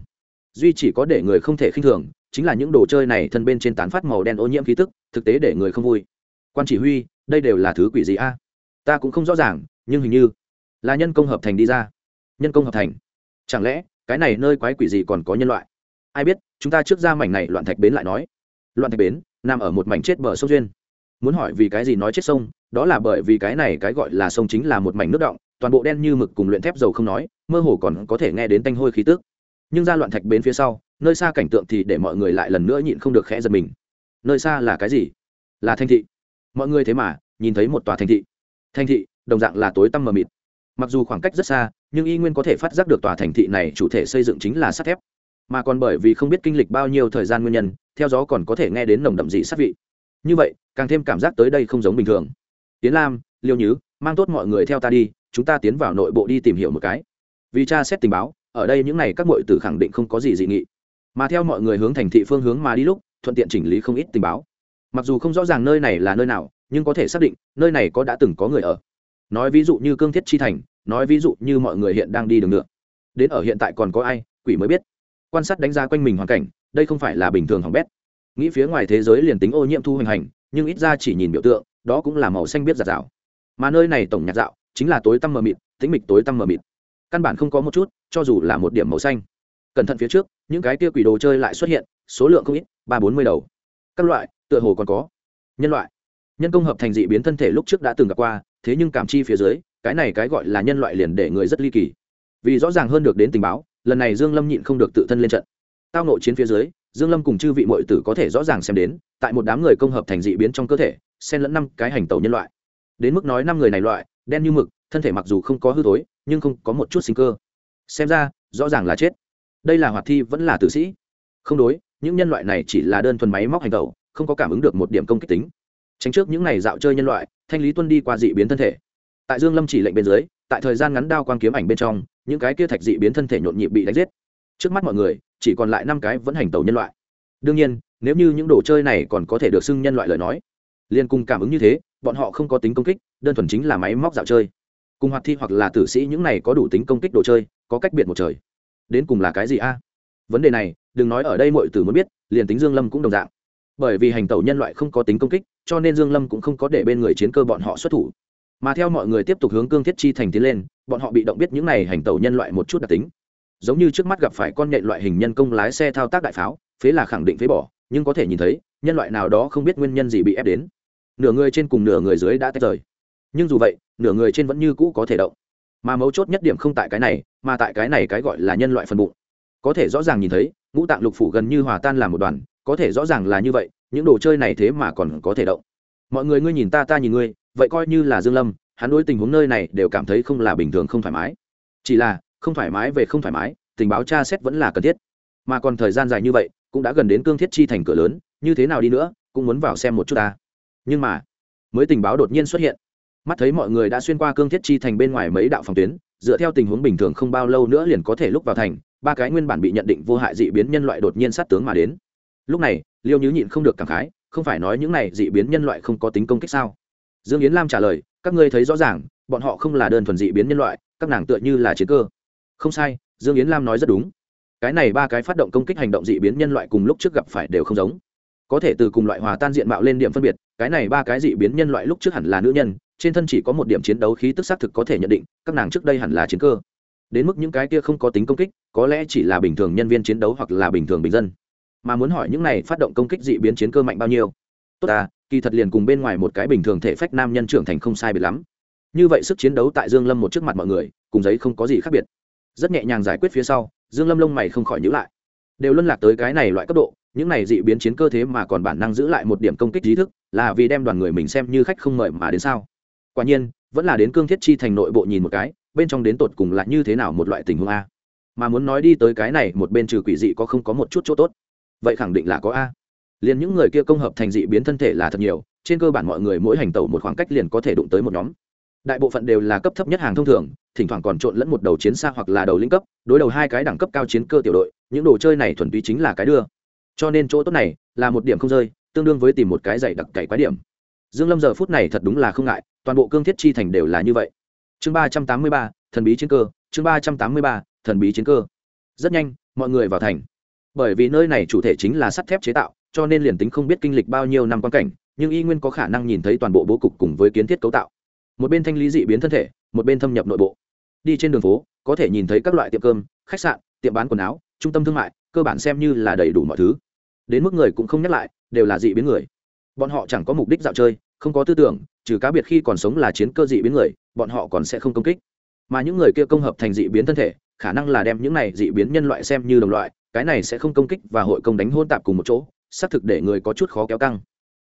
Duy chỉ có để người không thể khinh thường, chính là những đồ chơi này thân bên trên tán phát màu đen ô nhiễm khí tức, thực tế để người không vui. Quan chỉ huy, đây đều là thứ quỷ gì a? Ta cũng không rõ ràng, nhưng hình như là nhân công hợp thành đi ra. Nhân công hợp thành. Chẳng lẽ, cái này nơi quái quỷ gì còn có nhân loại? Ai biết, chúng ta trước ra mảnh này loạn thạch bến lại nói. Loạn thạch bến, nằm ở một mảnh chết bờ sông duyên. Muốn hỏi vì cái gì nói chết sông, đó là bởi vì cái này cái gọi là sông chính là một mảnh nước động, toàn bộ đen như mực cùng luyện thép dầu không nói, mơ hồ còn có thể nghe đến tanh hôi khí tước nhưng ra loạn thạch bến phía sau, nơi xa cảnh tượng thì để mọi người lại lần nữa nhịn không được khẽ giật mình. Nơi xa là cái gì? Là thanh thị. Mọi người thế mà, nhìn thấy một tòa thành thị. Thành thị, đồng dạng là tối tăm mờ mịt mặc dù khoảng cách rất xa, nhưng y nguyên có thể phát giác được tòa thành thị này chủ thể xây dựng chính là sắt thép. Mà còn bởi vì không biết kinh lịch bao nhiêu thời gian nguyên nhân, theo gió còn có thể nghe đến nồng đậm dị sát vị. Như vậy, càng thêm cảm giác tới đây không giống bình thường. Tiến lam, liêu nhứ, mang tốt mọi người theo ta đi, chúng ta tiến vào nội bộ đi tìm hiểu một cái. Vì cha xét tình báo, ở đây những n à y các mọi tử khẳng định không có gì dị nghị. Mà theo mọi người hướng thành thị phương hướng mà đi lúc, thuận tiện chỉnh lý không ít tình báo. Mặc dù không rõ ràng nơi này là nơi nào, nhưng có thể xác định, nơi này có đã từng có người ở nói ví dụ như cương thiết chi thành nói ví dụ như mọi người hiện đang đi đường ngựa, đến ở hiện tại còn có ai quỷ mới biết. Quan sát đánh giá quanh mình hoàn cảnh đây không phải là bình thường hỏng bét. Nghĩ phía ngoài thế giới liền tính ô nhiễm thu hình hành nhưng ít ra chỉ nhìn biểu tượng đó cũng là màu xanh biết giạt rào. Mà nơi này tổng nhạc dạo chính là tối tăm mờ mịt tĩnh mịch tối tăm mờ mịt. Căn bản không có một chút cho dù là một điểm màu xanh. Cẩn thận phía trước những cái tia quỷ đồ chơi lại xuất hiện số lượng không ít ba bốn mươi đầu. Các loại tựa hồ còn có. Nhân loại. Nhân công hợp thành dị biến thân thể lúc trước đã từng gặp qua thế nhưng cảm chi phía dưới, cái này cái gọi là nhân loại liền để người rất ly kỳ. Vì rõ ràng hơn được đến tình báo, lần này dương lâm nhịn không được tự thân lên trận. Tao nội chiến phía dưới, dương lâm cùng chư vị mọi tử có thể rõ ràng xem đến, tại một đám người công hợp thành dị biến trong cơ thể, xen lẫn năm cái hành tẩu nhân loại. Đến mức nói năm người này loại, đen như mực, thân thể mặc dù không có hư thối, nhưng không có một chút sinh cơ. Xem ra, rõ ràng là chết. Đây là hoạt thi vẫn là tử sĩ. Không đối, những nhân loại này chỉ là đơn thuần máy móc hành tẩu, không có cảm ứng được một điểm công kích tính. Tránh trước những này dạo chơi nhân loại thanh lý tuân đi qua dị biến thân thể. Tại dương lâm chỉ lệnh bên dưới, tại thời gian ngắn đao quang kiếm ảnh bên trong, những cái kia thạch dị biến thân thể nhộn nhịp bị đánh giết. Trước mắt mọi người, chỉ còn lại năm cái vẫn hành tẩu nhân loại. Đương nhiên, nếu như những đồ chơi này còn có thể được xưng nhân loại lời nói liên cùng cảm ứng như thế, bọn họ không có tính công kích, đơn thuần chính là máy móc dạo chơi. Cùng hoạt thi hoặc là tử sĩ những này có đủ tính công kích đồ chơi, có cách biệt một trời. Đến cùng là cái gì a? Vấn đề này, đừng nói ở đây mọi tử muốn biết, liền tính dương lâm cũng đồng dạng. Bởi vì hành tẩu nhân loại không có tính công kích cho nên dương lâm cũng không có để bên người chiến cơ bọn họ xuất thủ. Mà theo mọi người tiếp tục hướng cương thiết chi thành tiến lên, bọn họ bị động biết những này hành tẩu nhân loại một chút đặc tính. Giống như trước mắt gặp phải con nhện loại hình nhân công lái xe thao tác đại pháo, phế là khẳng định phế bỏ, nhưng có thể nhìn thấy, nhân loại nào đó không biết nguyên nhân gì bị ép đến. Nửa người trên cùng nửa người dưới đã tách rời. Nhưng dù vậy, nửa người trên vẫn như cũ có thể động. Mà mấu chốt nhất điểm không tại cái này, mà tại cái này cái gọi là nhân loại phần bụng. Có thể rõ ràng nhìn thấy, ngũ tạng lục phủ gần như hòa tan làm một đoàn, có thể rõ ràng là như vậy những đồ chơi này thế mà còn có thể động. Mọi người ngươi nhìn ta ta nhìn ngươi, vậy coi như là dương lâm, hắn đối tình huống nơi này đều cảm thấy không là bình thường, không thoải mái. Chỉ là, không thoải mái về không thoải mái, tình báo tra xét vẫn là cần thiết. Mà còn thời gian dài như vậy, cũng đã gần đến cương thiết chi thành cửa lớn, như thế nào đi nữa, cũng muốn vào xem một chút ta. Nhưng mà, mới tình báo đột nhiên xuất hiện. Mắt thấy mọi người đã xuyên qua cương thiết chi thành bên ngoài mấy đạo phòng tuyến, dựa theo tình huống bình thường không bao lâu nữa liền có thể lúc vào thành, ba cái nguyên bản bị nhận định vô hại dị biến nhân loại đột nhiên sát tướng mà đến. Lúc này liêu nhứ nhịn không được cảm khái, không phải nói những này dị biến nhân loại không có tính công kích sao? Dương yến lam trả lời, các ngươi thấy rõ ràng, bọn họ không là đơn thuần dị biến nhân loại, các nàng tựa như là chiến cơ. Không sai, dương yến lam nói rất đúng. Cái này ba cái phát động công kích hành động dị biến nhân loại cùng lúc trước gặp phải đều không giống. Có thể từ cùng loại hòa tan diện mạo lên điểm phân biệt, cái này ba cái dị biến nhân loại lúc trước hẳn là nữ nhân, trên thân chỉ có một điểm chiến đấu khí tức xác thực có thể nhận định, các nàng trước đây hẳn là chiến cơ. Đến mức những cái kia không có tính công kích, có lẽ chỉ là bình thường nhân viên chiến đấu hoặc là bình thường bình dân mà muốn hỏi những này phát động công kích dị biến chiến cơ mạnh bao nhiêu. Tốt à kỳ thật liền cùng bên ngoài một cái bình thường thể phách nam nhân trưởng thành không sai biệt lắm. Như vậy sức chiến đấu tại dương lâm một trước mặt mọi người, cùng giấy không có gì khác biệt. Rất nhẹ nhàng giải quyết phía sau, dương lâm lông mày không khỏi nhíu lại. Đều luân lạc tới cái này loại cấp độ, những này dị biến chiến cơ thế mà còn bản năng giữ lại một điểm công kích trí thức, là vì đem đoàn người mình xem như khách không mời mà đến sao? Quả nhiên, vẫn là đến cương thiết chi thành nội bộ nhìn một cái, bên trong đến tột cùng là như thế nào một loại tình huống a? Mà muốn nói đi tới cái này, một bên trừ quỷ dị có không có một chút chỗ tốt vậy khẳng định là có a. Liền những người kia công hợp thành dị biến thân thể là thật nhiều, trên cơ bản mọi người mỗi hành tẩu một khoảng cách liền có thể đụng tới một nhóm. Đại bộ phận đều là cấp thấp nhất hàng thông thường, thỉnh thoảng còn trộn lẫn một đầu chiến xa hoặc là đầu linh cấp, đối đầu hai cái đẳng cấp cao chiến cơ tiểu đội, những đồ chơi này thuần túy chính là cái đưa. Cho nên chỗ tốt này là một điểm không rơi, tương đương với tìm một cái dạy đặc cày quái điểm. Dương lâm giờ phút này thật đúng là không ngại, toàn bộ cương thiết chi thành đều là như vậy. Chương ba trăm tám mươi ba, thần bí chiến cơ, chương ba trăm tám mươi ba, thần bí chiến cơ. Rất nhanh, mọi người vào thành bởi vì nơi này chủ thể chính là sắt thép chế tạo, cho nên liền tính không biết kinh lịch bao nhiêu năm quan cảnh, nhưng y nguyên có khả năng nhìn thấy toàn bộ bố cục cùng với kiến thiết cấu tạo. Một bên thanh lý dị biến thân thể, một bên thâm nhập nội bộ. Đi trên đường phố, có thể nhìn thấy các loại tiệm cơm, khách sạn, tiệm bán quần áo, trung tâm thương mại, cơ bản xem như là đầy đủ mọi thứ. Đến mức người cũng không nhắc lại, đều là dị biến người. Bọn họ chẳng có mục đích dạo chơi, không có tư tưởng, trừ cá biệt khi còn sống là chiến cơ dị biến người, bọn họ còn sẽ không công kích. Mà những người kia công hợp thành dị biến thân thể khả năng là đem những này dị biến nhân loại xem như đồng loại, cái này sẽ không công kích và hội công đánh hôn tạp cùng một chỗ, xác thực để người có chút khó kéo căng.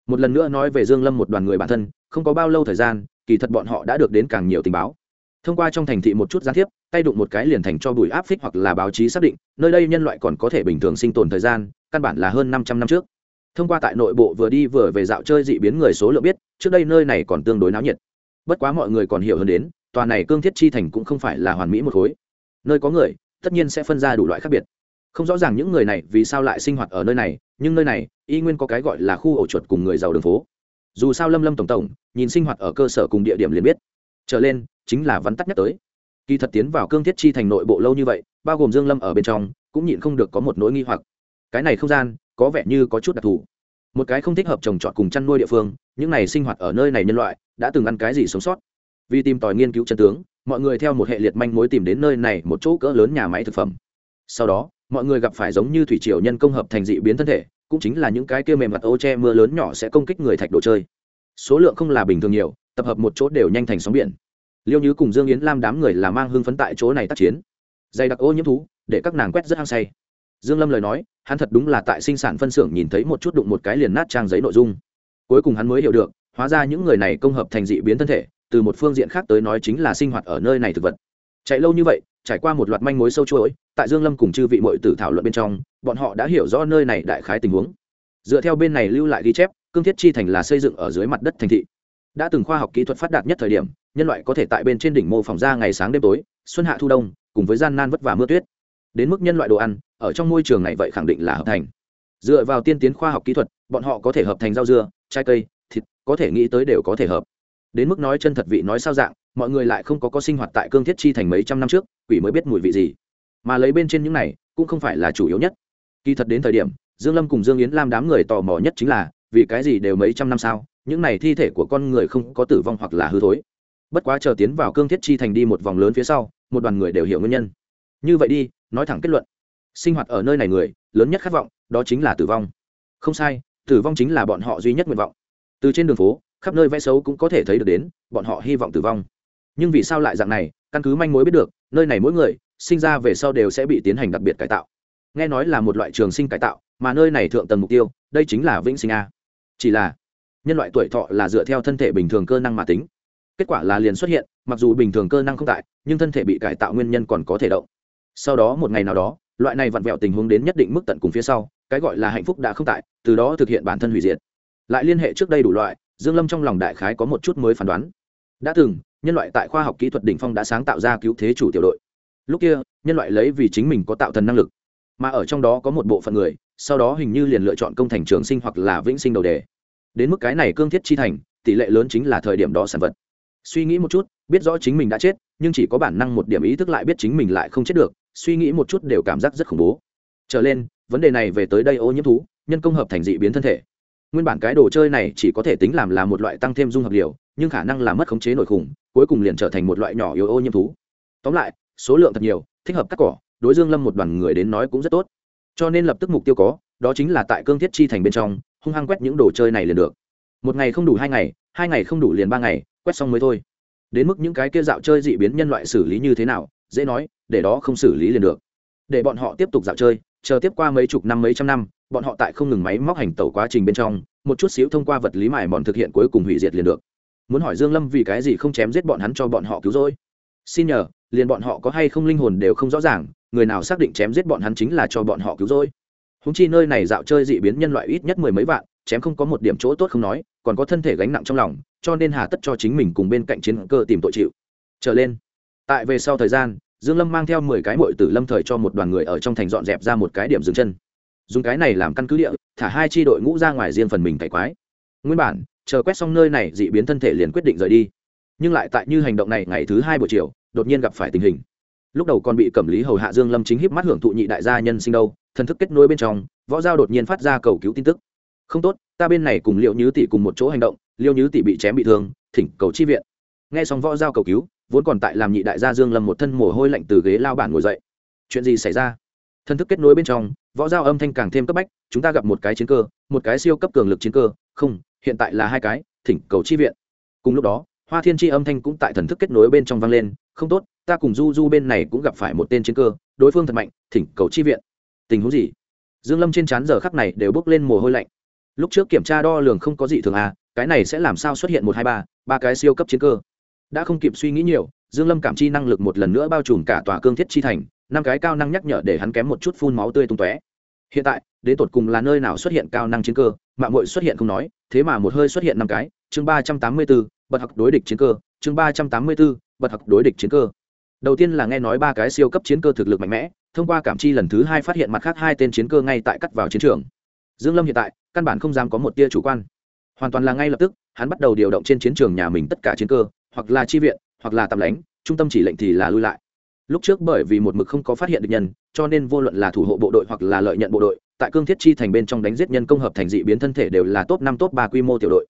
Một lần nữa nói về dương lâm một đoàn người bản thân, không có bao lâu thời gian, kỳ thật bọn họ đã được đến càng nhiều tình báo. Thông qua trong thành thị một chút gián tiếp, tay đụng một cái liền thành cho bùi áp phích hoặc là báo chí xác định, nơi đây nhân loại còn có thể bình thường sinh tồn thời gian, căn bản là hơn 500 năm trước. Thông qua tại nội bộ vừa đi vừa về dạo chơi dị biến người số lượng biết, trước đây nơi này còn tương đối náo nhiệt. Bất quá mọi người còn hiểu hơn đến, tòa này cương thiết chi thành cũng không phải là hoàn mỹ một khối nơi có người, tất nhiên sẽ phân ra đủ loại khác biệt. Không rõ ràng những người này vì sao lại sinh hoạt ở nơi này, nhưng nơi này, y nguyên có cái gọi là khu ổ chuột cùng người giàu đường phố. Dù sao lâm lâm tổng tổng, nhìn sinh hoạt ở cơ sở cùng địa điểm liền biết. Trở lên, chính là vắn tắt nhắc tới. Kỳ thật tiến vào cương thiết chi thành nội bộ lâu như vậy, bao gồm dương lâm ở bên trong, cũng nhịn không được có một nỗi nghi hoặc. Cái này không gian, có vẻ như có chút đặc thù. Một cái không thích hợp trồng trọt cùng chăn nuôi địa phương, những này sinh hoạt ở nơi này nhân loại, đã từng ăn cái gì sống sót. Vì tìm tòi nghiên cứu chân tướng mọi người theo một hệ liệt manh mối tìm đến nơi này một chỗ cỡ lớn nhà máy thực phẩm. Sau đó, mọi người gặp phải giống như thủy triều nhân công hợp thành dị biến thân thể, cũng chính là những cái kia mềm mặt ô che mưa lớn nhỏ sẽ công kích người thạch đồ chơi. Số lượng không là bình thường nhiều, tập hợp một chỗ đều nhanh thành sóng biển. Liêu như cùng dương yến lam đám người là mang hưng phấn tại chỗ này tác chiến. Dày đặc ô nhiễm thú, để các nàng quét rất hăng say. Dương lâm lời nói, hắn thật đúng là tại sinh sản phân xưởng nhìn thấy một chút đụng một cái liền nát trang giấy nội dung. Cuối cùng hắn mới hiểu được, hóa ra những người này công hợp thành dị biến thân thể từ một phương diện khác tới nói chính là sinh hoạt ở nơi này thực vật. Chạy lâu như vậy, trải qua một loạt manh mối sâu chuỗi, tại dương lâm cùng chư vị mội tử thảo luận bên trong, bọn họ đã hiểu rõ nơi này đại khái tình huống. Dựa theo bên này lưu lại ghi chép, cương thiết chi thành là xây dựng ở dưới mặt đất thành thị. Đã từng khoa học kỹ thuật phát đạt nhất thời điểm, nhân loại có thể tại bên trên đỉnh mô phỏng ra ngày sáng đêm tối, xuân hạ thu đông, cùng với gian nan vất vả mưa tuyết. Đến mức nhân loại đồ ăn, ở trong môi trường này vậy khẳng định là hợp thành. Dựa vào tiên tiến khoa học kỹ thuật, bọn họ có thể hợp thành rau dưa, trái cây, thịt, có thể nghĩ tới đều có thể hợp đến mức nói chân thật vị nói sao dạng, mọi người lại không có có sinh hoạt tại cương thiết chi thành mấy trăm năm trước, quỷ mới biết mùi vị gì. Mà lấy bên trên những này, cũng không phải là chủ yếu nhất. Kỳ thật đến thời điểm, dương lâm cùng dương yến lam đám người tò mò nhất chính là, vì cái gì đều mấy trăm năm sau, những này thi thể của con người không có tử vong hoặc là hư thối. Bất quá chờ tiến vào cương thiết chi thành đi một vòng lớn phía sau, một đoàn người đều hiểu nguyên nhân. Như vậy đi, nói thẳng kết luận. Sinh hoạt ở nơi này người, lớn nhất khát vọng, đó chính là tử vong. Không sai, tử vong chính là bọn họ duy nhất nguyện vọng. Từ trên đường phố khắp nơi vẽ xấu cũng có thể thấy được đến, bọn họ hy vọng tử vong. Nhưng vì sao lại dạng này, căn cứ manh mối biết được, nơi này mỗi người, sinh ra về sau đều sẽ bị tiến hành đặc biệt cải tạo. Nghe nói là một loại trường sinh cải tạo, mà nơi này thượng tầng mục tiêu, đây chính là vĩnh sinh a. Chỉ là, nhân loại tuổi thọ là dựa theo thân thể bình thường cơ năng mà tính. Kết quả là liền xuất hiện, mặc dù bình thường cơ năng không tại, nhưng thân thể bị cải tạo nguyên nhân còn có thể động. Sau đó một ngày nào đó, loại này vặn vẹo tình huống đến nhất định mức tận cùng phía sau, cái gọi là hạnh phúc đã không tại, từ đó thực hiện bản thân hủy diệt. Lại liên hệ trước đây đủ loại dương lâm trong lòng đại khái có một chút mới phán đoán. Đã từng, nhân loại tại khoa học kỹ thuật đỉnh phong đã sáng tạo ra cứu thế chủ tiểu đội. Lúc kia, nhân loại lấy vì chính mình có tạo thần năng lực. Mà ở trong đó có một bộ phận người, sau đó hình như liền lựa chọn công thành trường sinh hoặc là vĩnh sinh đầu đề. Đến mức cái này cương thiết chi thành, tỷ lệ lớn chính là thời điểm đó sản vật. Suy nghĩ một chút, biết rõ chính mình đã chết, nhưng chỉ có bản năng một điểm ý thức lại biết chính mình lại không chết được, suy nghĩ một chút đều cảm giác rất khủng bố. Trở lên, vấn đề này về tới đây ô nhiễm thú, nhân công hợp thành dị biến thân thể nguyên bản cái đồ chơi này chỉ có thể tính làm là một loại tăng thêm dung hợp liều, nhưng khả năng làm mất khống chế nổi khủng, cuối cùng liền trở thành một loại nhỏ yếu ô nhiễm thú. Tóm lại, số lượng thật nhiều, thích hợp cắt cỏ, đối dương lâm một đoàn người đến nói cũng rất tốt. Cho nên lập tức mục tiêu có, đó chính là tại cương thiết chi thành bên trong, hung hăng quét những đồ chơi này liền được. Một ngày không đủ hai ngày hai ngày không đủ liền ba ngày, quét xong mới thôi. Đến mức những cái kia dạo chơi dị biến nhân loại xử lý như thế nào, dễ nói, để đó không xử lý liền được. Để bọn họ tiếp tục dạo chơi, chờ tiếp qua mấy chục năm mấy trăm năm bọn họ tại không ngừng máy móc hành tẩu quá trình bên trong, một chút xíu thông qua vật lý mài mòn thực hiện cuối cùng hủy diệt liền được. Muốn hỏi dương lâm vì cái gì không chém giết bọn hắn cho bọn họ cứu rỗi? Xin nhờ, liền bọn họ có hay không linh hồn đều không rõ ràng, người nào xác định chém giết bọn hắn chính là cho bọn họ cứu rỗi? Húng chi nơi này dạo chơi dị biến nhân loại ít nhất mười mấy vạn, chém không có một điểm chỗ tốt không nói, còn có thân thể gánh nặng trong lòng, cho nên hà tất cho chính mình cùng bên cạnh chiến cơ tìm tội chịu. Trở lên, tại về sau thời gian, dương lâm mang theo mười cái mội tử lâm thời cho một đoàn người ở trong thành dọn dẹp ra một cái điểm dừng chân dùng cái này làm căn cứ địa, thả hai tri đội ngũ ra ngoài riêng phần mình cải quái. Nguyên bản, chờ quét xong nơi này, dị biến thân thể liền quyết định rời đi. Nhưng lại tại như hành động này ngày thứ hai buổi chiều, đột nhiên gặp phải tình hình. Lúc đầu còn bị cẩm lý hầu hạ dương lâm chính híp mắt hưởng thụ nhị đại gia nhân sinh đâu, thần thức kết nối bên trong, võ giao đột nhiên phát ra cầu cứu tin tức. Không tốt, ta bên này cùng liệu nhứ tỷ cùng một chỗ hành động liêu nhứ tỷ bị chém bị thương, thỉnh cầu chi viện. Nghe xong võ giao cầu cứu, vốn còn tại làm nhị đại gia dương lâm một thân mồ hôi lạnh từ ghế lao bản ngồi dậy. Chuyện gì xảy ra? Thân thức kết nối bên trong, võ giao âm thanh càng thêm cấp bách, chúng ta gặp một cái chiến cơ, một cái siêu cấp cường lực chiến cơ, không, hiện tại là hai cái, thỉnh cầu chi viện. Cùng lúc đó, hoa thiên tri âm thanh cũng tại thần thức kết nối bên trong vang lên, không tốt, ta cùng du du bên này cũng gặp phải một tên chiến cơ, đối phương thật mạnh, thỉnh cầu chi viện. Tình huống gì? Dương lâm trên trán giờ khắc này đều bước lên mồ hôi lạnh. Lúc trước kiểm tra đo lường không có gì thường à cái này sẽ làm sao xuất hiện một hai ba ba cái siêu cấp chiến cơ? Đã không kịp suy nghĩ nhiều, dương lâm cảm chi năng lực một lần nữa bao trùm cả tòa cương thiết chi thành năm cái cao năng nhắc nhở để hắn kém một chút phun máu tươi tung tóe. Hiện tại đến tột cùng là nơi nào xuất hiện cao năng chiến cơ mạng muội xuất hiện không nói thế mà một hơi xuất hiện năm cái chương ba trăm tám mươi 384, bật học đối địch chiến cơ chương ba trăm tám mươi 384, bật học đối địch chiến cơ. Đầu tiên là nghe nói ba cái siêu cấp chiến cơ thực lực mạnh mẽ thông qua cảm chi lần thứ hai phát hiện mặt khác hai tên chiến cơ ngay tại cắt vào chiến trường. Dương lâm hiện tại căn bản không dám có một tia chủ quan. Hoàn toàn là ngay lập tức hắn bắt đầu điều động trên chiến trường nhà mình tất cả chiến cơ hoặc là chi viện hoặc là tạm lánh trung tâm chỉ lệnh thì là lui lại lúc trước bởi vì một mực không có phát hiện được nhân, cho nên vô luận là thủ hộ bộ đội hoặc là lợi nhận bộ đội, tại cương thiết chi thành bên trong đánh giết nhân công hợp thành dị biến thân thể đều là top năm, top ba quy mô tiểu đội.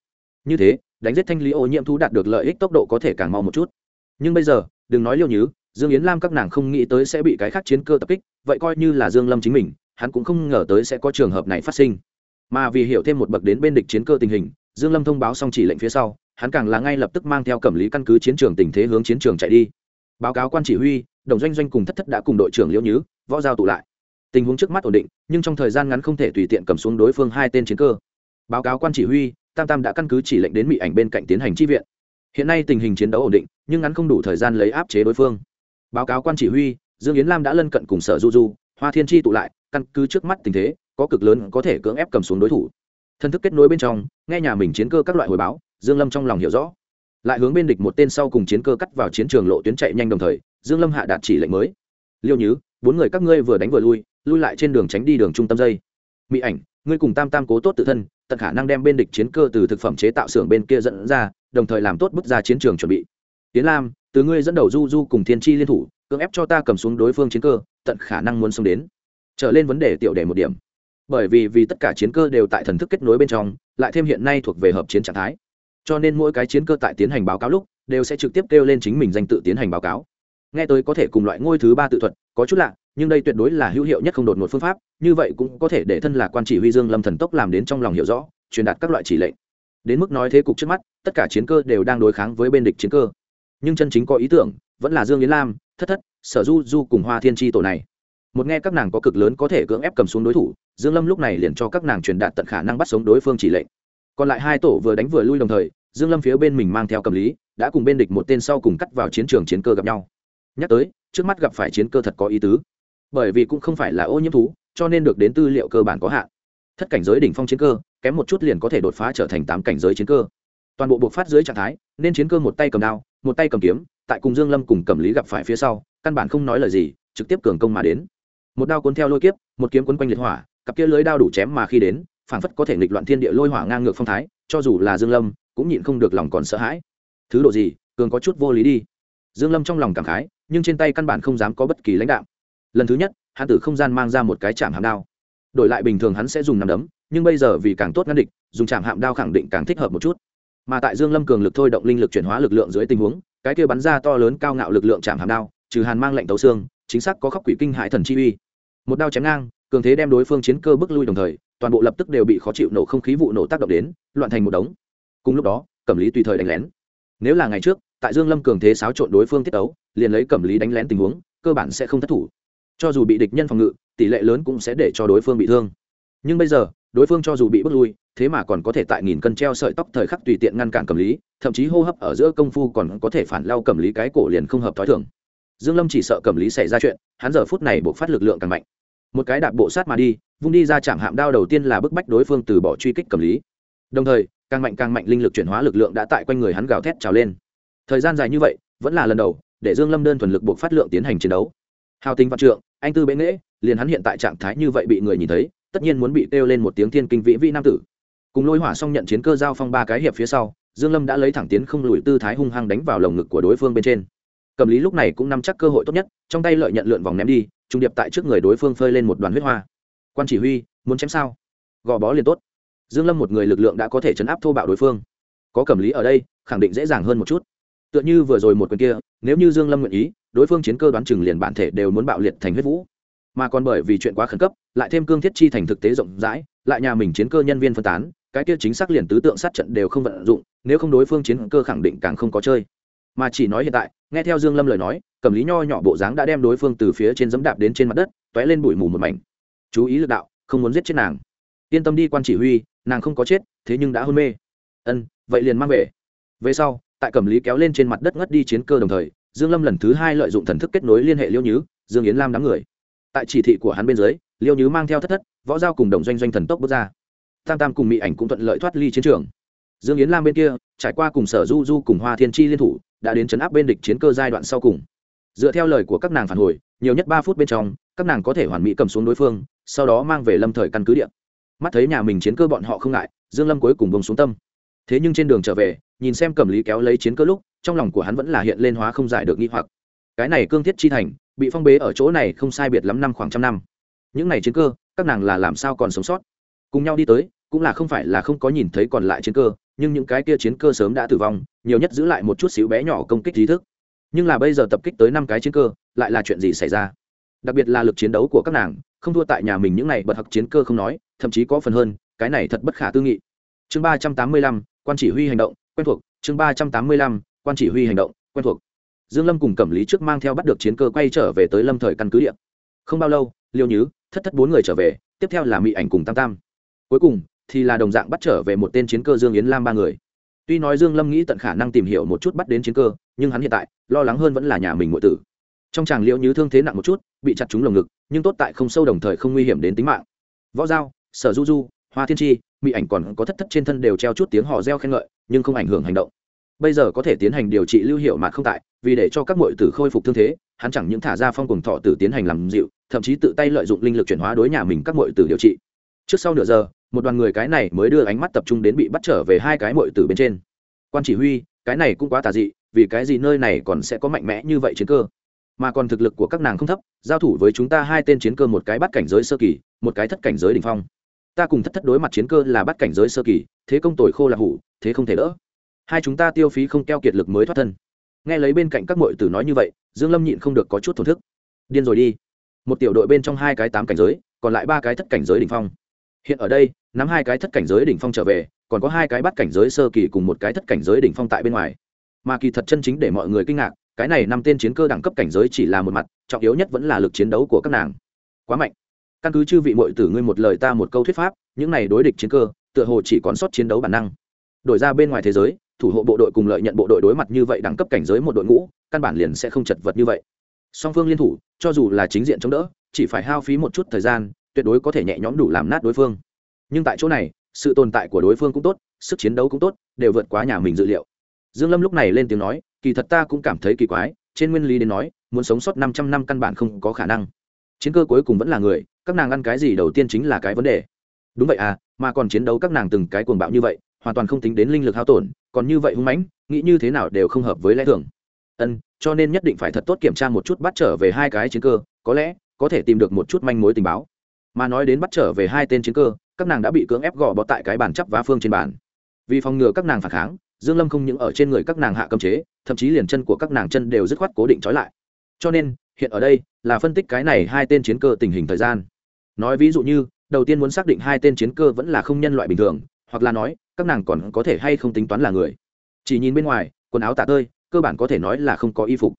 Như thế, đánh giết thanh lý ô nhiễm thú đạt được lợi ích tốc độ có thể càng mau một chút. Nhưng bây giờ, đừng nói liêu nhứ, dương yến lam các nàng không nghĩ tới sẽ bị cái khác chiến cơ tập kích, vậy coi như là dương lâm chính mình, hắn cũng không ngờ tới sẽ có trường hợp này phát sinh. Mà vì hiểu thêm một bậc đến bên địch chiến cơ tình hình, dương lâm thông báo xong chỉ lệnh phía sau, hắn càng là ngay lập tức mang theo cẩm lý căn cứ chiến trường tình thế hướng chiến trường chạy đi báo cáo quan chỉ huy, đồng doanh doanh cùng thất thất đã cùng đội trưởng liễu nhứ, võ giao tụ lại. Tình huống trước mắt ổn định, nhưng trong thời gian ngắn không thể tùy tiện cầm xuống đối phương hai tên chiến cơ. Báo cáo quan chỉ huy, tam tam đã căn cứ chỉ lệnh đến mỹ ảnh bên cạnh tiến hành chi viện. Hiện nay tình hình chiến đấu ổn định, nhưng ngắn không đủ thời gian lấy áp chế đối phương. Báo cáo quan chỉ huy, dương yến lam đã lân cận cùng sở du du, hoa thiên chi tụ lại, căn cứ trước mắt tình thế, có cực lớn có thể cưỡng ép cầm xuống đối thủ. Thân thức kết nối bên trong, nghe nhà mình chiến cơ các loại hồi báo, dương lâm trong lòng hiểu rõ lại hướng bên địch một tên sau cùng chiến cơ cắt vào chiến trường lộ tuyến chạy nhanh đồng thời, dương lâm hạ đạt chỉ lệnh mới. Liêu nhứ, bốn người các ngươi vừa đánh vừa lui lui lại trên đường tránh đi đường trung tâm dây. Mỹ ảnh, ngươi cùng tam tam cố tốt tự thân, tận khả năng đem bên địch chiến cơ từ thực phẩm chế tạo xưởng bên kia dẫn ra, đồng thời làm tốt bước ra chiến trường chuẩn bị. Tiến lam, từ ngươi dẫn đầu du du cùng thiên chi liên thủ, cưỡng ép cho ta cầm xuống đối phương chiến cơ, tận khả năng muốn xông đến. Trở lên vấn đề tiểu đề một điểm. Bởi vì vì tất cả chiến cơ đều tại thần thức kết nối bên trong, lại thêm hiện nay thuộc về hợp chiến trạng thái cho nên mỗi cái chiến cơ tại tiến hành báo cáo lúc đều sẽ trực tiếp kêu lên chính mình danh tự tiến hành báo cáo. Nghe tới có thể cùng loại ngôi thứ ba tự thuật, có chút lạ, nhưng đây tuyệt đối là hữu hiệu nhất không đột ngột phương pháp, như vậy cũng có thể để thân là quan chỉ huy dương lâm thần tốc làm đến trong lòng hiểu rõ, truyền đạt các loại chỉ lệnh. Đến mức nói thế cục trước mắt, tất cả chiến cơ đều đang đối kháng với bên địch chiến cơ. Nhưng chân chính có ý tưởng, vẫn là dương yến lam, thất thất, sở du du cùng hoa thiên tri tổ này. Một nghe các nàng có cực lớn có thể cưỡng ép cầm xuống đối thủ, dương lâm lúc này liền cho các nàng truyền đạt tận khả năng bắt sống đối phương chỉ lệnh còn lại hai tổ vừa đánh vừa lui đồng thời, dương lâm phía bên mình mang theo cầm lý, đã cùng bên địch một tên sau cùng cắt vào chiến trường chiến cơ gặp nhau. Nhắc tới, trước mắt gặp phải chiến cơ thật có ý tứ. Bởi vì cũng không phải là ô nhiễm thú, cho nên được đến tư liệu cơ bản có hạn. Thất cảnh giới đỉnh phong chiến cơ, kém một chút liền có thể đột phá trở thành tám cảnh giới chiến cơ. Toàn bộ buộc phát dưới trạng thái, nên chiến cơ một tay cầm đao, một tay cầm kiếm, tại cùng dương lâm cùng cầm lý gặp phải phía sau, căn bản không nói lời gì, trực tiếp cường công mà đến. Một đao cuốn theo lôi kiếp, một kiếm cuốn quanh liệt hỏa, cặp kia lưới đao đủ chém mà khi đến phảng phất có thể nghịch loạn thiên địa lôi hỏa ngang ngược phong thái, cho dù là dương lâm, cũng nhịn không được lòng còn sợ hãi. Thứ độ gì, cường có chút vô lý đi. Dương lâm trong lòng cảm khái, nhưng trên tay căn bản không dám có bất kỳ lãnh đạo lần thứ nhất, hắn từ không gian mang ra một cái chạm hàm đao. Đổi lại bình thường hắn sẽ dùng nằm đấm, nhưng bây giờ vì càng tốt ngăn địch, dùng chạm hạm đao khẳng định càng thích hợp một chút. Mà tại dương lâm cường lực thôi động linh lực chuyển hóa lực lượng dưới tình huống, cái kia bắn ra to lớn cao ngạo lực lượng chạm hàm đao, trừ hàn mang lệnh tấu xương, chính xác có khắc quỷ kinh hại thần chi uy. Một đao chém ngang, cường thế đem đối phương chiến cơ bước lui đồng thời toàn bộ lập tức đều bị khó chịu nổ không khí vụ nổ tác động đến, loạn thành một đống. Cùng lúc đó, cẩm lý tùy thời đánh lén. Nếu là ngày trước, tại dương lâm cường thế xáo trộn đối phương tiết ấu liền lấy cẩm lý đánh lén tình huống, cơ bản sẽ không thất thủ. Cho dù bị địch nhân phòng ngự, tỷ lệ lớn cũng sẽ để cho đối phương bị thương. Nhưng bây giờ, đối phương cho dù bị bước lui, thế mà còn có thể tại nghìn cân treo sợi tóc thời khắc tùy tiện ngăn cản cẩm lý, thậm chí hô hấp ở giữa công phu còn có thể phản lao cẩm lý cái cổ liền không hợp thói thường. Dương lâm chỉ sợ cẩm lý xảy ra chuyện, hắn giờ phút này buộc phát lực lượng càng mạnh. Một cái đạp bộ sát mà đi vung đi ra chạm hạm đao đầu tiên là bức bách đối phương từ bỏ truy kích cầm lý. Đồng thời, càng mạnh càng mạnh linh lực chuyển hóa lực lượng đã tại quanh người hắn gào thét trào lên. Thời gian dài như vậy, vẫn là lần đầu để dương lâm đơn thuần lực buộc phát lượng tiến hành chiến đấu. Hào tình vạn trượng, anh tư bệ nghễ, liền hắn hiện tại trạng thái như vậy bị người nhìn thấy, tất nhiên muốn bị kêu lên một tiếng thiên kinh vĩ vĩ nam tử. Cùng lôi hỏa xong nhận chiến cơ giao phong ba cái hiệp phía sau, dương lâm đã lấy thẳng tiến không lùi tư thái hung hăng đánh vào lồng ngực của đối phương bên trên. Cầm lý lúc này cũng nắm chắc cơ hội tốt nhất, trong tay lợi nhận lượn vòng ném đi, trung điệp tại trước người đối phương phơi lên một đoàn huyết hoa quan chỉ huy, muốn chém sao? Gò bó liền tốt. Dương lâm một người lực lượng đã có thể chấn áp thô bạo đối phương. Có cầm lý ở đây, khẳng định dễ dàng hơn một chút. Tựa như vừa rồi một quyền kia, nếu như dương lâm nguyện ý, đối phương chiến cơ đoán chừng liền bản thể đều muốn bạo liệt thành huyết vũ. Mà còn bởi vì chuyện quá khẩn cấp, lại thêm cương thiết chi thành thực tế rộng rãi, lại nhà mình chiến cơ nhân viên phân tán, cái kia chính xác liền tứ tượng sát trận đều không vận dụng, nếu không đối phương chiến cơ khẳng định càng không có chơi. Mà chỉ nói hiện tại, nghe theo dương lâm lời nói, cầm lý nho nhỏ bộ dáng đã đem đối phương từ phía trên dẫm đạp đến trên mặt đất, tóe lên bụi mù một mảnh chú ý lực đạo, không muốn giết chết nàng. Yên tâm đi quan chỉ huy, nàng không có chết, thế nhưng đã hôn mê. Ân, vậy liền mang về. Về sau, tại cẩm lý kéo lên trên mặt đất ngất đi chiến cơ đồng thời, dương lâm lần thứ hai lợi dụng thần thức kết nối liên hệ liêu nhứ, dương yến lam đám người. Tại chỉ thị của hắn bên dưới, liêu nhứ mang theo thất thất, võ giao cùng đồng doanh doanh thần tốc bước ra. Tam tam cùng mỹ ảnh cũng thuận lợi thoát ly chiến trường. Dương yến lam bên kia, trải qua cùng sở du du cùng hoa thiên chi liên thủ, đã đến chấn áp bên địch chiến cơ giai đoạn sau cùng. Dựa theo lời của các nàng phản hồi, nhiều nhất ba phút bên trong, các nàng có thể hoàn mỹ cầm xuống đối phương sau đó mang về lâm thời căn cứ địa. Mắt thấy nhà mình chiến cơ bọn họ không ngại, dương lâm cuối cùng bông xuống tâm. Thế nhưng trên đường trở về, nhìn xem cầm lý kéo lấy chiến cơ lúc, trong lòng của hắn vẫn là hiện lên hóa không giải được nghi hoặc. Cái này cương thiết chi thành, bị phong bế ở chỗ này không sai biệt lắm năm khoảng trăm năm. Những này chiến cơ, các nàng là làm sao còn sống sót? Cùng nhau đi tới, cũng là không phải là không có nhìn thấy còn lại chiến cơ, nhưng những cái kia chiến cơ sớm đã tử vong, nhiều nhất giữ lại một chút xíu bé nhỏ công kích trí thức. Nhưng là bây giờ tập kích tới năm cái chiến cơ, lại là chuyện gì xảy ra? Đặc biệt là lực chiến đấu của các nàng không thua tại nhà mình những này bật học chiến cơ không nói, thậm chí có phần hơn, cái này thật bất khả tư nghị. Chương ba trăm tám mươi lăm, quan chỉ huy hành động, quen thuộc. Chương ba trăm tám mươi lăm, quan chỉ huy hành động, quen thuộc. Dương lâm cùng cẩm lý trước mang theo bắt được chiến cơ quay trở về tới lâm thời căn cứ địa. Không bao lâu, liêu nhứ, thất thất bốn người trở về, tiếp theo là mỹ ảnh cùng tam tam. Cuối cùng, thì là đồng dạng bắt trở về một tên chiến cơ dương yến lam ba người. Tuy nói dương lâm nghĩ tận khả năng tìm hiểu một chút bắt đến chiến cơ, nhưng hắn hiện tại, lo lắng hơn vẫn là nhà mình ngụy tử trong chàng liễu như thương thế nặng một chút, bị chặt trúng lồng ngực, nhưng tốt tại không sâu đồng thời không nguy hiểm đến tính mạng. Võ giao, sở du du, hoa thiên tri mỹ ảnh còn có thất thất trên thân đều treo chút tiếng họ reo khen ngợi, nhưng không ảnh hưởng hành động. Bây giờ có thể tiến hành điều trị lưu hiệu mà không tại, vì để cho các muội tử khôi phục thương thế, hắn chẳng những thả ra phong cùng thọ tử tiến hành làm dịu, thậm chí tự tay lợi dụng linh lực chuyển hóa đối nhà mình các muội tử điều trị. Trước sau nửa giờ, một đoàn người cái này mới đưa ánh mắt tập trung đến bị bắt trở về hai cái muội tử bên trên. Quan chỉ huy, cái này cũng quá tà dị, vì cái gì nơi này còn sẽ có mạnh mẽ như vậy chiến cơ? Mà còn thực lực của các nàng không thấp, giao thủ với chúng ta hai tên chiến cơ một cái bắt cảnh giới sơ kỳ, một cái thất cảnh giới đ ỉ n h phong. Ta cùng thất thất đối mặt chiến cơ là bắt cảnh giới sơ kỳ, thế công tồi khô là hủ, thế không thể đỡ. Hai chúng ta tiêu phí không keo kiệt lực mới thoát thân. Nghe lấy bên cạnh các m tử nói như vậy, dương lâm nhịn không được có chút thổn thức. Điên rồi đi. Một tiểu đội bên trong hai cái tám cảnh giới, còn lại ba cái thất cảnh giới đ ỉ n h phong. Hiện ở đây, nắm hai cái thất cảnh giới đ ỉ n h phong trở về, còn có hai cái bắt cảnh giới sơ kỳ cùng một cái thất cảnh giới đ ỉ n h phong tại bên ngoài. Mà kỳ thật chân chính để mọi người kinh ngạc cái này năm tên chiến cơ đẳng cấp cảnh giới chỉ là một mặt, trọng yếu nhất vẫn là lực chiến đấu của các nàng. Quá mạnh. Căn cứ chư vị mội tử ngươi một lời ta một câu thuyết pháp, những này đối địch chiến cơ, tựa hồ chỉ còn sót chiến đấu bản năng. Đổi ra bên ngoài thế giới, thủ hộ bộ đội cùng lợi nhận bộ đội đối mặt như vậy đẳng cấp cảnh giới một đội ngũ, căn bản liền sẽ không chật vật như vậy. Song phương liên thủ, cho dù là chính diện chống đỡ, chỉ phải hao phí một chút thời gian, tuyệt đối có thể nhẹ nhõm đủ làm nát đối phương. Nhưng tại chỗ này, sự tồn tại của đối phương cũng tốt, sức chiến đấu cũng tốt, đều vượt quá nhà mình dự liệu dương lâm lúc này lên tiếng nói, kỳ thật ta cũng cảm thấy kỳ quái, trên nguyên lý đến nói, muốn sống sót 500 năm căn bản không có khả năng. Chiến cơ cuối cùng vẫn là người, các nàng ăn cái gì đầu tiên chính là cái vấn đề. Đúng vậy à mà còn chiến đấu các nàng từng cái cuồng bạo như vậy, hoàn toàn không tính đến linh lực hao tổn, còn như vậy hung mãnh, nghĩ như thế nào đều không hợp với lẽ thường. Ân, cho nên nhất định phải thật tốt kiểm tra một chút bắt trở về hai cái chiến cơ, có lẽ, có thể tìm được một chút manh mối tình báo. Mà nói đến bắt trở về hai tên chiến cơ, các nàng đã bị cưỡng ép gò bó tại cái bàn chắp vá phương trên bàn. Vì phòng ngừa các nàng phản kháng dương lâm không những ở trên người các nàng hạ cấm chế, thậm chí liền chân của các nàng chân đều dứt khoát cố định trói lại. Cho nên, hiện ở đây là phân tích cái này hai tên chiến cơ tình hình thời gian. Nói ví dụ như, đầu tiên muốn xác định hai tên chiến cơ vẫn là không nhân loại bình thường, hoặc là nói, các nàng còn có thể hay không tính toán là người. Chỉ nhìn bên ngoài, quần áo tả tơi, cơ bản có thể nói là không có y phục.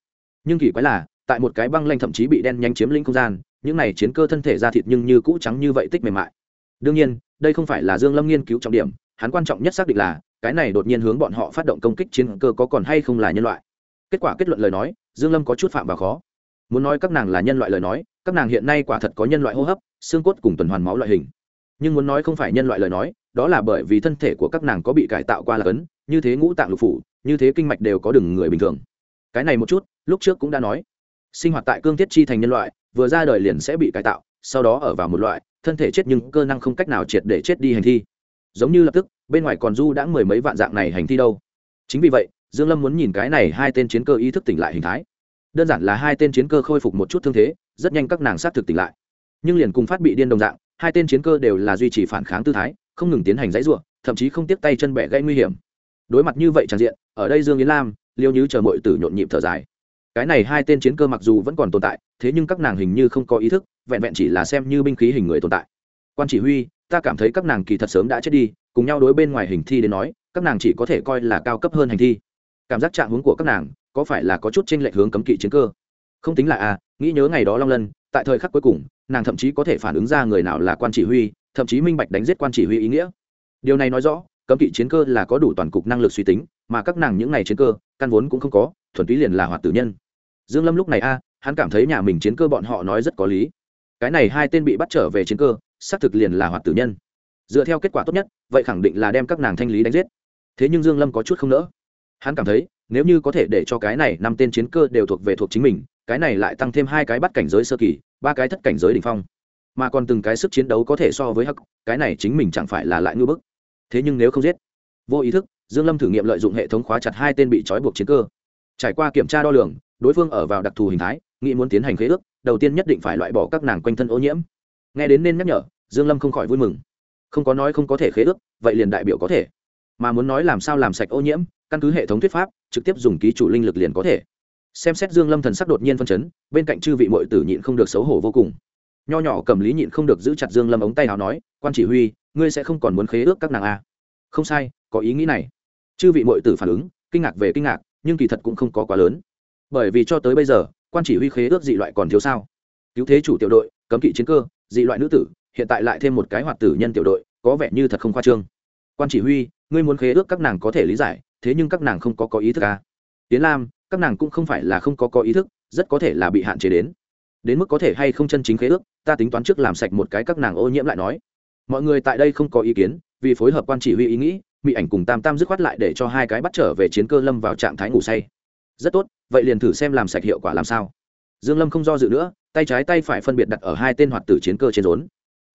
Nhưng kỳ quái là, tại một cái băng lanh thậm chí bị đen nhanh chiếm lĩnh không gian, những này chiến cơ thân thể ra thịt nhưng như cũ trắng như vậy tích mềm mại. Đương nhiên, đây không phải là dương lâm nghiên cứu trọng điểm, hắn quan trọng nhất xác định là cái này đột nhiên hướng bọn họ phát động công kích chiến cơ có còn hay không là nhân loại? Kết quả kết luận lời nói, dương lâm có chút phạm vào khó. Muốn nói các nàng là nhân loại lời nói, các nàng hiện nay quả thật có nhân loại hô hấp, xương cốt cùng tuần hoàn máu loại hình. Nhưng muốn nói không phải nhân loại lời nói, đó là bởi vì thân thể của các nàng có bị cải tạo qua là cấn như thế ngũ tạng lục phủ, như thế kinh mạch đều có đừng người bình thường. Cái này một chút, lúc trước cũng đã nói. Sinh hoạt tại cương thiết chi thành nhân loại, vừa ra đời liền sẽ bị cải tạo, sau đó ở vào một loại, thân thể chết nhưng cơ năng không cách nào triệt để chết đi hành thi. Giống như lập tức bên ngoài còn du đã mười mấy vạn dạng này hành thi đâu. Chính vì vậy, dương lâm muốn nhìn cái này hai tên chiến cơ ý thức tỉnh lại hình thái. Đơn giản là hai tên chiến cơ khôi phục một chút thương thế, rất nhanh các nàng sát thực tỉnh lại. Nhưng liền cùng phát bị điên đồng dạng, hai tên chiến cơ đều là duy trì phản kháng tư thái, không ngừng tiến hành dãy rủa, thậm chí không tiếp tay chân bẻ gây nguy hiểm. Đối mặt như vậy tràn diện, ở đây dương yến lam, liêu như chờ mọi tử nhộn nhịp thở dài. Cái này hai tên chiến cơ mặc dù vẫn còn tồn tại, thế nhưng các nàng hình như không có ý thức, vẹn vẹn chỉ là xem như binh khí hình người tồn tại. Quan chỉ huy, ta cảm thấy các nàng kỳ thật sớm đã chết đi cùng nhau đối bên ngoài hình thi đến nói các nàng chỉ có thể coi là cao cấp hơn hành thi. Cảm giác trạng hướng của các nàng có phải là có chút chênh lệch hướng cấm kỵ chiến cơ? Không tính là a à, nghĩ nhớ ngày đó long lân tại thời khắc cuối cùng nàng thậm chí có thể phản ứng ra người nào là quan chỉ huy thậm chí minh bạch đánh giết quan chỉ huy ý nghĩa. Điều này nói rõ cấm kỵ chiến cơ là có đủ toàn cục năng lực suy tính mà các nàng những ngày chiến cơ căn vốn cũng không có thuần túy liền là hoạt tử nhân. Dương lâm lúc này a hắn cảm thấy nhà mình chiến cơ bọn họ nói rất có lý. Cái này hai tên bị bắt trở về chiến cơ xác thực liền là hoạt tử nhân dựa theo kết quả tốt nhất, vậy khẳng định là đem các nàng thanh lý đánh giết. Thế nhưng dương lâm có chút không nỡ. Hắn cảm thấy, nếu như có thể để cho cái này năm tên chiến cơ đều thuộc về thuộc chính mình, cái này lại tăng thêm hai cái bắt cảnh giới sơ kỳ, ba cái thất cảnh giới đỉnh phong. Mà còn từng cái sức chiến đấu có thể so với hắc, cái này chính mình chẳng phải là lại ngưỡng bức. Thế nhưng nếu không giết, vô ý thức, dương lâm thử nghiệm lợi dụng hệ thống khóa chặt hai tên bị trói buộc chiến cơ. Trải qua kiểm tra đo lường, đối phương ở vào đặc thù hình thái, nghĩ muốn tiến hành khế ước, đầu tiên nhất định phải loại bỏ các nàng quanh thân ô nhiễm. Nghe đến nên nhắc nhở, dương lâm không khỏi vui mừng không có nói không có thể khế ước, vậy liền đại biểu có thể. Mà muốn nói làm sao làm sạch ô nhiễm, căn cứ hệ thống thuyết pháp, trực tiếp dùng ký chủ linh lực liền có thể. Xem xét dương lâm thần sắc đột nhiên phân chấn, bên cạnh chư vị muội tử nhịn không được xấu hổ vô cùng. Nho nhỏ cầm lý nhịn không được giữ chặt dương lâm ống tay nào nói, quan chỉ huy, ngươi sẽ không còn muốn khế ước các nàng à? không sai, có ý nghĩ này. Chư vị muội tử phản ứng, kinh ngạc về kinh ngạc, nhưng kỳ thật cũng không có quá lớn. Bởi vì cho tới bây giờ, quan chỉ huy khế ước dị loại còn thiếu sao? Cứu thế chủ tiểu đội, cấm kỵ chiến cơ, dị loại nữ tử hiện tại lại thêm một cái hoạt tử nhân tiểu đội, có vẻ như thật không khoa trương. Quan chỉ huy, ngươi muốn khế ước các nàng có thể lý giải, thế nhưng các nàng không có có ý thức à? tiến lam, các nàng cũng không phải là không có có ý thức, rất có thể là bị hạn chế đến. Đến mức có thể hay không chân chính khế ước, ta tính toán trước làm sạch một cái các nàng ô nhiễm lại nói. Mọi người tại đây không có ý kiến, vì phối hợp quan chỉ huy ý nghĩ bị ảnh cùng tam tam dứt khoát lại để cho hai cái bắt trở về chiến cơ lâm vào trạng thái ngủ say. Rất tốt, vậy liền thử xem làm sạch hiệu quả làm sao. Dương lâm không do dự nữa, tay trái tay phải phân biệt đặt ở hai tên hoạt tử chiến cơ trên rốn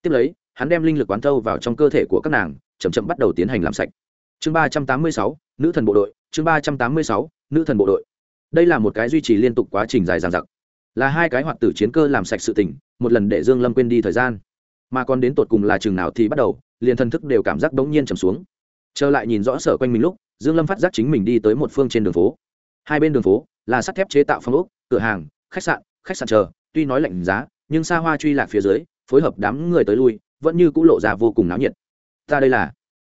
tiếp lấy, hắn đem linh lực quán thâu vào trong cơ thể của các nàng, chậm chậm bắt đầu tiến hành làm sạch. Chương ba trăm tám mươi sáu, nữ thần bộ đội, chương ba trăm tám mươi sáu, nữ thần bộ đội. Đây là một cái duy trì liên tục quá trình dài dằng dặc. Là hai cái hoạt tử chiến cơ làm sạch sự tỉnh một lần để dương lâm quên đi thời gian. Mà còn đến tột cùng là chừng nào thì bắt đầu, liền thần thức đều cảm giác đống nhiên trầm xuống. Trở lại nhìn rõ sở quanh mình lúc, dương lâm phát giác chính mình đi tới một phương trên đường phố. Hai bên đường phố là sắt thép chế tạo phong ốc, cửa hàng, khách sạn khách sạn chờ, tuy nói lạnh giá, nhưng xa hoa truy lạc phía dưới phối hợp đám người tới lui, vẫn như cũ lộ ra vô cùng náo nhiệt. Ta đây là.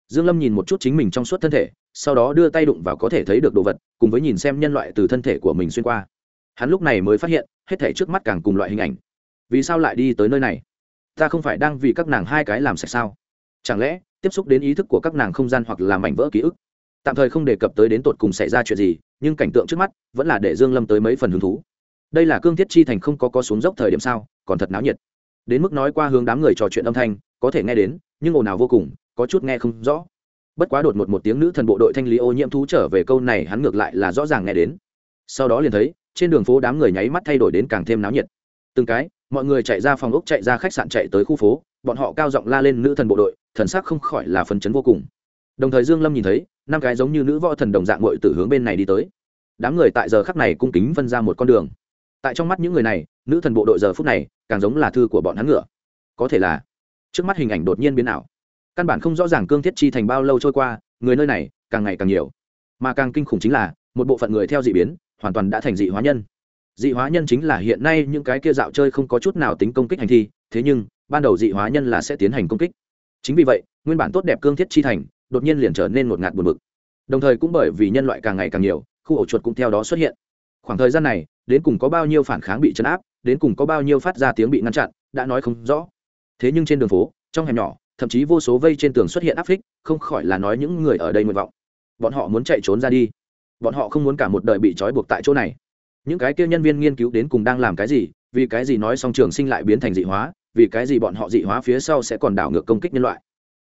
Dương lâm nhìn một chút chính mình trong suốt thân thể, sau đó đưa tay đụng vào có thể thấy được đồ vật, cùng với nhìn xem nhân loại từ thân thể của mình xuyên qua. Hắn lúc này mới phát hiện, hết thể trước mắt càng cùng loại hình ảnh. Vì sao lại đi tới nơi này? Ta không phải đang vì các nàng hai cái làm sạch sao? Chẳng lẽ, tiếp xúc đến ý thức của các nàng không gian hoặc là mảnh vỡ ký ức? Tạm thời không đề cập tới đến tột cùng xảy ra chuyện gì, nhưng cảnh tượng trước mắt vẫn là để dương lâm tới mấy phần hứng thú. Đây là cương thiết chi thành không có có xuống dốc thời điểm sao, còn thật náo nhiệt đến mức nói qua hướng đám người trò chuyện âm thanh, có thể nghe đến, nhưng ồn ào vô cùng, có chút nghe không rõ. Bất quá đột một một tiếng nữ thần bộ đội thanh lý ô nhiễm thú trở về câu này hắn ngược lại là rõ ràng nghe đến. Sau đó liền thấy, trên đường phố đám người nháy mắt thay đổi đến càng thêm náo nhiệt. Từng cái, mọi người chạy ra phòng ốc, chạy ra khách sạn, chạy tới khu phố. Bọn họ cao giọng la lên nữ thần bộ đội, thần sắc không khỏi là phấn chấn vô cùng. Đồng thời dương lâm nhìn thấy, năm cái giống như nữ võ thần đồng dạng bội từ hướng bên này đi tới. Đám người tại giờ khắc này cung kính phân ra một con đường. Tại trong mắt những người này, nữ thần bộ đội giờ phút này càng giống là thư của bọn hắn ngựa. Có thể là, trước mắt hình ảnh đột nhiên biến ảo. Căn bản không rõ ràng cương thiết chi thành bao lâu trôi qua, người nơi này càng ngày càng nhiều. Mà càng kinh khủng chính là, một bộ phận người theo dị biến, hoàn toàn đã thành dị hóa nhân. Dị hóa nhân chính là hiện nay những cái kia dạo chơi không có chút nào tính công kích hành thi, thế nhưng, ban đầu dị hóa nhân là sẽ tiến hành công kích. Chính vì vậy, nguyên bản tốt đẹp cương thiết chi thành, đột nhiên liền trở nên ngột ngạt buồn bực. Đồng thời cũng bởi vì nhân loại càng ngày càng nhiều, khu ổ chuột cũng theo đó xuất hiện. Khoảng thời gian này, đến cùng có bao nhiêu phản kháng bị chấn áp đến cùng có bao nhiêu phát ra tiếng bị ngăn chặn, đã nói không rõ. Thế nhưng trên đường phố, trong hẻm nhỏ, thậm chí vô số vây trên tường xuất hiện áp phích, không khỏi là nói những người ở đây nguyện vọng. Bọn họ muốn chạy trốn ra đi. Bọn họ không muốn cả một đời bị trói buộc tại chỗ này. Những cái kia nhân viên nghiên cứu đến cùng đang làm cái gì, vì cái gì nói song trường sinh lại biến thành dị hóa, vì cái gì bọn họ dị hóa phía sau sẽ còn đảo ngược công kích nhân loại.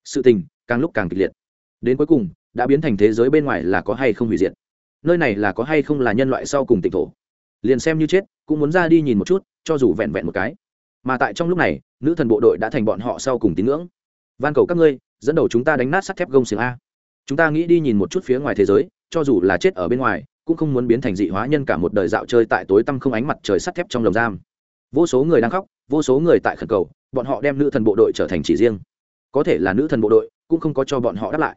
Sự tình, càng lúc càng kịch liệt. Đến cuối cùng, đã biến thành thế giới bên ngoài là có hay không hủy diệt. Nơi này là có hay không là nhân loại sau cùng tịnh thổ liền xem như chết, cũng muốn ra đi nhìn một chút, cho dù vẹn vẹn một cái. Mà tại trong lúc này, nữ thần bộ đội đã thành bọn họ sau cùng tín ngưỡng. Van cầu các ngươi, dẫn đầu chúng ta đánh nát sắt thép gông xiềng a. Chúng ta nghĩ đi nhìn một chút phía ngoài thế giới, cho dù là chết ở bên ngoài, cũng không muốn biến thành dị hóa nhân cả một đời dạo chơi tại tối tăm không ánh mặt trời sắt thép trong lồng giam. Vô số người đang khóc, vô số người tại khẩn cầu, bọn họ đem nữ thần bộ đội trở thành chỉ riêng. Có thể là nữ thần bộ đội, cũng không có cho bọn họ đáp lại.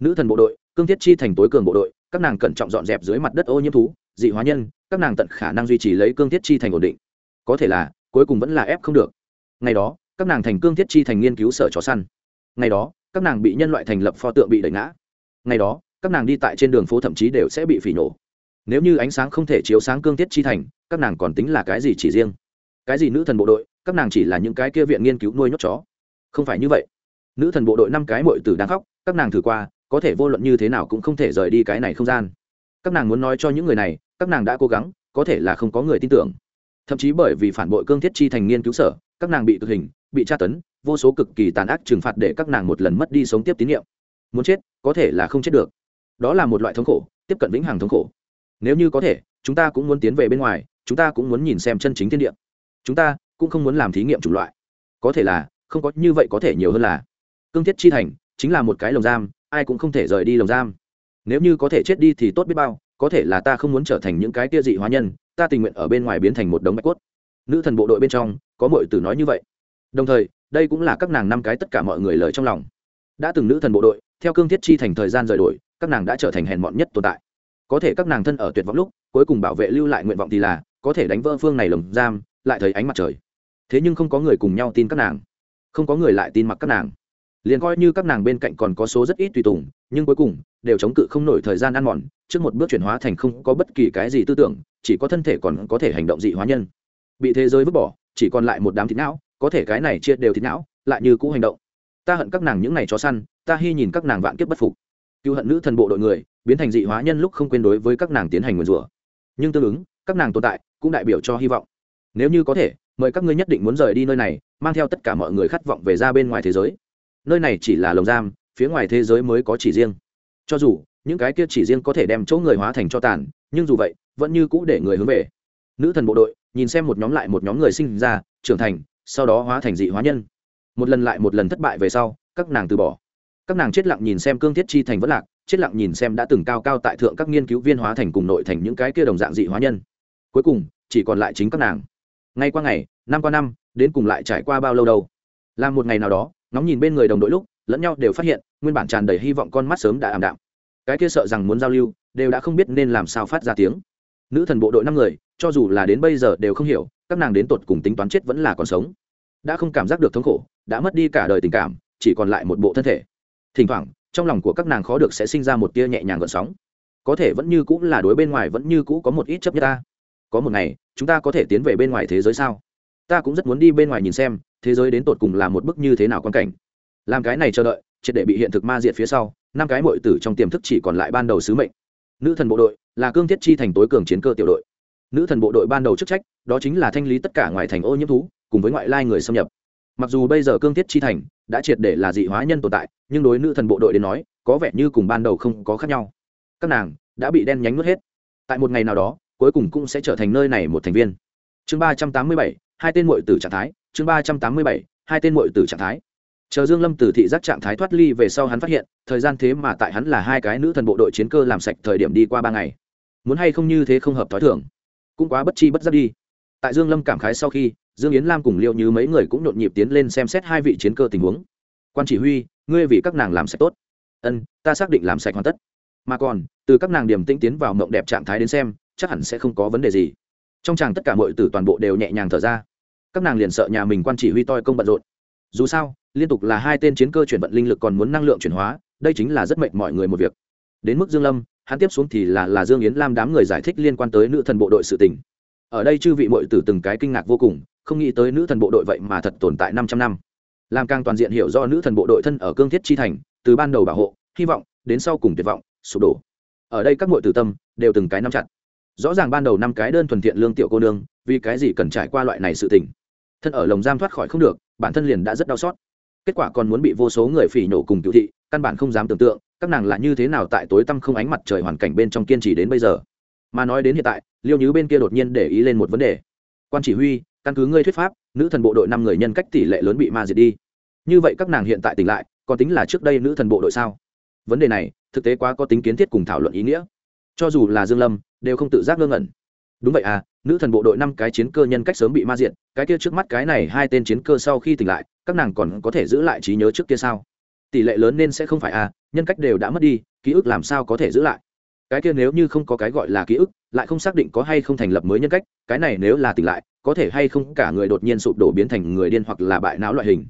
Nữ thần bộ đội, cương thiết chi thành tối cường bộ đội, các nàng cẩn trọng dọn dẹp dưới mặt đất ô nhiễm thú dị hóa nhân, các nàng tận khả năng duy trì lấy cương thiết chi thành ổn định. Có thể là, cuối cùng vẫn là ép không được. Ngày đó, các nàng thành cương thiết chi thành nghiên cứu sở chó săn. Ngày đó, các nàng bị nhân loại thành lập pho tượng bị đẩy ngã. Ngày đó, các nàng đi tại trên đường phố thậm chí đều sẽ bị phỉ nổ. Nếu như ánh sáng không thể chiếu sáng cương thiết chi thành, các nàng còn tính là cái gì chỉ riêng? Cái gì nữ thần bộ đội, các nàng chỉ là những cái kia viện nghiên cứu nuôi nhốt chó. Không phải như vậy. Nữ thần bộ đội năm cái mội tử đang khóc, các nàng thử qua, có thể vô luận như thế nào cũng không thể rời đi cái này không gian các nàng muốn nói cho những người này, các nàng đã cố gắng, có thể là không có người tin tưởng. Thậm chí bởi vì phản bội cương thiết chi thành nghiên cứu sở, các nàng bị cực hình, bị tra tấn, vô số cực kỳ tàn ác trừng phạt để các nàng một lần mất đi sống tiếp tín nhiệm. Muốn chết, có thể là không chết được. Đó là một loại thống khổ, tiếp cận vĩnh hằng thống khổ. Nếu như có thể, chúng ta cũng muốn tiến về bên ngoài, chúng ta cũng muốn nhìn xem chân chính thiên địa. Chúng ta cũng không muốn làm thí nghiệm chủng loại. Có thể là, không có, như vậy có thể nhiều hơn là. Cương thiết chi thành chính là một cái lồng giam, ai cũng không thể rời đi lồng giam nếu như có thể chết đi thì tốt biết bao, có thể là ta không muốn trở thành những cái tia dị hóa nhân, ta tình nguyện ở bên ngoài biến thành một đống bạch cốt. Nữ thần bộ đội bên trong, có mọi từ nói như vậy. Đồng thời, đây cũng là các nàng năm cái tất cả mọi người lời trong lòng. Đã từng nữ thần bộ đội, theo cương thiết chi thành thời gian rời đổi, các nàng đã trở thành hèn mọn nhất tồn tại. Có thể các nàng thân ở tuyệt vọng lúc, cuối cùng bảo vệ lưu lại nguyện vọng thì là, có thể đánh vỡ phương này lồng giam, lại thấy ánh mặt trời. Thế nhưng không có người cùng nhau tin các nàng. Không có người lại tin mặc các nàng liền coi như các nàng bên cạnh còn có số rất ít tùy tùng, nhưng cuối cùng, đều chống cự không nổi thời gian ăn mòn, trước một bước chuyển hóa thành không có bất kỳ cái gì tư tưởng, chỉ có thân thể còn có thể hành động dị hóa nhân. Bị thế giới vứt bỏ, chỉ còn lại một đám thịt não, có thể cái này chia đều thịt não, lại như cũ hành động. Ta hận các nàng những ngày chó săn, ta hy nhìn các nàng vạn kiếp bất phục. Cựu hận nữ thần bộ đội người, biến thành dị hóa nhân lúc không quên đối với các nàng tiến hành nguyền rủa. Nhưng tương ứng, các nàng tồn tại, cũng đại biểu cho hy vọng. Nếu như có thể, mời các ngươi nhất định muốn rời đi nơi này, mang theo tất cả mọi người khát vọng về ra bên ngoài thế giới nơi này chỉ là lồng giam, phía ngoài thế giới mới có chỉ riêng. Cho dù, những cái kia chỉ riêng có thể đem chỗ người hóa thành cho tàn, nhưng dù vậy, vẫn như cũ để người hướng về. Nữ thần bộ đội, nhìn xem một nhóm lại một nhóm người sinh ra, trưởng thành, sau đó hóa thành dị hóa nhân. Một lần lại một lần thất bại về sau, các nàng từ bỏ. Các nàng chết lặng nhìn xem cương thiết chi thành vất lạc, chết lặng nhìn xem đã từng cao cao tại thượng các nghiên cứu viên hóa thành cùng nội thành những cái kia đồng dạng dị hóa nhân. Cuối cùng, chỉ còn lại chính các nàng. Ngay qua ngày, năm qua năm, đến cùng lại trải qua bao lâu đâu? Làm một ngày nào đó ngóng nhìn bên người đồng đội lúc, lẫn nhau đều phát hiện, nguyên bản tràn đầy hy vọng con mắt sớm đã ảm đạm. Cái kia sợ rằng muốn giao lưu, đều đã không biết nên làm sao phát ra tiếng. Nữ thần bộ đội năm người, cho dù là đến bây giờ đều không hiểu, các nàng đến tột cùng tính toán chết vẫn là còn sống. Đã không cảm giác được thống khổ, đã mất đi cả đời tình cảm, chỉ còn lại một bộ thân thể. Thỉnh thoảng, trong lòng của các nàng khó được sẽ sinh ra một tia nhẹ nhàng gợn sóng. Có thể vẫn như cũ là đối bên ngoài vẫn như cũ có một ít chấp nhất ta. Có một ngày, chúng ta có thể tiến về bên ngoài thế giới sao? Ta cũng rất muốn đi bên ngoài nhìn xem, thế giới đến tột cùng là một bức như thế nào quan cảnh. Làm cái này chờ đợi, triệt để bị hiện thực ma diệt phía sau, năm cái mội tử trong tiềm thức chỉ còn lại ban đầu sứ mệnh. Nữ thần bộ đội là cương thiết chi thành tối cường chiến cơ tiểu đội. Nữ thần bộ đội ban đầu chức trách, đó chính là thanh lý tất cả ngoài thành ô nhiễm thú, cùng với ngoại lai người xâm nhập. Mặc dù bây giờ cương thiết chi thành đã triệt để là dị hóa nhân tồn tại, nhưng đối nữ thần bộ đội đến nói, có vẻ như cùng ban đầu không có khác nhau. Các nàng đã bị đen nhánh nuốt hết. Tại một ngày nào đó, cuối cùng cũng sẽ trở thành nơi này một thành viên. Chương ba trăm tám mươi bảy hai tên mội tử trạng thái, chương ba trăm tám mươi bảy, hai tên mội tử trạng thái. Chờ dương lâm từ thị giác trạng thái thoát ly về sau hắn phát hiện, thời gian thế mà tại hắn là hai cái nữ thần bộ đội chiến cơ làm sạch thời điểm đi qua ba ngày. Muốn hay không như thế không hợp thói thường. Cũng quá bất chi bất giác đi. Tại dương lâm cảm khái sau khi, dương yến lam cùng liệu như mấy người cũng nhộn nhịp tiến lên xem xét hai vị chiến cơ tình huống. Quan chỉ huy, ngươi vì các nàng làm sạch tốt. Ân, ta xác định làm sạch hoàn tất. Mà còn, từ các nàng điểm tĩnh tiến vào mộng đẹp trạng thái đến xem, chắc hẳn sẽ không có vấn đề gì. Trong chàng tất cả mọi từ toàn bộ đều nhẹ nhàng thở ra các nàng liền sợ nhà mình quan chỉ huy toi công bận rộn. Dù sao, liên tục là hai tên chiến cơ chuyển vận linh lực còn muốn năng lượng chuyển hóa, đây chính là rất mệnh mọi người một việc. Đến mức dương lâm, hắn tiếp xuống thì là là dương yến lam đám người giải thích liên quan tới nữ thần bộ đội sự tình. Ở đây chư vị muội tử từng cái kinh ngạc vô cùng, không nghĩ tới nữ thần bộ đội vậy mà thật tồn tại 500 năm. Làm càng toàn diện hiểu do nữ thần bộ đội thân ở cương thiết chi thành, từ ban đầu bảo hộ, hy vọng, đến sau cùng tuyệt vọng, sụp đổ. Ở đây các muội tử tâm, đều từng cái nắm chặt. Rõ ràng ban đầu năm cái đơn thuần thiện lương tiểu cô nương, vì cái gì cần trải qua loại này sự tình? Thân ở lồng giam thoát khỏi không được, bản thân liền đã rất đau xót. Kết quả còn muốn bị vô số người phỉ nổ cùng cựu thị, căn bản không dám tưởng tượng, các nàng là như thế nào tại tối tăm không ánh mặt trời hoàn cảnh bên trong kiên trì đến bây giờ. Mà nói đến hiện tại, liêu nhứ bên kia đột nhiên để ý lên một vấn đề. Quan chỉ huy, căn cứ ngươi thuyết pháp, nữ thần bộ đội năm người nhân cách tỷ lệ lớn bị ma diệt đi. Như vậy các nàng hiện tại tỉnh lại còn tính là trước đây nữ thần bộ đội sao? Vấn đề này, thực tế quá có tính kiến thiết cùng thảo luận ý nghĩa. Cho dù là dương lâm, đều không tự giác ngơ ngẩn. Đúng vậy à nữ thần bộ đội năm cái chiến cơ nhân cách sớm bị ma diện cái kia trước mắt cái này hai tên chiến cơ sau khi tỉnh lại, các nàng còn có thể giữ lại trí nhớ trước kia sao? Tỷ lệ lớn nên sẽ không phải à nhân cách đều đã mất đi, ký ức làm sao có thể giữ lại? Cái kia nếu như không có cái gọi là ký ức, lại không xác định có hay không thành lập mới nhân cách, cái này nếu là tỉnh lại, có thể hay không cả người đột nhiên sụp đổ biến thành người điên hoặc là bại não loại hình.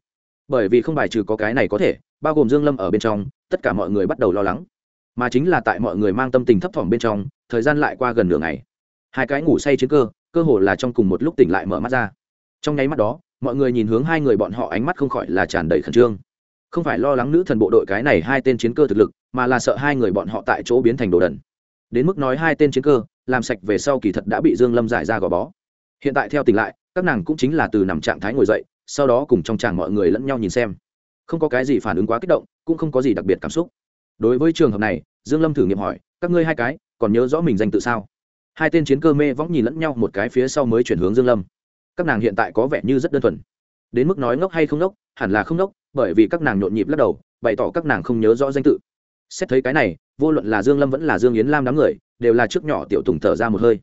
Bởi vì không bài trừ có cái này có thể, bao gồm dương lâm ở bên trong, tất cả mọi người bắt đầu lo lắng. Mà chính là tại mọi người mang tâm tình thấp thỏm bên trong, thời gian lại qua gần nửa ngày hai cái ngủ say chiến cơ cơ hồ là trong cùng một lúc tỉnh lại mở mắt ra. Trong nháy mắt đó, mọi người nhìn hướng hai người bọn họ ánh mắt không khỏi là tràn đầy khẩn trương. Không phải lo lắng nữ thần bộ đội cái này hai tên chiến cơ thực lực, mà là sợ hai người bọn họ tại chỗ biến thành đồ đần. Đến mức nói hai tên chiến cơ, làm sạch về sau kỳ thật đã bị dương lâm giải ra gò bó. Hiện tại theo tỉnh lại, các nàng cũng chính là từ nằm trạng thái ngồi dậy, sau đó cùng trong tràng mọi người lẫn nhau nhìn xem. Không có cái gì phản ứng quá kích động, cũng không có gì đặc biệt cảm xúc. Đối với trường hợp này, dương lâm thử nghiệm hỏi, các ngươi hai cái, còn nhớ rõ mình danh tự sao? Hai tên chiến cơ mê võng nhìn lẫn nhau một cái phía sau mới chuyển hướng dương lâm. Các nàng hiện tại có vẻ như rất đơn thuần. Đến mức nói ngốc hay không ngốc, hẳn là không ngốc, bởi vì các nàng nhộn nhịp lắc đầu, bày tỏ các nàng không nhớ rõ danh tự. Xét thấy cái này, vô luận là dương lâm vẫn là dương yến lam đám người, đều là trước nhỏ tiểu tùng thở ra một hơi.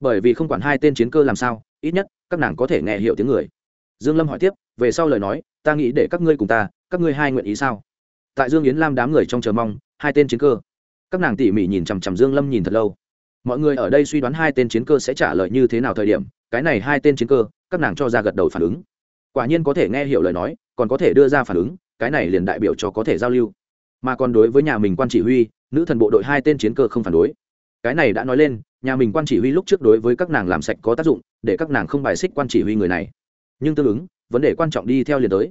Bởi vì không quản hai tên chiến cơ làm sao, ít nhất, các nàng có thể nghe hiểu tiếng người. Dương lâm hỏi tiếp, về sau lời nói, ta nghĩ để các ngươi cùng ta, các ngươi hai nguyện ý sao? Tại dương yến lam đám người trong chờ mong, hai tên chiến cơ, các nàng tỉ mỉ nhìn chằm chằm dương lâm nhìn thật lâu mọi người ở đây suy đoán hai tên chiến cơ sẽ trả lời như thế nào thời điểm, cái này hai tên chiến cơ, các nàng cho ra gật đầu phản ứng. Quả nhiên có thể nghe hiểu lời nói, còn có thể đưa ra phản ứng, cái này liền đại biểu cho có thể giao lưu. Mà còn đối với nhà mình quan chỉ huy, nữ thần bộ đội hai tên chiến cơ không phản đối. Cái này đã nói lên, nhà mình quan chỉ huy lúc trước đối với các nàng làm sạch có tác dụng, để các nàng không bài xích quan chỉ huy người này. Nhưng tương ứng, vấn đề quan trọng đi theo liền tới.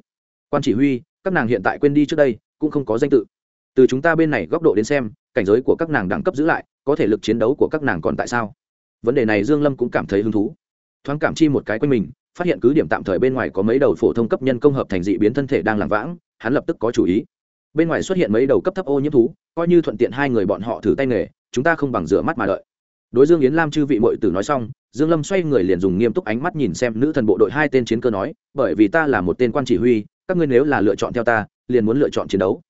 Quan chỉ huy, các nàng hiện tại quên đi trước đây, cũng không có danh tự. Từ chúng ta bên này góc độ đến xem, cảnh giới của các nàng đẳng cấp giữ lại có thể lực chiến đấu của các nàng còn tại sao? Vấn đề này dương lâm cũng cảm thấy hứng thú. Thoáng cảm chi một cái quanh mình, phát hiện cứ điểm tạm thời bên ngoài có mấy đầu phổ thông cấp nhân công hợp thành dị biến thân thể đang làm vãng, hắn lập tức có chủ ý. Bên ngoài xuất hiện mấy đầu cấp thấp ô nhiễm thú, coi như thuận tiện hai người bọn họ thử tay nghề, chúng ta không bằng rửa mắt mà đợi. Đối dương yến lam chư vị mội tử nói xong, dương lâm xoay người liền dùng nghiêm túc ánh mắt nhìn xem nữ thần bộ đội hai tên chiến cơ nói, bởi vì ta là một tên quan chỉ huy, các ngươi nếu là lựa chọn theo ta, liền muốn lựa chọn chiến đấu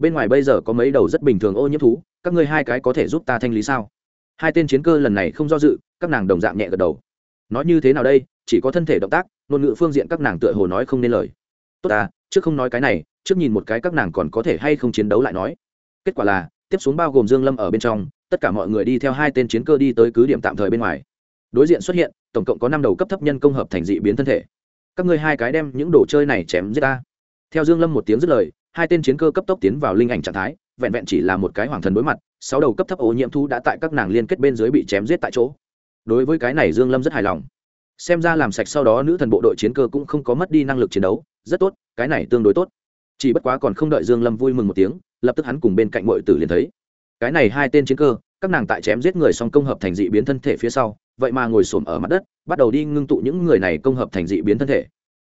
bên ngoài bây giờ có mấy đầu rất bình thường ô nhiễm thú, các ngươi hai cái có thể giúp ta thanh lý sao? Hai tên chiến cơ lần này không do dự, các nàng đồng dạng nhẹ gật đầu. Nói như thế nào đây? Chỉ có thân thể động tác, ngôn ngữ phương diện các nàng tựa hồ nói không nên lời. Tốt ta, trước không nói cái này, trước nhìn một cái các nàng còn có thể hay không chiến đấu lại nói. Kết quả là, tiếp xuống bao gồm dương lâm ở bên trong, tất cả mọi người đi theo hai tên chiến cơ đi tới cứ điểm tạm thời bên ngoài. Đối diện xuất hiện, tổng cộng có năm đầu cấp thấp nhân công hợp thành dị biến thân thể. Các ngươi hai cái đem những đồ chơi này chém giết ta. Theo dương lâm một tiếng dứt lời hai tên chiến cơ cấp tốc tiến vào linh ảnh trạng thái, vẹn vẹn chỉ là một cái hoàng thần đối mặt, sáu đầu cấp thấp ô nhiễm thu đã tại các nàng liên kết bên dưới bị chém giết tại chỗ. Đối với cái này dương lâm rất hài lòng. Xem ra làm sạch sau đó nữ thần bộ đội chiến cơ cũng không có mất đi năng lực chiến đấu, rất tốt, cái này tương đối tốt. Chỉ bất quá còn không đợi dương lâm vui mừng một tiếng, lập tức hắn cùng bên cạnh mọi tử liền thấy. Cái này hai tên chiến cơ, các nàng tại chém giết người song công hợp thành dị biến thân thể phía sau, vậy mà ngồi xổm ở mặt đất, bắt đầu đi ngưng tụ những người này công hợp thành dị biến thân thể.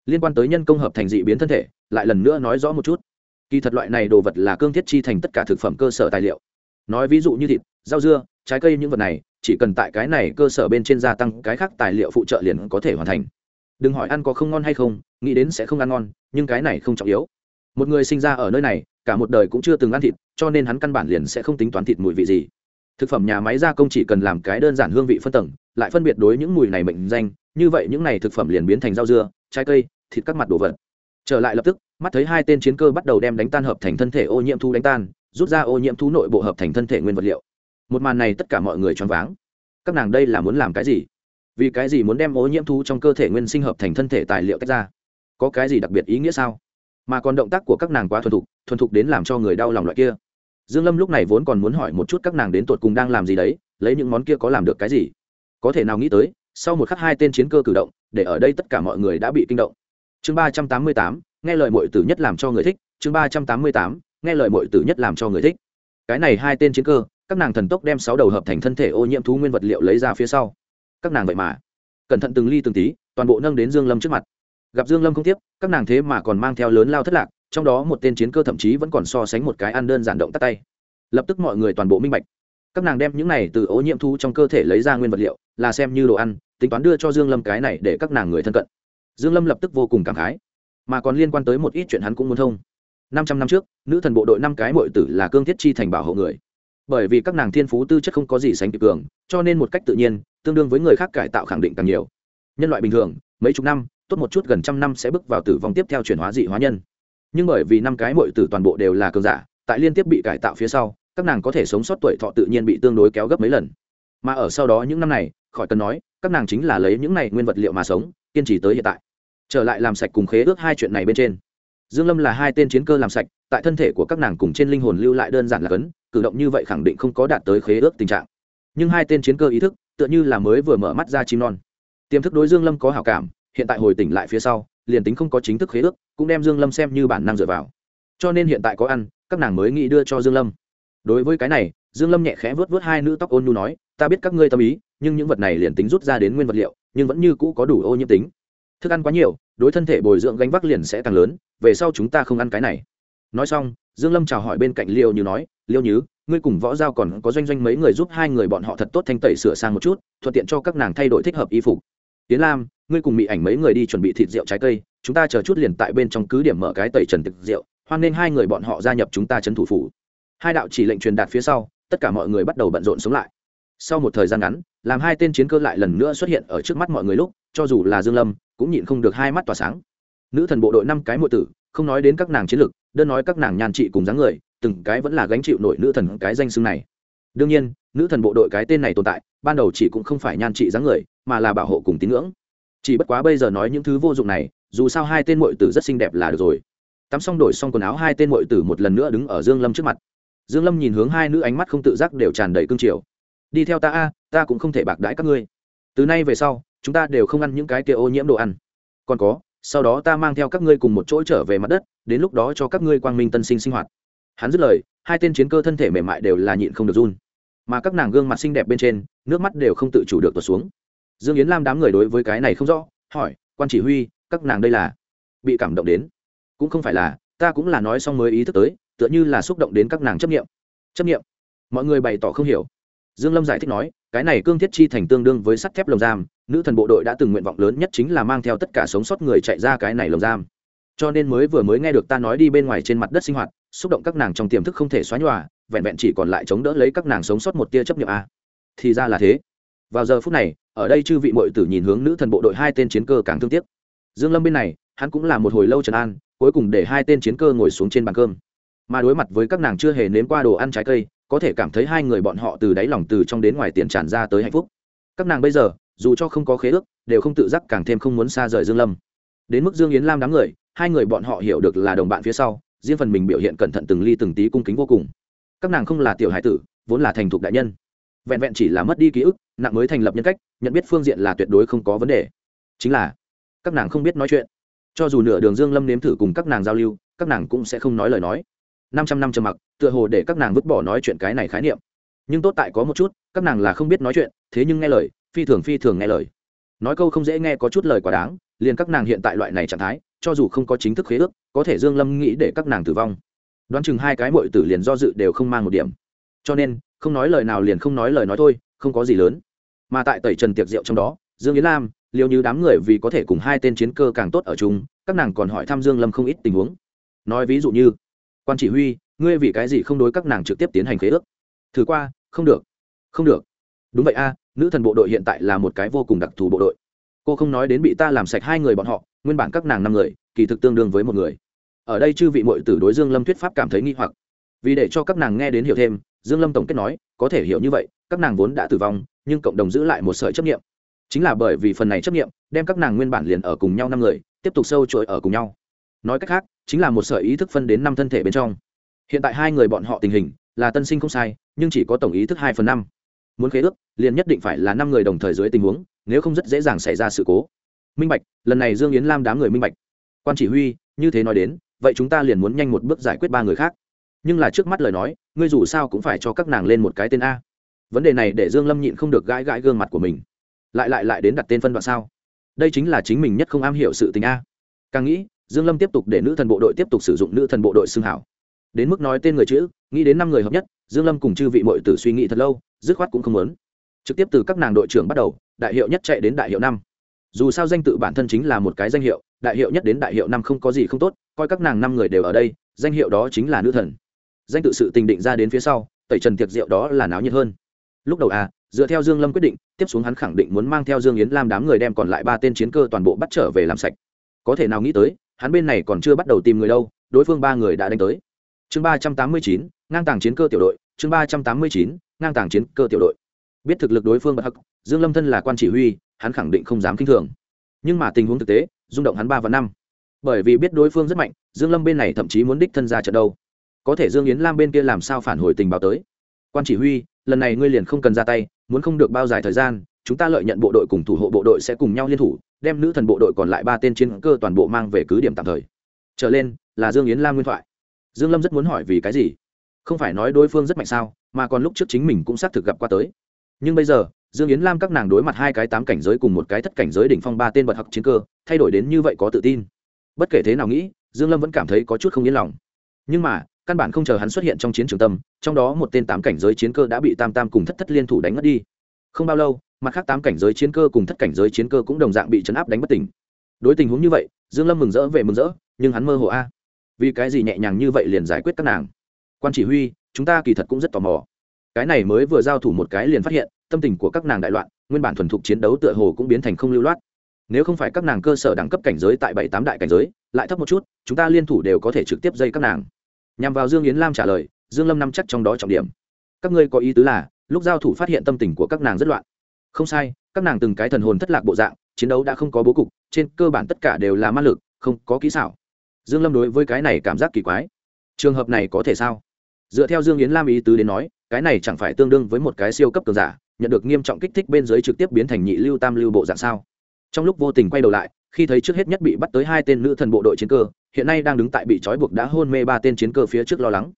Liên quan tới nhân công hợp thành dị biến thân thể, lại lần nữa nói rõ một chút kỳ thật loại này đồ vật là cương thiết chi thành tất cả thực phẩm cơ sở tài liệu. Nói ví dụ như thịt, rau dưa, trái cây những vật này, chỉ cần tại cái này cơ sở bên trên gia tăng cái khác tài liệu phụ trợ liền có thể hoàn thành. Đừng hỏi ăn có không ngon hay không, nghĩ đến sẽ không ăn ngon, nhưng cái này không trọng yếu. Một người sinh ra ở nơi này, cả một đời cũng chưa từng ăn thịt, cho nên hắn căn bản liền sẽ không tính toán thịt mùi vị gì. Thực phẩm nhà máy gia công chỉ cần làm cái đơn giản hương vị phân tầng, lại phân biệt đối những mùi này mệnh danh, như vậy những này thực phẩm liền biến thành rau dưa, trái cây, thịt các mặt đồ vật. Trở lại lập tức mắt thấy hai tên chiến cơ bắt đầu đem đánh tan hợp thành thân thể ô nhiễm thú đánh tan, rút ra ô nhiễm thú nội bộ hợp thành thân thể nguyên vật liệu. Một màn này tất cả mọi người choáng váng. Các nàng đây là muốn làm cái gì? Vì cái gì muốn đem ô nhiễm thú trong cơ thể nguyên sinh hợp thành thân thể tài liệu tách ra? Có cái gì đặc biệt ý nghĩa sao? Mà còn động tác của các nàng quá thuần thục thuần thục đến làm cho người đau lòng loại kia. Dương lâm lúc này vốn còn muốn hỏi một chút các nàng đến tột cùng đang làm gì đấy, lấy những món kia có làm được cái gì? Có thể nào nghĩ tới, sau một khắc hai tên chiến cơ cử động, để ở đây tất cả mọi người đã bị kinh động. Chương ba trăm tám mươi tám nghe lời mọi tử nhất làm cho người thích, chương ba trăm tám mươi tám, nghe lời mọi tử nhất làm cho người thích. Cái này hai tên chiến cơ, các nàng thần tốc đem sáu đầu hợp thành thân thể ô nhiễm thú nguyên vật liệu lấy ra phía sau. Các nàng vậy mà. Cẩn thận từng ly từng tí, toàn bộ nâng đến dương lâm trước mặt. Gặp dương lâm không tiếp, các nàng thế mà còn mang theo lớn lao thất lạc, trong đó một tên chiến cơ thậm chí vẫn còn so sánh một cái ăn đơn giản động tắt tay. Lập tức mọi người toàn bộ minh bạch. Các nàng đem những này từ ô nhiễm thú trong cơ thể lấy ra nguyên vật liệu, là xem như đồ ăn, tính toán đưa cho dương lâm cái này để các nàng người thân cận. Dương lâm lập tức vô cùng cảm khái mà còn liên quan tới một ít chuyện hắn cũng muốn thông. 500 năm trước, nữ thần bộ đội năm cái muội tử là cương thiết chi thành bảo hộ người. Bởi vì các nàng thiên phú tư chất không có gì sánh kịp cường, cho nên một cách tự nhiên, tương đương với người khác cải tạo khẳng định càng nhiều. Nhân loại bình thường, mấy chục năm, tốt một chút gần trăm năm sẽ bước vào tử vong tiếp theo chuyển hóa dị hóa nhân. Nhưng bởi vì năm cái muội tử toàn bộ đều là cường giả, tại liên tiếp bị cải tạo phía sau, các nàng có thể sống sót tuổi thọ tự nhiên bị tương đối kéo gấp mấy lần. Mà ở sau đó những năm này, khỏi cần nói, các nàng chính là lấy những này nguyên vật liệu mà sống, kiên trì tới hiện tại trở lại làm sạch cùng khế ước hai chuyện này bên trên. Dương lâm là hai tên chiến cơ làm sạch, tại thân thể của các nàng cùng trên linh hồn lưu lại đơn giản là cấn, cử động như vậy khẳng định không có đạt tới khế ước tình trạng. Nhưng hai tên chiến cơ ý thức, tựa như là mới vừa mở mắt ra chim non. Tiềm thức đối dương lâm có hảo cảm, hiện tại hồi tỉnh lại phía sau, liền tính không có chính thức khế ước, cũng đem dương lâm xem như bản năng dựa vào. Cho nên hiện tại có ăn, các nàng mới nghĩ đưa cho dương lâm. Đối với cái này, dương lâm nhẹ khẽ vớt vớt hai nữ tóc ôn nhu nói, ta biết các ngươi tâm ý, nhưng những vật này liền tính rút ra đến nguyên vật liệu, nhưng vẫn như cũ có đủ ô nhiễm tính thức ăn quá nhiều, đối thân thể bồi dưỡng gánh vác liền sẽ càng lớn, về sau chúng ta không ăn cái này. Nói xong, dương lâm chào hỏi bên cạnh liêu như nói, liêu nhứ ngươi cùng võ giao còn có doanh doanh mấy người giúp hai người bọn họ thật tốt thanh tẩy sửa sang một chút, thuận tiện cho các nàng thay đổi thích hợp y phục. Tiến lam, ngươi cùng mỹ ảnh mấy người đi chuẩn bị thịt rượu trái cây, chúng ta chờ chút liền tại bên trong cứ điểm mở cái tẩy trần thực rượu, hoan nên hai người bọn họ gia nhập chúng ta trấn thủ phủ. Hai đạo chỉ lệnh truyền đạt phía sau, tất cả mọi người bắt đầu bận rộn sống lại. Sau một thời gian ngắn, làm hai tên chiến cơ lại lần nữa xuất hiện ở trước mắt mọi người lúc, cho dù là dương lâm cũng nhịn không được hai mắt tỏa sáng. Nữ thần bộ đội năm cái muội tử, không nói đến các nàng chiến lực, đơn nói các nàng nhàn trị cùng dáng người, từng cái vẫn là gánh chịu nổi nữ thần cái danh xưng này. Đương nhiên, nữ thần bộ đội cái tên này tồn tại, ban đầu chỉ cũng không phải nhan trị dáng người, mà là bảo hộ cùng tín ngưỡng. Chỉ bất quá bây giờ nói những thứ vô dụng này, dù sao hai tên muội tử rất xinh đẹp là được rồi. Tắm xong đổi xong quần áo, hai tên muội tử một lần nữa đứng ở dương lâm trước mặt. Dương lâm nhìn hướng hai nữ ánh mắt không tự giác đều tràn đầy cương triều. Đi theo ta a, ta cũng không thể bạc đãi các ngươi. Từ nay về sau chúng ta đều không ăn những cái kia ô nhiễm đồ ăn. Còn có, sau đó ta mang theo các ngươi cùng một chỗ trở về mặt đất, đến lúc đó cho các ngươi quang minh tân sinh sinh hoạt. Hắn dứt lời, hai tên chiến cơ thân thể mềm mại đều là nhịn không được run. Mà các nàng gương mặt xinh đẹp bên trên, nước mắt đều không tự chủ được tuột xuống. Dương yến lam đám người đối với cái này không rõ, hỏi, quan chỉ huy, các nàng đây là bị cảm động đến? Cũng không phải là, ta cũng là nói xong mới ý thức tới, tựa như là xúc động đến các nàng chấp nghiệm. Chấp nghiệm? Mọi người bày tỏ không hiểu dương lâm giải thích nói, cái này cương thiết chi thành tương đương với sắt thép lồng giam, nữ thần bộ đội đã từng nguyện vọng lớn nhất chính là mang theo tất cả sống sót người chạy ra cái này lồng giam. Cho nên mới vừa mới nghe được ta nói đi bên ngoài trên mặt đất sinh hoạt, xúc động các nàng trong tiềm thức không thể xóa nhòa, vẹn vẹn chỉ còn lại chống đỡ lấy các nàng sống sót một tia chấp nhận a. Thì ra là thế. Vào giờ phút này, ở đây chư vị mội tử nhìn hướng nữ thần bộ đội hai tên chiến cơ càng thương tiếc. Dương lâm bên này, hắn cũng là một hồi lâu trần an, cuối cùng để hai tên chiến cơ ngồi xuống trên bàn cơm. Mà đối mặt với các nàng chưa hề nếm qua đồ ăn trái cây có thể cảm thấy hai người bọn họ từ đáy lòng từ trong đến ngoài tiền tràn ra tới hạnh phúc. Các nàng bây giờ, dù cho không có khế ước, đều không tự giác càng thêm không muốn xa rời dương lâm. Đến mức dương yến lam đám người, hai người bọn họ hiểu được là đồng bạn phía sau, riêng phần mình biểu hiện cẩn thận từng ly từng tí cung kính vô cùng. Các nàng không là tiểu hải tử, vốn là thành thục đại nhân. Vẹn vẹn chỉ là mất đi ký ức nặng mới thành lập nhân cách, nhận biết phương diện là tuyệt đối không có vấn đề. Chính là, các nàng không biết nói chuyện. Cho dù nửa đường dương lâm nếm thử cùng các nàng giao lưu, các nàng cũng sẽ không nói lời nói năm trăm năm trầm mặc, tựa hồ để các nàng vứt bỏ nói chuyện cái này khái niệm. Nhưng tốt tại có một chút, các nàng là không biết nói chuyện, thế nhưng nghe lời, phi thường phi thường nghe lời. Nói câu không dễ nghe có chút lời quá đáng, liền các nàng hiện tại loại này trạng thái, cho dù không có chính thức khế ước, có thể dương lâm nghĩ để các nàng tử vong. Đoán chừng hai cái mội tử liền do dự đều không mang một điểm. Cho nên, không nói lời nào liền không nói lời nói thôi, không có gì lớn. Mà tại tẩy trần tiệc rượu trong đó, dương yến lam liều như đám người vì có thể cùng hai tên chiến cơ càng tốt ở chung, các nàng còn hỏi thăm dương lâm không ít tình huống. Nói ví dụ như quan chỉ huy, ngươi vì cái gì không đối các nàng trực tiếp tiến hành khế ước? Thử qua, không được không được. Đúng vậy a, nữ thần bộ đội hiện tại là một cái vô cùng đặc thù bộ đội. Cô không nói đến bị ta làm sạch hai người bọn họ, nguyên bản các nàng năm người, kỳ thực tương đương với một người. Ở đây chư vị mội tử đối dương lâm thuyết pháp cảm thấy nghi hoặc. Vì để cho các nàng nghe đến hiểu thêm, dương lâm tổng kết nói, có thể hiểu như vậy, các nàng vốn đã tử vong, nhưng cộng đồng giữ lại một sợi chấp nghiệm chính là bởi vì phần này chấp nghiệm đem các nàng nguyên bản liền ở cùng nhau năm người, tiếp tục sâu chuỗi ở cùng nhau nói cách khác, chính là một sợi ý thức phân đến năm thân thể bên trong. Hiện tại hai người bọn họ tình hình, là tân sinh không sai, nhưng chỉ có tổng ý thức hai phần năm. Muốn khế ước, liền nhất định phải là năm người đồng thời dưới tình huống, nếu không rất dễ dàng xảy ra sự cố. Minh bạch, lần này dương yến lam đám người minh bạch. Quan chỉ huy, như thế nói đến, vậy chúng ta liền muốn nhanh một bước giải quyết ba người khác. Nhưng là trước mắt lời nói, ngươi dù sao cũng phải cho các nàng lên một cái tên a. Vấn đề này để dương lâm nhịn không được gãi gãi gương mặt của mình. Lại lại lại đến đặt tên phân đoạn sao? Đây chính là chính mình nhất không am hiểu sự tình a. Càng nghĩ dương lâm tiếp tục để nữ thần bộ đội tiếp tục sử dụng nữ thần bộ đội xưng hảo. Đến mức nói tên người chữ, nghĩ đến năm người hợp nhất, dương lâm cùng chư vị mọi tử suy nghĩ thật lâu, dứt khoát cũng không muốn. Trực tiếp từ các nàng đội trưởng bắt đầu, đại hiệu nhất chạy đến đại hiệu năm. Dù sao danh tự bản thân chính là một cái danh hiệu, đại hiệu nhất đến đại hiệu năm không có gì không tốt, coi các nàng năm người đều ở đây, danh hiệu đó chính là nữ thần. Danh tự sự tình định ra đến phía sau, tẩy trần tiệc rượu đó là náo nhiệt hơn. Lúc đầu à dựa theo dương lâm quyết định, tiếp xuống hắn khẳng định muốn mang theo dương yến lam đám người đem còn lại ba tên chiến cơ toàn bộ bắt trở về làm sạch. Có thể nào nghĩ tới hắn bên này còn chưa bắt đầu tìm người đâu, đối phương ba người đã đánh tới. Chương ba trăm tám mươi chín, ngang tàng chiến cơ tiểu đội, chương ba trăm tám mươi chín, ngang tàng chiến cơ tiểu đội. Biết thực lực đối phương bất hắc, dương lâm thân là quan chỉ huy, hắn khẳng định không dám kinh thường. Nhưng mà tình huống thực tế, rung động hắn ba và năm. Bởi vì biết đối phương rất mạnh, dương lâm bên này thậm chí muốn đích thân ra trận đâu. Có thể dương yến lam bên kia làm sao phản hồi tình báo tới? Quan chỉ huy, lần này ngươi liền không cần ra tay, muốn không được bao dài thời gian chúng ta lợi nhận bộ đội cùng thủ hộ bộ đội sẽ cùng nhau liên thủ, đem nữ thần bộ đội còn lại ba tên chiến cơ toàn bộ mang về cứ điểm tạm thời. Trở lên, là dương yến lam nguyên thoại. Dương lâm rất muốn hỏi vì cái gì? Không phải nói đối phương rất mạnh sao, mà còn lúc trước chính mình cũng xác thực gặp qua tới. Nhưng bây giờ, dương yến lam các nàng đối mặt hai cái tám cảnh giới cùng một cái thất cảnh giới đỉnh phong ba tên bật học chiến cơ, thay đổi đến như vậy có tự tin. Bất kể thế nào nghĩ, dương lâm vẫn cảm thấy có chút không yên lòng. Nhưng mà, căn bản không chờ hắn xuất hiện trong chiến trường tâm, trong đó một tên tám cảnh giới chiến cơ đã bị tam tam cùng thất thất liên thủ đánh mất đi. Không bao lâu mặt khác tám cảnh giới chiến cơ cùng thất cảnh giới chiến cơ cũng đồng dạng bị chấn áp đánh bất tỉnh. Đối tình huống như vậy, dương lâm mừng rỡ về mừng rỡ, nhưng hắn mơ hồ a. Vì cái gì nhẹ nhàng như vậy liền giải quyết các nàng? Quan chỉ huy, chúng ta kỳ thật cũng rất tò mò. Cái này mới vừa giao thủ một cái liền phát hiện, tâm tình của các nàng đại loạn, nguyên bản thuần thục chiến đấu tựa hồ cũng biến thành không lưu loát. Nếu không phải các nàng cơ sở đẳng cấp cảnh giới tại bảy tám đại cảnh giới, lại thấp một chút, chúng ta liên thủ đều có thể trực tiếp dây các nàng. Nhằm vào dương yến lam trả lời, dương lâm nắm chắc trong đó trọng điểm. Các ngươi có ý tứ là, lúc giao thủ phát hiện tâm tình của các nàng rất loạn không sai, các nàng từng cái thần hồn thất lạc bộ dạng, chiến đấu đã không có bố cục, trên cơ bản tất cả đều là ma lực, không có kỹ xảo. Dương lâm đối với cái này cảm giác kỳ quái. Trường hợp này có thể sao? Dựa theo dương yến lam ý tứ đến nói, cái này chẳng phải tương đương với một cái siêu cấp cường giả, nhận được nghiêm trọng kích thích bên dưới trực tiếp biến thành nhị lưu tam lưu bộ dạng sao? Trong lúc vô tình quay đầu lại, khi thấy trước hết nhất bị bắt tới hai tên nữ thần bộ đội chiến cơ, hiện nay đang đứng tại bị trói buộc đã hôn mê ba tên chiến cơ phía trước lo lắng.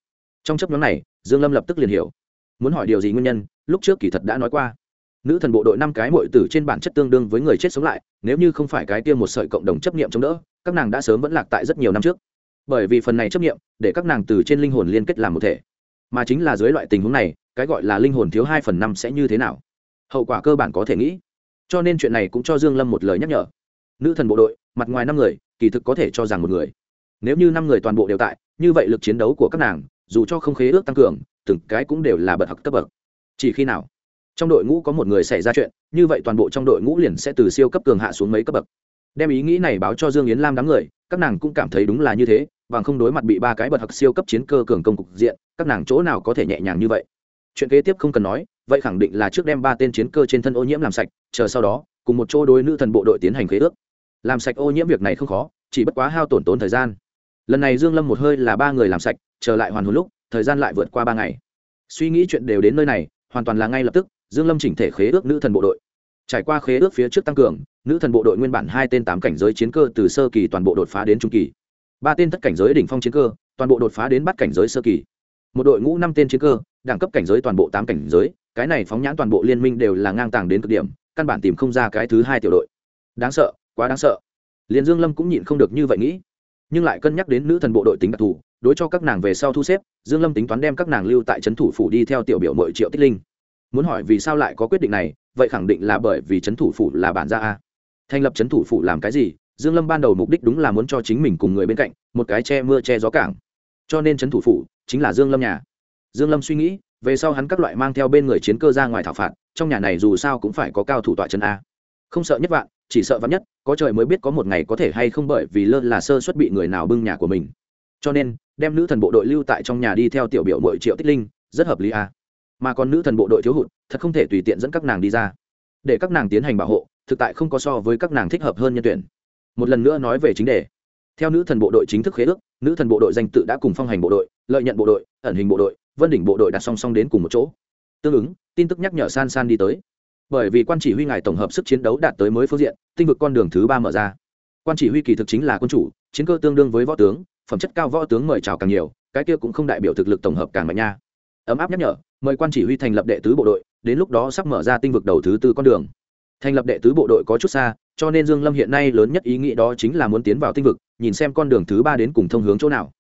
Trong chấp nhóm này, dương lâm lập tức liền hiểu. Muốn hỏi điều gì nguyên nhân, lúc trước kỳ thật đã nói qua nữ thần bộ đội năm cái muội tử trên bản chất tương đương với người chết sống lại, nếu như không phải cái kia một sợi cộng đồng chấp niệm chống đỡ, các nàng đã sớm vẫn lạc tại rất nhiều năm trước. Bởi vì phần này chấp niệm, để các nàng từ trên linh hồn liên kết làm một thể. Mà chính là dưới loại tình huống này, cái gọi là linh hồn thiếu hai phần năm sẽ như thế nào? Hậu quả cơ bản có thể nghĩ. Cho nên chuyện này cũng cho dương lâm một lời nhắc nhở. Nữ thần bộ đội, mặt ngoài năm người, kỳ thực có thể cho rằng một người. Nếu như năm người toàn bộ đều tại, như vậy lực chiến đấu của các nàng, dù cho không khế ước tăng cường, từng cái cũng đều là bậc học cấp bậc. Chỉ khi nào? Trong đội ngũ có một người xảy ra chuyện, như vậy toàn bộ trong đội ngũ liền sẽ từ siêu cấp cường hạ xuống mấy cấp bậc. Đem ý nghĩ này báo cho dương yến lam đám người, các nàng cũng cảm thấy đúng là như thế, và không đối mặt bị ba cái bậc hặc siêu cấp chiến cơ cường công cục diện, các nàng chỗ nào có thể nhẹ nhàng như vậy? Chuyện kế tiếp không cần nói, vậy khẳng định là trước đem ba tên chiến cơ trên thân ô nhiễm làm sạch, chờ sau đó, cùng một chỗ đôi nữ thần bộ đội tiến hành khế ước. Làm sạch ô nhiễm việc này không khó, chỉ bất quá hao tổn tốn thời gian. Lần này dương lâm một hơi là ba người làm sạch trở lại hoàn hồn lúc, thời gian lại vượt qua ba ngày. Suy nghĩ chuyện đều đến nơi này, hoàn toàn là ngay lập tức dương lâm chỉnh thể khế ước nữ thần bộ đội. Trải qua khế ước phía trước tăng cường, nữ thần bộ đội nguyên bản hai tên tám cảnh giới chiến cơ từ sơ kỳ toàn bộ đột phá đến trung kỳ. Ba tên thất cảnh giới đỉnh phong chiến cơ, toàn bộ đột phá đến bắt cảnh giới sơ kỳ. Một đội ngũ năm tên chiến cơ, đẳng cấp cảnh giới toàn bộ tám cảnh giới, cái này phóng nhãn toàn bộ liên minh đều là ngang tàng đến cực điểm, căn bản tìm không ra cái thứ hai tiểu đội. Đáng sợ, quá đáng sợ. Liền dương lâm cũng nhịn không được như vậy nghĩ. Nhưng lại cân nhắc đến nữ thần bộ đội tính đặc thù, đối cho các nàng về sau thu xếp, dương lâm tính toán đem các nàng lưu tại trấn thủ phủ đi theo tiểu biểu mội triệu tích linh muốn hỏi vì sao lại có quyết định này, vậy khẳng định là bởi vì trấn thủ phủ là bản gia a. Thành lập trấn thủ phủ làm cái gì, dương lâm ban đầu mục đích đúng là muốn cho chính mình cùng người bên cạnh, một cái che mưa che gió cảng. Cho nên trấn thủ phủ chính là dương lâm nhà. Dương lâm suy nghĩ, về sau hắn các loại mang theo bên người chiến cơ ra ngoài thảo phạt, trong nhà này dù sao cũng phải có cao thủ tọa chân a. Không sợ nhất vạn, chỉ sợ vắn nhất, có trời mới biết có một ngày có thể hay không bởi vì lơ là sơ suất bị người nào bưng nhà của mình. Cho nên, đem nữ thần bộ đội lưu tại trong nhà đi theo tiểu biểu mỗi triệu tích linh, rất hợp lý a mà còn nữ thần bộ đội thiếu hụt, thật không thể tùy tiện dẫn các nàng đi ra. Để các nàng tiến hành bảo hộ, thực tại không có so với các nàng thích hợp hơn nhân tuyển. Một lần nữa nói về chính đề. Theo nữ thần bộ đội chính thức khế ước, nữ thần bộ đội danh tự đã cùng phong hành bộ đội, lợi nhận bộ đội, ẩn hình bộ đội, vân đỉnh bộ đội đặt song song đến cùng một chỗ. Tương ứng, tin tức nhắc nhở san san đi tới. Bởi vì quan chỉ huy ngài tổng hợp sức chiến đấu đạt tới mới phương diện, tinh vực con đường thứ ba mở ra. Quan chỉ huy kỳ thực chính là quân chủ, chiến cơ tương đương với võ tướng, phẩm chất cao võ tướng mời chào càng nhiều, cái kia cũng không đại biểu thực lực tổng hợp càng mạnh nha. Ấm áp nhắc nhở mời quan chỉ huy thành lập đệ tứ bộ đội, đến lúc đó sắp mở ra tinh vực đầu thứ tư con đường. Thành lập đệ tứ bộ đội có chút xa, cho nên dương lâm hiện nay lớn nhất ý nghĩ đó chính là muốn tiến vào tinh vực, nhìn xem con đường thứ ba đến cùng thông hướng chỗ nào.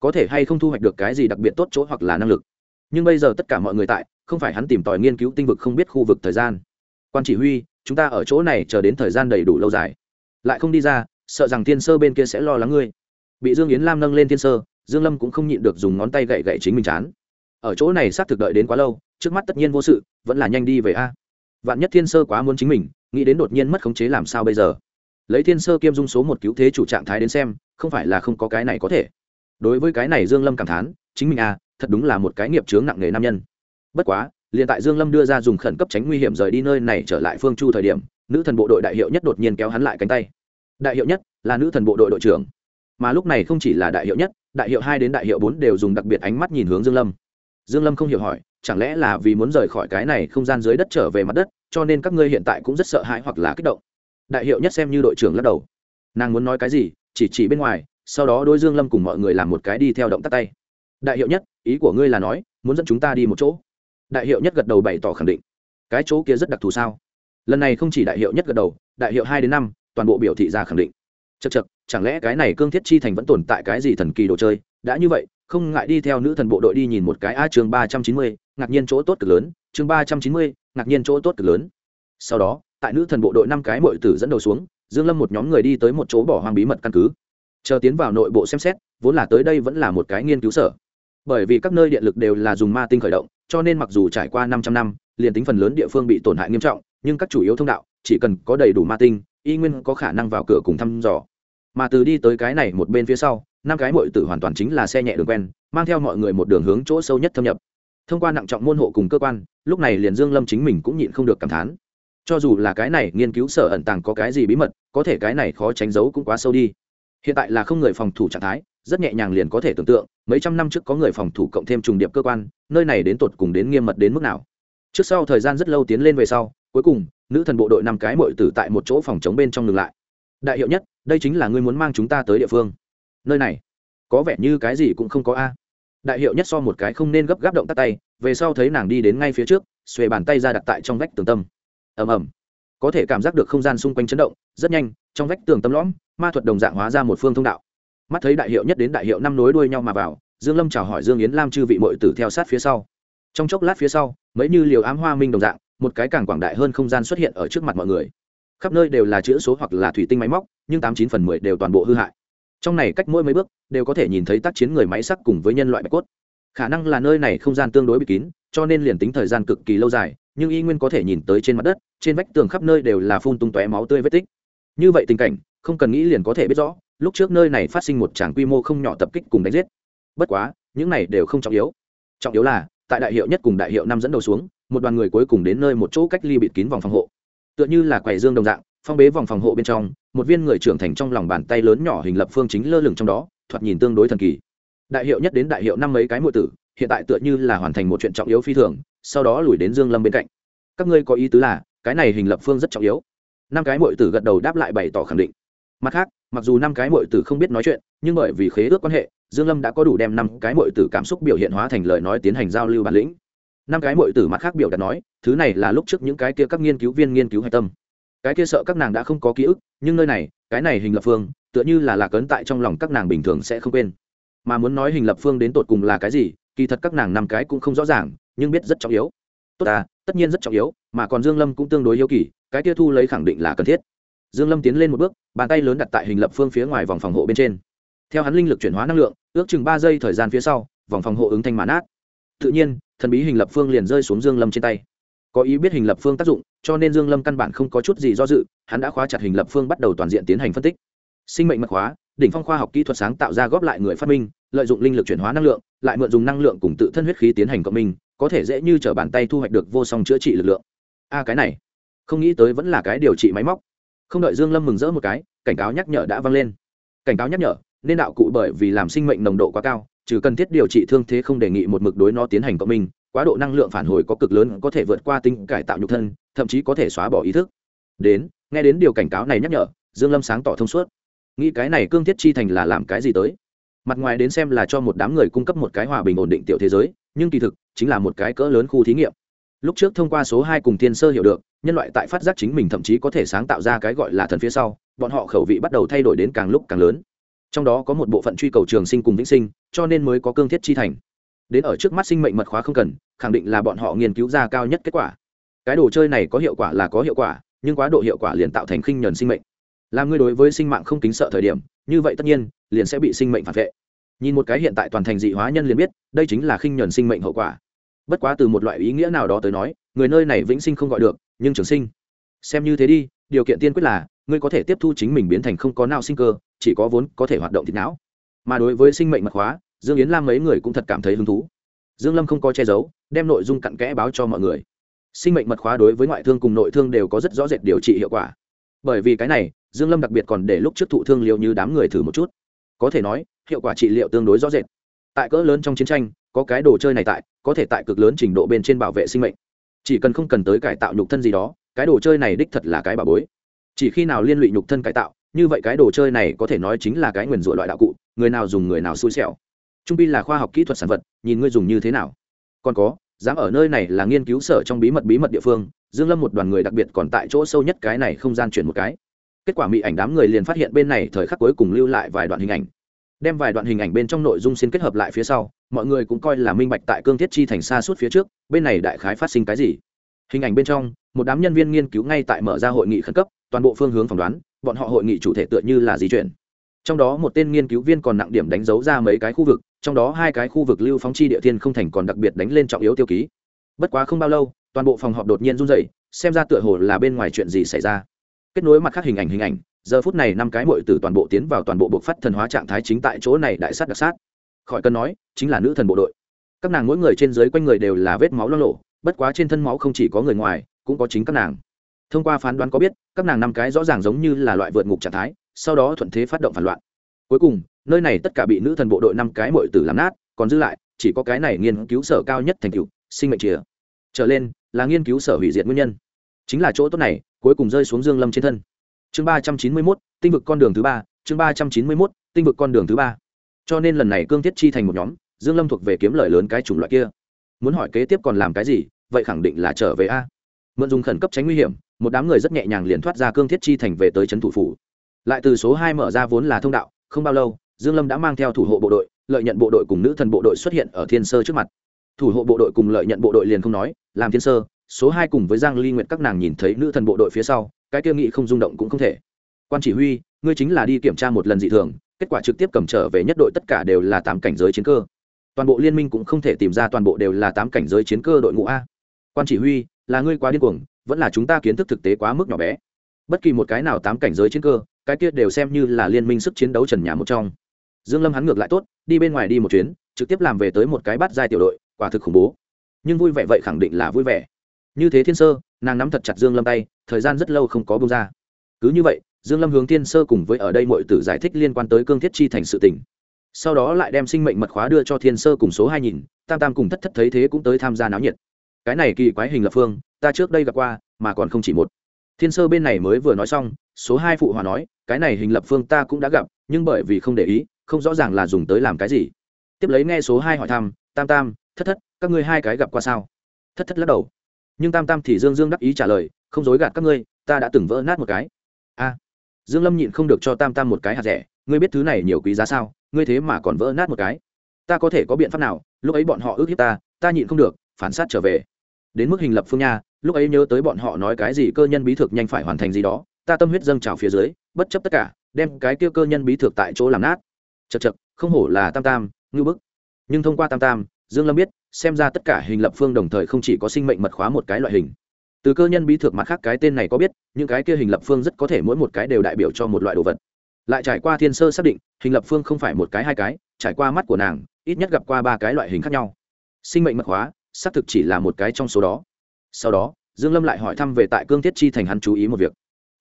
Có thể hay không thu hoạch được cái gì đặc biệt tốt chỗ hoặc là năng lực. Nhưng bây giờ tất cả mọi người tại, không phải hắn tìm tòi nghiên cứu tinh vực không biết khu vực thời gian. Quan chỉ huy, chúng ta ở chỗ này chờ đến thời gian đầy đủ lâu dài. Lại không đi ra, sợ rằng thiên sơ bên kia sẽ lo lắng ngươi. Bị dương yến lam nâng lên thiên sơ, dương lâm cũng không nhịn được dùng ngón tay gậy gậy chính mình chán ở chỗ này xác thực đợi đến quá lâu, trước mắt tất nhiên vô sự, vẫn là nhanh đi về a. Vạn nhất thiên sơ quá muốn chính mình, nghĩ đến đột nhiên mất khống chế làm sao bây giờ? Lấy thiên sơ kiêm dung số một cứu thế chủ trạng thái đến xem, không phải là không có cái này có thể. Đối với cái này dương lâm cảm thán, chính mình a, thật đúng là một cái nghiệp chướng nặng nề nam nhân. Bất quá, liền tại dương lâm đưa ra dùng khẩn cấp tránh nguy hiểm rời đi nơi này trở lại phương chu thời điểm, nữ thần bộ đội đại hiệu nhất đột nhiên kéo hắn lại cánh tay. Đại hiệu nhất là nữ thần bộ đội đội trưởng. Mà lúc này không chỉ là đại hiệu nhất, đại hiệu hai đến đại hiệu bốn đều dùng đặc biệt ánh mắt nhìn hướng dương lâm dương lâm không hiểu hỏi, chẳng lẽ là vì muốn rời khỏi cái này không gian dưới đất trở về mặt đất, cho nên các ngươi hiện tại cũng rất sợ hãi hoặc là kích động. Đại hiệu nhất xem như đội trưởng lắc đầu. Nàng muốn nói cái gì, chỉ chỉ bên ngoài, sau đó đôi dương lâm cùng mọi người làm một cái đi theo động tác tay. Đại hiệu nhất, ý của ngươi là nói, muốn dẫn chúng ta đi một chỗ. Đại hiệu nhất gật đầu bày tỏ khẳng định. Cái chỗ kia rất đặc thù sao? Lần này không chỉ đại hiệu nhất gật đầu, đại hiệu hai đến năm, toàn bộ biểu thị ra khẳng định. Chật chật chẳng lẽ cái này cương thiết chi thành vẫn tồn tại cái gì thần kỳ đồ chơi? Đã như vậy, không ngại đi theo nữ thần bộ đội đi nhìn một cái a chương ba trăm chín mươi, ngạc nhiên chỗ tốt cực lớn, chương ba trăm chín mươi, ngạc nhiên chỗ tốt cực lớn. Sau đó, tại nữ thần bộ đội năm cái mội tử dẫn đầu xuống, dương lâm một nhóm người đi tới một chỗ bỏ hoang bí mật căn cứ. Chờ tiến vào nội bộ xem xét, vốn là tới đây vẫn là một cái nghiên cứu sở. Bởi vì các nơi điện lực đều là dùng ma tinh khởi động, cho nên mặc dù trải qua 500 năm, liền tính phần lớn địa phương bị tổn hại nghiêm trọng, nhưng các chủ yếu thông đạo, chỉ cần có đầy đủ ma tinh, y nguyên có khả năng vào cửa cùng thăm dò. Mà từ đi tới cái này một bên phía sau năm cái mội tử hoàn toàn chính là xe nhẹ đường quen, mang theo mọi người một đường hướng chỗ sâu nhất thâm nhập. Thông qua nặng trọng môn hộ cùng cơ quan, lúc này liền dương lâm chính mình cũng nhịn không được cảm thán. Cho dù là cái này nghiên cứu sở ẩn tàng có cái gì bí mật, có thể cái này khó tránh giấu cũng quá sâu đi. Hiện tại là không người phòng thủ trạng thái, rất nhẹ nhàng liền có thể tưởng tượng, mấy trăm năm trước có người phòng thủ cộng thêm trùng điệp cơ quan, nơi này đến tột cùng đến nghiêm mật đến mức nào. Trước sau thời gian rất lâu tiến lên về sau, cuối cùng, nữ thần bộ đội năm cái mội tử tại một chỗ phòng chống bên trong ngừng lại. Đại hiệu nhất, đây chính là ngươi muốn mang chúng ta tới địa phương nơi này có vẻ như cái gì cũng không có a đại hiệu nhất so một cái không nên gấp gáp động tắt tay về sau thấy nàng đi đến ngay phía trước xuề bàn tay ra đặt tại trong vách tường tâm ầm ầm có thể cảm giác được không gian xung quanh chấn động rất nhanh trong vách tường tâm lõm ma thuật đồng dạng hóa ra một phương thông đạo mắt thấy đại hiệu nhất đến đại hiệu năm nối đuôi nhau mà vào dương lâm chào hỏi dương yến lam chư vị mội tử theo sát phía sau trong chốc lát phía sau mấy như liều ám hoa minh đồng dạng một cái càng quảng đại hơn không gian xuất hiện ở trước mặt mọi người khắp nơi đều là chữ số hoặc là thủy tinh máy móc nhưng tám chín phần mười đều toàn bộ hư hại trong này cách mỗi mấy bước đều có thể nhìn thấy tác chiến người máy sắc cùng với nhân loại bạch cốt. Khả năng là nơi này không gian tương đối bị kín, cho nên liền tính thời gian cực kỳ lâu dài, nhưng y nguyên có thể nhìn tới trên mặt đất, trên vách tường khắp nơi đều là phun tung tóe máu tươi vết tích. Như vậy tình cảnh, không cần nghĩ liền có thể biết rõ, lúc trước nơi này phát sinh một tràng quy mô không nhỏ tập kích cùng đánh giết. Bất quá, những này đều không trọng yếu. Trọng yếu là, tại đại hiệu nhất cùng đại hiệu năm dẫn đầu xuống, một đoàn người cuối cùng đến nơi một chỗ cách ly bịt kín vòng phòng hộ. Tựa như là quầy dương đồng dạng phong bế vòng phòng hộ bên trong, một viên người trưởng thành trong lòng bàn tay lớn nhỏ hình lập phương chính lơ lửng trong đó, thoạt nhìn tương đối thần kỳ. Đại hiệu nhất đến đại hiệu năm mấy cái muội tử, hiện tại tựa như là hoàn thành một chuyện trọng yếu phi thường, sau đó lùi đến dương lâm bên cạnh. Các ngươi có ý tứ là, cái này hình lập phương rất trọng yếu. Năm cái muội tử gật đầu đáp lại bày tỏ khẳng định. Mặt khác, mặc dù năm cái muội tử không biết nói chuyện, nhưng bởi vì khế ước quan hệ, dương lâm đã có đủ đem năm cái muội tử cảm xúc biểu hiện hóa thành lời nói tiến hành giao lưu bản lĩnh. Năm cái muội tử mặt khác biểu đạt nói, thứ này là lúc trước những cái kia các nghiên cứu viên nghiên cứu hạch tâm cái kia sợ các nàng đã không có ký ức, nhưng nơi này, cái này hình lập phương, tựa như là lạc ấn tại trong lòng các nàng bình thường sẽ không quên. Mà muốn nói hình lập phương đến tột cùng là cái gì, kỳ thật các nàng năm cái cũng không rõ ràng, nhưng biết rất trọng yếu. Tốt à tất nhiên rất trọng yếu, mà còn dương lâm cũng tương đối yếu kỳ, cái kia thu lấy khẳng định là cần thiết. Dương lâm tiến lên một bước, bàn tay lớn đặt tại hình lập phương phía ngoài vòng phòng hộ bên trên. Theo hắn linh lực chuyển hóa năng lượng, ước chừng ba giây thời gian phía sau, vòng phòng hộ ứng thanh mãn át tự nhiên, thần bí hình lập phương liền rơi xuống dương lâm trên tay có ý biết hình lập phương tác dụng cho nên dương lâm căn bản không có chút gì do dự hắn đã khóa chặt hình lập phương bắt đầu toàn diện tiến hành phân tích. Sinh mệnh mật hóa, đỉnh phong khoa học kỹ thuật sáng tạo ra góp lại người phát minh lợi dụng linh lực chuyển hóa năng lượng lại mượn dùng năng lượng cùng tự thân huyết khí tiến hành cộng minh có thể dễ như trở bàn tay thu hoạch được vô song chữa trị lực lượng. A cái này không nghĩ tới vẫn là cái điều trị máy móc. Không đợi dương lâm mừng rỡ một cái cảnh cáo nhắc nhở đã vang lên. Cảnh cáo nhắc nhở nên đạo cụ bởi vì làm sinh mệnh nồng độ quá cao trừ cần thiết điều trị thương thế không đề nghị một mực đối nó tiến hành cộng minh quá độ năng lượng phản hồi có cực lớn có thể vượt qua tính cải tạo nhục thân, thậm chí có thể xóa bỏ ý thức. Đến, nghe đến điều cảnh cáo này nhắc nhở, dương lâm sáng tỏ thông suốt. Nghĩ cái này cương thiết chi thành là làm cái gì tới? Mặt ngoài đến xem là cho một đám người cung cấp một cái hòa bình ổn định tiểu thế giới, nhưng kỳ thực, chính là một cái cỡ lớn khu thí nghiệm. Lúc trước thông qua số hai cùng thiên sơ hiểu được, nhân loại tại phát giác chính mình thậm chí có thể sáng tạo ra cái gọi là thần phía sau, bọn họ khẩu vị bắt đầu thay đổi đến càng lúc càng lớn. Trong đó có một bộ phận truy cầu trường sinh cùng vĩnh sinh, cho nên mới có cương thiết chi thành đến ở trước mắt sinh mệnh mật khóa không cần, khẳng định là bọn họ nghiên cứu ra cao nhất kết quả. Cái đồ chơi này có hiệu quả là có hiệu quả, nhưng quá độ hiệu quả liền tạo thành khinh nhuần sinh mệnh. Làm ngươi đối với sinh mạng không kính sợ thời điểm, như vậy tất nhiên, liền sẽ bị sinh mệnh phản vệ. Nhìn một cái hiện tại toàn thành dị hóa nhân liền biết, đây chính là khinh nhuần sinh mệnh hậu quả. Bất quá từ một loại ý nghĩa nào đó tới nói, người nơi này vĩnh sinh không gọi được, nhưng trường sinh. Xem như thế đi, điều kiện tiên quyết là, ngươi có thể tiếp thu chính mình biến thành không có nào sinh cơ, chỉ có vốn có thể hoạt động thịt não. Mà đối với sinh mệnh mật khóa dương yến lam mấy người cũng thật cảm thấy hứng thú. Dương lâm không có che giấu, đem nội dung cặn kẽ báo cho mọi người. Sinh mệnh mật khóa đối với ngoại thương cùng nội thương đều có rất rõ rệt điều trị hiệu quả. Bởi vì cái này, dương lâm đặc biệt còn để lúc trước thụ thương liệu như đám người thử một chút. Có thể nói, hiệu quả trị liệu tương đối rõ rệt. Tại cỡ lớn trong chiến tranh, có cái đồ chơi này tại, có thể tại cực lớn trình độ bên trên bảo vệ sinh mệnh. Chỉ cần không cần tới cải tạo nhục thân gì đó, cái đồ chơi này đích thật là cái bà bối. Chỉ khi nào liên lụy nhục thân cải tạo, như vậy cái đồ chơi này có thể nói chính là cái nguyền rủa loại đạo cụ, người nào dùng người nào xui xẻo trung pi là khoa học kỹ thuật sản vật, nhìn ngươi dùng như thế nào. Còn có, dám ở nơi này là nghiên cứu sở trong bí mật bí mật địa phương, dương lâm một đoàn người đặc biệt còn tại chỗ sâu nhất cái này không gian chuyển một cái. Kết quả mỹ ảnh đám người liền phát hiện bên này thời khắc cuối cùng lưu lại vài đoạn hình ảnh. Đem vài đoạn hình ảnh bên trong nội dung xin kết hợp lại phía sau, mọi người cũng coi là minh bạch tại cương thiết chi thành xa suốt phía trước, bên này đại khái phát sinh cái gì. Hình ảnh bên trong, một đám nhân viên nghiên cứu ngay tại mở ra hội nghị khẩn cấp, toàn bộ phương hướng phỏng đoán, bọn họ hội nghị chủ thể tựa như là di chuyển trong đó một tên nghiên cứu viên còn nặng điểm đánh dấu ra mấy cái khu vực, trong đó hai cái khu vực lưu phóng chi địa thiên không thành còn đặc biệt đánh lên trọng yếu tiêu ký. Bất quá không bao lâu, toàn bộ phòng họp đột nhiên run dậy xem ra tựa hồ là bên ngoài chuyện gì xảy ra. Kết nối mặt khác hình ảnh hình ảnh, giờ phút này năm cái mội từ toàn bộ tiến vào toàn bộ bộ phát thần hóa trạng thái chính tại chỗ này đại sát đặc sát. Khỏi cần nói, chính là nữ thần bộ đội. Các nàng mỗi người trên dưới quanh người đều là vết máu lo lộ, bất quá trên thân máu không chỉ có người ngoài, cũng có chính các nàng. Thông qua phán đoán có biết, các nàng năm cái rõ ràng giống như là loại vượt ngục trạng thái sau đó thuận thế phát động phản loạn. Cuối cùng, nơi này tất cả bị nữ thần bộ đội năm cái mội tử làm nát, còn giữ lại, chỉ có cái này nghiên cứu sở cao nhất thành cựu sinh mệnh chìa. Trở lên, là nghiên cứu sở hủy diệt nguyên nhân. Chính là chỗ tốt này, cuối cùng rơi xuống dương lâm trên thân. Chương ba trăm chín mươi mốt, tinh vực con đường thứ ba, chương ba trăm chín mươi mốt, tinh vực con đường thứ ba. Cho nên lần này cương thiết chi thành một nhóm, dương lâm thuộc về kiếm lời lớn cái chủng loại kia. Muốn hỏi kế tiếp còn làm cái gì, vậy khẳng định là trở về a. Mượn dùng khẩn cấp tránh nguy hiểm, một đám người rất nhẹ nhàng liền thoát ra cương thiết chi thành về tới trấn thủ phủ lại từ số hai mở ra vốn là thông đạo, không bao lâu, dương lâm đã mang theo thủ hộ bộ đội, lợi nhận bộ đội cùng nữ thần bộ đội xuất hiện ở thiên sơ trước mặt. Thủ hộ bộ đội cùng lợi nhận bộ đội liền không nói, làm thiên sơ, số hai cùng với giang ly nguyệt các nàng nhìn thấy nữ thần bộ đội phía sau, cái kia nghị không rung động cũng không thể. Quan chỉ huy, ngươi chính là đi kiểm tra một lần dị thường, kết quả trực tiếp cầm trở về nhất đội tất cả đều là tám cảnh giới chiến cơ. Toàn bộ liên minh cũng không thể tìm ra toàn bộ đều là tám cảnh giới chiến cơ đội ngũ a. Quan chỉ huy, là ngươi quá điên cuồng, vẫn là chúng ta kiến thức thực tế quá mức nhỏ bé. Bất kỳ một cái nào tám cảnh giới chiến cơ cái kia đều xem như là liên minh sức chiến đấu trần nhà một trong. Dương lâm hắn ngược lại tốt, đi bên ngoài đi một chuyến, trực tiếp làm về tới một cái bắt giai tiểu đội, quả thực khủng bố. Nhưng vui vẻ vậy khẳng định là vui vẻ. Như thế thiên sơ, nàng nắm thật chặt dương lâm tay, thời gian rất lâu không có bông ra. Cứ như vậy, dương lâm hướng thiên sơ cùng với ở đây mọi tử giải thích liên quan tới cương thiết chi thành sự tình. Sau đó lại đem sinh mệnh mật khóa đưa cho thiên sơ cùng số hai nhìn tam tam cùng thất thất thấy thế cũng tới tham gia náo nhiệt. Cái này kỳ quái hình lập phương, ta trước đây gặp qua, mà còn không chỉ một thiên sơ bên này mới vừa nói xong, số hai phụ hòa nói, cái này hình lập phương ta cũng đã gặp, nhưng bởi vì không để ý, không rõ ràng là dùng tới làm cái gì. Tiếp lấy nghe số hai hỏi thăm, tam tam, thất thất, các ngươi hai cái gặp qua sao? Thất thất lắc đầu. Nhưng tam tam thì dương dương đắc ý trả lời, không dối gạt các ngươi, ta đã từng vỡ nát một cái. A, dương lâm nhịn không được cho tam tam một cái hạt rẻ, ngươi biết thứ này nhiều quý giá sao? Ngươi thế mà còn vỡ nát một cái. Ta có thể có biện pháp nào, lúc ấy bọn họ ước hiếp ta ta nhịn không được, phản sát trở về. Đến mức hình lập phương nha lúc ấy nhớ tới bọn họ nói cái gì cơ nhân bí thực nhanh phải hoàn thành gì đó, ta tâm huyết dâng trào phía dưới, bất chấp tất cả, đem cái kia cơ nhân bí thực tại chỗ làm nát. Chật chật không hổ là tam tam, ngưu bức. Nhưng thông qua tam tam, dương lâm biết, xem ra tất cả hình lập phương đồng thời không chỉ có sinh mệnh mật khóa một cái loại hình. Từ cơ nhân bí thực mặt khác cái tên này có biết, những cái kia hình lập phương rất có thể mỗi một cái đều đại biểu cho một loại đồ vật. Lại trải qua thiên sơ xác định, hình lập phương không phải một cái hai cái, trải qua mắt của nàng, ít nhất gặp qua ba cái loại hình khác nhau. Sinh mệnh mật khóa, xác thực chỉ là một cái trong số đó sau đó, dương lâm lại hỏi thăm về tại cương thiết chi thành hắn chú ý một việc.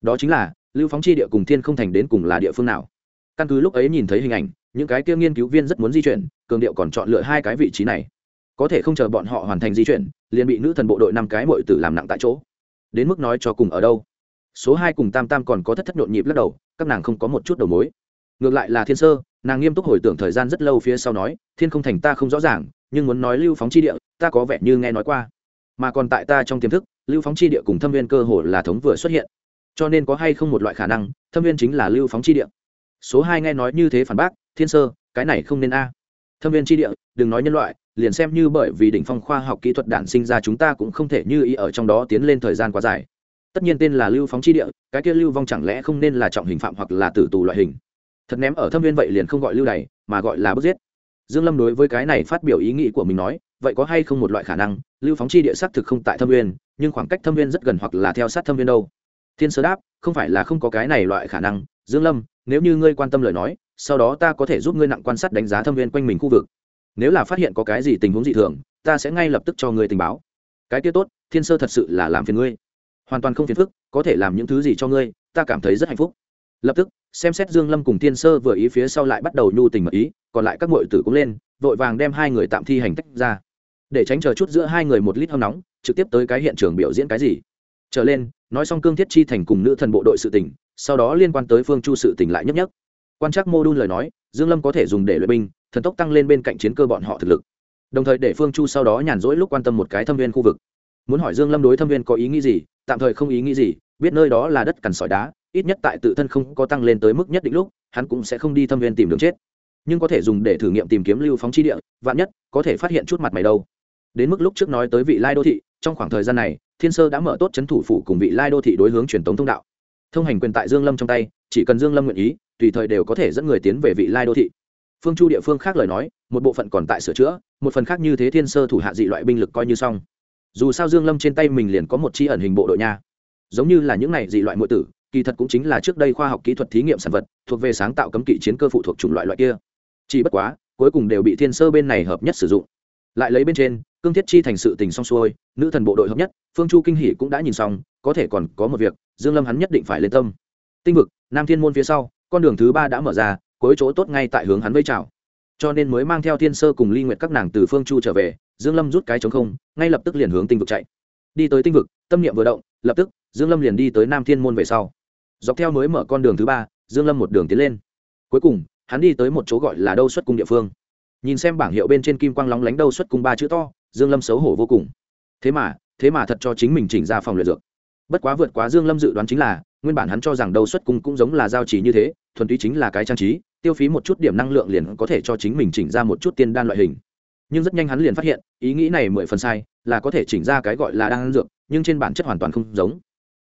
Đó chính là, lưu phóng chi địa cùng thiên không thành đến cùng là địa phương nào? Căn cứ lúc ấy nhìn thấy hình ảnh, những cái kia nghiên cứu viên rất muốn di chuyển, cường điệu còn chọn lựa hai cái vị trí này. Có thể không chờ bọn họ hoàn thành di chuyển, liền bị nữ thần bộ đội năm cái mội tử làm nặng tại chỗ. Đến mức nói cho cùng ở đâu? Số hai cùng tam tam còn có thất thất nhộn nhịp lắc đầu, các nàng không có một chút đầu mối. Ngược lại là thiên sơ, nàng nghiêm túc hồi tưởng thời gian rất lâu phía sau nói, thiên không thành ta không rõ ràng, nhưng muốn nói lưu phóng chi địa, ta có vẻ như nghe nói qua mà còn tại ta trong tiềm thức, lưu phóng chi địa cùng thâm viên cơ hồ là thống vừa xuất hiện. Cho nên có hay không một loại khả năng, thâm viên chính là lưu phóng chi địa? Số hai nghe nói như thế phản bác, thiên sơ, cái này không nên a. Thâm viên chi địa, đừng nói nhân loại, liền xem như bởi vì đỉnh phong khoa học kỹ thuật đản sinh ra chúng ta cũng không thể như ý ở trong đó tiến lên thời gian quá dài. Tất nhiên tên là lưu phóng chi địa, cái kia lưu vong chẳng lẽ không nên là trọng hình phạm hoặc là tử tù loại hình? Thật ném ở thâm viên vậy liền không gọi lưu này mà gọi là bức giết. Dương lâm đối với cái này phát biểu ý nghĩ của mình nói vậy có hay không một loại khả năng, lưu phóng chi địa xác thực không tại thâm viên nhưng khoảng cách thâm viên rất gần hoặc là theo sát thâm viên đâu? Thiên sơ đáp, không phải là không có cái này loại khả năng, dương lâm, nếu như ngươi quan tâm lời nói, sau đó ta có thể giúp ngươi nặng quan sát đánh giá thâm viên quanh mình khu vực. Nếu là phát hiện có cái gì tình huống dị thường, ta sẽ ngay lập tức cho ngươi tình báo. Cái kia tốt, thiên sơ thật sự là làm phiền ngươi. Hoàn toàn không phiền phức, có thể làm những thứ gì cho ngươi, ta cảm thấy rất hạnh phúc. Lập tức, xem xét dương lâm cùng thiên sơ vừa ý phía sau lại bắt đầu nhu tình mật ý, còn lại các muội tử cũng lên, vội vàng đem hai người tạm thi hành tách ra để tránh chờ chút giữa hai người một lít hâm nóng, trực tiếp tới cái hiện trường biểu diễn cái gì. Trở lên, nói xong cương thiết chi thành cùng nữ thần bộ đội sự tỉnh sau đó liên quan tới phương chu sự tỉnh lại nhất nhất quan trắc mô đun lời nói, dương lâm có thể dùng để luyện binh, thần tốc tăng lên bên cạnh chiến cơ bọn họ thực lực. Đồng thời để phương chu sau đó nhàn rỗi lúc quan tâm một cái thâm viên khu vực. Muốn hỏi dương lâm đối thâm viên có ý nghĩ gì, tạm thời không ý nghĩ gì, biết nơi đó là đất cằn sỏi đá, ít nhất tại tự thân không có tăng lên tới mức nhất định lúc, hắn cũng sẽ không đi thâm viên tìm đường chết. Nhưng có thể dùng để thử nghiệm tìm kiếm lưu phóng chi địa, vạn nhất có thể phát hiện chút mặt mày đâu đến mức lúc trước nói tới vị lai đô thị, trong khoảng thời gian này, thiên sơ đã mở tốt chấn thủ phủ cùng vị lai đô thị đối hướng truyền tống thông đạo. Thông hành quyền tại dương lâm trong tay, chỉ cần dương lâm nguyện ý, tùy thời đều có thể dẫn người tiến về vị lai đô thị. Phương chu địa phương khác lời nói, một bộ phận còn tại sửa chữa, một phần khác như thế thiên sơ thủ hạ dị loại binh lực coi như xong. Dù sao dương lâm trên tay mình liền có một chi ẩn hình bộ đội nha. Giống như là những này dị loại ngoại tử, kỳ thật cũng chính là trước đây khoa học kỹ thuật thí nghiệm sản vật, thuộc về sáng tạo cấm kỵ chiến cơ phụ thuộc chủng loại loại kia. Chỉ bất quá, cuối cùng đều bị thiên sơ bên này hợp nhất sử dụng lại lấy bên trên, cương thiết chi thành sự tình xong xuôi, nữ thần bộ đội hợp nhất, phương chu kinh hỷ cũng đã nhìn xong, có thể còn có một việc, dương lâm hắn nhất định phải lên tâm. Tinh vực, nam thiên môn phía sau, con đường thứ ba đã mở ra, cuối chỗ tốt ngay tại hướng hắn vây chào. Cho nên mới mang theo thiên sơ cùng ly nguyệt các nàng từ phương chu trở về, dương lâm rút cái chống không, ngay lập tức liền hướng tinh vực chạy. Đi tới tinh vực, tâm niệm vừa động, lập tức, dương lâm liền đi tới nam thiên môn về sau. Dọc theo mới mở con đường thứ ba, dương lâm một đường tiến lên. Cuối cùng, hắn đi tới một chỗ gọi là đâu xuất cung địa phương nhìn xem bảng hiệu bên trên kim quang lóng lánh đâu xuất cung ba chữ to, dương lâm xấu hổ vô cùng. Thế mà thế mà thật cho chính mình chỉnh ra phòng luyện dược. Bất quá vượt quá dương lâm dự đoán chính là, nguyên bản hắn cho rằng đâu xuất cung cũng giống là giao chỉ như thế, thuần túy chính là cái trang trí, tiêu phí một chút điểm năng lượng liền có thể cho chính mình chỉnh ra một chút tiên đan loại hình. Nhưng rất nhanh hắn liền phát hiện, ý nghĩ này mười phần sai, là có thể chỉnh ra cái gọi là đan dược, nhưng trên bản chất hoàn toàn không giống.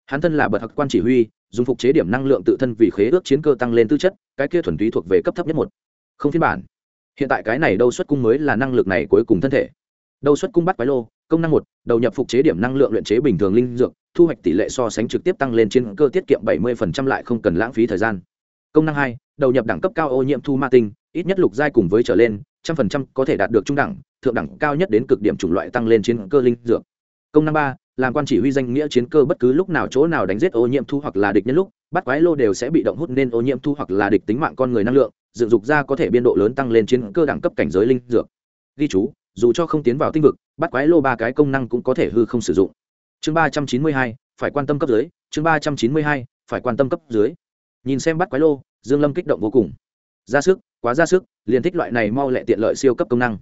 Hắn thân là bậc thật quan chỉ huy, dùng phục chế điểm năng lượng tự thân vì khế ước chiến cơ tăng lên tư chất, cái kia thuần túy thuộc về cấp thấp nhất một. Không phiên bản hiện tại cái này đâu xuất cung mới là năng lực này cuối cùng thân thể. Đâu xuất cung bắt quái lô, công năng một, đầu nhập phục chế điểm năng lượng luyện chế bình thường linh dược, thu hoạch tỷ lệ so sánh trực tiếp tăng lên trên cơ tiết kiệm 70% lại không cần lãng phí thời gian. Công năng hai, đầu nhập đẳng cấp cao ô nhiễm thu ma tinh, ít nhất lục giai cùng với trở lên, trăm phần trăm có thể đạt được trung đẳng, thượng đẳng cao nhất đến cực điểm chủng loại tăng lên chiến cơ linh dược. Công năng ba, làm quan chỉ huy danh nghĩa chiến cơ bất cứ lúc nào chỗ nào đánh giết ô nhiễm thu hoặc là địch nhân lúc, bắt quái lô đều sẽ bị động hút nên ô nhiễm thu hoặc là địch tính mạng con người năng lượng dựng dục ra có thể biên độ lớn tăng lên chiến cơ đẳng cấp cảnh giới linh dược. Ghi chú, dù cho không tiến vào tinh vực, bắt quái lô ba cái công năng cũng có thể hư không sử dụng. Chương ba trăm chín mươi hai, phải quan tâm cấp dưới. Chương ba trăm chín mươi hai, phải quan tâm cấp dưới. Nhìn xem bắt quái lô, dương lâm kích động vô cùng. Ra sức, quá ra sức, liền thích loại này mau lẹ tiện lợi siêu cấp công năng.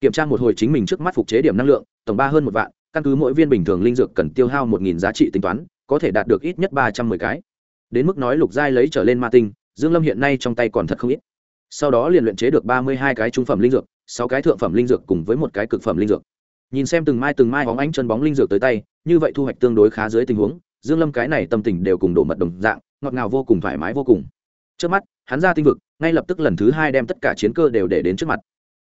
Kiểm tra một hồi chính mình trước mắt phục chế điểm năng lượng, tổng ba hơn một vạn, căn cứ mỗi viên bình thường linh dược cần tiêu hao một nghìn giá trị tính toán, có thể đạt được ít nhất ba trăm mười cái. Đến mức nói lục giai lấy trở lên ma tinh, dương lâm hiện nay trong tay còn thật không ít sau đó liền luyện chế được ba mươi hai cái trung phẩm linh dược, sáu cái thượng phẩm linh dược cùng với một cái cực phẩm linh dược. Nhìn xem từng mai từng mai hóng ánh chân bóng linh dược tới tay, như vậy thu hoạch tương đối khá dưới tình huống, dương lâm cái này tâm tình đều cùng đổ mật đồng dạng, ngọt ngào vô cùng, thoải mái vô cùng. Trước mắt, hắn ra tinh vực, ngay lập tức lần thứ hai đem tất cả chiến cơ đều để đến trước mặt.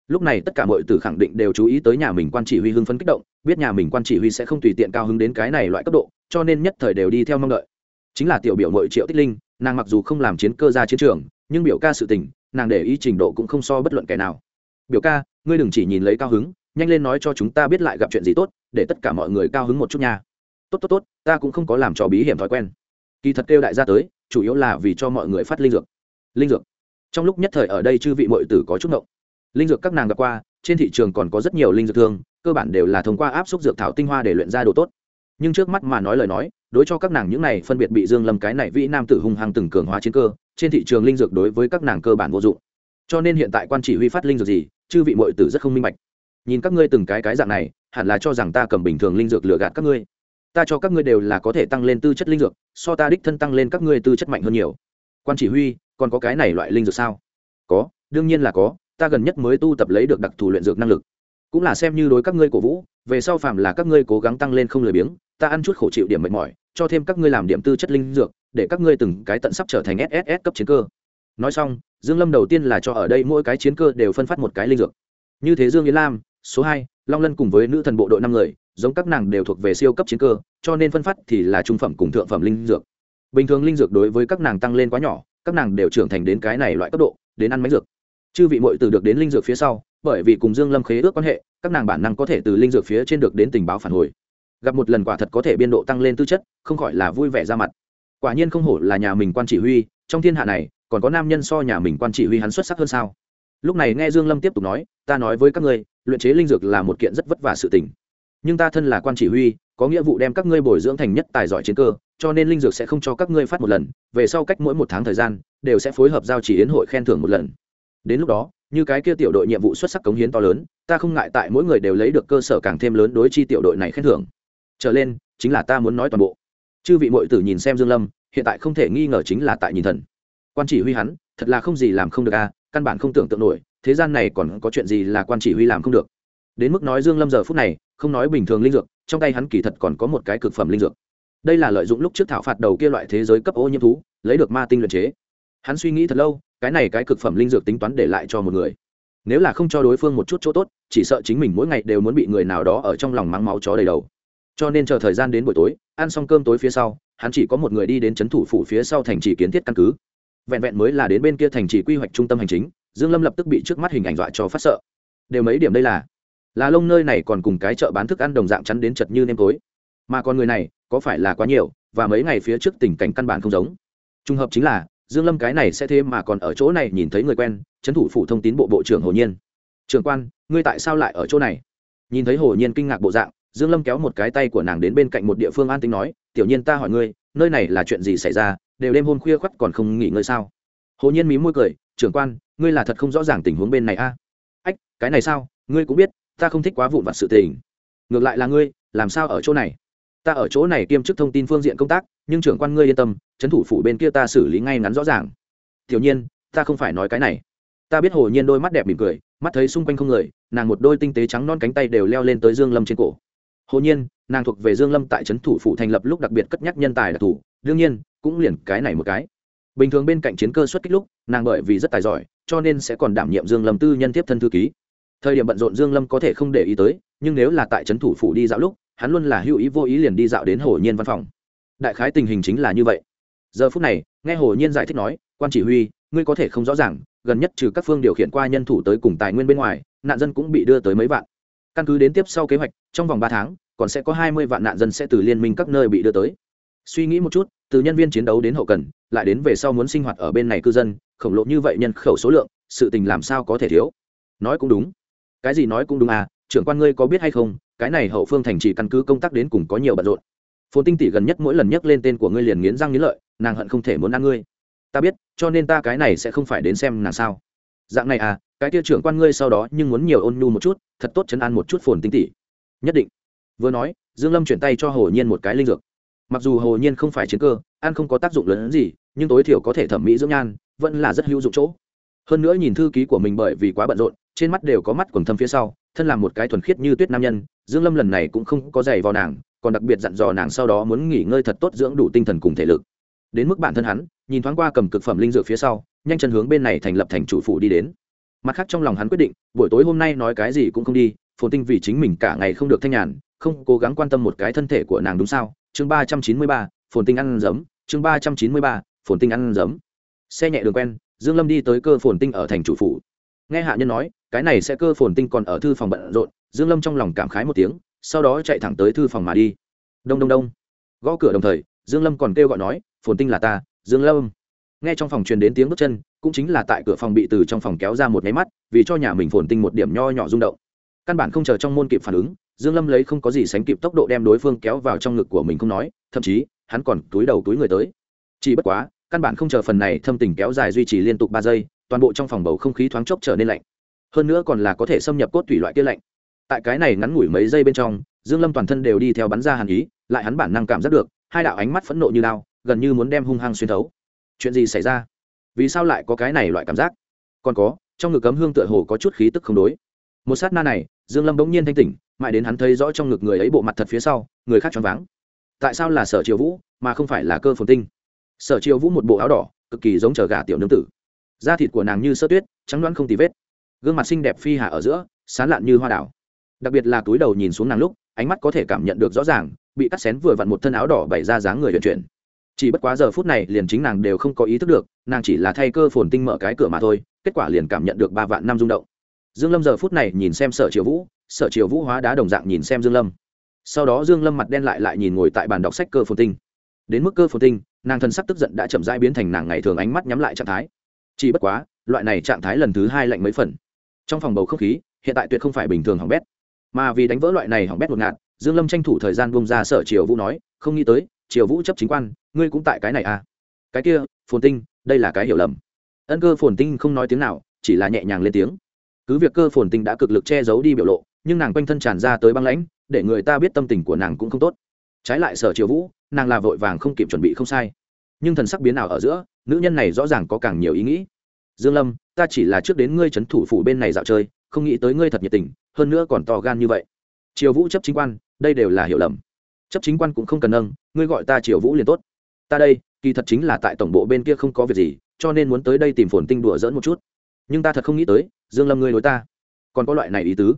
Lúc này tất cả mọi tử khẳng định đều chú ý tới nhà mình quan chỉ huy hưng phấn kích động, biết nhà mình quan chỉ huy sẽ không tùy tiện cao hứng đến cái này loại cấp độ, cho nên nhất thời đều đi theo mong đợi. Chính là tiểu biểu mội triệu tích linh, nàng mặc dù không làm chiến cơ ra chiến trường, nhưng biểu ca sự tình nàng để ý trình độ cũng không so bất luận kẻ nào. Biểu ca, ngươi đừng chỉ nhìn lấy cao hứng, nhanh lên nói cho chúng ta biết lại gặp chuyện gì tốt, để tất cả mọi người cao hứng một chút nha. Tốt tốt tốt, ta cũng không có làm trò bí hiểm thói quen. Kỳ thật kêu đại gia tới, chủ yếu là vì cho mọi người phát linh dược. Linh dược. Trong lúc nhất thời ở đây chư vị mọi tử có chút ngộng. Linh dược các nàng gặp qua, trên thị trường còn có rất nhiều linh dược thương, cơ bản đều là thông qua áp suất dược thảo tinh hoa để luyện ra đồ tốt. Nhưng trước mắt mà nói lời nói, đối cho các nàng những này phân biệt bị dương lâm cái này vĩ nam tử hung hăng từng cường hóa chiến cơ trên thị trường linh dược đối với các nàng cơ bản vô dụng. Cho nên hiện tại quan chỉ huy phát linh dược gì, chư vị mọi tử rất không minh bạch. Nhìn các ngươi từng cái cái dạng này, hẳn là cho rằng ta cầm bình thường linh dược lừa gạt các ngươi. Ta cho các ngươi đều là có thể tăng lên tư chất linh dược, so ta đích thân tăng lên các ngươi tư chất mạnh hơn nhiều. Quan chỉ huy, còn có cái này loại linh dược sao? Có, đương nhiên là có, ta gần nhất mới tu tập lấy được đặc thù luyện dược năng lực. Cũng là xem như đối các ngươi cổ vũ, về sau phạm là các ngươi cố gắng tăng lên không lười biếng, ta ăn chút khổ chịu điểm mệt mỏi cho thêm các ngươi làm điểm tư chất linh dược, để các ngươi từng cái tận sắp trở thành sss cấp chiến cơ. Nói xong, dương lâm đầu tiên là cho ở đây mỗi cái chiến cơ đều phân phát một cái linh dược. Như thế dương yến lam, số hai, long lân cùng với nữ thần bộ đội năm người, giống các nàng đều thuộc về siêu cấp chiến cơ, cho nên phân phát thì là trung phẩm cùng thượng phẩm linh dược. Bình thường linh dược đối với các nàng tăng lên quá nhỏ, các nàng đều trưởng thành đến cái này loại cấp độ, đến ăn máy dược. Chư vị muội từ được đến linh dược phía sau, bởi vì cùng dương lâm khế ước quan hệ, các nàng bản năng có thể từ linh dược phía trên được đến tình báo phản hồi gặp một lần quả thật có thể biên độ tăng lên tư chất, không khỏi là vui vẻ ra mặt. Quả nhiên không hổ là nhà mình quan chỉ huy, trong thiên hạ này, còn có nam nhân so nhà mình quan chỉ huy hắn xuất sắc hơn sao? Lúc này nghe dương lâm tiếp tục nói, ta nói với các ngươi, luyện chế linh dược là một kiện rất vất vả sự tình. Nhưng ta thân là quan chỉ huy, có nghĩa vụ đem các ngươi bồi dưỡng thành nhất tài giỏi chiến cơ, cho nên linh dược sẽ không cho các ngươi phát một lần, về sau cách mỗi một tháng thời gian, đều sẽ phối hợp giao chỉ yến hội khen thưởng một lần. Đến lúc đó, như cái kia tiểu đội nhiệm vụ xuất sắc cống hiến to lớn, ta không ngại tại mỗi người đều lấy được cơ sở càng thêm lớn đối chi tiểu đội này khen thưởng trở lên, chính là ta muốn nói toàn bộ. Chư vị mội tử nhìn xem dương lâm, hiện tại không thể nghi ngờ chính là tại nhìn thần. Quan chỉ huy hắn, thật là không gì làm không được a, căn bản không tưởng tượng nổi, thế gian này còn có chuyện gì là quan chỉ huy làm không được. Đến mức nói dương lâm giờ phút này, không nói bình thường linh dược, trong tay hắn kỳ thật còn có một cái cực phẩm linh dược. Đây là lợi dụng lúc trước thảo phạt đầu kia loại thế giới cấp ô nhiễm thú, lấy được ma tinh luyện chế. Hắn suy nghĩ thật lâu, cái này cái cực phẩm linh dược tính toán để lại cho một người. Nếu là không cho đối phương một chút chỗ tốt, chỉ sợ chính mình mỗi ngày đều muốn bị người nào đó ở trong lòng mang máu chó đầy đầu cho nên chờ thời gian đến buổi tối, ăn xong cơm tối phía sau, hắn chỉ có một người đi đến c h ấ n thủ phủ phía sau thành trì kiến thiết căn cứ. Vẹn vẹn mới là đến bên kia thành trì quy hoạch trung tâm hành chính, dương lâm lập tức bị trước mắt hình ảnh dọa cho phát sợ. Đều mấy điểm đây là? Là lông nơi này còn cùng cái chợ bán thức ăn đồng dạng chắn đến chật như nêm tối. Mà con người này, có phải là quá nhiều, và mấy ngày phía trước tình cảnh căn bản không giống. Trùng hợp chính là, dương lâm cái này sẽ thế mà còn ở chỗ này nhìn thấy người quen, trấn thủ phủ thông tín bộ bộ trưởng hồ nhiên. Trưởng quan, ngươi tại sao lại ở chỗ này? Nhìn thấy hồ nhiên kinh ngạc bộ dạng dương lâm kéo một cái tay của nàng đến bên cạnh một địa phương an tính nói, tiểu nhiên ta hỏi ngươi, nơi này là chuyện gì xảy ra? Đều đêm hôm khuya khoắt còn không nghỉ ngơi sao? Hồ nhiên mí môi cười, trưởng quan, ngươi là thật không rõ ràng tình huống bên này a? À? ách, cái này sao? Ngươi cũng biết, ta không thích quá vụn vặt sự tình. Ngược lại là ngươi, làm sao ở chỗ này? Ta ở chỗ này kiêm chức thông tin phương diện công tác, nhưng trưởng quan ngươi yên tâm, trấn thủ phủ bên kia ta xử lý ngay ngắn rõ ràng. Tiểu nhiên, ta không phải nói cái này. Ta biết hồ nhiên đôi mắt đẹp mỉm cười, mắt thấy xung quanh không người, nàng một đôi tinh tế trắng non cánh tay đều leo lên tới dương lâm trên cổ hồ nhiên, nàng thuộc về dương lâm tại trấn thủ phủ thành lập lúc đặc biệt cất nhắc nhân tài đặc thù, đương nhiên, cũng liền cái này một cái. Bình thường bên cạnh chiến cơ xuất kích lúc, nàng bởi vì rất tài giỏi, cho nên sẽ còn đảm nhiệm dương lâm tư nhân tiếp thân thư ký. Thời điểm bận rộn dương lâm có thể không để ý tới, nhưng nếu là tại trấn thủ phủ đi dạo lúc, hắn luôn là hữu ý vô ý liền đi dạo đến hồ nhiên văn phòng. Đại khái tình hình chính là như vậy. Giờ phút này, nghe hồ nhiên giải thích nói, quan chỉ huy, ngươi có thể không rõ ràng, gần nhất trừ các phương điều khiển qua nhân thủ tới cùng tài nguyên bên ngoài, nạn dân cũng bị đưa tới mấy vạn căn cứ đến tiếp sau kế hoạch, trong vòng ba tháng, còn sẽ có hai mươi vạn nạn dân sẽ từ liên minh các nơi bị đưa tới. Suy nghĩ một chút, từ nhân viên chiến đấu đến hậu cần, lại đến về sau muốn sinh hoạt ở bên này cư dân, khổng lồ như vậy nhân khẩu số lượng, sự tình làm sao có thể thiếu? Nói cũng đúng. Cái gì nói cũng đúng à trưởng quan ngươi có biết hay không, cái này hậu phương thành trì căn cứ công tác đến cùng có nhiều bận rộn. Phồn tinh tỷ gần nhất mỗi lần nhắc lên tên của ngươi liền nghiến răng nghiến lợi, nàng hận không thể muốn ăn ngươi. Ta biết, cho nên ta cái này sẽ không phải đến xem nàng sao. Dạng này à cái kia trưởng quan ngươi sau đó nhưng muốn nhiều ôn nhu một chút, thật tốt chấn an một chút phồn tinh tỷ nhất định. Vừa nói, dương lâm chuyển tay cho hồ nhiên một cái linh dược. Mặc dù hồ nhiên không phải chiến cơ, ăn không có tác dụng lớn hơn gì, nhưng tối thiểu có thể thẩm mỹ dưỡng nhan, vẫn là rất hữu dụng chỗ. Hơn nữa nhìn thư ký của mình bởi vì quá bận rộn, trên mắt đều có mắt quần thâm phía sau, thân làm một cái thuần khiết như tuyết nam nhân, dương lâm lần này cũng không có giày vào nàng, còn đặc biệt dặn dò nàng sau đó muốn nghỉ ngơi thật tốt dưỡng đủ tinh thần cùng thể lực. Đến mức bản thân hắn, nhìn thoáng qua cầm cực phẩm linh dược phía sau, nhanh chân hướng bên này thành lập thành chủ phủ đi đến mặt khác trong lòng hắn quyết định, buổi tối hôm nay nói cái gì cũng không đi, phồn tinh vì chính mình cả ngày không được thanh nhàn, không cố gắng quan tâm một cái thân thể của nàng đúng sao? Chương ba trăm chín mươi ba, phồn tinh ăn giấm. Chương ba trăm chín mươi ba, phồn tinh ăn giấm. Xe nhẹ đường quen, dương lâm đi tới cơ phồn tinh ở thành chủ phủ. Nghe hạ nhân nói, cái này sẽ cơ phồn tinh còn ở thư phòng bận rộn, dương lâm trong lòng cảm khái một tiếng, sau đó chạy thẳng tới thư phòng mà đi. Đông đông đông. Gõ cửa đồng thời, dương lâm còn kêu gọi nói, phồn tinh là ta, dương lâm. Nghe trong phòng truyền đến tiếng bước chân cũng chính là tại cửa phòng bị từ trong phòng kéo ra một máy mắt, vì cho nhà mình phồn tinh một điểm nho nhỏ rung động. Căn bản không chờ trong môn kịp phản ứng, dương lâm lấy không có gì sánh kịp tốc độ đem đối phương kéo vào trong ngực của mình không nói, thậm chí, hắn còn túi đầu túi người tới. Chỉ bất quá, căn bản không chờ phần này thâm tình kéo dài duy trì liên tục ba giây, toàn bộ trong phòng bầu không khí thoáng chốc trở nên lạnh. Hơn nữa còn là có thể xâm nhập cốt thủy loại kia lạnh. Tại cái này ngắn ngủi mấy giây bên trong, dương lâm toàn thân đều đi theo bắn ra hàn ý, lại hắn bản năng cảm giác được, hai đạo ánh mắt phẫn nộ như đao, gần như muốn đem hung hăng xuyên thấu. Chuyện gì xảy ra? Vì sao lại có cái này loại cảm giác? Còn có, trong ngực cấm hương tựa hồ có chút khí tức không đối. Một sát na này, dương lâm bỗng nhiên thanh tỉnh, mãi đến hắn thấy rõ trong ngực người ấy bộ mặt thật phía sau, người khác choáng váng. Tại sao là sở triều vũ, mà không phải là cơ phồn tinh? Sở triều vũ một bộ áo đỏ, cực kỳ giống chờ gà tiểu nương tử. Da thịt của nàng như sơ tuyết, trắng đoán không tì vết. Gương mặt xinh đẹp phi hạ ở giữa, sán lạn như hoa đảo đặc biệt là túi đầu nhìn xuống nàng lúc, ánh mắt có thể cảm nhận được rõ ràng, bị cắt xén vừa vặn một thân áo đỏ bày ra dáng người vận chuyển chỉ bất quá giờ phút này liền chính nàng đều không có ý thức được, nàng chỉ là thay cơ phồn tinh mở cái cửa mà thôi, kết quả liền cảm nhận được ba vạn năm rung động. Dương lâm giờ phút này nhìn xem sở triều vũ, sở triều vũ hóa đá đồng dạng nhìn xem dương lâm. Sau đó dương lâm mặt đen lại lại nhìn ngồi tại bàn đọc sách cơ phồn tinh. Đến mức cơ phồn tinh, nàng thân sắc tức giận đã chậm rãi biến thành nàng ngày thường ánh mắt nhắm lại trạng thái. Chỉ bất quá, loại này trạng thái lần thứ hai lạnh mấy phần. Trong phòng bầu không khí, hiện tại tuyệt không phải bình thường hỏng bét. Mà vì đánh vỡ loại này hỏng bét một ngạt, dương lâm tranh thủ thời gian bung ra sở triều vũ nói, không nghĩ tới, triều vũ chấp chính quan ngươi cũng tại cái này à? Cái kia, phồn tinh, đây là cái hiểu lầm. Ân cơ phồn tinh không nói tiếng nào, chỉ là nhẹ nhàng lên tiếng. Cứ việc cơ phồn tinh đã cực lực che giấu đi biểu lộ, nhưng nàng quanh thân tràn ra tới băng lãnh, để người ta biết tâm tình của nàng cũng không tốt. Trái lại sở triều vũ, nàng là vội vàng không kịp chuẩn bị không sai. Nhưng thần sắc biến nào ở giữa, nữ nhân này rõ ràng có càng nhiều ý nghĩ. Dương lâm, ta chỉ là trước đến ngươi trấn thủ phủ bên này dạo chơi, không nghĩ tới ngươi thật nhiệt tình, hơn nữa còn to gan như vậy. Triều vũ chấp chính quan, đây đều là hiểu lầm. Chấp chính quan cũng không cần nâng, ngươi gọi ta triều vũ liền tốt ta đây, kỳ thật chính là tại tổng bộ bên kia không có việc gì, cho nên muốn tới đây tìm phồn tinh đùa dỡn một chút. Nhưng ta thật không nghĩ tới, dương lâm ngươi đối ta còn có loại này ý tứ.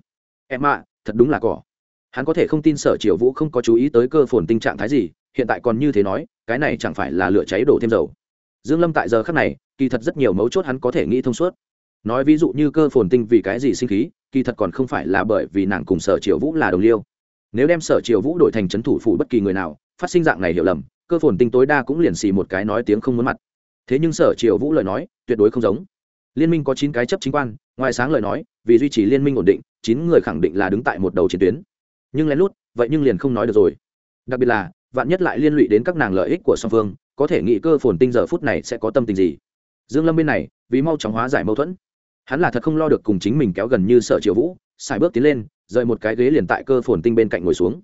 Em ạ, thật đúng là cỏ. Hắn có thể không tin sở triều vũ không có chú ý tới cơ phồn tinh trạng thái gì, hiện tại còn như thế nói, cái này chẳng phải là lửa cháy đổ thêm dầu. Dương lâm tại giờ khắc này, kỳ thật rất nhiều mấu chốt hắn có thể nghĩ thông suốt. Nói ví dụ như cơ phồn tinh vì cái gì sinh khí, kỳ thật còn không phải là bởi vì nàng cùng sở triều vũ là đồng liêu. Nếu đem sở triều vũ đổi thành Trấn thủ phủ bất kỳ người nào, phát sinh dạng này hiểu lầm cơ phồn tinh tối đa cũng liền xì một cái nói tiếng không muốn mặt. Thế nhưng sở triều vũ lời nói, tuyệt đối không giống. Liên minh có chín cái chấp chính quan, ngoài sáng lời nói, vì duy trì liên minh ổn định, chín người khẳng định là đứng tại một đầu chiến tuyến. Nhưng lén lút, vậy nhưng liền không nói được rồi. Đặc biệt là, vạn nhất lại liên lụy đến các nàng lợi ích của song phương, có thể nghĩ cơ phồn tinh giờ phút này sẽ có tâm tình gì? Dương lâm bên này, vì mau chóng hóa giải mâu thuẫn. Hắn là thật không lo được cùng chính mình kéo gần như sợ triều vũ xài bước tiến lên, rời một cái ghế liền tại cơ phồn tinh bên cạnh ngồi xuống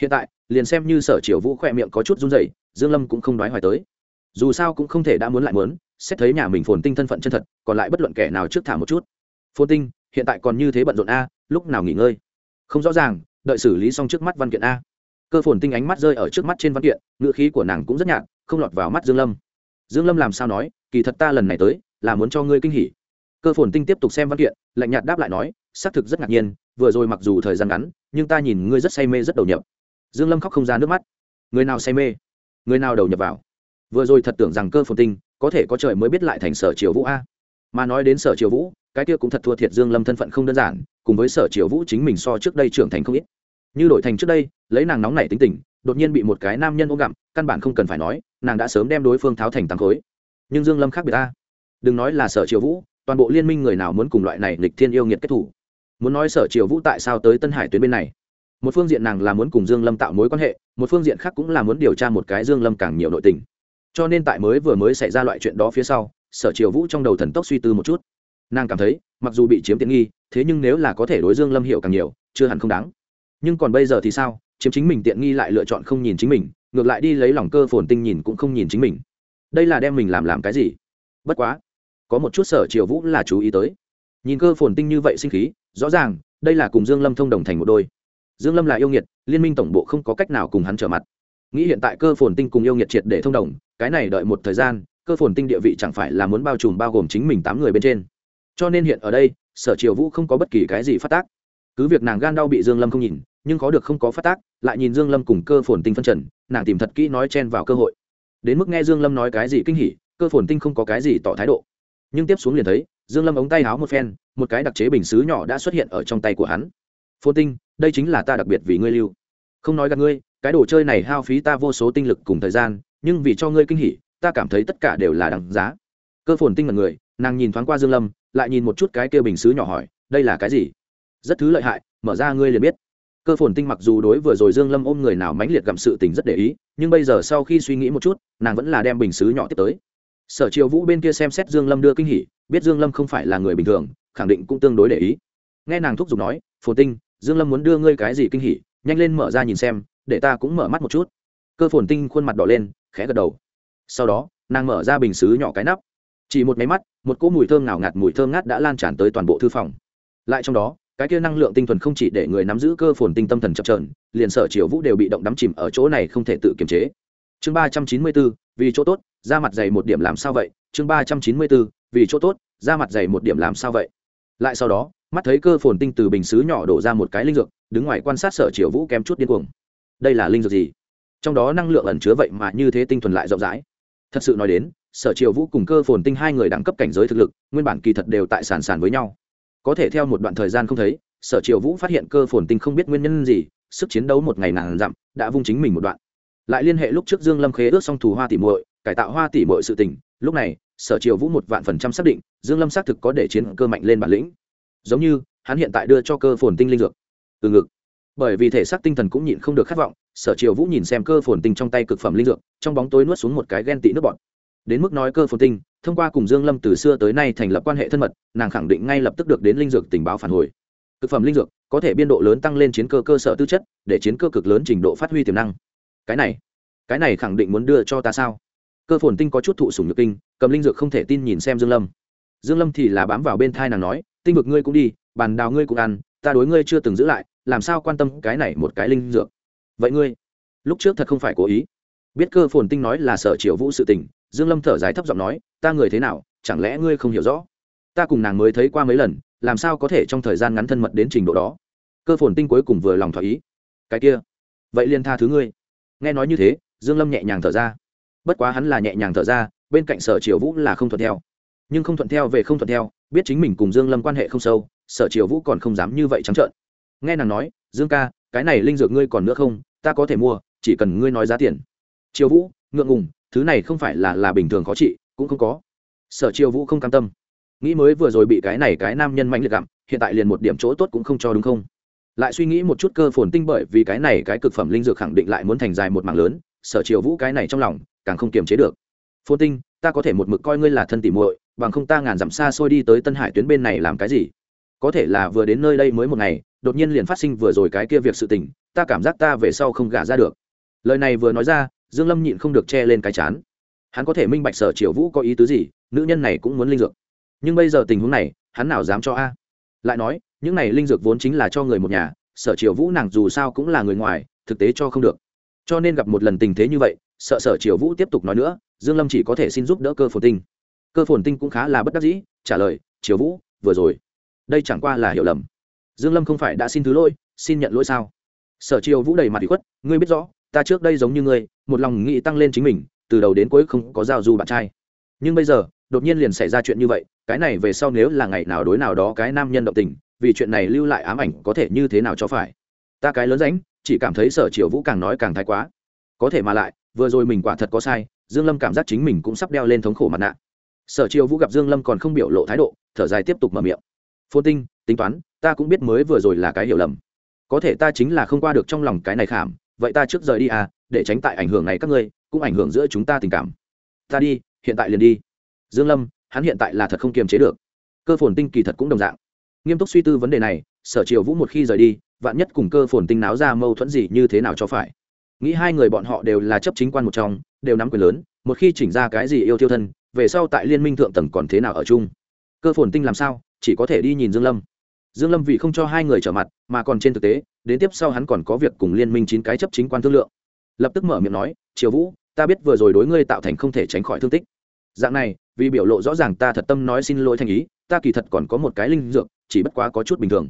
hiện tại, liền xem như sở triều vũ khỏe miệng có chút run rẩy, dương lâm cũng không đoái hoài tới. Dù sao cũng không thể đã muốn lại muốn, xét thấy nhà mình phồn tinh thân phận chân thật, còn lại bất luận kẻ nào trước thả một chút. Phồn tinh, hiện tại còn như thế bận rộn a, lúc nào nghỉ ngơi? Không rõ ràng, đợi xử lý xong trước mắt văn kiện a. Cơ phồn tinh ánh mắt rơi ở trước mắt trên văn kiện, ngữ khí của nàng cũng rất nhạt, không lọt vào mắt dương lâm. Dương lâm làm sao nói, kỳ thật ta lần này tới, là muốn cho ngươi kinh hỉ. Cơ phồn tinh tiếp tục xem văn kiện, lạnh nhạt đáp lại nói, xác thực rất ngạc nhiên, vừa rồi mặc dù thời gian ngắn, nhưng ta nhìn ngươi rất say mê rất đầu nhập dương lâm khóc không ra nước mắt. Người nào say mê, người nào đầu nhập vào. Vừa rồi thật tưởng rằng cơ phồn tinh có thể có trời mới biết lại thành sở triều vũ a. Mà nói đến sở triều vũ, cái kia cũng thật thua thiệt dương lâm thân phận không đơn giản, cùng với sở triều vũ chính mình so trước đây trưởng thành không ít. Như đổi thành trước đây, lấy nàng nóng nảy tính tình, đột nhiên bị một cái nam nhân ôm gặm, căn bản không cần phải nói, nàng đã sớm đem đối phương tháo thành tăng khối. Nhưng dương lâm khác biệt ta đừng nói là sở triều vũ, toàn bộ liên minh người nào muốn cùng loại này lịch thiên yêu nghiệt kết thủ. Muốn nói sở triều vũ tại sao tới tân hải tuyến bên này? Một phương diện nàng là muốn cùng dương lâm tạo mối quan hệ, một phương diện khác cũng là muốn điều tra một cái dương lâm càng nhiều nội tình. Cho nên tại mới vừa mới xảy ra loại chuyện đó phía sau, sở triều vũ trong đầu thần tốc suy tư một chút. Nàng cảm thấy, mặc dù bị chiếm tiện nghi, thế nhưng nếu là có thể đối dương lâm hiểu càng nhiều, chưa hẳn không đáng. Nhưng còn bây giờ thì sao? Chiếm chính mình tiện nghi lại lựa chọn không nhìn chính mình, ngược lại đi lấy lòng cơ phồn tinh nhìn cũng không nhìn chính mình. Đây là đem mình làm làm cái gì? Bất quá, có một chút sở triều vũ là chú ý tới. Nhìn cơ phồn tinh như vậy sinh khí, rõ ràng, đây là cùng dương lâm thông đồng thành một đôi dương lâm là yêu nghiệt, liên minh tổng bộ không có cách nào cùng hắn trở mặt. Nghĩ hiện tại cơ phồn tinh cùng yêu nghiệt triệt để thông đồng, cái này đợi một thời gian, cơ phồn tinh địa vị chẳng phải là muốn bao trùm bao gồm chính mình tám người bên trên. Cho nên hiện ở đây, sở triều vũ không có bất kỳ cái gì phát tác. Cứ việc nàng gan đau bị dương lâm không nhìn, nhưng có được không có phát tác, lại nhìn dương lâm cùng cơ phồn tinh phân trần, nàng tìm thật kỹ nói chen vào cơ hội. Đến mức nghe dương lâm nói cái gì kinh hỉ, cơ phồn tinh không có cái gì tỏ thái độ. Nhưng tiếp xuống liền thấy, dương lâm ống tay háo một phen, một cái đặc chế bình xứ nhỏ đã xuất hiện ở trong tay của hắn. Phồn tinh đây chính là ta đặc biệt vì ngươi lưu. Không nói gặp ngươi, cái đồ chơi này hao phí ta vô số tinh lực cùng thời gian, nhưng vì cho ngươi kinh hỉ, ta cảm thấy tất cả đều là đằng giá. Cơ phồn tinh mật người, nàng nhìn thoáng qua dương lâm, lại nhìn một chút cái kia bình xứ nhỏ hỏi, đây là cái gì? Rất thứ lợi hại, mở ra ngươi liền biết. Cơ phồn tinh mặc dù đối vừa rồi dương lâm ôm người nào mãnh liệt gặm sự tình rất để ý, nhưng bây giờ sau khi suy nghĩ một chút, nàng vẫn là đem bình xứ nhỏ tiếp tới. Sở triều vũ bên kia xem xét dương lâm đưa kinh hỉ, biết dương lâm không phải là người bình thường, khẳng định cũng tương đối để ý. Nghe nàng thúc giục nói, phồn tinh dương lâm muốn đưa ngươi cái gì kinh hỉ, nhanh lên mở ra nhìn xem, để ta cũng mở mắt một chút. Cơ phồn tinh khuôn mặt đỏ lên, khẽ gật đầu. Sau đó, nàng mở ra bình xứ nhỏ cái nắp. Chỉ một máy mắt, một cỗ mùi thơm ngào ngạt mùi thơm ngát đã lan tràn tới toàn bộ thư phòng. Lại trong đó, cái kia năng lượng tinh thuần không chỉ để người nắm giữ cơ phồn tinh tâm thần chập trờn liền sở triều vũ đều bị động đắm chìm ở chỗ này không thể tự kiềm chế. Chương ba trăm chín mươi bốn, vì chỗ tốt, ra mặt dày một điểm làm sao vậy? Chương ba trăm chín mươi bốn, vì chỗ tốt, ra mặt dày một điểm làm sao vậy? Lại sau đó, mắt thấy cơ phồn tinh từ bình xứ nhỏ đổ ra một cái linh dược, đứng ngoài quan sát sở triều vũ kém chút điên cuồng. Đây là linh dược gì? Trong đó năng lượng ẩn chứa vậy mà như thế tinh thuần lại rộng rãi. Thật sự nói đến, sở triều vũ cùng cơ phồn tinh hai người đẳng cấp cảnh giới thực lực, nguyên bản kỳ thật đều tại sàn sàn với nhau. Có thể theo một đoạn thời gian không thấy, sở triều vũ phát hiện cơ phồn tinh không biết nguyên nhân gì, sức chiến đấu một ngày nàng dặm, đã vung chính mình một đoạn. Lại liên hệ lúc trước dương lâm khế ước xong thù hoa tỉ muội, cải tạo hoa tỉ muội sự tình, lúc này sở triều vũ một vạn phần trăm xác định, dương lâm xác thực có để chiến cơ mạnh lên bản lĩnh. Giống như, hắn hiện tại đưa cho cơ phồn tinh linh dược. Từ ngực. Bởi vì thể xác tinh thần cũng nhịn không được khát vọng, sở triều vũ nhìn xem cơ phồn tinh trong tay cực phẩm linh dược, trong bóng tối nuốt xuống một cái ghen tị nước bọt. Đến mức nói cơ phồn tinh, thông qua cùng dương lâm từ xưa tới nay thành lập quan hệ thân mật, nàng khẳng định ngay lập tức được đến linh dược tình báo phản hồi. Cực phẩm linh dược có thể biên độ lớn tăng lên chiến cơ cơ sở tư chất, để chiến cơ cực lớn trình độ phát huy tiềm năng. Cái này cái này khẳng định muốn đưa cho ta sao? Cơ phồn tinh có chút thụ sủng nhược kinh, cầm linh dược không thể tin nhìn xem dương lâm. Dương lâm thì là bám vào bên thai nàng nói, tinh vực ngươi cũng đi, bàn đào ngươi cũng ăn, ta đối ngươi chưa từng giữ lại, làm sao quan tâm cái này một cái linh dược? Vậy ngươi, lúc trước thật không phải cố ý. Biết cơ phồn tinh nói là sở triều vũ sự tình, dương lâm thở dài thấp giọng nói, ta người thế nào, chẳng lẽ ngươi không hiểu rõ? Ta cùng nàng mới thấy qua mấy lần, làm sao có thể trong thời gian ngắn thân mật đến trình độ đó? Cơ phồn tinh cuối cùng vừa lòng thỏa ý. Cái kia, vậy liền tha thứ ngươi. Nghe nói như thế, dương lâm nhẹ nhàng thở ra bất quá hắn là nhẹ nhàng thở ra, bên cạnh sở triều vũ là không thuận theo. Nhưng không thuận theo về không thuận theo, biết chính mình cùng dương lâm quan hệ không sâu, sở triều vũ còn không dám như vậy trắng trợn. Nghe nàng nói, dương ca, cái này linh dược ngươi còn nữa không? Ta có thể mua, chỉ cần ngươi nói giá tiền. Triều vũ, ngượng ngùng, thứ này không phải là là bình thường khó trị, cũng không có. Sở triều vũ không cam tâm. Nghĩ mới vừa rồi bị cái này cái nam nhân mạnh liệt gặm, hiện tại liền một điểm chỗ tốt cũng không cho đúng không? Lại suy nghĩ một chút cơ phồn tinh bởi vì cái này cái cực phẩm linh dược khẳng định lại muốn thành dài một mảng lớn, sở triều vũ cái này trong lòng càng không kiềm chế được. Phồn tinh, ta có thể một mực coi ngươi là thân tỉ muội, bằng không ta ngàn dặm xa xôi đi tới tân hải tuyến bên này làm cái gì? Có thể là vừa đến nơi đây mới một ngày, đột nhiên liền phát sinh vừa rồi cái kia việc sự tình, ta cảm giác ta về sau không gả ra được. Lời này vừa nói ra, dương lâm nhịn không được che lên cái chán. Hắn có thể minh bạch sở triều vũ có ý tứ gì, nữ nhân này cũng muốn linh dược. Nhưng bây giờ tình huống này, hắn nào dám cho a? Lại nói, những này linh dược vốn chính là cho người một nhà, sở triều vũ nàng dù sao cũng là người ngoài, thực tế cho không được. Cho nên gặp một lần tình thế như vậy sợ sở triều vũ tiếp tục nói nữa, dương lâm chỉ có thể xin giúp đỡ cơ phồn tinh. Cơ phồn tinh cũng khá là bất đắc dĩ, trả lời, triều vũ, vừa rồi, đây chẳng qua là hiểu lầm. Dương lâm không phải đã xin thứ lỗi, xin nhận lỗi sao? Sở triều vũ đầy mặt bị khuất, ngươi biết rõ, ta trước đây giống như ngươi, một lòng nghĩ tăng lên chính mình, từ đầu đến cuối không có giao du bạn trai. Nhưng bây giờ, đột nhiên liền xảy ra chuyện như vậy, cái này về sau nếu là ngày nào đối nào đó cái nam nhân động tình, vì chuyện này lưu lại ám ảnh có thể như thế nào cho phải? Ta cái lớn ránh, chỉ cảm thấy sở triều vũ càng nói càng thái quá. Có thể mà lại vừa rồi mình quả thật có sai, dương lâm cảm giác chính mình cũng sắp đeo lên thống khổ mặt nạ. Sở triều vũ gặp dương lâm còn không biểu lộ thái độ, thở dài tiếp tục mở miệng. Phôn tinh, tính toán, ta cũng biết mới vừa rồi là cái hiểu lầm. Có thể ta chính là không qua được trong lòng cái này khảm, vậy ta trước rời đi à để tránh tại ảnh hưởng này các ngươi, cũng ảnh hưởng giữa chúng ta tình cảm. Ta đi, hiện tại liền đi. Dương lâm, hắn hiện tại là thật không kiềm chế được. Cơ phồn tinh kỳ thật cũng đồng dạng. Nghiêm túc suy tư vấn đề này, sở triều vũ một khi rời đi, vạn nhất cùng cơ phồn tinh náo ra mâu thuẫn gì như thế nào cho phải? Nghĩ hai người bọn họ đều là chấp chính quan một trong, đều nắm quyền lớn, một khi chỉnh ra cái gì yêu tiêu thân, về sau tại liên minh thượng tầng còn thế nào ở chung? Cơ phồn tinh làm sao? Chỉ có thể đi nhìn dương lâm. Dương lâm vì không cho hai người trở mặt, mà còn trên thực tế, đến tiếp sau hắn còn có việc cùng liên minh chín cái chấp chính quan thương lượng. Lập tức mở miệng nói, triều vũ, ta biết vừa rồi đối ngươi tạo thành không thể tránh khỏi thương tích. Dạng này, vì biểu lộ rõ ràng ta thật tâm nói xin lỗi thành ý, ta kỳ thật còn có một cái linh dược, chỉ bất quá có chút bình thường.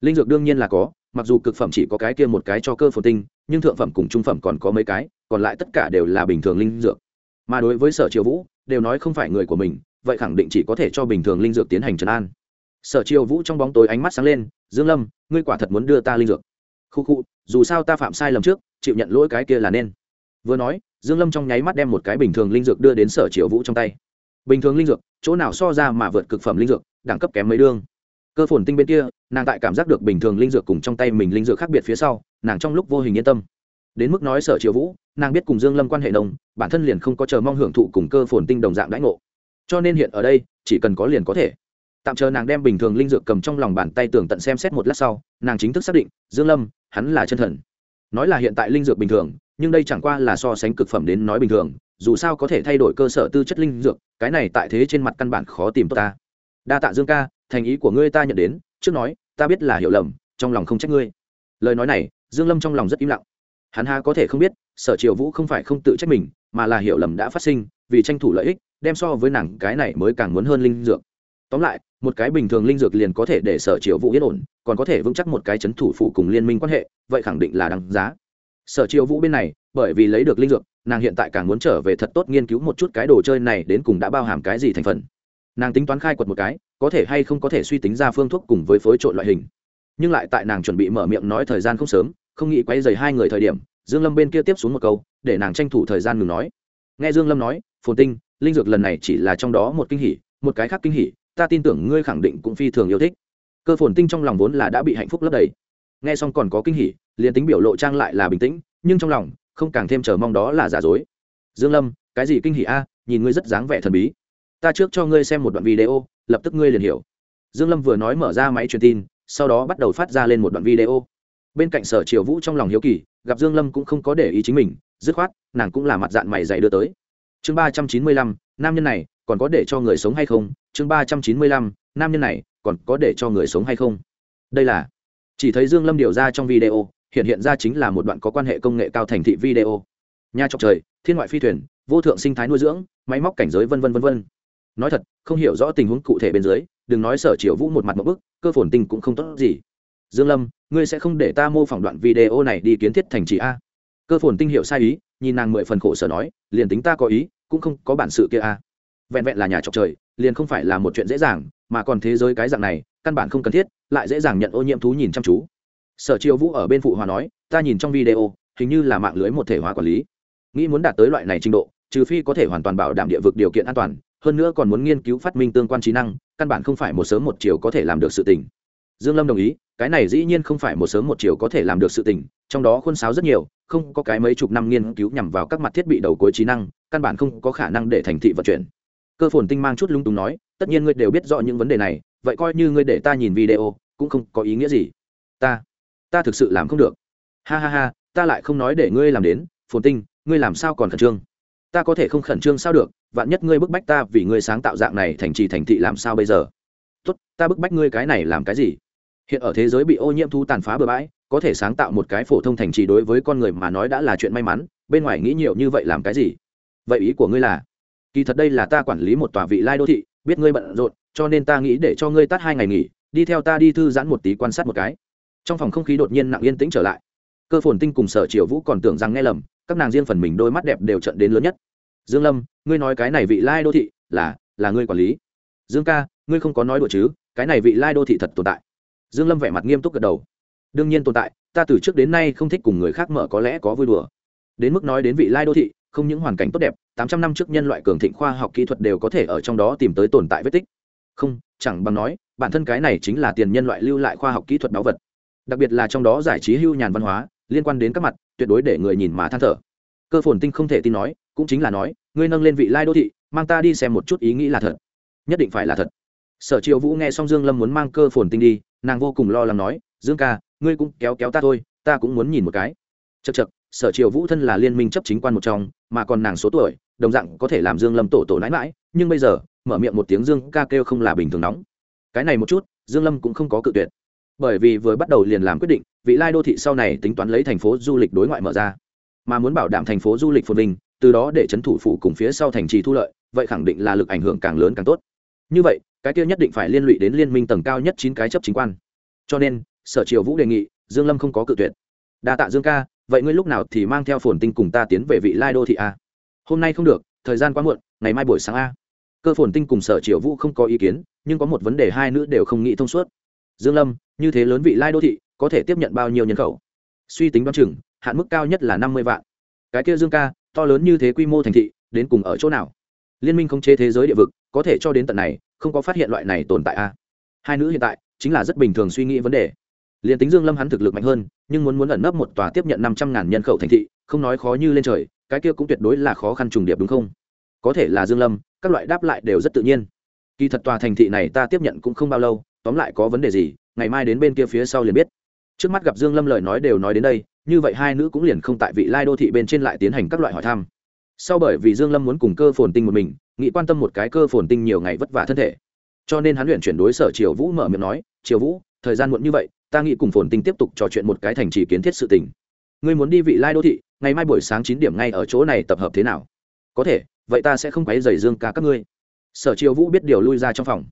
Linh dược đương nhiên là có, mặc dù cực phẩm chỉ có cái kia một cái cho cơ phồn tinh nhưng thượng phẩm cùng trung phẩm còn có mấy cái, còn lại tất cả đều là bình thường linh dược. Mà đối với sở triều vũ, đều nói không phải người của mình, vậy khẳng định chỉ có thể cho bình thường linh dược tiến hành trấn an. Sở triều vũ trong bóng tối ánh mắt sáng lên, dương lâm, ngươi quả thật muốn đưa ta linh dược? Khu khu, dù sao ta phạm sai lầm trước, chịu nhận lỗi cái kia là nên. Vừa nói, dương lâm trong nháy mắt đem một cái bình thường linh dược đưa đến sở triều vũ trong tay. Bình thường linh dược, chỗ nào so ra mà vượt cực phẩm linh dược, đẳng cấp kém mấy đương? Cơ phồn tinh bên kia, nàng tại cảm giác được bình thường linh dược cùng trong tay mình linh dược khác biệt phía sau, nàng trong lúc vô hình yên tâm. Đến mức nói sở triều vũ, nàng biết cùng dương lâm quan hệ nông bản thân liền không có chờ mong hưởng thụ cùng cơ phồn tinh đồng dạng đãi ngộ. Cho nên hiện ở đây, chỉ cần có liền có thể. Tạm chờ nàng đem bình thường linh dược cầm trong lòng bàn tay tưởng tận xem xét một lát sau, nàng chính thức xác định, dương lâm, hắn là chân thần. Nói là hiện tại linh dược bình thường, nhưng đây chẳng qua là so sánh cực phẩm đến nói bình thường, dù sao có thể thay đổi cơ sở tư chất linh dược, cái này tại thế trên mặt căn bản khó tìm tốt ta. Đa tạ dương ca thành ý của ngươi ta nhận đến, trước nói, ta biết là hiểu lầm, trong lòng không trách ngươi. Lời nói này, dương lâm trong lòng rất im lặng. Hắn ha có thể không biết, sở triều vũ không phải không tự trách mình, mà là hiểu lầm đã phát sinh, vì tranh thủ lợi ích, đem so với nàng cái này mới càng muốn hơn linh dược. Tóm lại, một cái bình thường linh dược liền có thể để sở triều vũ yên ổn, còn có thể vững chắc một cái chấn thủ phụ cùng liên minh quan hệ, vậy khẳng định là đáng giá. Sở triều vũ bên này, bởi vì lấy được linh dược, nàng hiện tại càng muốn trở về thật tốt nghiên cứu một chút cái đồ chơi này đến cùng đã bao hàm cái gì thành phần. Nàng tính toán khai quật một cái có thể hay không có thể suy tính ra phương thuốc cùng với phối trộn loại hình. Nhưng lại tại nàng chuẩn bị mở miệng nói thời gian không sớm, không nghĩ quay dày hai người thời điểm, dương lâm bên kia tiếp xuống một câu, để nàng tranh thủ thời gian ngừng nói. Nghe dương lâm nói, phồn tinh, linh dược lần này chỉ là trong đó một kinh hỉ, một cái khác kinh hỉ, ta tin tưởng ngươi khẳng định cũng phi thường yêu thích. Cơ phồn tinh trong lòng vốn là đã bị hạnh phúc lấp đầy. Nghe xong còn có kinh hỉ, liền tính biểu lộ trang lại là bình tĩnh, nhưng trong lòng không càng thêm chờ mong đó là giả dối. Dương lâm, cái gì kinh hỉ a? Nhìn ngươi rất dáng vẻ thần bí. Ta trước cho ngươi xem một đoạn video lập tức ngươi liền hiểu. Dương lâm vừa nói mở ra máy truyền tin, sau đó bắt đầu phát ra lên một đoạn video. Bên cạnh sở triều vũ trong lòng hiếu kỳ, gặp dương lâm cũng không có để ý chính mình, dứt khoát, nàng cũng là mặt dạng mày dày đưa tới. Chương ba trăm chín mươi lăm, nam nhân này, còn có để cho người sống hay không? Chương ba trăm chín mươi lăm, nam nhân này, còn có để cho người sống hay không? Đây là, chỉ thấy dương lâm điều ra trong video, hiện hiện ra chính là một đoạn có quan hệ công nghệ cao thành thị video. Nhà trọc trời, thiên ngoại phi thuyền, vô thượng sinh thái nuôi dưỡng, máy móc cảnh giới vân vân vân vân nói thật, không hiểu rõ tình huống cụ thể bên dưới, đừng nói sở triều vũ một mặt một bức, cơ phồn tinh cũng không tốt gì. Dương lâm, ngươi sẽ không để ta mô phỏng đoạn video này đi kiến thiết thành trì a? Cơ phồn tinh hiểu sai ý, nhìn nàng mười phần khổ sở nói, liền tính ta có ý, cũng không có bản sự kia a. Vẹn vẹn là nhà trọc trời, liền không phải là một chuyện dễ dàng, mà còn thế giới cái dạng này, căn bản không cần thiết, lại dễ dàng nhận ô nhiễm thú nhìn chăm chú. Sở triều vũ ở bên phụ hòa nói, ta nhìn trong video, hình như là mạng lưới một thể hóa quản lý. Nghĩ muốn đạt tới loại này trình độ, trừ phi có thể hoàn toàn bảo đảm địa vực điều kiện an toàn hơn nữa còn muốn nghiên cứu phát minh tương quan trí năng, căn bản không phải một sớm một chiều có thể làm được sự tình. Dương lâm đồng ý, cái này dĩ nhiên không phải một sớm một chiều có thể làm được sự tình, trong đó khuôn sáo rất nhiều, không có cái mấy chục năm nghiên cứu nhằm vào các mặt thiết bị đầu cuối trí năng, căn bản không có khả năng để thành thị vận chuyển. Cơ phồn tinh mang chút lung tung nói, tất nhiên ngươi đều biết rõ những vấn đề này, vậy coi như ngươi để ta nhìn video, cũng không có ý nghĩa gì. Ta ta thực sự làm không được. Ha ha ha, ta lại không nói để ngươi làm đến, phồn tinh, ngươi làm sao còn khẩn trương? Ta có thể không khẩn trương sao được vạn nhất ngươi bức bách ta vì ngươi sáng tạo dạng này thành trì thành thị làm sao bây giờ? Tốt, ta bức bách ngươi cái này làm cái gì? Hiện ở thế giới bị ô nhiễm thu tàn phá bừa bãi, có thể sáng tạo một cái phổ thông thành trì đối với con người mà nói đã là chuyện may mắn, bên ngoài nghĩ nhiều như vậy làm cái gì? Vậy ý của ngươi là, kỳ thật đây là ta quản lý một tòa vị lai đô thị, biết ngươi bận rộn, cho nên ta nghĩ để cho ngươi tắt hai ngày nghỉ, đi theo ta đi thư giãn một tí quan sát một cái. Trong phòng không khí đột nhiên nặng yên tĩnh trở lại. Cơ phồn tinh cùng sở triều vũ còn tưởng rằng nghe lầm, các nàng riêng phần mình đôi mắt đẹp đều trận đến lớn nhất dương lâm, ngươi nói cái này vị lai đô thị là là ngươi quản lý. Dương ca, ngươi không có nói đùa chứ, cái này vị lai đô thị thật tồn tại. Dương lâm vẻ mặt nghiêm túc gật đầu. Đương nhiên tồn tại, ta từ trước đến nay không thích cùng người khác mở có lẽ có vui đùa. Đến mức nói đến vị lai đô thị, không những hoàn cảnh tốt đẹp, tám trăm năm trước nhân loại cường thịnh khoa học kỹ thuật đều có thể ở trong đó tìm tới tồn tại vết tích. Không, chẳng bằng nói, bản thân cái này chính là tiền nhân loại lưu lại khoa học kỹ thuật báu vật. Đặc biệt là trong đó giải trí hưu nhàn văn hóa, liên quan đến các mặt, tuyệt đối để người nhìn mà than thở. Cơ phồn tinh không thể tin nói cũng chính là nói, ngươi nâng lên vị lai đô thị, mang ta đi xem một chút ý nghĩ là thật. Nhất định phải là thật. Sở Triệu vũ nghe xong dương lâm muốn mang cơ phồn tinh đi, nàng vô cùng lo lắng nói, dương ca, ngươi cũng kéo kéo ta thôi, ta cũng muốn nhìn một cái. Chật chật sở Triệu vũ thân là liên minh chấp chính quan một trong, mà còn nàng số tuổi, đồng dạng có thể làm dương lâm tổ tổ nãi mãi nhưng bây giờ, mở miệng một tiếng dương ca kêu không là bình thường nóng. Cái này một chút, dương lâm cũng không có cự tuyệt. Bởi vì vừa bắt đầu liền làm quyết định, vị lai đô thị sau này tính toán lấy thành phố du lịch đối ngoại mở ra. Mà muốn bảo đảm thành phố du lịch phồn vinh từ đó để chấn thủ phủ cùng phía sau thành trì thu lợi, vậy khẳng định là lực ảnh hưởng càng lớn càng tốt. Như vậy, cái kia nhất định phải liên lụy đến liên minh tầng cao nhất chín cái chấp chính quan. Cho nên, sở triều vũ đề nghị, dương lâm không có cự tuyệt. Đa tạ dương ca, vậy ngươi lúc nào thì mang theo phồn tinh cùng ta tiến về vị lai đô thị a? Hôm nay không được, thời gian quá muộn, ngày mai buổi sáng a. Cơ phồn tinh cùng sở triều vũ không có ý kiến, nhưng có một vấn đề hai nữ đều không nghĩ thông suốt. Dương lâm, như thế lớn vị lai đô thị, có thể tiếp nhận bao nhiêu nhân khẩu? Suy tính đoán chừng, hạn mức cao nhất là năm mươi vạn. Cái kia dương ca to lớn như thế quy mô thành thị, đến cùng ở chỗ nào? Liên minh không chế thế giới địa vực, có thể cho đến tận này, không có phát hiện loại này tồn tại a hai nữ hiện tại, chính là rất bình thường suy nghĩ vấn đề. Liền tính dương lâm hắn thực lực mạnh hơn, nhưng muốn muốn ẩn nấp một tòa tiếp nhận năm trăm ngàn nhân khẩu thành thị, không nói khó như lên trời, cái kia cũng tuyệt đối là khó khăn trùng điệp đúng không? Có thể là dương lâm, các loại đáp lại đều rất tự nhiên. Kỳ thật tòa thành thị này ta tiếp nhận cũng không bao lâu, tóm lại có vấn đề gì, ngày mai đến bên kia phía sau liền biết. Trước mắt gặp dương lâm lời nói đều nói đến đây như vậy hai nữ cũng liền không tại vị lai đô thị bên trên lại tiến hành các loại hỏi thăm. Sau bởi vì dương lâm muốn cùng cơ phồn tinh một mình, nghĩ quan tâm một cái cơ phồn tinh nhiều ngày vất vả thân thể. Cho nên hắn luyện chuyển đối sở triều vũ mở miệng nói, triều vũ, thời gian muộn như vậy, ta nghĩ cùng phồn tinh tiếp tục trò chuyện một cái thành trì kiến thiết sự tình. Ngươi muốn đi vị lai đô thị, ngày mai buổi sáng chín điểm ngay ở chỗ này tập hợp thế nào? Có thể, vậy ta sẽ không quấy rầy dương ca các ngươi. Sở triều vũ biết điều lui ra trong phòng.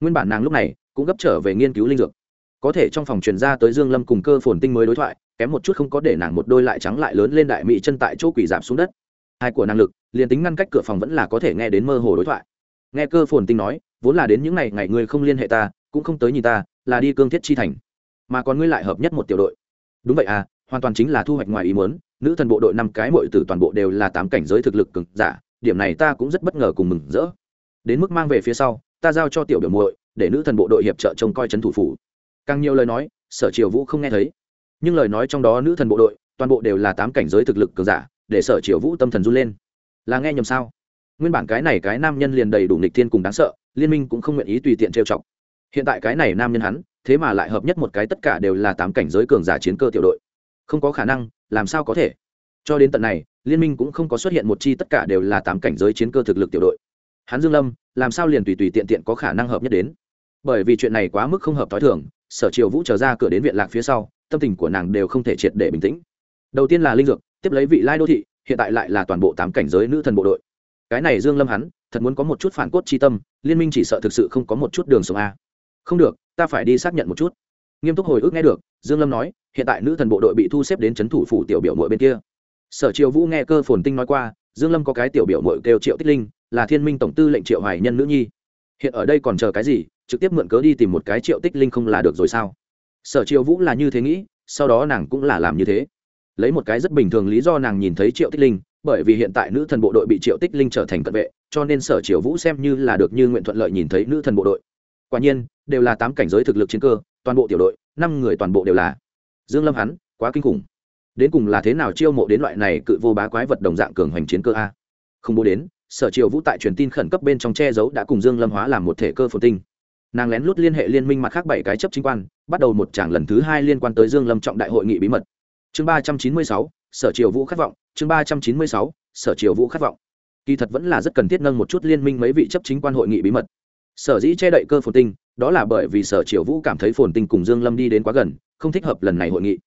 Nguyên bản nàng lúc này cũng gấp trở về nghiên cứu linh dược. Có thể trong phòng truyền ra tới dương lâm cùng cơ phồn tinh mới đối thoại kém một chút không có để nàng một đôi lại trắng lại lớn lên đại mỹ chân tại chỗ quỷ giảm xuống đất. Hai của năng lực, liền tính ngăn cách cửa phòng vẫn là có thể nghe đến mơ hồ đối thoại. Nghe cơ phồn tinh nói, vốn là đến những ngày ngày ngươi không liên hệ ta, cũng không tới nhìn ta, là đi cương thiết chi thành. Mà còn ngươi lại hợp nhất một tiểu đội. Đúng vậy à hoàn toàn chính là thu hoạch ngoài ý muốn, nữ thần bộ đội năm cái mội từ toàn bộ đều là tám cảnh giới thực lực cực giả, điểm này ta cũng rất bất ngờ cùng mừng rỡ. Đến mức mang về phía sau, ta giao cho tiểu biểu muội, để nữ thần bộ đội hiệp trợ trông coi trấn thủ phủ. Càng nhiều lời nói, sở triều vũ không nghe thấy nhưng lời nói trong đó nữ thần bộ đội, toàn bộ đều là tám cảnh giới thực lực cường giả, để sở triều vũ tâm thần run lên. Là nghe nhầm sao? Nguyên bản cái này cái nam nhân liền đầy đủ nịch thiên cùng đáng sợ, liên minh cũng không nguyện ý tùy tiện trêu chọc. Hiện tại cái này nam nhân hắn, thế mà lại hợp nhất một cái tất cả đều là tám cảnh giới cường giả chiến cơ tiểu đội. Không có khả năng, làm sao có thể? Cho đến tận này, liên minh cũng không có xuất hiện một chi tất cả đều là tám cảnh giới chiến cơ thực lực tiểu đội. Hắn dương lâm, làm sao liền tùy tùy tiện tiện có khả năng hợp nhất đến? Bởi vì chuyện này quá mức không hợp t h o i thường, sở triều vũ trở ra cửa đến viện lạc phía sau tâm tình của nàng đều không thể triệt để bình tĩnh. Đầu tiên là linh dược, tiếp lấy vị lai đô thị, hiện tại lại là toàn bộ tám cảnh giới nữ thần bộ đội. Cái này dương lâm hắn, thật muốn có một chút phản cốt chi tâm, liên minh chỉ sợ thực sự không có một chút đường sống a. Không được, ta phải đi xác nhận một chút. Nghiêm túc hồi ức nghe được, dương lâm nói, hiện tại nữ thần bộ đội bị thu xếp đến c h ấ n thủ phủ tiểu biểu mội bên kia. Sở triều vũ nghe cơ phồn tinh nói qua, dương lâm có cái tiểu biểu mội kêu triệu tích linh, là thiên minh tổng tư lệnh triệu hoài nhân nữ nhi. Hiện ở đây còn chờ cái gì, trực tiếp mượn cớ đi tìm một cái triệu tích linh không là được rồi sao? Sở Triệu vũ là như thế nghĩ, sau đó nàng cũng là làm như thế. Lấy một cái rất bình thường lý do nàng nhìn thấy triệu tích linh, bởi vì hiện tại nữ thần bộ đội bị triệu tích linh trở thành cận vệ, cho nên sở Triệu vũ xem như là được như nguyện thuận lợi nhìn thấy nữ thần bộ đội. Quả nhiên, đều là tám cảnh giới thực lực chiến cơ, toàn bộ tiểu đội, năm người toàn bộ đều là. Dương lâm hắn, quá kinh khủng. Đến cùng là thế nào chiêu mộ đến loại này cự vô bá quái vật đồng dạng cường hoành chiến cơ a? Không bố đến, sở Triệu vũ tại truyền tin khẩn cấp bên trong che giấu đã cùng dương lâm hóa làm một thể cơ phồn tinh nàng lén lút liên hệ liên minh mặt khác bảy cái chấp chính quan, bắt đầu một tràng lần thứ hai liên quan tới dương lâm trọng đại hội nghị bí mật. Chương ba trăm chín mươi sáu, sở triều vũ khát vọng, chương ba trăm chín mươi sáu, sở triều vũ khát vọng. Kỳ thật vẫn là rất cần thiết nâng một chút liên minh mấy vị chấp chính quan hội nghị bí mật. Sở dĩ che đậy cơ phồn tinh, đó là bởi vì sở triều vũ cảm thấy phồn tinh cùng dương lâm đi đến quá gần, không thích hợp lần này hội nghị.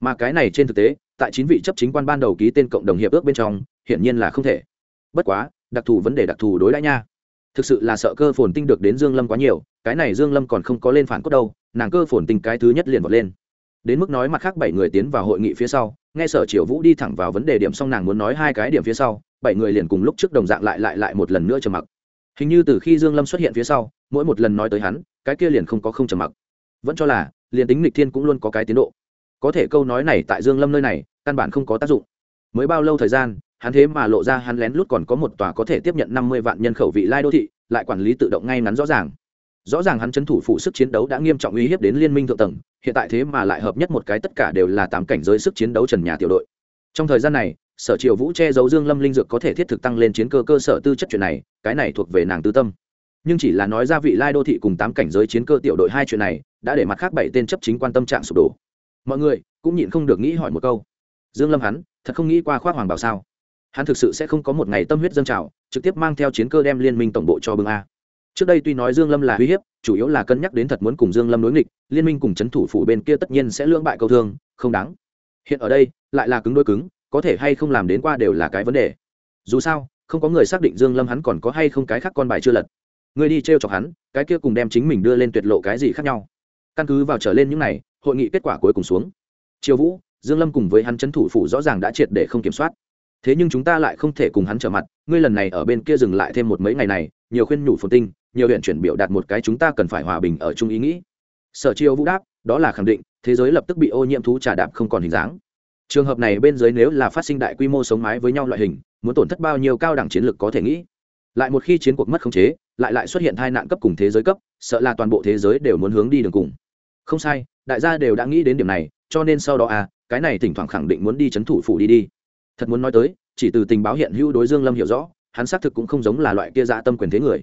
Mà cái này trên thực tế, tại chín vị chấp chính quan ban đầu ký tên cộng đồng hiệp ước bên trong, hiển nhiên là không thể. Bất quá, đặc thù vấn đề đặc thù đối đãi nha thực sự là sợ cơ phồn tinh được đến dương lâm quá nhiều, cái này dương lâm còn không có lên phản cốt đâu, nàng cơ phồn tinh cái thứ nhất liền vọt lên. Đến mức nói mặt khác bảy người tiến vào hội nghị phía sau, nghe sở triều vũ đi thẳng vào vấn đề điểm xong nàng muốn nói hai cái điểm phía sau, bảy người liền cùng lúc trước đồng dạng lại lại lại một lần nữa trầm mặc. Hình như từ khi dương lâm xuất hiện phía sau, mỗi một lần nói tới hắn, cái kia liền không có không trầm mặc. Vẫn cho là, liền tính lịch thiên cũng luôn có cái tiến độ. Có thể câu nói này tại dương lâm nơi này, căn bản không có tác dụng. Mới bao lâu thời gian hắn thế mà lộ ra hắn lén lút còn có một tòa có thể tiếp nhận năm mươi vạn nhân khẩu vị lai đô thị, lại quản lý tự động ngay ngắn rõ ràng. Rõ ràng hắn chấn thủ phụ sức chiến đấu đã nghiêm trọng uy hiếp đến liên minh thượng tầng, hiện tại thế mà lại hợp nhất một cái tất cả đều là tám cảnh giới sức chiến đấu trần nhà tiểu đội. Trong thời gian này, sở triều vũ che giấu dương lâm linh dược có thể thiết thực tăng lên chiến cơ cơ sở tư chất chuyện này, cái này thuộc về nàng tư tâm. Nhưng chỉ là nói ra vị lai đô thị cùng tám cảnh giới chiến cơ tiểu đội hai chuyện này, đã để mặt khác bảy tên chấp chính quan tâm trạng sụp đổ. Mọi người cũng nhịn không được nghĩ hỏi một câu. Dương lâm hắn, thật không nghĩ qua khoác hoàng bảo sao? Hắn thực sự sẽ không có một ngày tâm huyết dâng trào, trực tiếp mang theo chiến cơ đem liên minh tổng bộ cho bưng a. Trước đây tuy nói dương lâm là uy hiếp, chủ yếu là cân nhắc đến thật muốn cùng dương lâm đối nghịch, liên minh cùng chấn thủ phủ bên kia tất nhiên sẽ lưỡng bại câu thương, không đáng. Hiện ở đây, lại là cứng đôi cứng, có thể hay không làm đến qua đều là cái vấn đề. Dù sao, không có người xác định dương lâm hắn còn có hay không cái khác con bài chưa lật. Người đi treo chọc hắn, cái kia cùng đem chính mình đưa lên tuyệt lộ cái gì khác nhau. Căn cứ vào trở lên những này, hội nghị kết quả cuối cùng xuống. Triều vũ, dương lâm cùng với hắn chấn thủ phủ rõ ràng đã triệt để không kiểm soát thế nhưng chúng ta lại không thể cùng hắn trở mặt, ngươi lần này ở bên kia dừng lại thêm một mấy ngày này, nhiều khuyên nhủ phồn tinh, nhiều huyện chuyển biểu đạt một cái chúng ta cần phải hòa bình ở chung ý nghĩ. Sở chiêu vũ đáp, đó là khẳng định, thế giới lập tức bị ô nhiễm thú trà đạp không còn hình dáng. Trường hợp này bên dưới nếu là phát sinh đại quy mô sống mái với nhau loại hình, muốn tổn thất bao nhiêu cao đẳng chiến lược có thể nghĩ. Lại một khi chiến cuộc mất khống chế, lại lại xuất hiện tai nạn cấp cùng thế giới cấp, sợ là toàn bộ thế giới đều muốn hướng đi đường cùng. Không sai, đại gia đều đã nghĩ đến điểm này, cho nên sau đó à cái này thỉnh thoảng khẳng định muốn đi chấn thủ phủ đi đi thật muốn nói tới, chỉ từ tình báo hiện hữu đối dương lâm hiểu rõ, hắn xác thực cũng không giống là loại kia dạ tâm quyền thế người.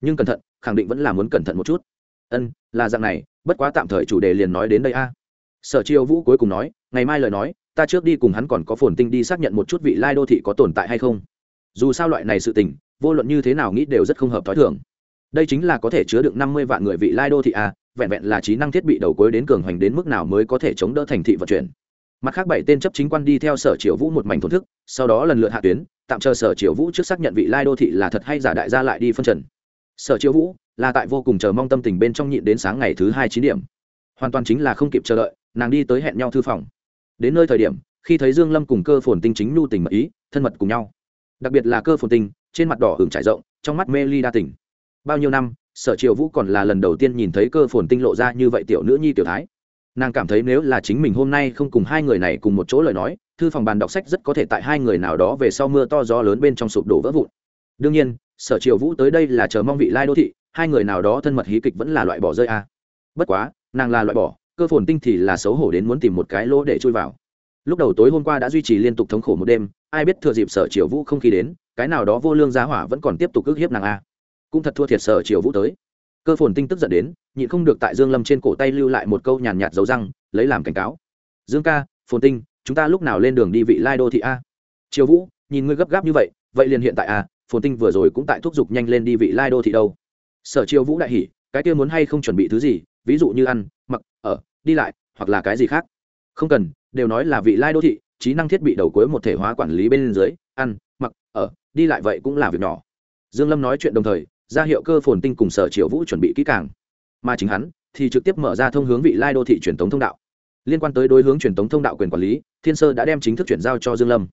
Nhưng cẩn thận, khẳng định vẫn là muốn cẩn thận một chút. Ân, là dạng này, bất quá tạm thời chủ đề liền nói đến đây a. Sở triều vũ cuối cùng nói, ngày mai lời nói, ta trước đi cùng hắn còn có phồn tinh đi xác nhận một chút vị lai đô thị có tồn tại hay không. Dù sao loại này sự tình, vô luận như thế nào nghĩ đều rất không hợp thói thường. Đây chính là có thể chứa được năm mươi vạn người vị lai đô thị a, vẹn vẹn là trí năng thiết bị đầu cuối đến cường hoành đến mức nào mới có thể chống đỡ thành thị vận chuyển mặt khác bảy tên chấp chính quan đi theo sở triều vũ một mảnh thổn thức, sau đó lần lượt hạ tuyến, tạm chờ sở triều vũ trước xác nhận vị lai đô thị là thật hay giả đại gia lại đi phân trần. Sở triều vũ là tại vô cùng chờ mong tâm tình bên trong nhịn đến sáng ngày thứ hai chín điểm. Hoàn toàn chính là không kịp chờ đợi, nàng đi tới hẹn nhau thư phòng. Đến nơi thời điểm, khi thấy dương lâm cùng cơ phồn tinh chính nhu tình mật ý, thân mật cùng nhau. Đặc biệt là cơ phồn tinh, trên mặt đỏ hưởng trải rộng, trong mắt mê ly đa tình. Bao nhiêu năm, sở triều vũ còn là lần đầu tiên nhìn thấy cơ phồn tinh lộ ra như vậy tiểu nữ nhi tiểu thái nàng cảm thấy nếu là chính mình hôm nay không cùng hai người này cùng một chỗ lời nói, thư phòng bàn đọc sách rất có thể tại hai người nào đó về sau mưa to gió lớn bên trong sụp đổ vỡ vụn. đương nhiên, sở triều vũ tới đây là chờ mong vị lai đô thị, hai người nào đó thân mật hí kịch vẫn là loại bỏ rơi a. bất quá, nàng là loại bỏ, cơ phồn tinh thì là xấu hổ đến muốn tìm một cái lỗ để chui vào. lúc đầu tối hôm qua đã duy trì liên tục thống khổ một đêm, ai biết thừa dịp sở triều vũ không khí đến, cái nào đó vô lương giá hỏa vẫn còn tiếp tục ức hiếp nàng a. cũng thật thua thiệt sở triều vũ tới cơ phồn tinh tức giận đến, nhịn không được tại dương lâm trên cổ tay lưu lại một câu nhàn nhạt dấu răng, lấy làm cảnh cáo. Dương ca, phồn tinh, chúng ta lúc nào lên đường đi vị lai đô thị a? Triều vũ, nhìn ngươi gấp gáp như vậy vậy liền hiện tại a phồn tinh vừa rồi cũng tại thúc giục nhanh lên đi vị lai đô thị đâu. Sở triều vũ đại hỉ, cái kia muốn hay không chuẩn bị thứ gì, ví dụ như ăn, mặc, ở, đi lại, hoặc là cái gì khác? Không cần, đều nói là vị lai đô thị, trí năng thiết bị đầu cuối một thể hóa quản lý bên dưới, ăn, mặc, ở, đi lại vậy cũng là việc nhỏ. Dương lâm nói chuyện đồng thời ra hiệu cơ phồn tinh cùng sở triều vũ chuẩn bị kỹ càng. Mà chính hắn thì trực tiếp mở ra thông hướng vị lai đô thị truyền thống thông đạo. Liên quan tới đối hướng truyền thống thông đạo quyền quản lý, thiên sơ đã đem chính thức chuyển giao cho dương lâm.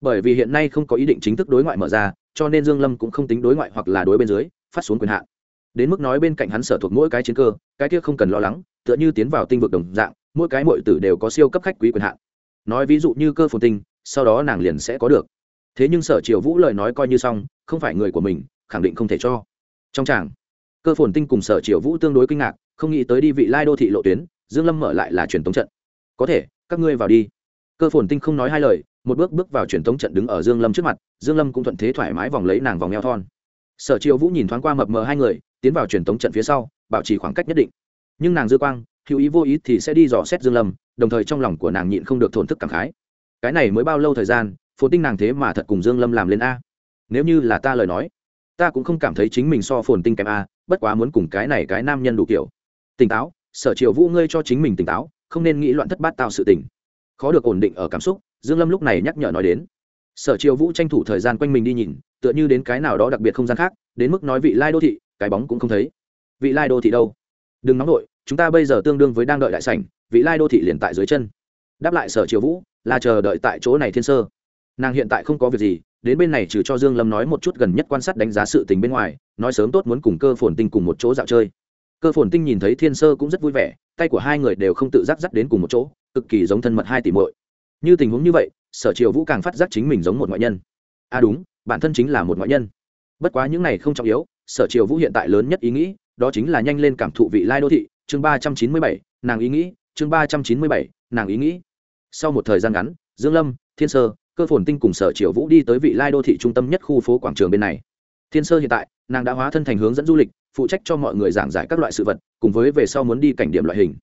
Bởi vì hiện nay không có ý định chính thức đối ngoại mở ra, cho nên dương lâm cũng không tính đối ngoại hoặc là đối bên dưới, phát xuống quyền hạn. Đến mức nói bên cạnh hắn sở thuộc mỗi cái chiến cơ, cái kia không cần lo lắng, tựa như tiến vào tinh vực đồng dạng, mỗi cái mọi tử đều có siêu cấp khách quý quyền hạn. Nói ví dụ như cơ phồn tinh, sau đó nàng liền sẽ có được. Thế nhưng sở triều vũ lời nói coi như xong, không phải người của mình, khẳng định không thể cho trong tràng, cơ phồn tinh cùng sở triều vũ tương đối kinh ngạc, không nghĩ tới đi vị lai đô thị lộ tuyến, dương lâm mở lại là truyền thống trận. Có thể, các ngươi vào đi. Cơ phồn tinh không nói hai lời, một bước bước vào truyền thống trận đứng ở dương lâm trước mặt, dương lâm cũng thuận thế thoải mái vòng lấy nàng vòng eo thon. Sở triều vũ nhìn thoáng qua mập mờ hai người, tiến vào truyền thống trận phía sau, bảo trì khoảng cách nhất định. Nhưng nàng dư quang, hữu ý vô ý thì sẽ đi dò xét dương lâm, đồng thời trong lòng của nàng nhịn không được thổn thức cảm khái. Cái này mới bao lâu thời gian, phồn tinh nàng thế mà thật cùng dương lâm làm lên a? Nếu như là ta lời nói ta cũng không cảm thấy chính mình so phồn tinh kém a, bất quá muốn cùng cái này cái nam nhân đủ kiểu. Tỉnh táo, sở triều vũ ngươi cho chính mình tỉnh táo, không nên nghĩ loạn thất bát tạo sự tình. Khó được ổn định ở cảm xúc, dương lâm lúc này nhắc nhở nói đến. Sở triều vũ tranh thủ thời gian quanh mình đi nhìn, tựa như đến cái nào đó đặc biệt không gian khác, đến mức nói vị lai đô thị, cái bóng cũng không thấy. Vị lai đô thị đâu? Đừng nóng nổi chúng ta bây giờ tương đương với đang đợi đại sảnh, vị lai đô thị liền tại dưới chân. Đáp lại sở triều vũ, là chờ đợi tại chỗ này thiên sơ nàng hiện tại không có việc gì, đến bên này trừ cho dương lâm nói một chút gần nhất quan sát đánh giá sự tình bên ngoài, nói sớm tốt muốn cùng cơ phồn tinh cùng một chỗ dạo chơi. Cơ phồn tinh nhìn thấy thiên sơ cũng rất vui vẻ, tay của hai người đều không tự giác dắt đến cùng một chỗ, cực kỳ giống thân mật hai tỷ muội. Như tình huống như vậy, sở triều vũ càng phát giác chính mình giống một ngoại nhân. À đúng, bản thân chính là một ngoại nhân. Bất quá những này không trọng yếu, sở triều vũ hiện tại lớn nhất ý nghĩ, đó chính là nhanh lên cảm thụ vị lai đô thị, chương ba trăm chín mươi bảy, nàng ý nghĩ, chương ba trăm chín mươi bảy, nàng ý nghĩ. Sau một thời gian ngắn, dương lâm, thiên sơ cơ phồn tinh cùng sở triều vũ đi tới vị lai đô thị trung tâm nhất khu phố quảng trường bên này. Thiên sơ hiện tại, nàng đã hóa thân thành hướng dẫn du lịch, phụ trách cho mọi người giảng giải các loại sự vật, cùng với về sau muốn đi cảnh điểm loại hình.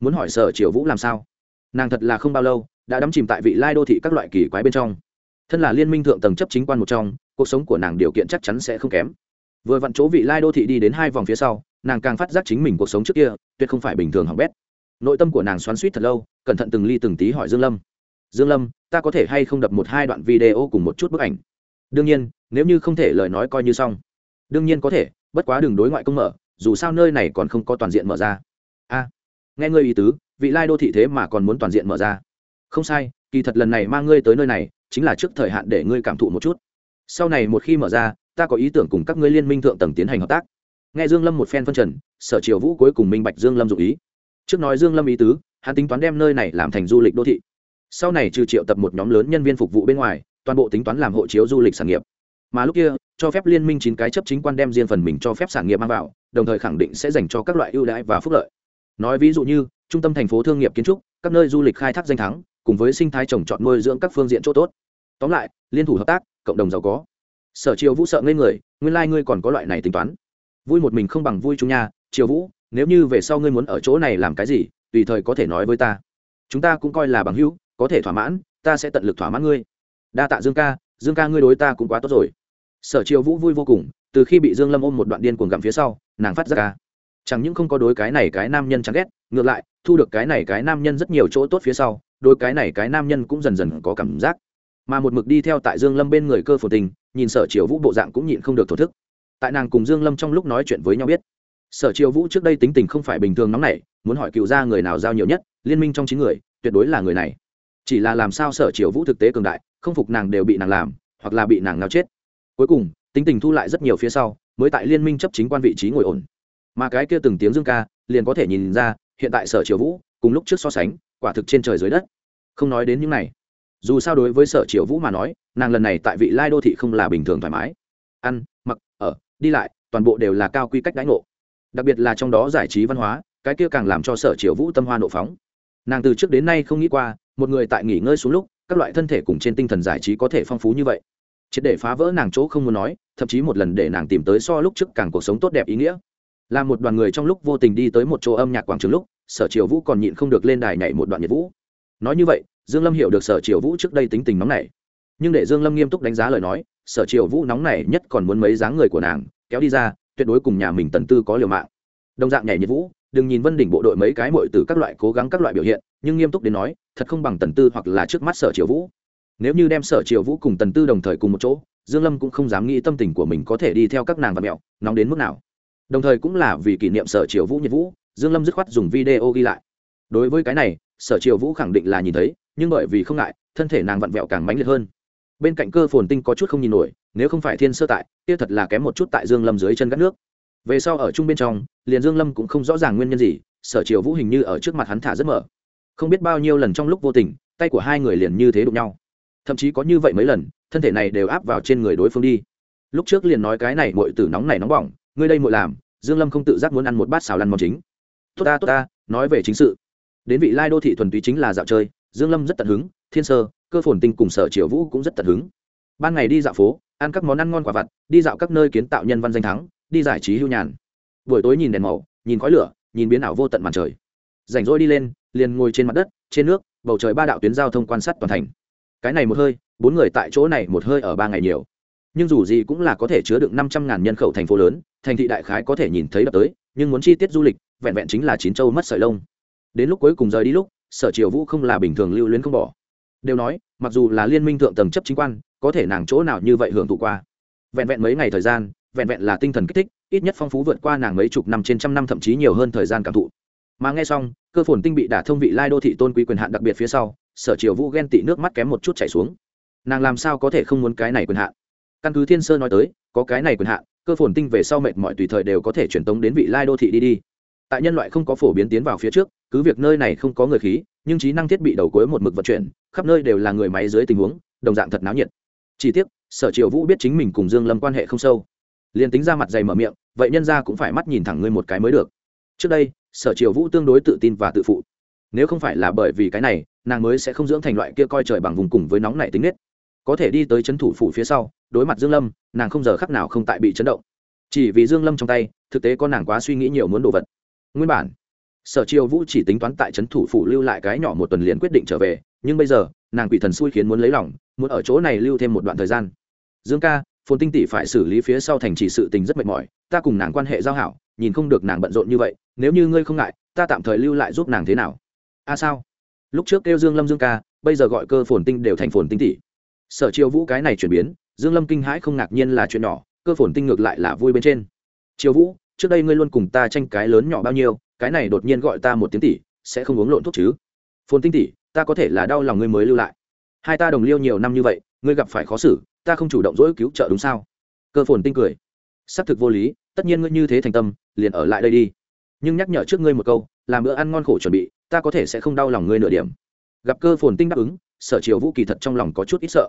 Muốn hỏi sở triều vũ làm sao? Nàng thật là không bao lâu, đã đắm chìm tại vị lai đô thị các loại kỳ quái bên trong. Thân là liên minh thượng tầng chấp chính quan một trong, cuộc sống của nàng điều kiện chắc chắn sẽ không kém. Vừa vặn chỗ vị lai đô thị đi đến hai vòng phía sau, nàng càng phát giác chính mình cuộc sống trước kia, tuyệt không phải bình thường hỏng bét. Nội tâm của nàng xoắn suýt thật lâu, cẩn thận từng ly từng tí hỏi dương lâm dương lâm, ta có thể hay không đập một hai đoạn video cùng một chút bức ảnh? Đương nhiên, nếu như không thể lời nói coi như xong. Đương nhiên có thể, bất quá đường đối ngoại công mở, dù sao nơi này còn không có toàn diện mở ra. A, nghe ngươi ý tứ, vị lai đô thị thế mà còn muốn toàn diện mở ra. Không sai, kỳ thật lần này mang ngươi tới nơi này, chính là trước thời hạn để ngươi cảm thụ một chút. Sau này một khi mở ra, ta có ý tưởng cùng các ngươi liên minh thượng tầng tiến hành hợp tác. Nghe dương lâm một phen phân trần, sở triều vũ cuối cùng minh bạch dương lâm dụ ý. Trước nói dương lâm ý tứ, hắn tính toán đem nơi này làm thành du lịch đô thị sau này trừ triệu tập một nhóm lớn nhân viên phục vụ bên ngoài, toàn bộ tính toán làm hộ chiếu du lịch sản nghiệp. Mà lúc kia, cho phép liên minh chín cái chấp chính quan đem riêng phần mình cho phép sản nghiệp mang vào, đồng thời khẳng định sẽ dành cho các loại ưu đãi và phúc lợi. Nói ví dụ như, trung tâm thành phố thương nghiệp kiến trúc, các nơi du lịch khai thác danh thắng, cùng với sinh thái trồng trọt nuôi dưỡng các phương diện chỗ tốt. Tóm lại, liên thủ hợp tác, cộng đồng giàu có. Sở triều vũ sợ ngây người, nguyên lai、like、ngươi còn có loại này tính toán. Vui một mình không bằng vui chung nha, triều vũ, nếu như về sau ngươi muốn ở chỗ này làm cái gì, tùy thời có thể nói với ta. Chúng ta cũng coi là bằng hữu có thể thỏa mãn, ta sẽ tận lực thỏa mãn ngươi. Đa tạ dương ca dương ca ngươi đối ta cũng quá tốt rồi. Sở triều vũ vui vô cùng, từ khi bị dương lâm ôm một đoạn điên cuồng gặm phía sau, nàng phát ra ca à, chẳng những không có đối cái này cái nam nhân chán ghét, ngược lại, thu được cái này cái nam nhân rất nhiều chỗ tốt phía sau, đối cái này cái nam nhân cũng dần dần có cảm giác. Mà một mực đi theo tại dương lâm bên người cơ phổ tình, nhìn sở triều vũ bộ dạng cũng nhịn không được thổ thức. Tại nàng cùng dương lâm trong lúc nói chuyện với nhau biết, sở triều vũ trước đây tính tình không phải bình thường nóng nảy, muốn hỏi cựu gia người nào giao nhiều nhất, liên minh trong chín người, tuyệt đối là người này chỉ là làm sao sở triều vũ thực tế cường đại, không phục nàng đều bị nàng làm, hoặc là bị nàng nào chết. Cuối cùng, tính tình thu lại rất nhiều phía sau, mới tại liên minh chấp chính quan vị trí ngồi ổn. Mà cái kia từng tiếng dương ca, liền có thể nhìn ra, hiện tại sở triều vũ, cùng lúc trước so sánh, quả thực trên trời dưới đất. Không nói đến những này. Dù sao đối với sở triều vũ mà nói, nàng lần này tại vị lai đô thị không là bình thường thoải mái. Ăn, mặc, ở, đi lại, toàn bộ đều là cao quy cách đãi ngộ. Đặc biệt là trong đó giải trí văn hóa, cái kia càng làm cho sở triều vũ tâm hoa nộ phóng. Nàng từ trước đến nay không nghĩ qua một người tại nghỉ ngơi xuống lúc, các loại thân thể cùng trên tinh thần giải trí có thể phong phú như vậy. Triệt để phá vỡ nàng chỗ không muốn nói, thậm chí một lần để nàng tìm tới so lúc trước càng cuộc sống tốt đẹp ý nghĩa. Là một đoàn người trong lúc vô tình đi tới một chỗ âm nhạc quảng trường lúc, sở triều vũ còn nhịn không được lên đài nhảy một đoạn nhiệt vũ. Nói như vậy, dương lâm hiểu được sở triều vũ trước đây tính tình nóng này nhưng để dương lâm nghiêm túc đánh giá lời nói, sở triều vũ nóng này nhất còn muốn mấy dáng người của nàng, kéo đi ra, tuyệt đối cùng nhà mình tần tư có liều mạng. Đồng dạng nhảy nhiệt vũ đừng nhìn vân đỉnh bộ đội mấy cái muội từ các loại cố gắng các loại biểu hiện, nhưng nghiêm túc đến nói, thật không bằng tần tư hoặc là trước mắt sở triều vũ. Nếu như đem sở triều vũ cùng tần tư đồng thời cùng một chỗ, dương lâm cũng không dám nghĩ tâm tình của mình có thể đi theo các nàng và mẹo, nóng đến mức nào. Đồng thời cũng là vì kỷ niệm sở triều vũ nhiệt vũ, dương lâm dứt khoát dùng video ghi lại. Đối với cái này, sở triều vũ khẳng định là nhìn thấy, nhưng bởi vì không ngại, thân thể nàng vặn vẹo càng mãnh liệt hơn. Bên cạnh cơ phồn tinh có chút không nhìn nổi, nếu không phải thiên sơ tại, kia thật là kém một chút tại dương lâm dưới chân gắt nước về sau ở chung bên trong, liền dương lâm cũng không rõ ràng nguyên nhân gì, sở triều vũ hình như ở trước mặt hắn thả rất mở. Không biết bao nhiêu lần trong lúc vô tình, tay của hai người liền như thế đụng nhau. Thậm chí có như vậy mấy lần, thân thể này đều áp vào trên người đối phương đi. Lúc trước liền nói cái này muội tử nóng này nóng bỏng, ngươi đây muội làm, dương lâm không tự giác muốn ăn một bát xào lăn món chính. Tốt ta tốt ta, nói về chính sự. Đến vị lai đô thị thuần túy chính là dạo chơi, dương lâm rất tận hứng, thiên sơ, cơ phồn tinh cùng sở triều vũ cũng rất tận hứng. Ban ngày đi dạo phố, ăn các món ăn ngon quả vặt, đi dạo các nơi kiến tạo nhân văn danh thắng đi giải trí hưu nhàn. Buổi tối nhìn đèn màu, nhìn khói lửa, nhìn biến ảo vô tận màn trời. Rảnh rỗi đi lên, liền ngồi trên mặt đất, trên nước, bầu trời ba đạo tuyến giao thông quan sát toàn thành. Cái này một hơi, bốn người tại chỗ này một hơi ở ba ngày nhiều. Nhưng dù gì cũng là có thể chứa được năm trăm ngàn nhân khẩu thành phố lớn, thành thị đại khái có thể nhìn thấy đập tới, nhưng muốn chi tiết du lịch, vẹn vẹn chính là chín châu mất sợi lông. Đến lúc cuối cùng rời đi lúc, sở triều vũ không là bình thường lưu luyến không bỏ. Đều nói, mặc dù là liên minh thượng tầng chấp chính quan, có thể nàng chỗ nào như vậy hưởng thụ qua. Vẹn vẹn mấy ngày thời gian vẹn vẹn là tinh thần kích thích, ít nhất phong phú vượt qua nàng mấy chục năm trên trăm năm thậm chí nhiều hơn thời gian cảm thụ. Mà nghe xong, cơ phồn tinh bị đả thông vị lai đô thị tôn quý quyền hạn đặc biệt phía sau, sở triều vũ ghen tị nước mắt kém một chút chảy xuống. Nàng làm sao có thể không muốn cái này quyền hạn? Căn cứ thiên sơ nói tới, có cái này quyền hạn, cơ phồn tinh về sau mệt mọi tùy thời đều có thể truyền tống đến vị lai đô thị đi đi. Tại nhân loại không có phổ biến tiến vào phía trước, cứ việc nơi này không có người khí, nhưng trí năng thiết bị đầu cuối một mực vận chuyển, khắp nơi đều là người máy dưới tình huống, đồng dạng thật náo nhiệt. Chỉ tiếc, sở triều vũ biết chính mình cùng dương lâm quan hệ không sâu liền tính ra mặt dày mở miệng, vậy nhân ra cũng phải mắt nhìn thẳng ngươi một cái mới được. Trước đây, sở triều vũ tương đối tự tin và tự phụ. Nếu không phải là bởi vì cái này, nàng mới sẽ không dưỡng thành loại kia coi trời bằng vùng cùng với nóng nảy tính nết. Có thể đi tới c h ấ n thủ phủ phía sau, đối mặt dương lâm, nàng không giờ khắc nào không tại bị chấn động. Chỉ vì dương lâm trong tay, thực tế có nàng quá suy nghĩ nhiều muốn đồ vật. Nguyên bản, sở triều vũ chỉ tính toán tại c h ấ n thủ phủ lưu lại cái nhỏ một tuần liền quyết định trở về, nhưng bây giờ, nàng quỷ thần xui khiến muốn lấy lòng, muốn ở chỗ này lưu thêm một đoạn thời gian. Dương ca phồn tinh tỷ phải xử lý phía sau thành chỉ sự tình rất mệt mỏi, ta cùng nàng quan hệ giao hảo, nhìn không được nàng bận rộn như vậy, nếu như ngươi không ngại, ta tạm thời lưu lại giúp nàng thế nào? A à sao? Lúc trước kêu dương lâm dương ca, bây giờ gọi cơ phồn tinh đều thành phồn tinh tỷ. Sở triều vũ cái này chuyển biến, dương lâm kinh hãi không ngạc nhiên là chuyện nhỏ, cơ phồn tinh ngược lại là vui bên trên. Triều vũ, trước đây ngươi luôn cùng ta tranh cái lớn nhỏ bao nhiêu, cái này đột nhiên gọi ta một tiếng tỷ, sẽ không uống lộn thuốc chứ? Phồn tinh tỷ, ta có thể là đau lòng ngươi mới lưu lại. Hai ta đồng liêu nhiều năm như vậy, ngươi gặp phải khó xử ta không chủ động dỗi cứu trợ đúng sao? Cơ phồn tinh cười. Xác thực vô lý, tất nhiên ngươi như thế thành tâm, liền ở lại đây đi. Nhưng nhắc nhở trước ngươi một câu, làm bữa ăn ngon khổ chuẩn bị, ta có thể sẽ không đau lòng ngươi nửa điểm. Gặp cơ phồn tinh đáp ứng, sở triều vũ kỳ thật trong lòng có chút ít sợ.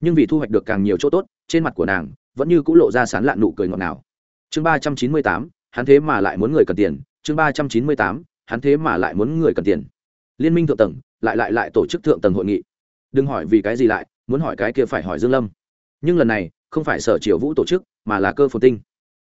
Nhưng vì thu hoạch được càng nhiều chỗ tốt, trên mặt của nàng vẫn như c ũ lộ ra sán lạn nụ cười ngọt ngào. Chương ba trăm chín mươi tám, hắn thế mà lại muốn người cần tiền. Chương ba trăm chín mươi tám, hắn thế mà lại muốn người cần tiền. Liên minh thượng tầng, lại lại lại tổ chức thượng tầng hội nghị. Đừng hỏi vì cái gì lại, muốn hỏi cái kia phải hỏi dương lâm nhưng lần này, không phải sở triều vũ tổ chức, mà là cơ phồn tinh.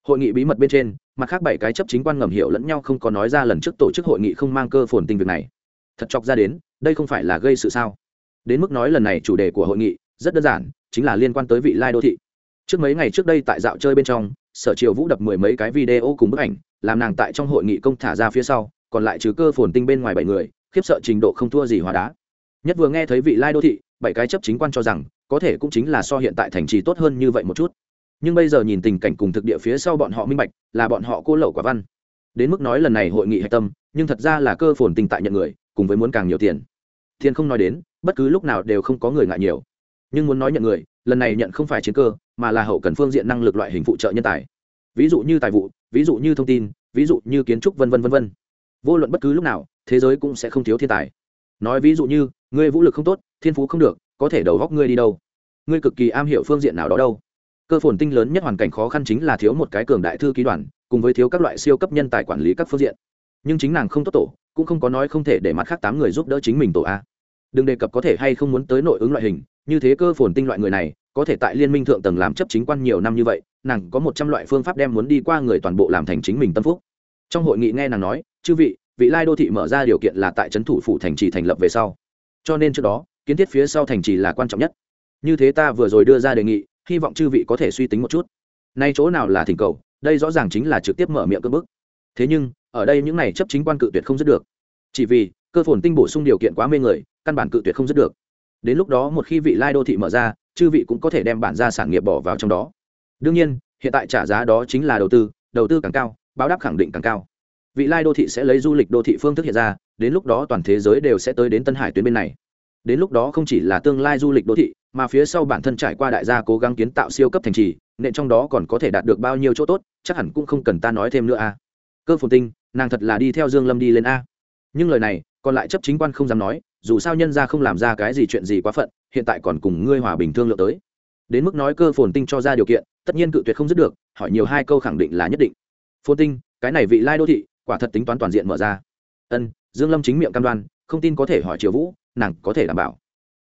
Hội nghị bí mật bên trên, mặt khác bảy cái chấp chính quan ngầm hiểu lẫn nhau không có nói ra lần trước tổ chức hội nghị không mang cơ phồn tinh việc này. Thật chọc ra đến, đây không phải là gây sự sao? Đến mức nói lần này chủ đề của hội nghị, rất đơn giản, chính là liên quan tới vị lai đô thị. Trước mấy ngày trước đây tại dạo chơi bên trong, sở triều vũ đập mười mấy cái video cùng bức ảnh, làm nàng tại trong hội nghị công thả ra phía sau, còn lại trừ cơ phồn tinh bên ngoài bảy người, khiếp sợ trình độ không thua gì hóa đá. Nhất vừa nghe thấy vị lai đô thị, bảy cái chấp chính quan cho rằng có thể cũng chính là so hiện tại thành trì tốt hơn như vậy một chút. Nhưng bây giờ nhìn tình cảnh cùng thực địa phía sau bọn họ minh bạch, là bọn họ cô lậu quả văn. Đến mức nói lần này hội nghị hạch tâm, nhưng thật ra là cơ phồn tình tại nhận người, cùng với muốn càng nhiều tiền. Thiên không nói đến, bất cứ lúc nào đều không có người ngại nhiều. Nhưng muốn nói nhận người, lần này nhận không phải chiến cơ, mà là hậu cần phương diện năng lực loại hình phụ trợ nhân tài. Ví dụ như tài vụ, ví dụ như thông tin, ví dụ như kiến trúc vân vân vân vân. Vô luận bất cứ lúc nào, thế giới cũng sẽ không thiếu thiên tài. Nói ví dụ như, ngươi vũ lực không tốt, thiên phú không được có thể đầu góc ngươi đi đâu? Ngươi cực kỳ am hiểu phương diện nào đó đâu. Cơ phồn tinh lớn nhất hoàn cảnh khó khăn chính là thiếu một cái cường đại thư ký đoàn, cùng với thiếu các loại siêu cấp nhân tài quản lý các phương diện. Nhưng chính nàng không tốt tổ, cũng không có nói không thể để mặt khác tám người giúp đỡ chính mình tổ a. Đừng đề cập có thể hay không muốn tới nội ứng loại hình, như thế cơ phồn tinh loại người này, có thể tại liên minh thượng tầng làm chấp chính quan nhiều năm như vậy, nàng có một trăm loại phương pháp đem muốn đi qua người toàn bộ làm thành chính mình tâm phúc. Trong hội nghị nghe nàng nói, chư vị vị lai đô thị mở ra điều kiện là tại trấn thủ phủ thành trì thành lập về sau. Cho nên trước đó kiến thiết phía sau thành trì là quan trọng nhất. Như thế ta vừa rồi đưa ra đề nghị, hy vọng chư vị có thể suy tính một chút. Nay chỗ nào là thỉnh cầu, đây rõ ràng chính là trực tiếp mở miệng cơ bức. Thế nhưng, ở đây những này chấp chính quan cự tuyệt không dứt được. Chỉ vì, cơ phồn tinh bổ sung điều kiện quá mê người, căn bản cự tuyệt không dứt được. Đến lúc đó một khi vị lai đô thị mở ra, chư vị cũng có thể đem bản ra sản nghiệp bỏ vào trong đó. Đương nhiên, hiện tại trả giá đó chính là đầu tư đầu tư càng cao, báo đáp khẳng định càng cao. Vị lai đô thị sẽ lấy du lịch đô thị phương thức hiện ra, đến lúc đó toàn thế giới đều sẽ tới đến tân hải tuyến bên này đến lúc đó không chỉ là tương lai du lịch đô thị, mà phía sau bản thân trải qua đại gia cố gắng kiến tạo siêu cấp thành trì, nện trong đó còn có thể đạt được bao nhiêu chỗ tốt, chắc hẳn cũng không cần ta nói thêm nữa a cơ phồn tinh, nàng thật là đi theo dương lâm đi lên a. Nhưng lời này, còn lại chấp chính quan không dám nói, dù sao nhân ra không làm ra cái gì chuyện gì quá phận, hiện tại còn cùng ngươi hòa bình thương lượng tới. Đến mức nói cơ phồn tinh cho ra điều kiện, tất nhiên cự tuyệt không dứt được, hỏi nhiều hai câu khẳng định là nhất định. Phồn tinh, cái này vị lai đô thị, quả thật tính toán toàn diện mở ra. Ân, dương lâm chính miệng cam đoan, không tin có thể hỏi triều vũ nàng có thể đảm bảo.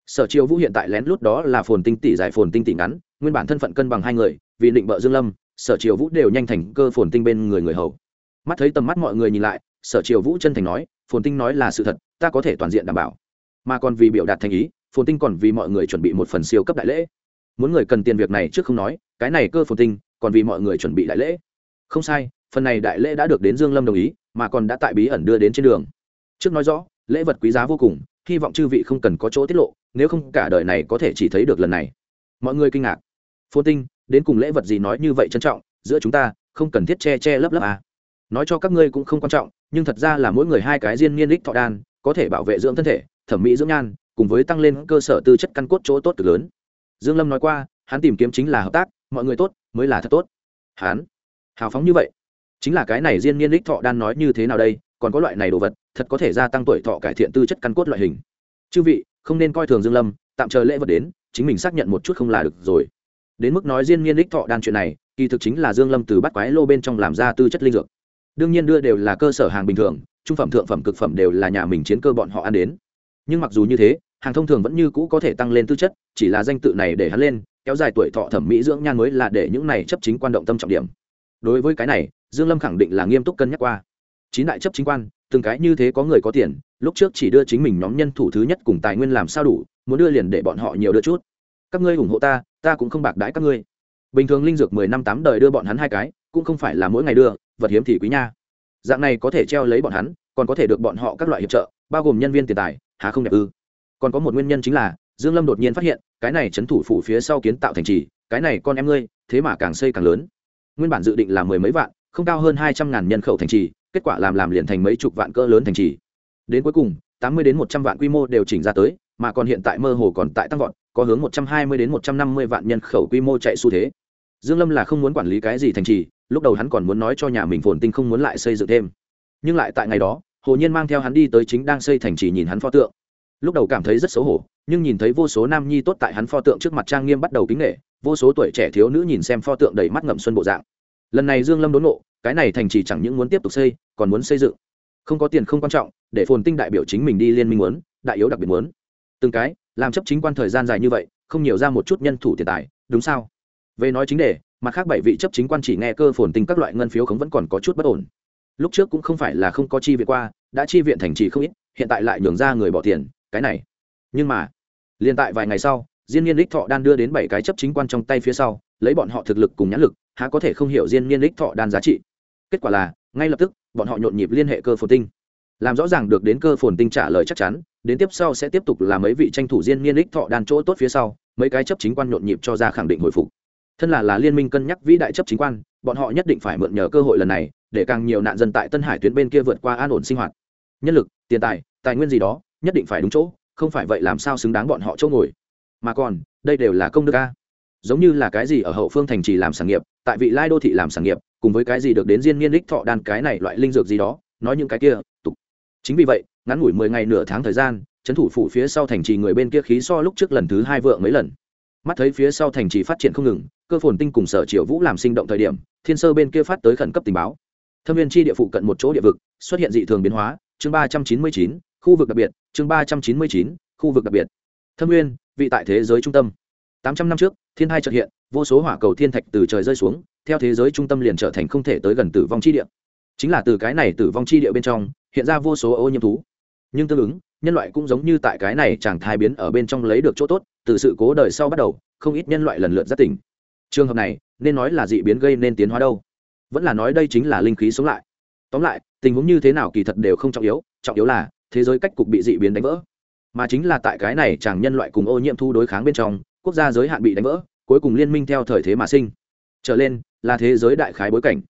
Sở triều vũ hiện tại lén lút đó là phồn tinh tỷ dài phồn tinh tỷ ngắn, nguyên bản thân phận cân bằng hai người, vì định bợ dương lâm, sở triều vũ đều nhanh thành cơ phồn tinh bên người người hầu. Mắt thấy tầm mắt mọi người nhìn lại, sở triều vũ chân thành nói, phồn tinh nói là sự thật, ta có thể toàn diện đảm bảo. Mà còn vì biểu đạt thành ý, phồn tinh còn vì mọi người chuẩn bị một phần siêu cấp đại lễ. Muốn người cần tiền việc này trước không nói, cái này cơ phồn tinh, còn vì mọi người chuẩn bị đại lễ. Không sai, phần này đại lễ đã được đến dương lâm đồng ý, mà còn đã tại bí ẩn đưa đến trên đường. Trước nói rõ lễ vật quý giá vô cùng, hy vọng chư vị không cần có chỗ tiết lộ, nếu không cả đời này có thể chỉ thấy được lần này. Mọi người kinh ngạc. Phồn tinh, đến cùng lễ vật gì nói như vậy trân trọng, giữa chúng ta, không cần thiết che che lấp lấp à. nói cho các ngươi cũng không quan trọng, nhưng thật ra là mỗi người hai cái riêng niên đích thọ đan, có thể bảo vệ dưỡng thân thể, thẩm mỹ dưỡng nhan, cùng với tăng lên cơ sở tư chất căn cốt chỗ tốt cực lớn. Dương lâm nói qua, hắn tìm kiếm chính là hợp tác, mọi người tốt, mới là thật tốt. Hắn, hào phóng như vậy. Chính là cái này riêng niên đích thọ đan nói như thế nào đây, còn có loại này đồ vật thật có thể gia tăng tuổi thọ cải thiện tư chất căn cốt loại hình. Chư vị, không nên coi thường dương lâm, tạm chờ lễ vật đến, chính mình xác nhận một chút không là được rồi. Đến mức nói riêng niên đích thọ đan chuyện này, kỳ thực chính là dương lâm từ bắt quái lô bên trong làm ra tư chất linh dược. Đương nhiên đưa đều là cơ sở hàng bình thường, trung phẩm, thượng phẩm, cực phẩm đều là nhà mình chiến cơ bọn họ ăn đến. Nhưng mặc dù như thế, hàng thông thường vẫn như cũ có thể tăng lên tư chất, chỉ là danh tự này để hắn lên, kéo dài tuổi thọ thẩm mỹ dưỡng nhan mới là để những này chấp chính quan động tâm trọng điểm. Đối với cái này, dương lâm khẳng định là nghiêm túc cân nhắc qua. Chín đại chấp chính quan từng cái như thế có người có tiền, lúc trước chỉ đưa chính mình nhóm nhân thủ thứ nhất cùng tài nguyên làm sao đủ, muốn đưa liền để bọn họ nhiều đưa chút. Các ngươi ủng hộ ta ta cũng không bạc đãi các ngươi. Bình thường linh dược mười năm tám đời đưa bọn hắn hai cái, cũng không phải là mỗi ngày đưa, vật hiếm thì quý nha. Dạng này có thể treo lấy bọn hắn, còn có thể được bọn họ các loại hiệp trợ, bao gồm nhân viên tiền tài, há không đẹp ư? Còn có một nguyên nhân chính là, dương lâm đột nhiên phát hiện, cái này chấn thủ phủ phía sau kiến tạo thành trì, cái này con em ngươi, thế mà càng xây càng lớn. Nguyên bản dự định là mười mấy vạn, không cao hơn hai trăm ngàn nhân khẩu thành trì kết quả làm làm liền thành mấy chục vạn cỡ lớn thành trì. Đến cuối cùng, tám mươi đến một trăm vạn quy mô đều chỉnh ra tới, mà còn hiện tại mơ hồ còn tại tăng vọt, có hướng một trăm hai mươi đến một trăm năm mươi vạn nhân khẩu quy mô chạy xu thế. Dương lâm là không muốn quản lý cái gì thành trì, lúc đầu hắn còn muốn nói cho nhà mình phồn tinh không muốn lại xây dựng thêm. Nhưng lại tại ngày đó, hồ nhiên mang theo hắn đi tới chính đang xây thành trì nhìn hắn pho tượng. Lúc đầu cảm thấy rất xấu hổ, nhưng nhìn thấy vô số nam nhi tốt tại hắn pho tượng trước mặt trang nghiêm bắt đầu kính nghệ vô số tuổi trẻ thiếu nữ nhìn xem pho tượng đầy mắt ngậm xuân bộ dạng. Lần này dương lâm đốn nộ cái này thành trì chẳng những muốn tiếp tục xây, còn muốn xây dựng. Không có tiền không quan trọng, để phồn tinh đại biểu chính mình đi liên minh muốn, đại yếu đặc biệt muốn. Từng cái, làm chấp chính quan thời gian dài như vậy, không nhiều ra một chút nhân thủ tiền tài, đúng sao? Về nói chính đề, mặt khác bảy vị chấp chính quan chỉ nghe cơ phồn tinh các loại ngân phiếu không vẫn còn có chút bất ổn. Lúc trước cũng không phải là không có chi viện qua, đã chi viện thành trì không ít, hiện tại lại nhường ra người bỏ tiền, cái này. Nhưng mà, liền tại vài ngày sau, diên niên đích thọ đan đưa đến bảy cái chấp chính quan trong tay phía sau, lấy bọn họ thực lực cùng nhãn lực há có thể không hiểu diên niên đích thọ đan giá trị. Kết quả là, ngay lập tức, bọn họ nhộn nhịp liên hệ cơ phồn tinh. Làm rõ ràng được đến cơ phồn tinh trả lời chắc chắn, đến tiếp sau sẽ tiếp tục là mấy vị tranh thủ diên niên đích thọ đan chỗ tốt phía sau, mấy cái chấp chính quan nhộn nhịp cho ra khẳng định hồi phục. Thân là là liên minh cân nhắc vĩ đại chấp chính quan, bọn họ nhất định phải mượn nhờ cơ hội lần này, để càng nhiều nạn dân tại tân hải tuyến bên kia vượt qua an ổn sinh hoạt. Nhân lực, tiền tài tài nguyên gì đó, nhất định phải đúng chỗ, không phải vậy làm sao xứng đáng bọn họ chỗ ngồi. Mà còn, đây đều là công đức a giống như là cái gì ở hậu phương thành trì làm sản nghiệp, tại vị lai đô thị làm sản nghiệp, cùng với cái gì được đến diên niên đích thọ đan cái này loại linh dược gì đó, nói những cái kia, tục. Chính vì vậy, ngắn ngủi mười ngày nửa tháng thời gian, trấn thủ phủ phía sau thành trì người bên kia khí so lúc trước lần thứ hai vượng mấy lần. Mắt thấy phía sau thành trì phát triển không ngừng, cơ phồn tinh cùng sở triệu vũ làm sinh động thời điểm, thiên sơ bên kia phát tới khẩn cấp tình báo. Thâm viên chi địa phụ cận một chỗ địa vực, xuất hiện dị thường biến hóa, chương ba trăm chín mươi chín, khu vực đặc biệt, chương ba trăm chín mươi chín, khu vực đặc biệt. Thâm nguyên vị tại thế giới trung tâm tám trăm năm trước, thiên hai trật hiện, vô số hỏa cầu thiên thạch từ trời rơi xuống, theo thế giới trung tâm liền trở thành không thể tới gần tử vong chi địa. Chính là từ cái này tử vong chi địa bên trong, hiện ra vô số ô nhiễm thú. Nhưng tương ứng, nhân loại cũng giống như tại cái này chẳng thai biến ở bên trong lấy được chỗ tốt, từ sự cố đời sau bắt đầu, không ít nhân loại lần lượt giác tỉnh. Trường hợp này, nên nói là dị biến gây nên tiến hóa đâu. Vẫn là nói đây chính là linh khí sống lại. Tóm lại, tình huống như thế nào kỳ thật đều không trọng yếu trọng yếu là thế giới cách cục bị dị biến đánh vỡ. Mà chính là tại cái này chàng nhân loại cùng ô nhiễm thu đối kháng bên trong quốc gia giới hạn bị đánh vỡ, cuối cùng liên minh theo thời thế mà sinh. Trở lên, là thế giới đại khái bối cảnh.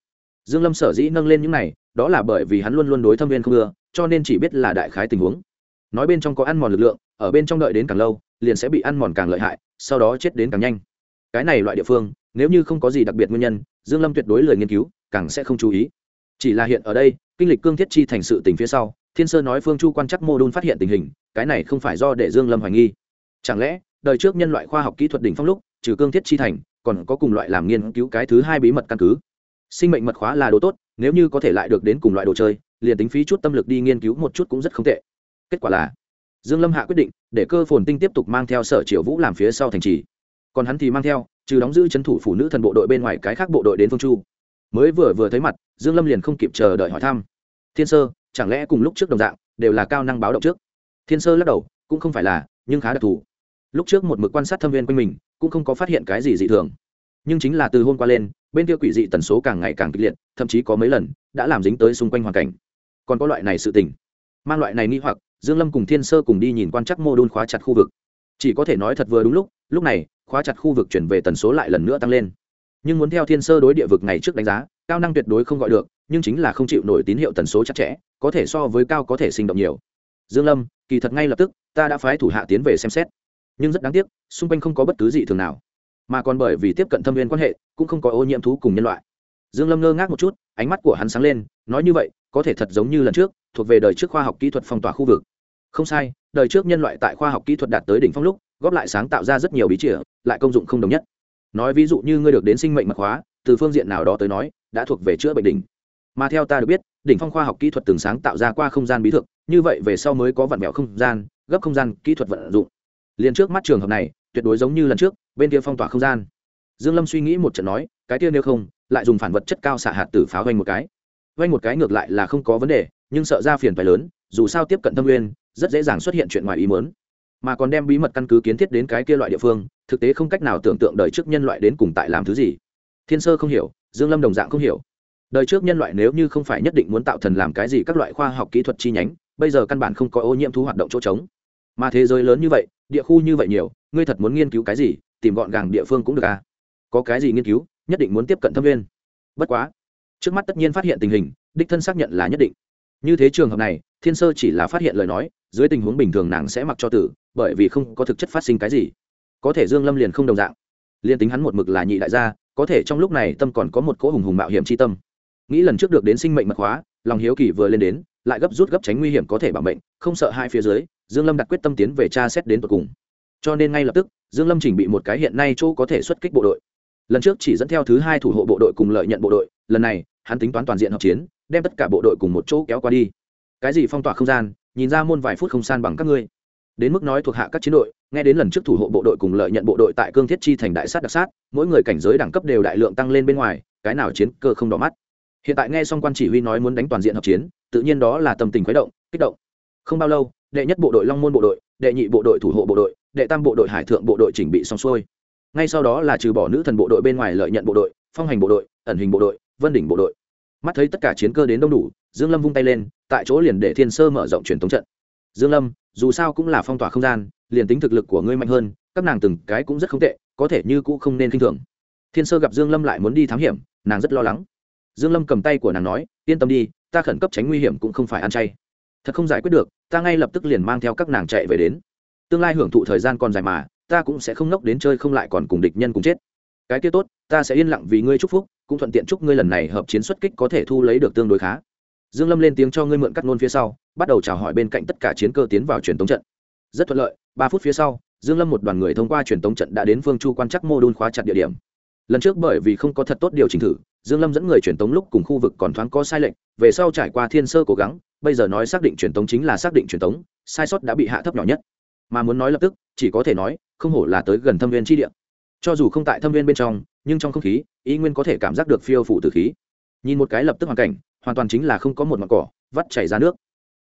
Dương lâm sở dĩ nâng lên những này, đó là bởi vì hắn luôn luôn đối thâm viên không ưa, cho nên chỉ biết là đại khái tình huống. Nói bên trong có ăn mòn lực lượng, ở bên trong đợi đến càng lâu, liền sẽ bị ăn mòn càng lợi hại, sau đó chết đến càng nhanh. Cái này loại địa phương, nếu như không có gì đặc biệt nguyên nhân, dương lâm tuyệt đối lời nghiên cứu, càng sẽ không chú ý. Chỉ là hiện ở đây, kinh lịch cương thiết chi thành sự tình phía sau, thiên sơ nói phương chu quan chắc mô đun phát hiện tình hình, cái này không phải do để dương lâm hoài nghi. Chẳng lẽ đời trước nhân loại khoa học kỹ thuật đỉnh phong lúc, trừ cương thiết chi thành, còn có cùng loại làm nghiên cứu cái thứ hai bí mật căn cứ. Sinh mệnh mật khóa là đồ tốt, nếu như có thể lại được đến cùng loại đồ chơi, liền tính phí chút tâm lực đi nghiên cứu một chút cũng rất không tệ. Kết quả là, dương lâm hạ quyết định, để cơ phồn tinh tiếp tục mang theo sở triệu vũ làm phía sau thành trì. Còn hắn thì mang theo, trừ đóng giữ chấn thủ phụ nữ thần bộ đội bên ngoài cái khác bộ đội đến phương chu. Mới vừa vừa thấy mặt, dương lâm liền không kịp chờ đợi hỏi thăm. Thiên sơ, chẳng lẽ cùng lúc trước đồng dạng, đều là cao năng báo động trước? Thiên sơ lắc đầu, cũng không phải là, nhưng khá đặc thù lúc trước một mực quan sát thâm viên quanh mình, cũng không có phát hiện cái gì dị thường. Nhưng chính là từ hôm qua lên, bên kia quỷ dị tần số càng ngày càng kịch liệt, thậm chí có mấy lần, đã làm dính tới xung quanh hoàn cảnh. Còn có loại này sự tình. Mang loại này nghi hoặc, dương lâm cùng thiên sơ cùng đi nhìn quan chắc mô đun khóa chặt khu vực. Chỉ có thể nói thật vừa đúng lúc lúc này, khóa chặt khu vực chuyển về tần số lại lần nữa tăng lên. Nhưng muốn theo thiên sơ đối địa vực ngày trước đánh giá, cao năng tuyệt đối không gọi được, nhưng chính là không chịu nổi tín hiệu tần số chặt chẽ, có thể so với cao có thể sinh động nhiều. Dương lâm, kỳ thật ngay lập tức, ta đã phái thủ hạ tiến về xem xét nhưng rất đáng tiếc, xung quanh không có bất cứ gì thường nào. Mà còn bởi vì tiếp cận thâm viên quan hệ, cũng không có ô nhiễm thú cùng nhân loại. Dương lâm ngơ ngác một chút, ánh mắt của hắn sáng lên, nói như vậy, có thể thật giống như lần trước, thuộc về đời trước khoa học kỹ thuật phong tỏa khu vực. Không sai, đời trước nhân loại tại khoa học kỹ thuật đạt tới đỉnh phong lúc, góp lại sáng tạo ra rất nhiều bí chìa, lại công dụng không đồng nhất. Nói ví dụ như ngươi được đến sinh mệnh mật hóa, từ phương diện nào đó tới nói, đã thuộc về chữa bệnh đỉnh. Mà theo ta được biết, đỉnh phong khoa học kỹ thuật từng sáng tạo ra qua không gian bí thực, như vậy về sau mới có vạn mẹo không gian, gấp không gian kỹ thuật vận dụng liền trước mắt trường hợp này, tuyệt đối giống như lần trước, bên kia phong tỏa không gian. Dương lâm suy nghĩ một trận nói, cái kia nếu không, lại dùng phản vật chất cao xạ hạt tử pháo vanh một cái. Vanh một cái ngược lại là không có vấn đề, nhưng sợ ra phiền phải lớn, dù sao tiếp cận thâm nguyên, rất dễ dàng xuất hiện chuyện ngoài ý muốn. Mà còn đem bí mật căn cứ kiến thiết đến cái kia loại địa phương, thực tế không cách nào tưởng tượng đời trước nhân loại đến cùng tại làm thứ gì. Thiên sơ không hiểu, dương lâm đồng dạng không hiểu. Đời trước nhân loại nếu như không phải nhất định muốn tạo thần làm cái gì các loại khoa học kỹ thuật chi nhánh, bây giờ căn bản không có ô nhiễm thú hoạt động chỗ trống mà thế giới lớn như vậy địa khu như vậy nhiều ngươi thật muốn nghiên cứu cái gì tìm gọn gàng địa phương cũng được à? Có cái gì nghiên cứu nhất định muốn tiếp cận thâm viên. Bất quá trước mắt tất nhiên phát hiện tình hình đích thân xác nhận là nhất định. Như thế trường hợp này thiên sơ chỉ là phát hiện lời nói dưới tình huống bình thường nàng sẽ mặc cho tử bởi vì không có thực chất phát sinh cái gì. Có thể dương lâm liền không đồng dạng. Liên tính hắn một mực là nhị đại gia có thể trong lúc này tâm còn có một cỗ hùng hùng mạo hiểm chi tâm. Nghĩ lần trước được đến sinh mệnh mật hóa, lòng hiếu kỳ vừa lên đến lại gấp rút gấp tránh nguy hiểm có thể bảo mệnh không sợ hai phía dưới dương lâm đặt quyết tâm tiến về tra xét đến tận cùng. Cho nên ngay lập tức, dương lâm chỉnh bị một cái hiện nay chỗ có thể xuất kích bộ đội. Lần trước chỉ dẫn theo thứ hai thủ hộ bộ đội cùng lợi nhận bộ đội, lần này, hắn tính toán toàn diện hợp chiến, đem tất cả bộ đội cùng một chỗ kéo qua đi. Cái gì phong tỏa không gian, nhìn ra môn vài phút không san bằng các ngươi. Đến mức nói thuộc hạ các chiến đội, nghe đến lần trước thủ hộ bộ đội cùng lợi nhận bộ đội tại cương thiết chi thành đại sát đặc sát, mỗi người cảnh giới đẳng cấp đều đại lượng tăng lên bên ngoài, cái nào chiến cơ không đỏ mắt. Hiện tại nghe xong quan chỉ huy nói muốn đánh toàn diện hợp chiến, tự nhiên đó là tâm tình khuấy động, kích động không bao lâu, đệ nhất bộ đội long môn bộ đội, đệ nhị bộ đội thủ hộ bộ đội, đệ tam bộ đội hải thượng bộ đội chỉnh bị xong xuôi. Ngay sau đó là trừ bỏ nữ thần bộ đội bên ngoài lợi nhận bộ đội, phong hành bộ đội, ẩn hình bộ đội, vân đỉnh bộ đội. Mắt thấy tất cả chiến cơ đến đông đủ, dương lâm vung tay lên, tại chỗ liền để thiên sơ mở rộng truyền thống trận. Dương lâm, dù sao cũng là phong tỏa không gian, liền tính thực lực của ngươi mạnh hơn, các nàng từng cái cũng rất không tệ, có thể như cũ không nên kinh thường. Thiên sơ gặp dương lâm lại muốn đi thám hiểm, nàng rất lo lắng. Dương lâm cầm tay của nàng nói, yên tâm đi, ta khẩn cấp tránh nguy hiểm cũng không phải ăn chay thật không giải quyết được, ta ngay lập tức liền mang theo các nàng chạy về đến. Tương lai hưởng thụ thời gian còn dài mà, ta cũng sẽ không nốc đến chơi không lại còn cùng địch nhân cùng chết. Cái kia tốt, ta sẽ yên lặng vì ngươi chúc phúc, cũng thuận tiện chúc ngươi lần này hợp chiến xuất kích có thể thu lấy được tương đối khá. Dương lâm lên tiếng cho ngươi mượn cắt nôn phía sau, bắt đầu chào hỏi bên cạnh tất cả chiến cơ tiến vào truyền tống trận. Rất thuận lợi, ba phút phía sau, dương lâm một đoàn người thông qua truyền tống trận đã đến phương chu quan chắc mô đun khóa chặt địa điểm. Lần trước bởi vì không có thật tốt điều chỉnh thử dương lâm dẫn người truyền tống lúc cùng khu vực còn thoáng có sai lệch, về sau trải qua thiên sơ cố gắng, bây giờ nói xác định truyền tống chính là xác định truyền tống, sai sót đã bị hạ thấp nhỏ nhất. Mà muốn nói lập tức, chỉ có thể nói, không hổ là tới gần thâm viên chi địa. Cho dù không tại thâm viên bên trong, nhưng trong không khí, ý nguyên có thể cảm giác được phiêu phủ từ khí. Nhìn một cái lập tức hoàn cảnh, hoàn toàn chính là không có một mặt cỏ, vắt chảy ra nước.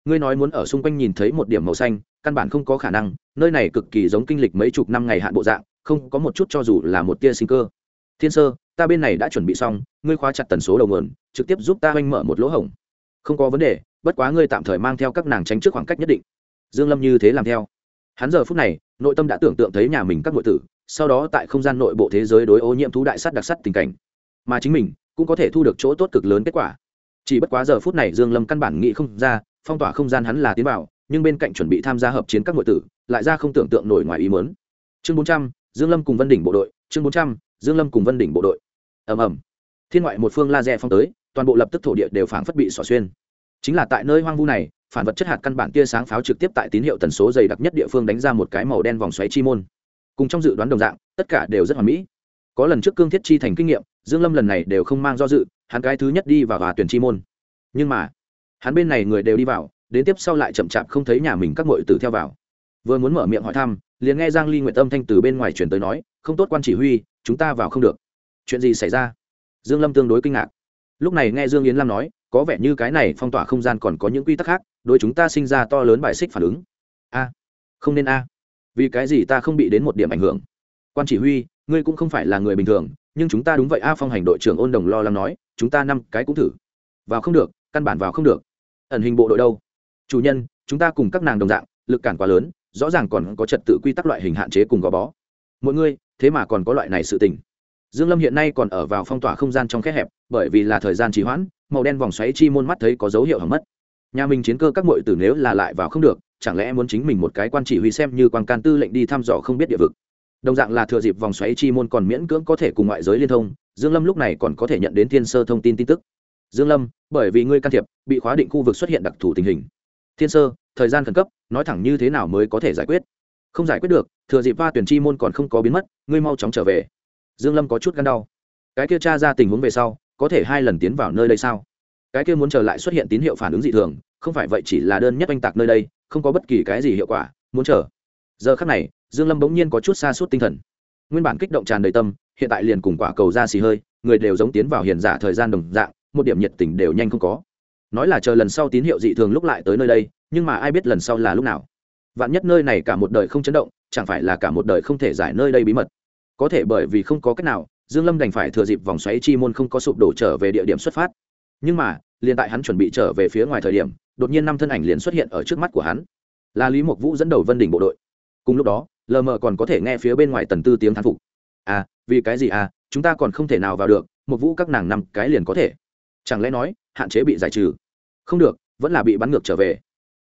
Ngươi nói muốn ở xung quanh nhìn thấy một điểm màu xanh, căn bản không có khả năng, nơi này cực kỳ giống kinh lịch mấy chục năm ngày hạn bộ dạng, không có một chút cho dù là một tia sinh cơ thiên sơ ta bên này đã chuẩn bị xong ngươi khóa chặt tần số đầu nguồn trực tiếp giúp ta oanh mở một lỗ hổng. Không có vấn đề bất quá ngươi tạm thời mang theo các nàng tránh trước khoảng cách nhất định. Dương lâm như thế làm theo. Hắn giờ phút này nội tâm đã tưởng tượng thấy nhà mình các nội tử sau đó tại không gian nội bộ thế giới đối ô nhiễm thú đại sắt đặc sắt tình cảnh. Mà chính mình cũng có thể thu được chỗ tốt cực lớn kết quả. Chỉ bất quá giờ phút này dương lâm căn bản nghĩ không ra phong tỏa không gian hắn là tiến vào nhưng bên cạnh chuẩn bị tham gia hợp chiến các nội tử lại ra không tưởng tượng nổi ngoài ý muốn. Chương 400, dương lâm cùng vân đỉnh bộ đội chương 400, dương lâm cùng vân đỉnh bộ đội. Ầm ầm. Thiên ngoại một phương laser phong tới, toàn bộ lập tức thổ địa đều phảng phất bị xỏ xuyên. Chính là tại nơi hoang vu này, phản vật chất hạt căn bản tia sáng pháo trực tiếp tại tín hiệu tần số dày đặc nhất địa phương đánh ra một cái màu đen vòng xoáy chi môn. Cùng trong dự đoán đồng dạng, tất cả đều rất hoàn mỹ. Có lần trước cương thiết chi thành kinh nghiệm, dương lâm lần này đều không mang do dự, hắn cái thứ nhất đi vào và tuyển chi môn. Nhưng mà, hắn bên này người đều đi vào, đến tiếp sau lại chậm chạp không thấy nhà mình các muội tử theo vào. Vừa muốn mở miệng hỏi thăm, liền nghe giang ly nguyện tâm thanh từ bên ngoài truyền tới nói, không tốt quan chỉ huy chúng ta vào không được. Chuyện gì xảy ra? Dương lâm tương đối kinh ngạc. Lúc này nghe dương yến lam nói, có vẻ như cái này phong tỏa không gian còn có những quy tắc khác, đối chúng ta sinh ra to lớn bài xích phản ứng. A, không nên a. Vì cái gì ta không bị đến một điểm ảnh hưởng? Quan chỉ huy, ngươi cũng không phải là người bình thường, nhưng chúng ta đúng vậy a, phong hành đội trưởng ôn đồng lo lắng nói, chúng ta năm cái cũng thử. Vào không được, căn bản vào không được. Ẩn hình bộ đội đâu? Chủ nhân, chúng ta cùng các nàng đồng dạng, lực cản quá lớn, rõ ràng còn có trật tự quy tắc loại hình hạn chế cùng gò bó. Mỗi người thế mà còn có loại này sự tình. Dương lâm hiện nay còn ở vào phong tỏa không gian trong khe hẹp, bởi vì là thời gian trì hoãn, màu đen vòng xoáy chi môn mắt thấy có dấu hiệu hỏng mất. Nhà mình chiến cơ các muội tử nếu là lại vào không được, chẳng lẽ muốn chính mình một cái quan chỉ huy xem như quan can tư lệnh đi thăm dò không biết địa vực. Đồng dạng là thừa dịp vòng xoáy chi môn còn miễn cưỡng có thể cùng ngoại giới liên thông, dương lâm lúc này còn có thể nhận đến thiên sơ thông tin tin tức. Dương lâm, bởi vì ngươi can thiệp, bị khóa định khu vực xuất hiện đặc thù tình hình. Thiên sơ, thời gian khẩn cấp, nói thẳng như thế nào mới có thể giải quyết? Không giải quyết được, thừa dịp va tuyển chi môn còn không có biến mất, ngươi mau chóng trở về. Dương lâm có chút gan đau. Cái kia tra ra tình huống về sau, có thể hai lần tiến vào nơi đây sao? Cái kia muốn trở lại xuất hiện tín hiệu phản ứng dị thường, không phải vậy chỉ là đơn nhất oanh tạc nơi đây, không có bất kỳ cái gì hiệu quả, muốn chờ. Giờ khắc này, dương lâm bỗng nhiên có chút xa suốt tinh thần. Nguyên bản kích động tràn đầy tâm, hiện tại liền cùng quả cầu ra xì hơi, người đều giống tiến vào hiền giả thời gian đồng dạng, một điểm nhiệt tình đều nhanh không có. Nói là chờ lần sau tín hiệu dị thường lúc lại tới nơi đây, nhưng mà ai biết lần sau là lúc nào vạn nhất nơi này cả một đời không chấn động, chẳng phải là cả một đời không thể giải nơi đây bí mật. Có thể bởi vì không có cách nào, dương lâm đành phải thừa dịp vòng xoáy chi môn không có sụp đổ trở về địa điểm xuất phát. Nhưng mà, liền tại hắn chuẩn bị trở về phía ngoài thời điểm, đột nhiên năm thân ảnh liền xuất hiện ở trước mắt của hắn. Là lý mộc vũ dẫn đầu vân đỉnh bộ đội. Cùng lúc đó, lờ mờ còn có thể nghe phía bên ngoài tần tư tiếng thán phục. À vì cái gì à chúng ta còn không thể nào vào được một vũ các nàng năm cái liền có thể. Chẳng lẽ nói, hạn chế bị giải trừ? Không được, vẫn là bị bắn ngược trở về.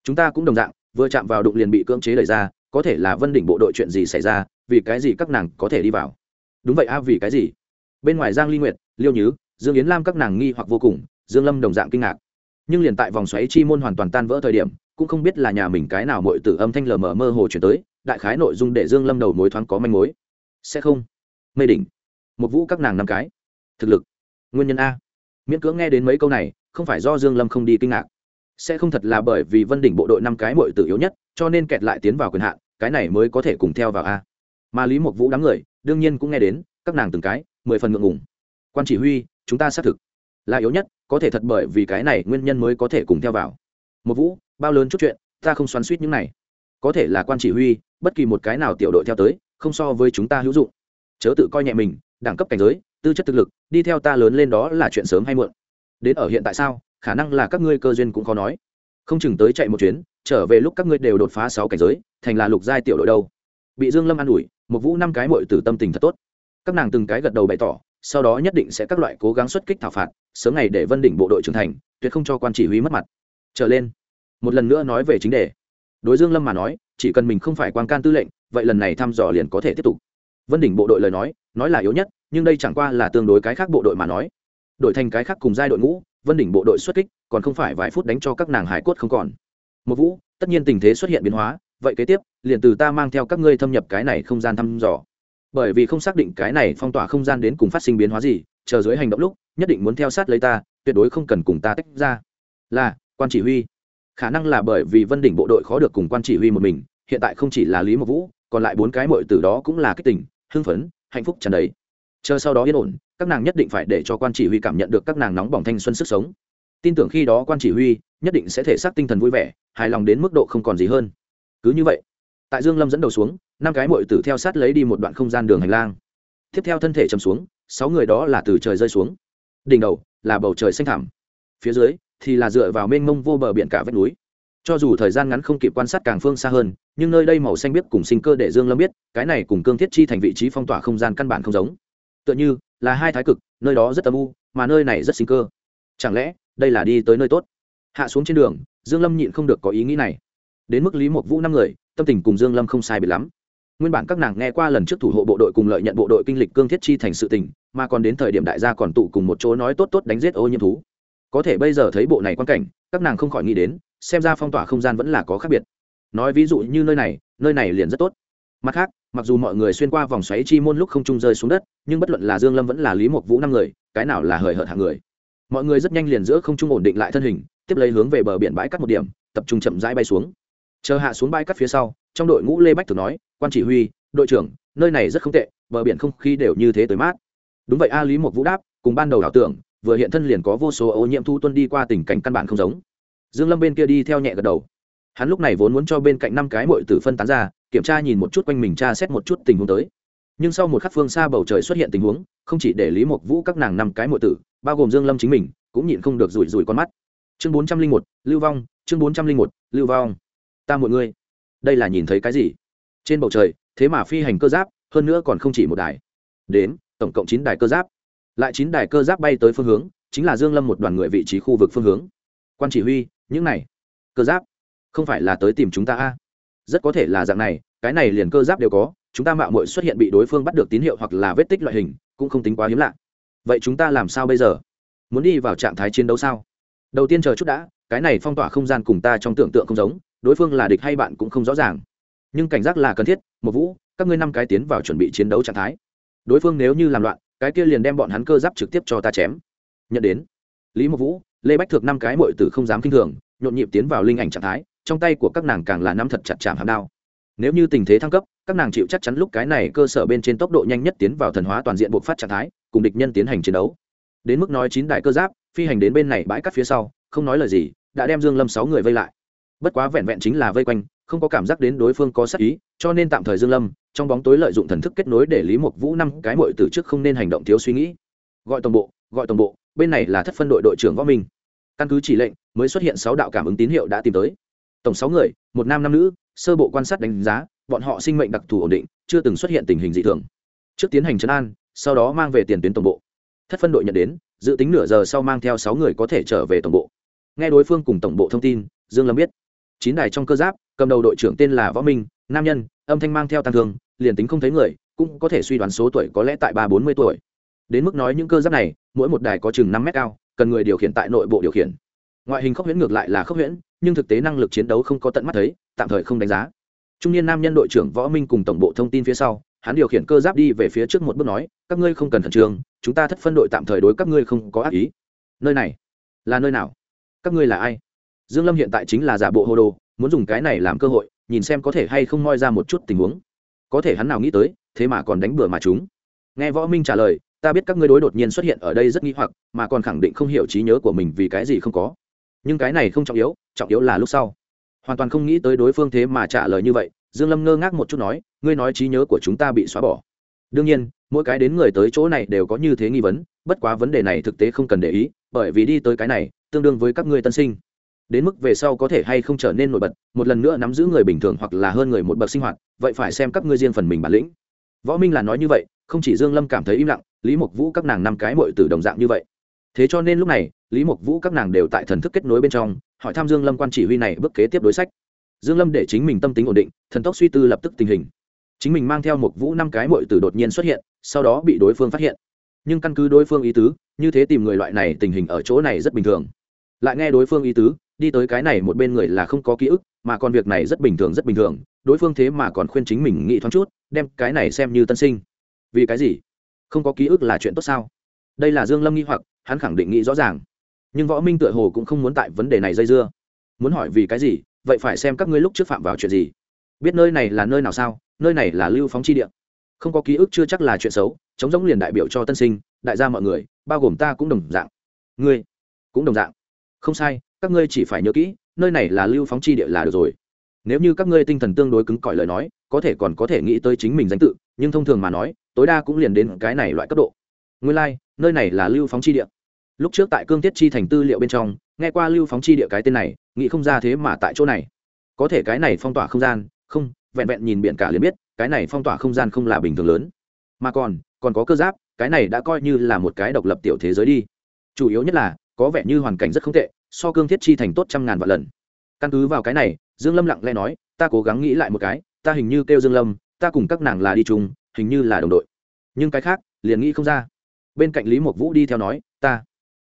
Chúng ta cũng đồng dạng vừa chạm vào đụng liền bị cưỡng chế đẩy ra, có thể là vân đỉnh bộ đội chuyện gì xảy ra, vì cái gì các nàng có thể đi vào? Đúng vậy a, vì cái gì? Bên ngoài giang ly nguyệt, liêu nhứ, dương yến lam các nàng nghi hoặc vô cùng, dương lâm đồng dạng kinh ngạc. Nhưng liền tại vòng xoáy chi môn hoàn toàn tan vỡ thời điểm, cũng không biết là nhà mình cái nào mọi tử âm thanh lờ mờ mơ hồ chuyển tới, đại khái nội dung để dương lâm đầu mối thoáng có manh mối. Sẽ không. Mây đỉnh. Một vũ các nàng năm cái. Thực lực. Nguyên nhân a. Miễn cưỡng nghe đến mấy câu này, không phải do dương lâm không đi kinh ngạc sẽ không thật là bởi vì vân đỉnh bộ đội năm cái mội tử yếu nhất, cho nên kẹt lại tiến vào quyền hạn, cái này mới có thể cùng theo vào a. Mà lý mộc vũ đám người, đương nhiên cũng nghe đến, các nàng từng cái, mười phần ngượng ngùng. Quan chỉ huy, chúng ta xác thực. Là yếu nhất, có thể thật bởi vì cái này nguyên nhân mới có thể cùng theo vào. Một vũ, bao lớn chút chuyện, ta không xoắn suýt những này. Có thể là quan chỉ huy, bất kỳ một cái nào tiểu đội theo tới, không so với chúng ta hữu dụng. Chớ tự coi nhẹ mình, đẳng cấp cảnh giới, tư chất thực lực, đi theo ta lớn lên đó là chuyện sớm hay muộn. Đến ở hiện tại sao khả năng là các ngươi cơ duyên cũng khó nói. Không chừng tới chạy một chuyến, trở về lúc các ngươi đều đột phá sáu cảnh giới, thành là lục giai tiểu đội đâu. Bị dương lâm an ủi, một vũ năm cái mội từ tâm tình thật tốt. Các nàng từng cái gật đầu bày tỏ, sau đó nhất định sẽ các loại cố gắng xuất kích thảo phạt, sớm ngày để vân đỉnh bộ đội trưởng thành, tuyệt không cho quan chỉ huy mất mặt. Trở lên, một lần nữa nói về chính đề. Đối dương lâm mà nói, chỉ cần mình không phải quan can tư lệnh, vậy lần này thăm dò liền có thể tiếp tục. Vân đỉnh bộ đội lời nói nói là yếu nhất, nhưng đây chẳng qua là tương đối cái khác bộ đội mà nói. Đổi thành cái khác cùng giai đội ngũ vân đỉnh bộ đội xuất kích, còn không phải vài phút đánh cho các nàng hải cốt không còn. Một vũ, tất nhiên tình thế xuất hiện biến hóa, vậy kế tiếp, liền từ ta mang theo các ngươi thâm nhập cái này không gian thăm dò. Bởi vì không xác định cái này phong tỏa không gian đến cùng phát sinh biến hóa gì, chờ dưới hành động lúc, nhất định muốn theo sát lấy ta, tuyệt đối không cần cùng ta tách ra. Là, quan chỉ huy. Khả năng là bởi vì vân đỉnh bộ đội khó được cùng quan chỉ huy một mình, hiện tại không chỉ là lý mộc vũ, còn lại bốn cái mội từ đó cũng là kích tình, hưng phấn, hạnh phúc tràn đầy chờ sau đó yên ổn, các nàng nhất định phải để cho quan chỉ huy cảm nhận được các nàng nóng bỏng thanh xuân sức sống. Tin tưởng khi đó quan chỉ huy nhất định sẽ thể xác tinh thần vui vẻ, hài lòng đến mức độ không còn gì hơn. Cứ như vậy, tại dương lâm dẫn đầu xuống, năm cái muội tử theo sát lấy đi một đoạn không gian đường hành lang. Tiếp theo thân thể chầm xuống, sáu người đó là từ trời rơi xuống. Đỉnh đầu là bầu trời xanh thẳm. Phía dưới thì là dựa vào mênh mông vô bờ biển cả vách núi. Cho dù thời gian ngắn không kịp quan sát càng phương xa hơn, nhưng nơi đây màu xanh biếc cùng sinh cơ để dương lâm biết, cái này cùng cương thiết chi thành vị trí phong tỏa không gian căn bản không giống tựa như là hai thái cực, nơi đó rất âm u, mà nơi này rất sinh cơ. Chẳng lẽ đây là đi tới nơi tốt? Hạ xuống trên đường, dương lâm nhịn không được có ý nghĩ này. Đến mức lý một vũ năm người, tâm tình cùng dương lâm không sai biệt lắm. Nguyên bản các nàng nghe qua lần trước thủ hộ bộ đội cùng lợi nhận bộ đội kinh lịch cương thiết chi thành sự tình, mà còn đến thời điểm đại gia còn tụ cùng một chỗ nói tốt tốt đánh giết ô nhiễm thú. Có thể bây giờ thấy bộ này quan cảnh, các nàng không khỏi nghĩ đến, xem ra phong tỏa không gian vẫn là có khác biệt. Nói ví dụ như nơi này nơi này liền rất tốt mặt khác, mặc dù mọi người xuyên qua vòng xoáy chi môn lúc không trung rơi xuống đất, nhưng bất luận là dương lâm vẫn là lý mộc vũ năm người, cái nào là hời hợt hạng người. Mọi người rất nhanh liền giữa không trung ổn định lại thân hình, tiếp lấy hướng về bờ biển bãi cắt một điểm, tập trung chậm rãi bay xuống. Chờ hạ xuống bãi cắt phía sau, trong đội ngũ lê bách thường nói, quan chỉ huy, đội trưởng, nơi này rất không tệ, bờ biển không khí đều như thế tới mát. Đúng vậy a, lý một vũ đáp, cùng ban đầu đảo tưởng, vừa hiện thân liền có vô số ô nhiễm thu tuân đi qua tình cảnh căn bản không giống. Dương lâm bên kia đi theo nhẹ gật đầu. Hắn lúc này vốn muốn cho bên cạnh năm cái muội tử phân tán ra kiểm tra nhìn một chút quanh mình tra xét một chút tình huống tới. Nhưng sau một khắc phương xa bầu trời xuất hiện tình huống, không chỉ để lý Mộc vũ các nàng năm cái muội tử, bao gồm dương lâm chính mình, cũng nhịn không được rủi rủi con mắt. Chương bốn trăm linh một, lưu vong, chương bốn trăm linh một, lưu vong. Ta mọi người đây là nhìn thấy cái gì? Trên bầu trời, thế mà phi hành cơ giáp, hơn nữa còn không chỉ một đài. Đến, tổng cộng chín đài cơ giáp. Lại chín đài cơ giáp bay tới phương hướng, chính là dương lâm một đoàn người vị trí khu vực phương hướng. Quan chỉ huy, những này. Cơ giáp. Không phải là tới tìm chúng ta a? Rất có thể là dạng này, cái này liền cơ giáp đều có, chúng ta mạo muội xuất hiện bị đối phương bắt được tín hiệu hoặc là vết tích loại hình, cũng không tính quá hiếm lạ. Vậy chúng ta làm sao bây giờ? Muốn đi vào trạng thái chiến đấu sao? Đầu tiên chờ chút đã, cái này phong tỏa không gian cùng ta trong tưởng tượng không giống, đối phương là địch hay bạn cũng không rõ ràng. Nhưng cảnh giác là cần thiết, một vũ, các ngươi năm cái tiến vào chuẩn bị chiến đấu trạng thái. Đối phương nếu như làm loạn, cái kia liền đem bọn hắn cơ giáp trực tiếp cho ta chém. Nhận đến. Lý một vũ, lê bách thược năm cái mội tử không dám k i n h thường, nhộn nhịp tiến vào linh ảnh trạng thái trong tay của các nàng càng là nắm thật chặt chạm hàm đao. Nếu như tình thế thăng cấp, các nàng chịu chắc chắn lúc cái này cơ sở bên trên tốc độ nhanh nhất tiến vào thần hóa toàn diện buộc phát trạng thái, cùng địch nhân tiến hành chiến đấu. Đến mức nói chín đại cơ giáp, phi hành đến bên này bãi cắt phía sau, không nói lời gì, đã đem dương lâm sáu người vây lại. Bất quá vẹn vẹn chính là vây quanh, không có cảm giác đến đối phương có sắc ý, cho nên tạm thời dương lâm, trong bóng tối lợi dụng thần thức kết nối để lý mộc vũ năm cái mội từ trước không nên hành động thiếu suy nghĩ. Gọi tổng bộ, gọi tổng bộ, bên này là thất phân đội đội trưởng võ minh. Căn cứ chỉ lệnh, mới xuất hiện sáu đạo cảm ứng tín hiệu đã tìm tới tổng sáu người, một nam năm nữ, sơ bộ quan sát đánh giá, bọn họ sinh mệnh đặc thù ổn định, chưa từng xuất hiện tình hình dị thường. Trước tiến hành chấn an, sau đó mang về tiền tuyến tổng bộ. Thất phân đội nhận đến, dự tính nửa giờ sau mang theo sáu người có thể trở về tổng bộ. Nghe đối phương cùng tổng bộ thông tin, dương lâm biết. Chín đài trong cơ giáp, cầm đầu đội trưởng tên là võ minh, nam nhân, âm thanh mang theo tăng thương, liền tính không thấy người, cũng có thể suy đoán số tuổi có lẽ tại ba bốn mươi tuổi. Đến mức nói những cơ giáp này, mỗi một đài có chừng năm mét cao, cần người điều khiển tại nội bộ điều khiển. Ngoại hình khốc huyễn ngược lại là khốc huyễn nhưng thực tế năng lực chiến đấu không có tận mắt thấy, tạm thời không đánh giá. Trung niên nam nhân đội trưởng võ minh cùng tổng bộ thông tin phía sau, hắn điều khiển cơ giáp đi về phía trước một bước nói, các ngươi không cần khẩn trương, chúng ta thất phân đội tạm thời đối các ngươi không có ác ý. Nơi này là nơi nào? Các ngươi là ai? Dương lâm hiện tại chính là giả bộ hồ đồ, muốn dùng cái này làm cơ hội, nhìn xem có thể hay không moi ra một chút tình huống. Có thể hắn nào nghĩ tới, thế mà còn đánh bừa mà chúng. Nghe võ minh trả lời, ta biết các ngươi đối đột nhiên xuất hiện ở đây rất nghi hoặc, mà còn khẳng định không hiểu trí nhớ của mình vì cái gì không có nhưng cái này không trọng yếu trọng yếu là lúc sau. Hoàn toàn không nghĩ tới đối phương thế mà trả lời như vậy, dương lâm ngơ ngác một chút nói, ngươi nói trí nhớ của chúng ta bị xóa bỏ. Đương nhiên, mỗi cái đến người tới chỗ này đều có như thế nghi vấn, bất quá vấn đề này thực tế không cần để ý, bởi vì đi tới cái này, tương đương với các ngươi tân sinh. Đến mức về sau có thể hay không trở nên nổi bật, một lần nữa nắm giữ người bình thường hoặc là hơn người một bậc sinh hoạt, vậy phải xem các ngươi riêng phần mình bản lĩnh. Võ minh là nói như vậy, không chỉ dương lâm cảm thấy im lặng, lý mộc vũ các nàng năm cái mội từ đồng dạng như vậy. Thế cho nên lúc này lý mộc vũ các nàng đều tại thần thức kết nối bên trong, hỏi tham dương lâm quan chỉ huy này bước kế tiếp đối sách. Dương lâm để chính mình tâm tính ổn định, thần tốc suy tư lập tức tình hình. Chính mình mang theo một vũ năm cái mội từ đột nhiên xuất hiện, sau đó bị đối phương phát hiện. Nhưng căn cứ đối phương ý tứ, như thế tìm người loại này tình hình ở chỗ này rất bình thường. Lại nghe đối phương ý tứ, đi tới cái này một bên người là không có ký ức, mà còn việc này rất bình thường rất bình thường, đối phương thế mà còn khuyên chính mình nghĩ thoáng chút, đem cái này xem như tân sinh. Vì cái gì? Không có ký ức là chuyện tốt sao? Đây là dương lâm nghi hoặc, hắn khẳng định nghĩ rõ ràng nhưng võ minh tựa hồ cũng không muốn tại vấn đề này dây dưa. Muốn hỏi vì cái gì vậy phải xem các ngươi lúc trước phạm vào chuyện gì. Biết nơi này là nơi nào sao nơi này là lưu phóng chi địa. Không có ký ức chưa chắc là chuyện xấu chống giống liền đại biểu cho tân sinh đại gia mọi người bao gồm ta cũng đồng dạng. Ngươi cũng đồng dạng. Không sai các ngươi chỉ phải nhớ kỹ nơi này là lưu phóng chi địa là được rồi. Nếu như các ngươi tinh thần tương đối cứng cỏi lời nói có thể còn có thể nghĩ tới chính mình danh tự nhưng thông thường mà nói tối đa cũng liền đến cái này loại cấp độ. Nguyên lai、like, nơi này là lưu phóng chi địa lúc trước tại cương tiết chi thành tư liệu bên trong, nghe qua lưu phóng chi địa cái tên này, nghĩ không ra thế mà tại chỗ này. Có thể cái này phong tỏa không gian, không, vẹn vẹn nhìn biển cả liền biết, cái này phong tỏa không gian không là bình thường lớn. Mà còn còn có cơ giáp, cái này đã coi như là một cái độc lập tiểu thế giới đi. Chủ yếu nhất là, có vẻ như hoàn cảnh rất không tệ, so cương thiết chi thành tốt trăm ngàn vạn lần. Căn cứ vào cái này, dương lâm lặng lẽ nói, ta cố gắng nghĩ lại một cái, ta hình như kêu dương lâm, ta cùng các nàng là đi chung, hình như là đồng đội. Nhưng cái khác, liền nghĩ không ra. Bên cạnh lý mộc vũ đi theo nói, ta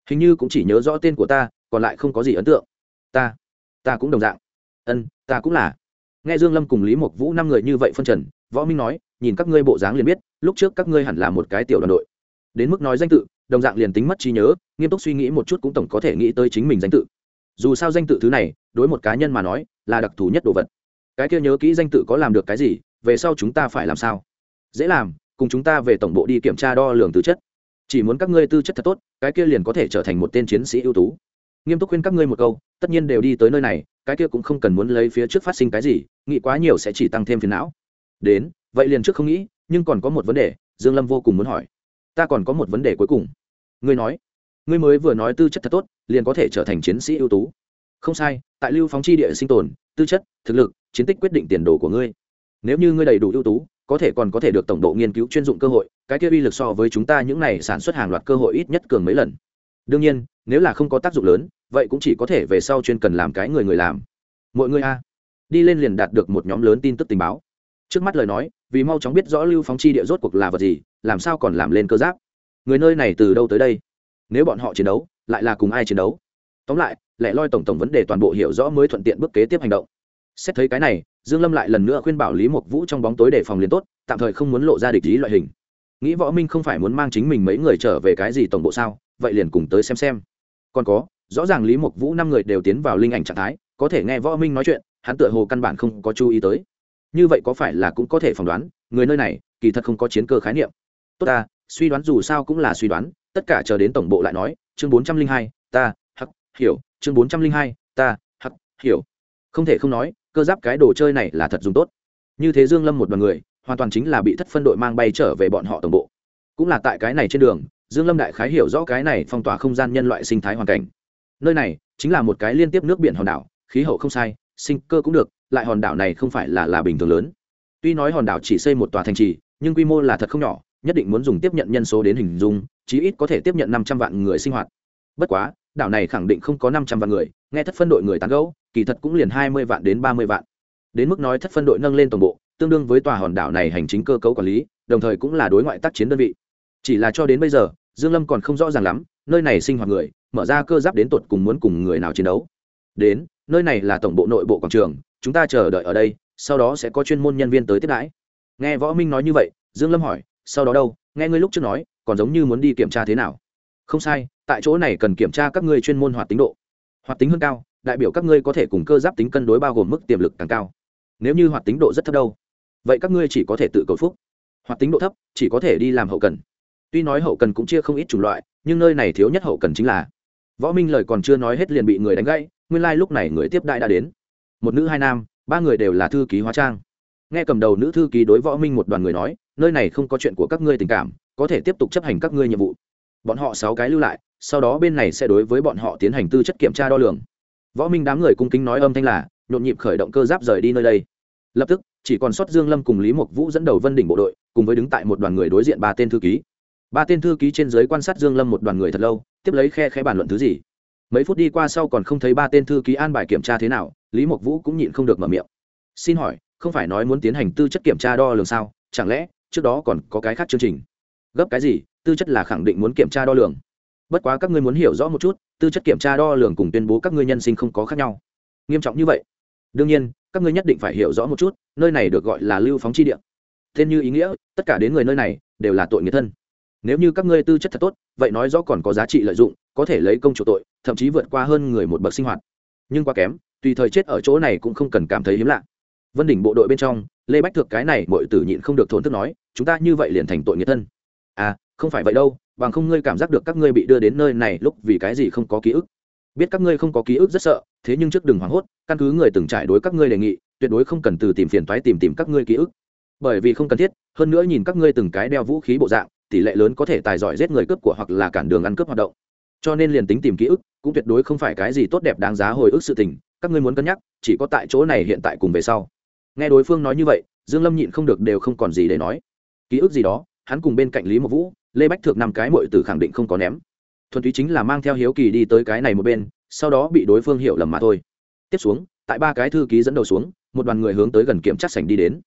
hình như cũng chỉ nhớ rõ tên của ta, còn lại không có gì ấn tượng. Ta ta cũng đồng dạng. Ân, ta cũng là. Nghe dương lâm cùng lý mộc vũ năm người như vậy phân trần, võ minh nói, nhìn các ngươi bộ dáng liền biết, lúc trước các ngươi hẳn là một cái tiểu đoàn đội. Đến mức nói danh tự, đồng dạng liền tính mất trí nhớ, nghiêm túc suy nghĩ một chút cũng tổng có thể nghĩ tới chính mình danh tự. Dù sao danh tự thứ này, đối một cá nhân mà nói, là đặc thù nhất đồ vật. Cái kia nhớ kỹ danh tự có làm được cái gì, về sau chúng ta phải làm sao? Dễ làm, cùng chúng ta về tổng bộ đi kiểm tra đo lường tư chất chỉ muốn các ngươi tư chất thật tốt, cái kia liền có thể trở thành một tên chiến sĩ ưu tú. Nghiêm túc khuyên các ngươi một câu, tất nhiên đều đi tới nơi này, cái kia cũng không cần muốn lấy phía trước phát sinh cái gì, nghĩ quá nhiều sẽ chỉ tăng thêm phiền não. Đến, vậy liền trước không nghĩ, nhưng còn có một vấn đề, dương lâm vô cùng muốn hỏi. Ta còn có một vấn đề cuối cùng. Ngươi nói, ngươi mới vừa nói tư chất thật tốt, liền có thể trở thành chiến sĩ ưu tú. Không sai, tại lưu phóng chi địa sinh tồn, tư chất, thực lực, chiến tích quyết định tiền đồ của ngươi. Nếu như ngươi đầy đủ ưu tú có thể còn có thể được tổng độ nghiên cứu chuyên dụng cơ hội, cái kia uy lực so với chúng ta những này sản xuất hàng loạt cơ hội ít nhất cường mấy lần. Đương nhiên, nếu là không có tác dụng lớn, vậy cũng chỉ có thể về sau chuyên cần làm cái người người làm. Mọi người a, đi lên liền đạt được một nhóm lớn tin tức tình báo. Trước mắt lời nói, vì mau chóng biết rõ lưu phóng chi địa rốt cuộc là vật gì, làm sao còn làm lên cơ giáp. Người nơi này từ đâu tới đây? Nếu bọn họ chiến đấu, lại là cùng ai chiến đấu? Tóm lại lẽ loi tổng tổng vấn đề toàn bộ hiểu rõ mới thuận tiện bước kế tiếp hành động. Xét thấy cái này dương lâm lại lần nữa khuyên bảo lý mộc vũ trong bóng tối để phòng liền tốt, tạm thời không muốn lộ ra địch ý loại hình. Nghĩ võ minh không phải muốn mang chính mình mấy người trở về cái gì tổng bộ sao, vậy liền cùng tới xem xem. Còn có, rõ ràng lý mộc vũ năm người đều tiến vào linh ảnh trạng thái, có thể nghe võ minh nói chuyện, hắn tựa hồ căn bản không có chú ý tới. Như vậy có phải là cũng có thể phỏng đoán, người nơi này, kỳ thật không có chiến cơ khái niệm. Tốt ta, suy đoán dù sao cũng là suy đoán, tất cả chờ đến tổng bộ lại nói, chương bốn trăm linh hai, ta, hắc, hiểu, chương bốn trăm linh hai, ta, hắc, hiểu. Không thể không nói cơ giáp cái đồ chơi này là thật dùng tốt. Như thế dương lâm một đoàn người, hoàn toàn chính là bị thất phân đội mang bay trở về bọn họ tổng bộ. Cũng là tại cái này trên đường, dương lâm đại khái hiểu rõ cái này phong tỏa không gian nhân loại sinh thái hoàn cảnh. Nơi này chính là một cái liên tiếp nước biển hòn đảo, khí hậu không sai, sinh cơ cũng được, lại hòn đảo này không phải là là bình thường lớn. Tuy nói hòn đảo chỉ xây một tòa thành trì, nhưng quy mô là thật không nhỏ, nhất định muốn dùng tiếp nhận nhân số đến hình dung, chí ít có thể tiếp nhận năm trăm vạn người sinh hoạt bất quá, đảo này khẳng định không có năm trăm vạn người, nghe thất phân đội người tán gẫu, kỳ thật cũng liền hai mươi vạn đến ba mươi vạn. Đến mức nói thất phân đội nâng lên toàn bộ, tương đương với tòa hòn đảo này hành chính cơ cấu quản lý, đồng thời cũng là đối ngoại tác chiến đơn vị. Chỉ là cho đến bây giờ, dương lâm còn không rõ ràng lắm, nơi này sinh hoạt người, mở ra cơ giáp đến tột cùng muốn cùng người nào chiến đấu. Đến, nơi này là tổng bộ nội bộ quảng trường, chúng ta chờ đợi ở đây, sau đó sẽ có chuyên môn nhân viên tới tiếp đãi. Nghe võ minh nói như vậy, dương lâm hỏi, sau đó đâu? Nghe ngươi lúc trước nói, còn giống như muốn đi kiểm tra thế nào? Không sai tại chỗ này cần kiểm tra các ngươi chuyên môn hoạt tính độ. Hoạt tính hơn cao, đại biểu các ngươi có thể cùng cơ giáp tính cân đối bao gồm mức tiềm lực càng cao. Nếu như hoạt tính độ rất thấp đâu, vậy các ngươi chỉ có thể tự cầu phúc. Hoạt tính độ thấp, chỉ có thể đi làm hậu cần. Tuy nói hậu cần cũng chia không ít chủng loại, nhưng nơi này thiếu nhất hậu cần chính là võ minh lời còn chưa nói hết liền bị người đánh gãy, nguyên lai、like、lúc này người tiếp đại đã đến. Một nữ hai nam, ba người đều là thư ký hóa trang. Nghe cầm đầu nữ thư ký đối võ minh một đoàn người nói, nơi này không có chuyện của các ngươi tình cảm, có thể tiếp tục chấp hành các ngươi nhiệm vụ bọn họ sáu cái lưu lại, sau đó bên này sẽ đối với bọn họ tiến hành tư chất kiểm tra đo lường. Võ minh đám người cung kính nói âm thanh là, nhộn nhịp khởi động cơ giáp rời đi nơi đây. Lập tức, chỉ còn sót dương lâm cùng lý mộc vũ dẫn đầu vân đỉnh bộ đội, cùng với đứng tại một đoàn người đối diện ba tên thư ký. Ba tên thư ký trên giới quan sát dương lâm một đoàn người thật lâu, tiếp lấy khe khẽ bàn luận thứ gì. Mấy phút đi qua sau còn không thấy ba tên thư ký an bài kiểm tra thế nào, lý mộc vũ cũng nhịn không được mở miệng. Xin hỏi, không phải nói muốn tiến hành tư chất kiểm tra đo lường sao? Chẳng lẽ, trước đó còn có cái khác chương trình? Gấp cái gì? Tư chất là khẳng định muốn kiểm tra đo lường. Bất quá các ngươi muốn hiểu rõ một chút, tư chất kiểm tra đo lường cùng tuyên bố các ngươi nhân sinh không có khác nhau. Nghiêm trọng như vậy. Đương nhiên, các ngươi nhất định phải hiểu rõ một chút, nơi này được gọi là lưu phóng chi địa. Tên như ý nghĩa, tất cả đến người nơi này, đều là tội nghĩa thân. Nếu như các ngươi tư chất thật tốt, vậy nói rõ còn có giá trị lợi dụng, có thể lấy công chủ tội, thậm chí vượt qua hơn người một bậc sinh hoạt. Nhưng quá kém, tùy thời chết ở chỗ này cũng không cần cảm thấy hiếm lạ. Vân đỉnh bộ đội bên trong, lê bách thược cái này mọi tử nhịn không được thốn thức nói, chúng ta như vậy liền thành tội nghĩa thân. À không phải vậy đâu, bằng không ngươi cảm giác được các ngươi bị đưa đến nơi này lúc vì cái gì không có ký ức. Biết các ngươi không có ký ức rất sợ, thế nhưng trước đừng hoảng hốt, căn cứ người từng trải đối các ngươi đề nghị, tuyệt đối không cần từ tìm phiền toái tìm tìm các ngươi ký ức. Bởi vì không cần thiết, hơn nữa nhìn các ngươi từng cái đeo vũ khí bộ dạng, tỷ lệ lớn có thể tài giỏi giết người cướp của hoặc là cản đường ăn cướp hoạt động. Cho nên liền tính tìm ký ức, cũng tuyệt đối không phải cái gì tốt đẹp đáng giá hồi ức sự tình, các ngươi muốn cân nhắc, chỉ có tại chỗ này hiện tại cùng về sau. Nghe đối phương nói như vậy, dương lâm nhịn không được đều không còn gì để nói. Ký ức gì đó, hắn cùng bên cạnh lý một vũ lê bách thượng năm cái muội tử khẳng định không có ném. Thuần túy chính là mang theo hiếu kỳ đi tới cái này một bên, sau đó bị đối phương hiểu lầm mà thôi. Tiếp xuống, tại ba cái thư ký dẫn đầu xuống, một đoàn người hướng tới gần kiểm tra sảnh đi đến.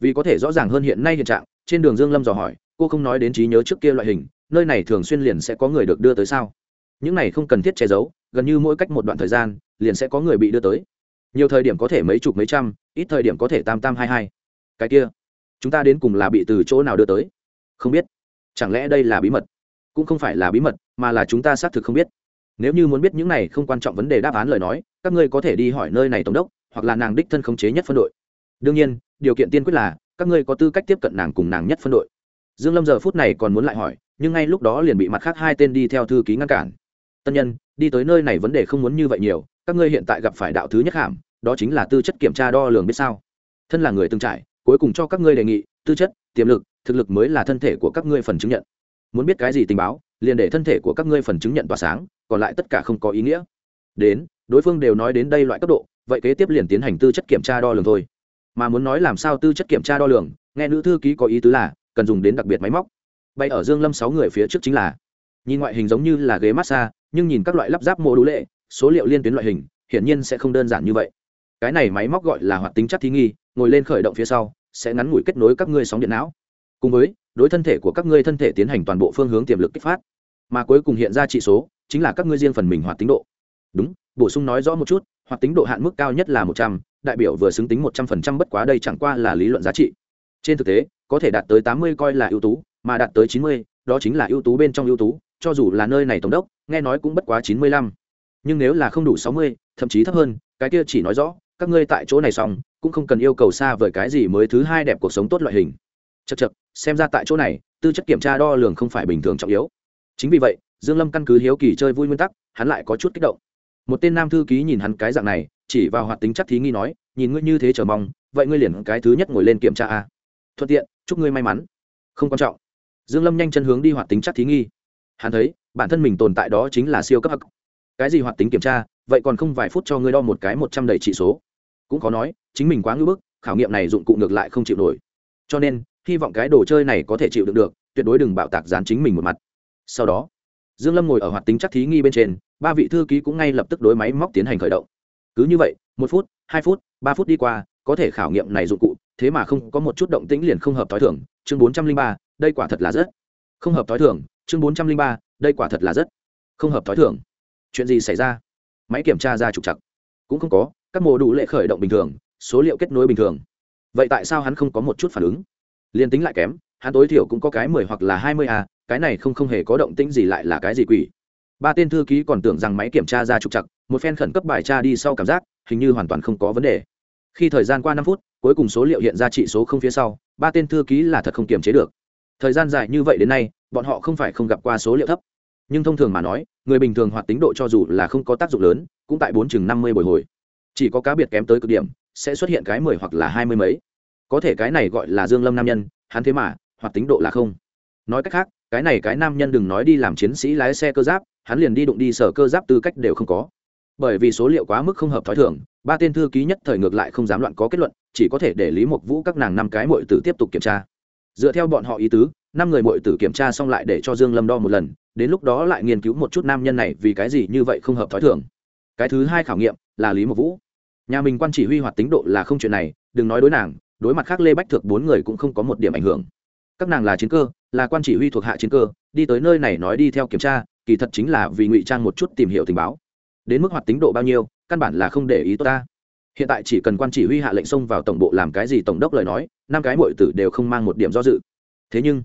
Vì có thể rõ ràng hơn hiện nay hiện trạng, trên đường dương lâm dò hỏi, cô không nói đến trí nhớ trước kia loại hình, nơi này thường xuyên liền sẽ có người được đưa tới sao? Những này không cần thiết che giấu, gần như mỗi cách một đoạn thời gian, liền sẽ có người bị đưa tới. Nhiều thời điểm có thể mấy chục mấy trăm, ít thời điểm có thể tam tam hai hai. Cái kia, chúng ta đến cùng là bị từ chỗ nào đưa tới? Không biết chẳng lẽ đây là bí mật? Cũng không phải là bí mật, mà là chúng ta xác thực không biết. Nếu như muốn biết những này không quan trọng vấn đề đáp án lời nói, các ngươi có thể đi hỏi nơi này tổng đốc, hoặc là nàng đích thân khống chế nhất phân đội. Đương nhiên, điều kiện tiên quyết là, các ngươi có tư cách tiếp cận nàng cùng nàng nhất phân đội. Dương lâm giờ phút này còn muốn lại hỏi, nhưng ngay lúc đó liền bị mặt khác hai tên đi theo thư ký ngăn cản. Tân nhân, đi tới nơi này vấn đề không muốn như vậy nhiều, các ngươi hiện tại gặp phải đạo thứ nhất hàm, đó chính là tư chất kiểm tra đo lường biết sao. Thân là người từng trải, cuối cùng cho các ngươi đề nghị, tư chất tiềm lực, thực lực mới là thân thể của các ngươi phần chứng nhận. Muốn biết cái gì tình báo, liền để thân thể của các ngươi phần chứng nhận tỏa sáng, còn lại tất cả không có ý nghĩa. Đến, đối phương đều nói đến đây loại cấp độ, vậy kế tiếp liền tiến hành tư chất kiểm tra đo lường thôi. Mà muốn nói làm sao tư chất kiểm tra đo lường, nghe nữ thư ký có ý tứ là, cần dùng đến đặc biệt máy móc. Bay ở dương lâm sáu người phía trước chính là, nhìn ngoại hình giống như là ghế massage, nhưng nhìn các loại lắp ráp mô đũ lệ, số liệu liên tuyến loại hình, hiển nhiên sẽ không đơn giản như vậy. Cái này máy móc gọi là hoạt tính chất thí nghi, ngồi lên khởi động phía sau sẽ ngắn ngủi kết nối các ngươi sóng điện não. Cùng với, đối thân thể của các ngươi thân thể tiến hành toàn bộ phương hướng tiềm lực kích phát. Mà cuối cùng hiện ra trị số, chính là các ngươi riêng phần mình hoạt tính độ. Đúng, bổ sung nói rõ một chút, hoạt tính độ hạn mức cao nhất là một trăm, đại biểu vừa xứng tính một trăm phần trăm bất quá đây chẳng qua là lý luận giá trị. Trên thực tế, có thể đạt tới tám mươi coi là ưu tú, mà đạt tới chín mươi, đó chính là ưu tú bên trong ưu tú, cho dù là nơi này tổng đốc, nghe nói cũng bất quá chín mươi lăm. Nhưng nếu là không đủ sáu mươi, thậm chí thấp hơn, cái kia chỉ nói rõ, các ngươi tại chỗ này xong cũng không cần yêu cầu xa vời cái gì mới thứ hai đẹp cuộc sống tốt loại hình. Chật chật xem ra tại chỗ này, tư chất kiểm tra đo lường không phải bình thường trọng yếu. Chính vì vậy, dương lâm căn cứ hiếu kỳ chơi vui nguyên tắc, hắn lại có chút kích động. Một tên nam thư ký nhìn hắn cái dạng này, chỉ vào hoạt tính chắc thí nghi nói, nhìn ngươi như thế chờ mong, vậy ngươi liền cái thứ nhất ngồi lên kiểm tra a. Thuận tiện, chúc ngươi may mắn. Không quan trọng. Dương lâm nhanh chân hướng đi hoạt tính chắc thí nghi. Hắn thấy, bản thân mình tồn tại đó chính là siêu cấp hắc. Cái gì hoạt tính kiểm tra? Vậy còn không vài phút cho ngươi đo một cái một trăm đầy trị số cũng có nói, chính mình quá ngưỡng bức, khảo nghiệm này dụng cụ ngược lại không chịu nổi. Cho nên, hy vọng cái đồ chơi này có thể chịu đựng được, tuyệt đối đừng bạo tạc dán chính mình một mặt. Sau đó, dương lâm ngồi ở hoạt tính chắc thí nghi bên trên, ba vị thư ký cũng ngay lập tức đối máy móc tiến hành khởi động. Cứ như vậy, một phút, hai phút, ba phút đi qua, có thể khảo nghiệm này dụng cụ, thế mà không có một chút động tĩnh liền không hợp thói thường. Chương bốn trăm linh ba, đây quả thật là rất. Không hợp thói thường, chương bốn trăm linh ba, đây quả thật là rất. Không hợp thói thường. Chuyện gì xảy ra? Máy kiểm tra ra trục chặt cũng không có các mô đủ lệ khởi động bình thường, số liệu kết nối bình thường. Vậy tại sao hắn không có một chút phản ứng? Liên tính lại kém, hắn tối thiểu cũng có cái mười hoặc là hai mươi a, cái này không không hề có động tĩnh gì lại là cái gì quỷ. Ba tên thư ký còn tưởng rằng máy kiểm tra ra trục chặt một phen khẩn cấp bài tra đi sau cảm giác, hình như hoàn toàn không có vấn đề. Khi thời gian qua năm phút, cuối cùng số liệu hiện ra trị số không phía sau, ba tên thư ký là thật không kiềm chế được. Thời gian dài như vậy đến nay, bọn họ không phải không gặp qua số liệu thấp. Nhưng thông thường mà nói, người bình thường hoạt tính độ cho dù là không có tác dụng lớn, cũng tại bốn chừng năm mươi bồi hồi chỉ có cá biệt kém tới cực điểm, sẽ xuất hiện cái mười hoặc là hai mươi mấy. Có thể cái này gọi là dương lâm nam nhân, hắn thế mà, hoặc tính độ là không. Nói cách khác, cái này cái nam nhân đừng nói đi làm chiến sĩ lái xe cơ giáp, hắn liền đi đụng đi sở cơ giáp tư cách đều không có. Bởi vì số liệu quá mức không hợp thói thường, ba tên thư ký nhất thời ngược lại không dám loạn có kết luận, chỉ có thể để lý mộc vũ các nàng năm cái mội tử tiếp tục kiểm tra. Dựa theo bọn họ ý tứ, năm người mội tử kiểm tra xong lại để cho dương lâm đo một lần, đến lúc đó lại nghiên cứu một chút nam nhân này vì cái gì như vậy không hợp thói thường. Cái thứ hai khảo nghiệm là lý mộc vũ nhà mình quan chỉ huy hoạt tính độ là không chuyện này, đừng nói đối nàng, đối mặt khác lê bách thược bốn người cũng không có một điểm ảnh hưởng. Các nàng là chiến cơ, là quan chỉ huy thuộc hạ chiến cơ, đi tới nơi này nói đi theo kiểm tra, kỳ thật chính là vì ngụy trang một chút tìm hiểu tình báo. Đến mức hoạt tính độ bao nhiêu, căn bản là không để ý tôi ta. Hiện tại chỉ cần quan chỉ huy hạ lệnh xông vào tổng bộ làm cái gì tổng đốc lời nói, năm cái mọi tử đều không mang một điểm do dự. Thế nhưng,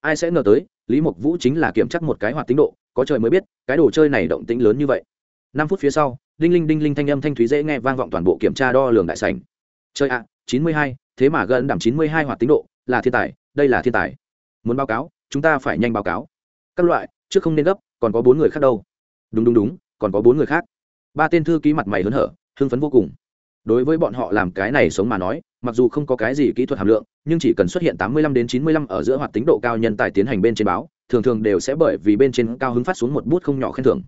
ai sẽ ngờ tới, lý mộc vũ chính là kiểm chắc một cái hoạt tính độ, có trời mới biết, cái đồ chơi này động tĩnh lớn như vậy. Năm phút phía sau đinh linh đinh linh thanh âm thanh thúy dễ nghe vang vọng toàn bộ kiểm tra đo lường đại sảnh. Chơi ạ, chín mươi hai, thế mà gần đảm chín mươi hai hoạt tính độ, là thiên tài, đây là thiên tài. Muốn báo cáo, chúng ta phải nhanh báo cáo. Các loại, trước không nên gấp, còn có bốn người khác đâu. Đúng đúng đúng, còn có bốn người khác. Ba tên thư ký mặt mày hớn hở, hưng phấn vô cùng. Đối với bọn họ làm cái này sống mà nói, mặc dù không có cái gì kỹ thuật hàm lượng, nhưng chỉ cần xuất hiện tám mươi lăm đến chín mươi lăm ở giữa hoạt tính độ cao nhân tài tiến hành bên trên báo, thường thường đều sẽ bởi vì bên trên cao hứng phát xuống một bút không nhỏ khen thưởng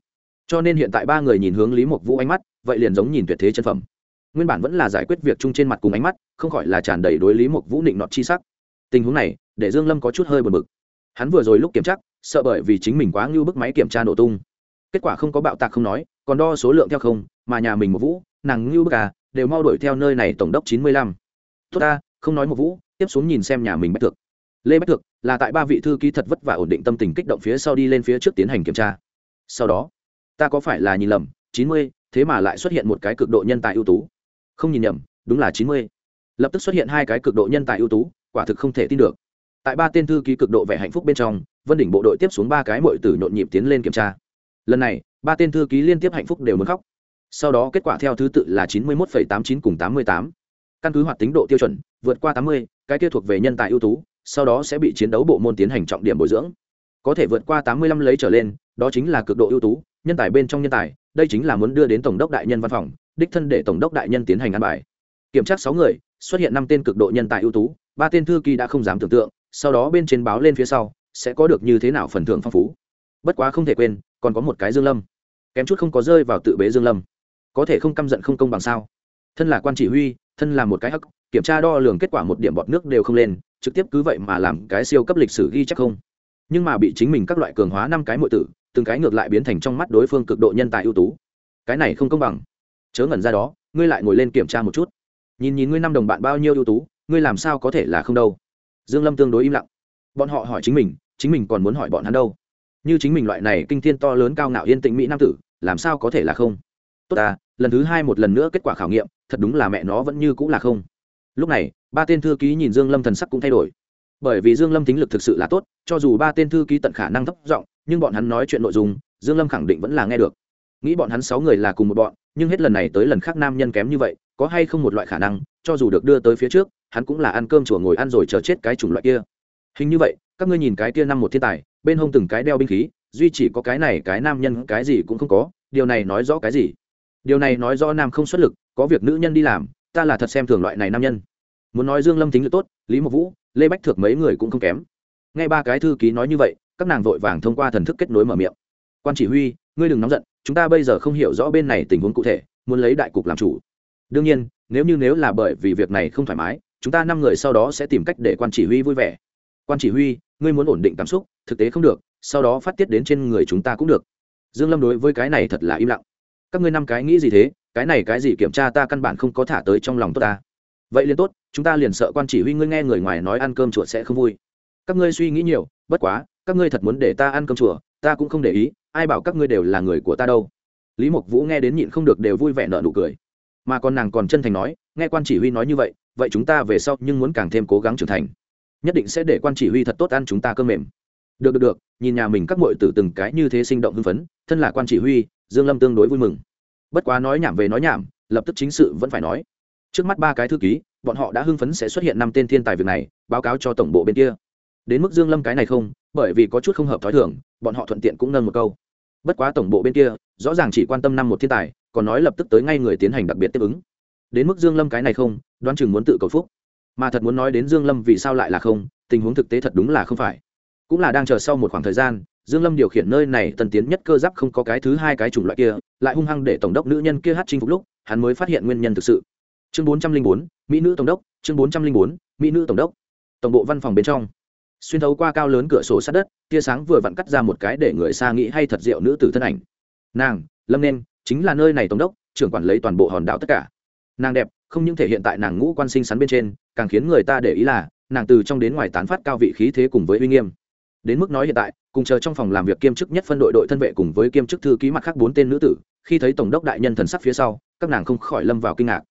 cho nên hiện tại ba người nhìn hướng lý mộc vũ ánh mắt, vậy liền giống nhìn tuyệt thế chân phẩm. Nguyên bản vẫn là giải quyết việc chung trên mặt cùng ánh mắt, không khỏi là tràn đầy đối lý mộc vũ định nọt chi sắc. Tình huống này, để dương lâm có chút hơi buồn bực. Hắn vừa rồi lúc kiểm tra, sợ bởi vì chính mình quá ngưu bức máy kiểm tra nổ tung. Kết quả không có bạo tạc không nói, còn đo số lượng theo không, mà nhà mình một vũ, nàng ngưu bức à đều mau đuổi theo nơi này tổng đốc chín mươi lăm. Tốt ta, không nói một vũ, tiếp xuống nhìn xem nhà mình bách thực lê bách thực là tại ba vị thư ký thật vất vả ổn định tâm tình kích động phía sau đi lên phía trước tiến hành kiểm tra. Sau đó ta có phải là nhìn lầm, chín mươi, thế mà lại xuất hiện một cái cực độ nhân tài ưu tú. Không nhìn nhầm, đúng là chín mươi. Lập tức xuất hiện hai cái cực độ nhân tài ưu tú, quả thực không thể tin được. Tại ba tên thư ký cực độ vẻ hạnh phúc bên trong, vân đỉnh bộ đội tiếp xuống ba cái mội tử nhộn nhịp tiến lên kiểm tra. Lần này, ba tên thư ký liên tiếp hạnh phúc đều muốn khóc. Sau đó kết quả theo thứ tự là chín mươi một tám chín cùng tám mươi tám. Căn cứ hoạt tính độ tiêu chuẩn, vượt qua tám mươi, cái kia thuộc về nhân tài ưu tú, sau đó sẽ bị chiến đấu bộ môn tiến hành trọng điểm bồi dưỡng. Có thể vượt qua tám mươi lăm lấy trở lên, đó chính là cực độ ưu tú nhân tài bên trong nhân tài, đây chính là muốn đưa đến tổng đốc đại nhân văn phòng, đích thân để tổng đốc đại nhân tiến hành ăn bài. Kiểm tra sáu người, xuất hiện năm tên cực độ nhân tài ưu tú, ba tên thư kỳ đã không dám tưởng tượng, sau đó bên trên báo lên phía sau, sẽ có được như thế nào phần thưởng phong phú. Bất quá không thể quên, còn có một cái dương lâm. Kém chút không có rơi vào tự bế dương lâm. Có thể không căm giận không công bằng sao? Thân là quan chỉ huy, thân là một cái hắc, kiểm tra đo lường kết quả một điểm bọt nước đều không lên, trực tiếp cứ vậy mà làm cái siêu cấp lịch sử ghi chắc không. Nhưng mà bị chính mình các loại cường hóa năm cái mọi tử từng cái ngược lại biến thành trong mắt đối phương cực độ nhân tài ưu tú. Cái này không công bằng. Chớ ngẩn ra đó, ngươi lại ngồi lên kiểm tra một chút. Nhìn nhìn ngươi năm đồng bạn bao nhiêu ưu tú, ngươi làm sao có thể là không đâu? Dương lâm tương đối im lặng. Bọn họ hỏi chính mình chính mình còn muốn hỏi bọn hắn đâu? Như chính mình loại này kinh thiên to lớn cao ngạo yên tĩnh mỹ nam tử, làm sao có thể là không? Tốt à lần thứ hai một lần nữa kết quả khảo nghiệm, thật đúng là mẹ nó vẫn như cũng là không. Lúc này, ba tên thư ký nhìn dương lâm thần sắc cũng thay đổi bởi vì dương lâm tính lực thực sự là tốt, cho dù ba tên thư ký tận khả năng thấp giọng, nhưng bọn hắn nói chuyện nội dung, dương lâm khẳng định vẫn là nghe được. Nghĩ bọn hắn sáu người là cùng một bọn, nhưng hết lần này tới lần khác nam nhân kém như vậy, có hay không một loại khả năng, cho dù được đưa tới phía trước, hắn cũng là ăn cơm chùa ngồi ăn rồi chờ chết cái chủng loại kia. Hình như vậy, các ngươi nhìn cái kia năm một thiên tài, bên hông từng cái đeo binh khí, duy chỉ có cái này cái nam nhân cái gì cũng không có, điều này nói rõ cái gì? Điều này nói rõ nam không xuất lực, có việc nữ nhân đi làm, ta là thật xem thường loại này nam nhân. Muốn nói dương lâm tính lực tốt, lý mộc vũ lê bách thược mấy người cũng không kém. Nghe ba cái thư ký nói như vậy, các nàng vội vàng thông qua thần thức kết nối mở miệng. Quan chỉ huy, ngươi đừng nóng giận, chúng ta bây giờ không hiểu rõ bên này tình huống cụ thể, muốn lấy đại cục làm chủ. Đương nhiên, nếu như nếu là bởi vì việc này không thoải mái, chúng ta năm người sau đó sẽ tìm cách để quan chỉ huy vui vẻ. Quan chỉ huy, ngươi muốn ổn định cảm xúc, thực tế không được, sau đó phát tiết đến trên người chúng ta cũng được. Dương lâm đối với cái này thật là im lặng. Các ngươi năm cái nghĩ gì thế? Cái này cái gì kiểm tra ta căn bản không có thả tới trong lòng tốt ta. Vậy liền tốt chúng ta liền sợ quan chỉ huy ngươi nghe người ngoài nói ăn cơm chuột sẽ không vui. Các ngươi suy nghĩ nhiều, bất quá, các ngươi thật muốn để ta ăn cơm chùa, ta cũng không để ý, ai bảo các ngươi đều là người của ta đâu. Lý mộc vũ nghe đến nhịn không được đều vui vẻ nợ nụ cười. Mà còn nàng còn chân thành nói, nghe quan chỉ huy nói như vậy vậy chúng ta về sau nhưng muốn càng thêm cố gắng trưởng thành. Nhất định sẽ để quan chỉ huy thật tốt ăn chúng ta cơm mềm. Được được được, nhìn nhà mình các mội tử từng cái như thế sinh động hưng phấn, thân là quan chỉ huy, dương lâm tương đối vui mừng. Bất quá nói nhảm về nói nhảm, lập tức chính sự vẫn phải nói. Trước mắt ba cái thư ký bọn họ đã hưng phấn sẽ xuất hiện năm tên thiên tài việc này, báo cáo cho tổng bộ bên kia. Đến mức dương lâm cái này không, bởi vì có chút không hợp thói thường, bọn họ thuận tiện cũng nâng một câu. Bất quá tổng bộ bên kia, rõ ràng chỉ quan tâm năm một thiên tài, còn nói lập tức tới ngay người tiến hành đặc biệt tiếp ứng. Đến mức dương lâm cái này không, đoán chừng muốn tự cầu phúc. Mà thật muốn nói đến dương lâm vì sao lại là không, tình huống thực tế thật đúng là không phải. Cũng là đang chờ sau một khoảng thời gian, dương lâm điều khiển nơi này tân tiến nhất cơ giáp không có cái thứ hai cái chủng loại kia, lại hung hăng để tổng đốc nữ nhân kia hát chinh phục lúc, hắn mới phát hiện nguyên nhân thực sự chương 404, mỹ nữ tổng đốc. Chương 404, mỹ nữ tổng đốc. Tổng bộ văn phòng bên trong. Xuyên thấu qua cao lớn cửa sổ sát đất tia sáng vừa vặn cắt ra một cái để người xa nghĩ hay thật diệu nữ tử thân ảnh. Nàng lâm nên chính là nơi này tổng đốc trưởng quản lấy toàn bộ hòn đảo tất cả. Nàng đẹp không những thể hiện tại nàng ngũ quan sinh sắn bên trên càng khiến người ta để ý là nàng từ trong đến ngoài tán phát cao vị khí thế cùng với uy nghiêm. Đến mức nói hiện tại cùng chờ trong phòng làm việc kiêm chức nhất phân đội đội thân vệ cùng với kiêm chức thư ký mặt khác bốn tên nữ tử khi thấy tổng đốc đại nhân thần sắc phía sau các nàng không khỏi lâm vào kinh ngạc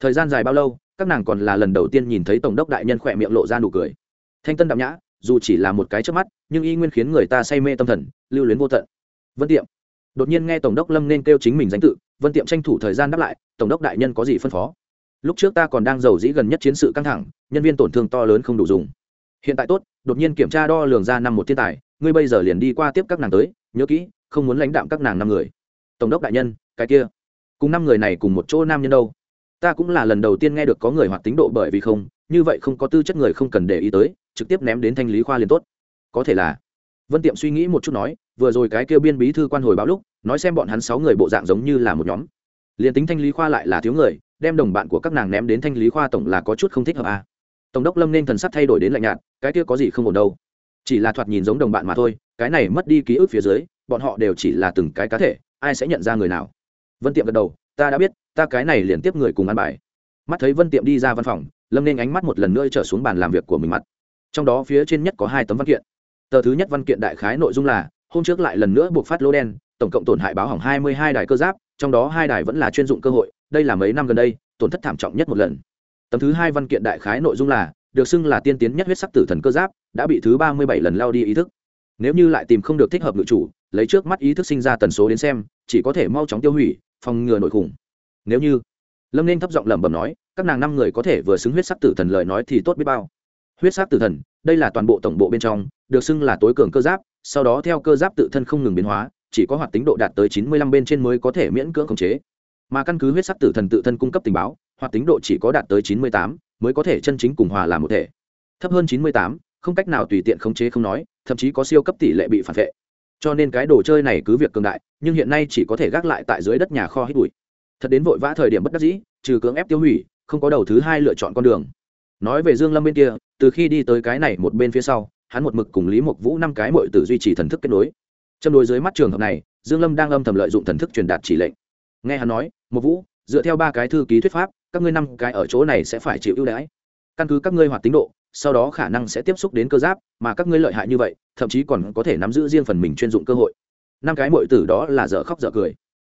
thời gian dài bao lâu, các nàng còn là lần đầu tiên nhìn thấy tổng đốc đại nhân khỏe miệng lộ ra nụ cười. Thanh tân đạm nhã, dù chỉ là một cái trước mắt, nhưng y nguyên khiến người ta say mê tâm thần, lưu luyến vô tận. Vân tiệm. Đột nhiên nghe tổng đốc lâm nên kêu chính mình danh tự, vân tiệm tranh thủ thời gian đáp lại, tổng đốc đại nhân có gì phân phó? Lúc trước ta còn đang giàu dĩ gần nhất chiến sự căng thẳng, nhân viên tổn thương to lớn không đủ dùng. Hiện tại tốt, đột nhiên kiểm tra đo lường ra năm một thiên tài, ngươi bây giờ liền đi qua tiếp các nàng tới, nhớ kỹ, không muốn lãnh đạm các nàng năm người. Tổng đốc đại nhân, cái kia. Cùng năm người này cùng một chỗ nam nhân đâu? Ta cũng là lần đầu tiên nghe được có người hoạt tính độ bởi vì không, như vậy không có tư chất người không cần để ý tới, trực tiếp ném đến thanh lý khoa liền tốt. Có thể là. Vân tiệm suy nghĩ một chút nói, vừa rồi cái kêu biên bí thư quan hồi báo lúc, nói xem bọn hắn sáu người bộ dạng giống như là một nhóm. Liền tính thanh lý khoa lại là thiếu người, đem đồng bạn của các nàng ném đến thanh lý khoa tổng là có chút không thích hợp à. tổng đốc lâm nên thần sắc thay đổi đến lạnh nhạt, cái kia có gì không ổn đâu. Chỉ là thoạt nhìn giống đồng bạn mà thôi, cái này mất đi ký ức phía dưới, bọn họ đều chỉ là từng cái cá thể, ai sẽ nhận ra người nào? Vân tiệm gật đầu ta đã biết, ta cái này liền tiếp người cùng ăn bài. Mắt thấy vân tiệm đi ra văn phòng, lâm nên ánh mắt một lần nữa trở xuống bàn làm việc của mình mặt. Trong đó phía trên nhất có hai tấm văn kiện. Tờ thứ nhất văn kiện đại khái nội dung là, hôm trước lại lần nữa buộc phát lô đen, tổng cộng tổn hại báo hỏng hai mươi hai đài cơ giáp, trong đó hai đài vẫn là chuyên dụng cơ hội, đây là mấy năm gần đây, tổn thất thảm trọng nhất một lần. Tấm thứ hai văn kiện đại khái nội dung là, được xưng là tiên tiến nhất huyết sắc tử thần cơ giáp, đã bị thứ ba mươi bảy lần lao đi ý thức. Nếu như lại tìm không được thích hợp ngự chủ, lấy trước mắt ý thức sinh ra tần số đến xem, chỉ có thể mau chóng tiêu hủy phòng ngừa nội khủng. Nếu như, lâm nên thấp giọng lẩm bẩm nói, các nàng năm người có thể vừa xứng huyết sắc tử thần lời nói thì tốt biết bao. Huyết sắc tử thần, đây là toàn bộ tổng bộ bên trong, được xưng là tối cường cơ giáp, sau đó theo cơ giáp tự thân không ngừng biến hóa, chỉ có hoạt tính độ đạt tới chín mươi lăm bên trên mới có thể miễn cưỡng khống chế. Mà căn cứ huyết sắc tử thần tự thân cung cấp tình báo, hoạt tính độ chỉ có đạt tới chín mươi tám mới có thể chân chính cùng hòa làm một thể. Thấp hơn chín mươi tám, không cách nào tùy tiện khống chế không nói, thậm chí có siêu cấp tỷ lệ bị phản vệ cho nên cái đồ chơi này cứ việc cường đại, nhưng hiện nay chỉ có thể gác lại tại dưới đất nhà kho hít bụi. Thật đến vội vã thời điểm bất đắc dĩ, trừ cưỡng ép tiêu hủy, không có đầu thứ hai lựa chọn con đường. Nói về dương lâm bên kia, từ khi đi tới cái này một bên phía sau, hắn một mực cùng lý mộc vũ năm cái mội tử duy trì thần thức kết nối. Châm đối dưới mắt trường hợp này, dương lâm đang âm thầm lợi dụng thần thức truyền đạt chỉ lệnh. Nghe hắn nói một vũ, dựa theo ba cái thư ký thuyết pháp, các ngươi năm cái ở chỗ này sẽ phải chịu ưu đãi. Căn cứ các ngươi hoạt tính độ sau đó khả năng sẽ tiếp xúc đến cơ giáp, mà các ngươi lợi hại như vậy, thậm chí còn có thể nắm giữ riêng phần mình chuyên dụng cơ hội. Năm cái mội tử đó là dở khóc dở cười.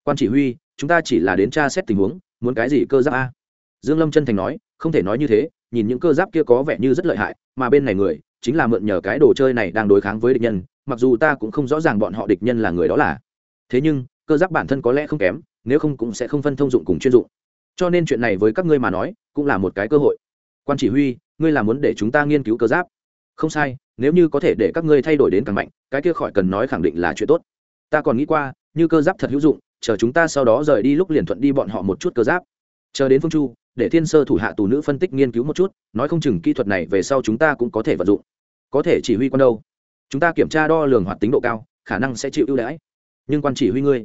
Quan chỉ huy, chúng ta chỉ là đến tra xét tình huống, muốn cái gì cơ giáp a? Dương lâm chân thành nói, không thể nói như thế, nhìn những cơ giáp kia có vẻ như rất lợi hại, mà bên này người, chính là mượn nhờ cái đồ chơi này đang đối kháng với địch nhân, mặc dù ta cũng không rõ ràng bọn họ địch nhân là người đó là. Thế nhưng, cơ giáp bản thân có lẽ không kém, nếu không cũng sẽ không phân thông dụng cùng chuyên dụng. Cho nên chuyện này với các ngươi mà nói, cũng là một cái cơ hội. Quan chỉ huy ngươi là muốn để chúng ta nghiên cứu cơ giáp. Không sai, nếu như có thể để các ngươi thay đổi đến càng mạnh, cái kia khỏi cần nói khẳng định là chuyện tốt. Ta còn nghĩ qua, như cơ giáp thật hữu dụng, chờ chúng ta sau đó rời đi lúc liền thuận đi bọn họ một chút cơ giáp. Chờ đến phương chu, để thiên sơ thủ hạ tù nữ phân tích nghiên cứu một chút, nói không chừng kỹ thuật này về sau chúng ta cũng có thể vận dụng. Có thể chỉ huy quan đâu? Chúng ta kiểm tra đo lường hoạt tính độ cao, khả năng sẽ chịu ưu đãi. Nhưng quan chỉ huy ngươi,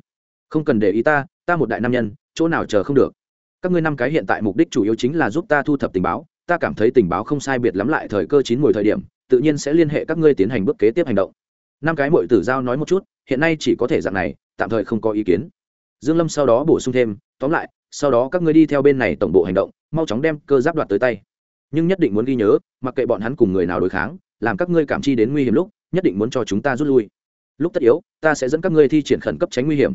không cần để ý ta ta một đại nam nhân, chỗ nào chờ không được. Các ngươi năm cái hiện tại mục đích chủ yếu chính là giúp ta thu thập tình báo ta cảm thấy tình báo không sai biệt lắm lại thời cơ chín mùi thời điểm, tự nhiên sẽ liên hệ các ngươi tiến hành bước kế tiếp hành động. Năm cái mội tử giao nói một chút, hiện nay chỉ có thể dạng này, tạm thời không có ý kiến. Dương lâm sau đó bổ sung thêm, tóm lại, sau đó các ngươi đi theo bên này tổng bộ hành động, mau chóng đem cơ giáp đoạt tới tay. Nhưng nhất định muốn ghi nhớ, mặc kệ bọn hắn cùng người nào đối kháng, làm các ngươi cảm chi đến nguy hiểm lúc, nhất định muốn cho chúng ta rút lui. Lúc tất yếu, ta sẽ dẫn các ngươi thi triển khẩn cấp tránh nguy hiểm.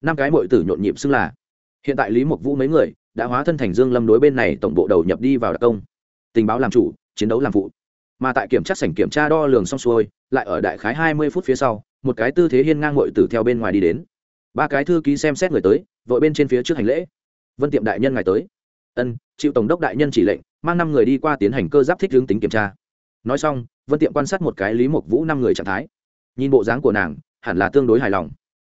Năm cái mội tử nhộn nhịp xưng là. Hiện tại lý mộc vũ mấy người đã hóa thân thành dương lâm đối bên này tổng bộ đầu nhập đi vào đặc công. Tình báo làm chủ, chiến đấu làm phụ. Mà tại kiểm tra sảnh kiểm tra đo lường xong xuôi, lại ở đại khái hai mươi phút phía sau, một cái tư thế hiên ngang ngội tử theo bên ngoài đi đến. Ba cái thư ký xem xét người tới, vội bên trên phía trước hành lễ. Vân tiệm đại nhân ngài tới. Ân, chịu tổng đốc đại nhân chỉ lệnh, mang năm người đi qua tiến hành cơ giáp thích hướng tính kiểm tra. Nói xong, vân tiệm quan sát một cái lý mộc vũ năm người trạng thái. Nhìn bộ dáng của nàng, hẳn là tương đối hài lòng.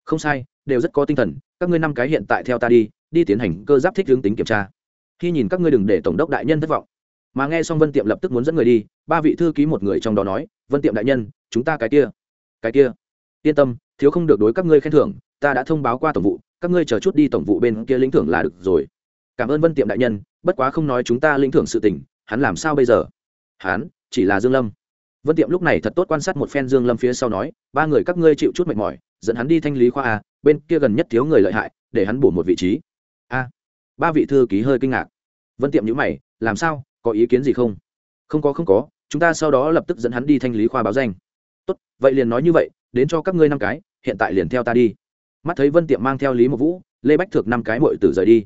Không sai đều rất có tinh thần, các ngươi năm cái hiện tại theo ta đi đi tiến hành cơ giáp thích hướng tính kiểm tra. Khi nhìn các ngươi đừng để tổng đốc đại nhân thất vọng. Mà nghe xong vân tiệm lập tức muốn dẫn người đi, ba vị thư ký một người trong đó nói, vân tiệm đại nhân, chúng ta cái kia cái kia. Yên tâm, thiếu không được đối các ngươi khen thưởng, ta đã thông báo qua tổng vụ, các ngươi chờ chút đi tổng vụ bên kia lĩnh thưởng là được rồi. Cảm ơn vân tiệm đại nhân, bất quá không nói chúng ta lĩnh thưởng sự tình, hắn làm sao bây giờ? Hắn, chỉ là dương lâm vân tiệm lúc này thật tốt quan sát một phen dương lâm phía sau nói, ba người các ngươi chịu chút mệt mỏi, dẫn hắn đi thanh lý khoa a, bên kia gần nhất thiếu người lợi hại, để hắn bổ một vị trí. A. Ba vị thư ký hơi kinh ngạc. Vân tiệm nhíu mày, làm sao? Có ý kiến gì không? Không có không có, chúng ta sau đó lập tức dẫn hắn đi thanh lý khoa báo danh. Tốt, vậy liền nói như vậy, đến cho các ngươi năm cái, hiện tại liền theo ta đi. Mắt thấy vân tiệm mang theo lý một vũ, lê bách thực năm cái mội tử rời đi.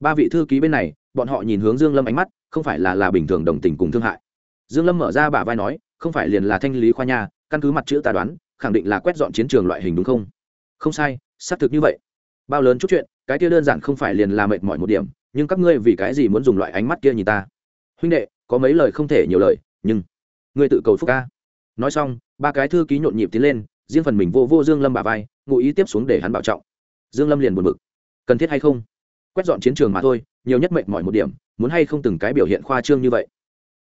Ba vị thư ký bên này, bọn họ nhìn hướng dương lâm ánh mắt, không phải là là bình thường đồng tình cùng thương hại. Dương lâm mở ra bả vai nói không phải liền là thanh lý khoa nhà căn cứ mặt chữ ta đoán, khẳng định là quét dọn chiến trường loại hình đúng không? Không sai, xác thực như vậy. Bao lớn chút chuyện, cái kia đơn giản không phải liền là mệt mỏi một điểm, nhưng các ngươi vì cái gì muốn dùng loại ánh mắt kia nhìn ta? Huynh đệ, có mấy lời không thể nhiều lời, nhưng ngươi tự cầu phúc ca. Nói xong, ba cái thư ký nhộn nhịp tiến lên, riêng phần mình vô vô dương lâm bà vai, ngụ ý tiếp xuống để hắn bảo trọng. Dương lâm liền buồn bực. Cần thiết hay không? Quét dọn chiến trường mà thôi, nhiều nhất mệt mỏi một điểm, muốn hay không từng cái biểu hiện khoa trương như vậy?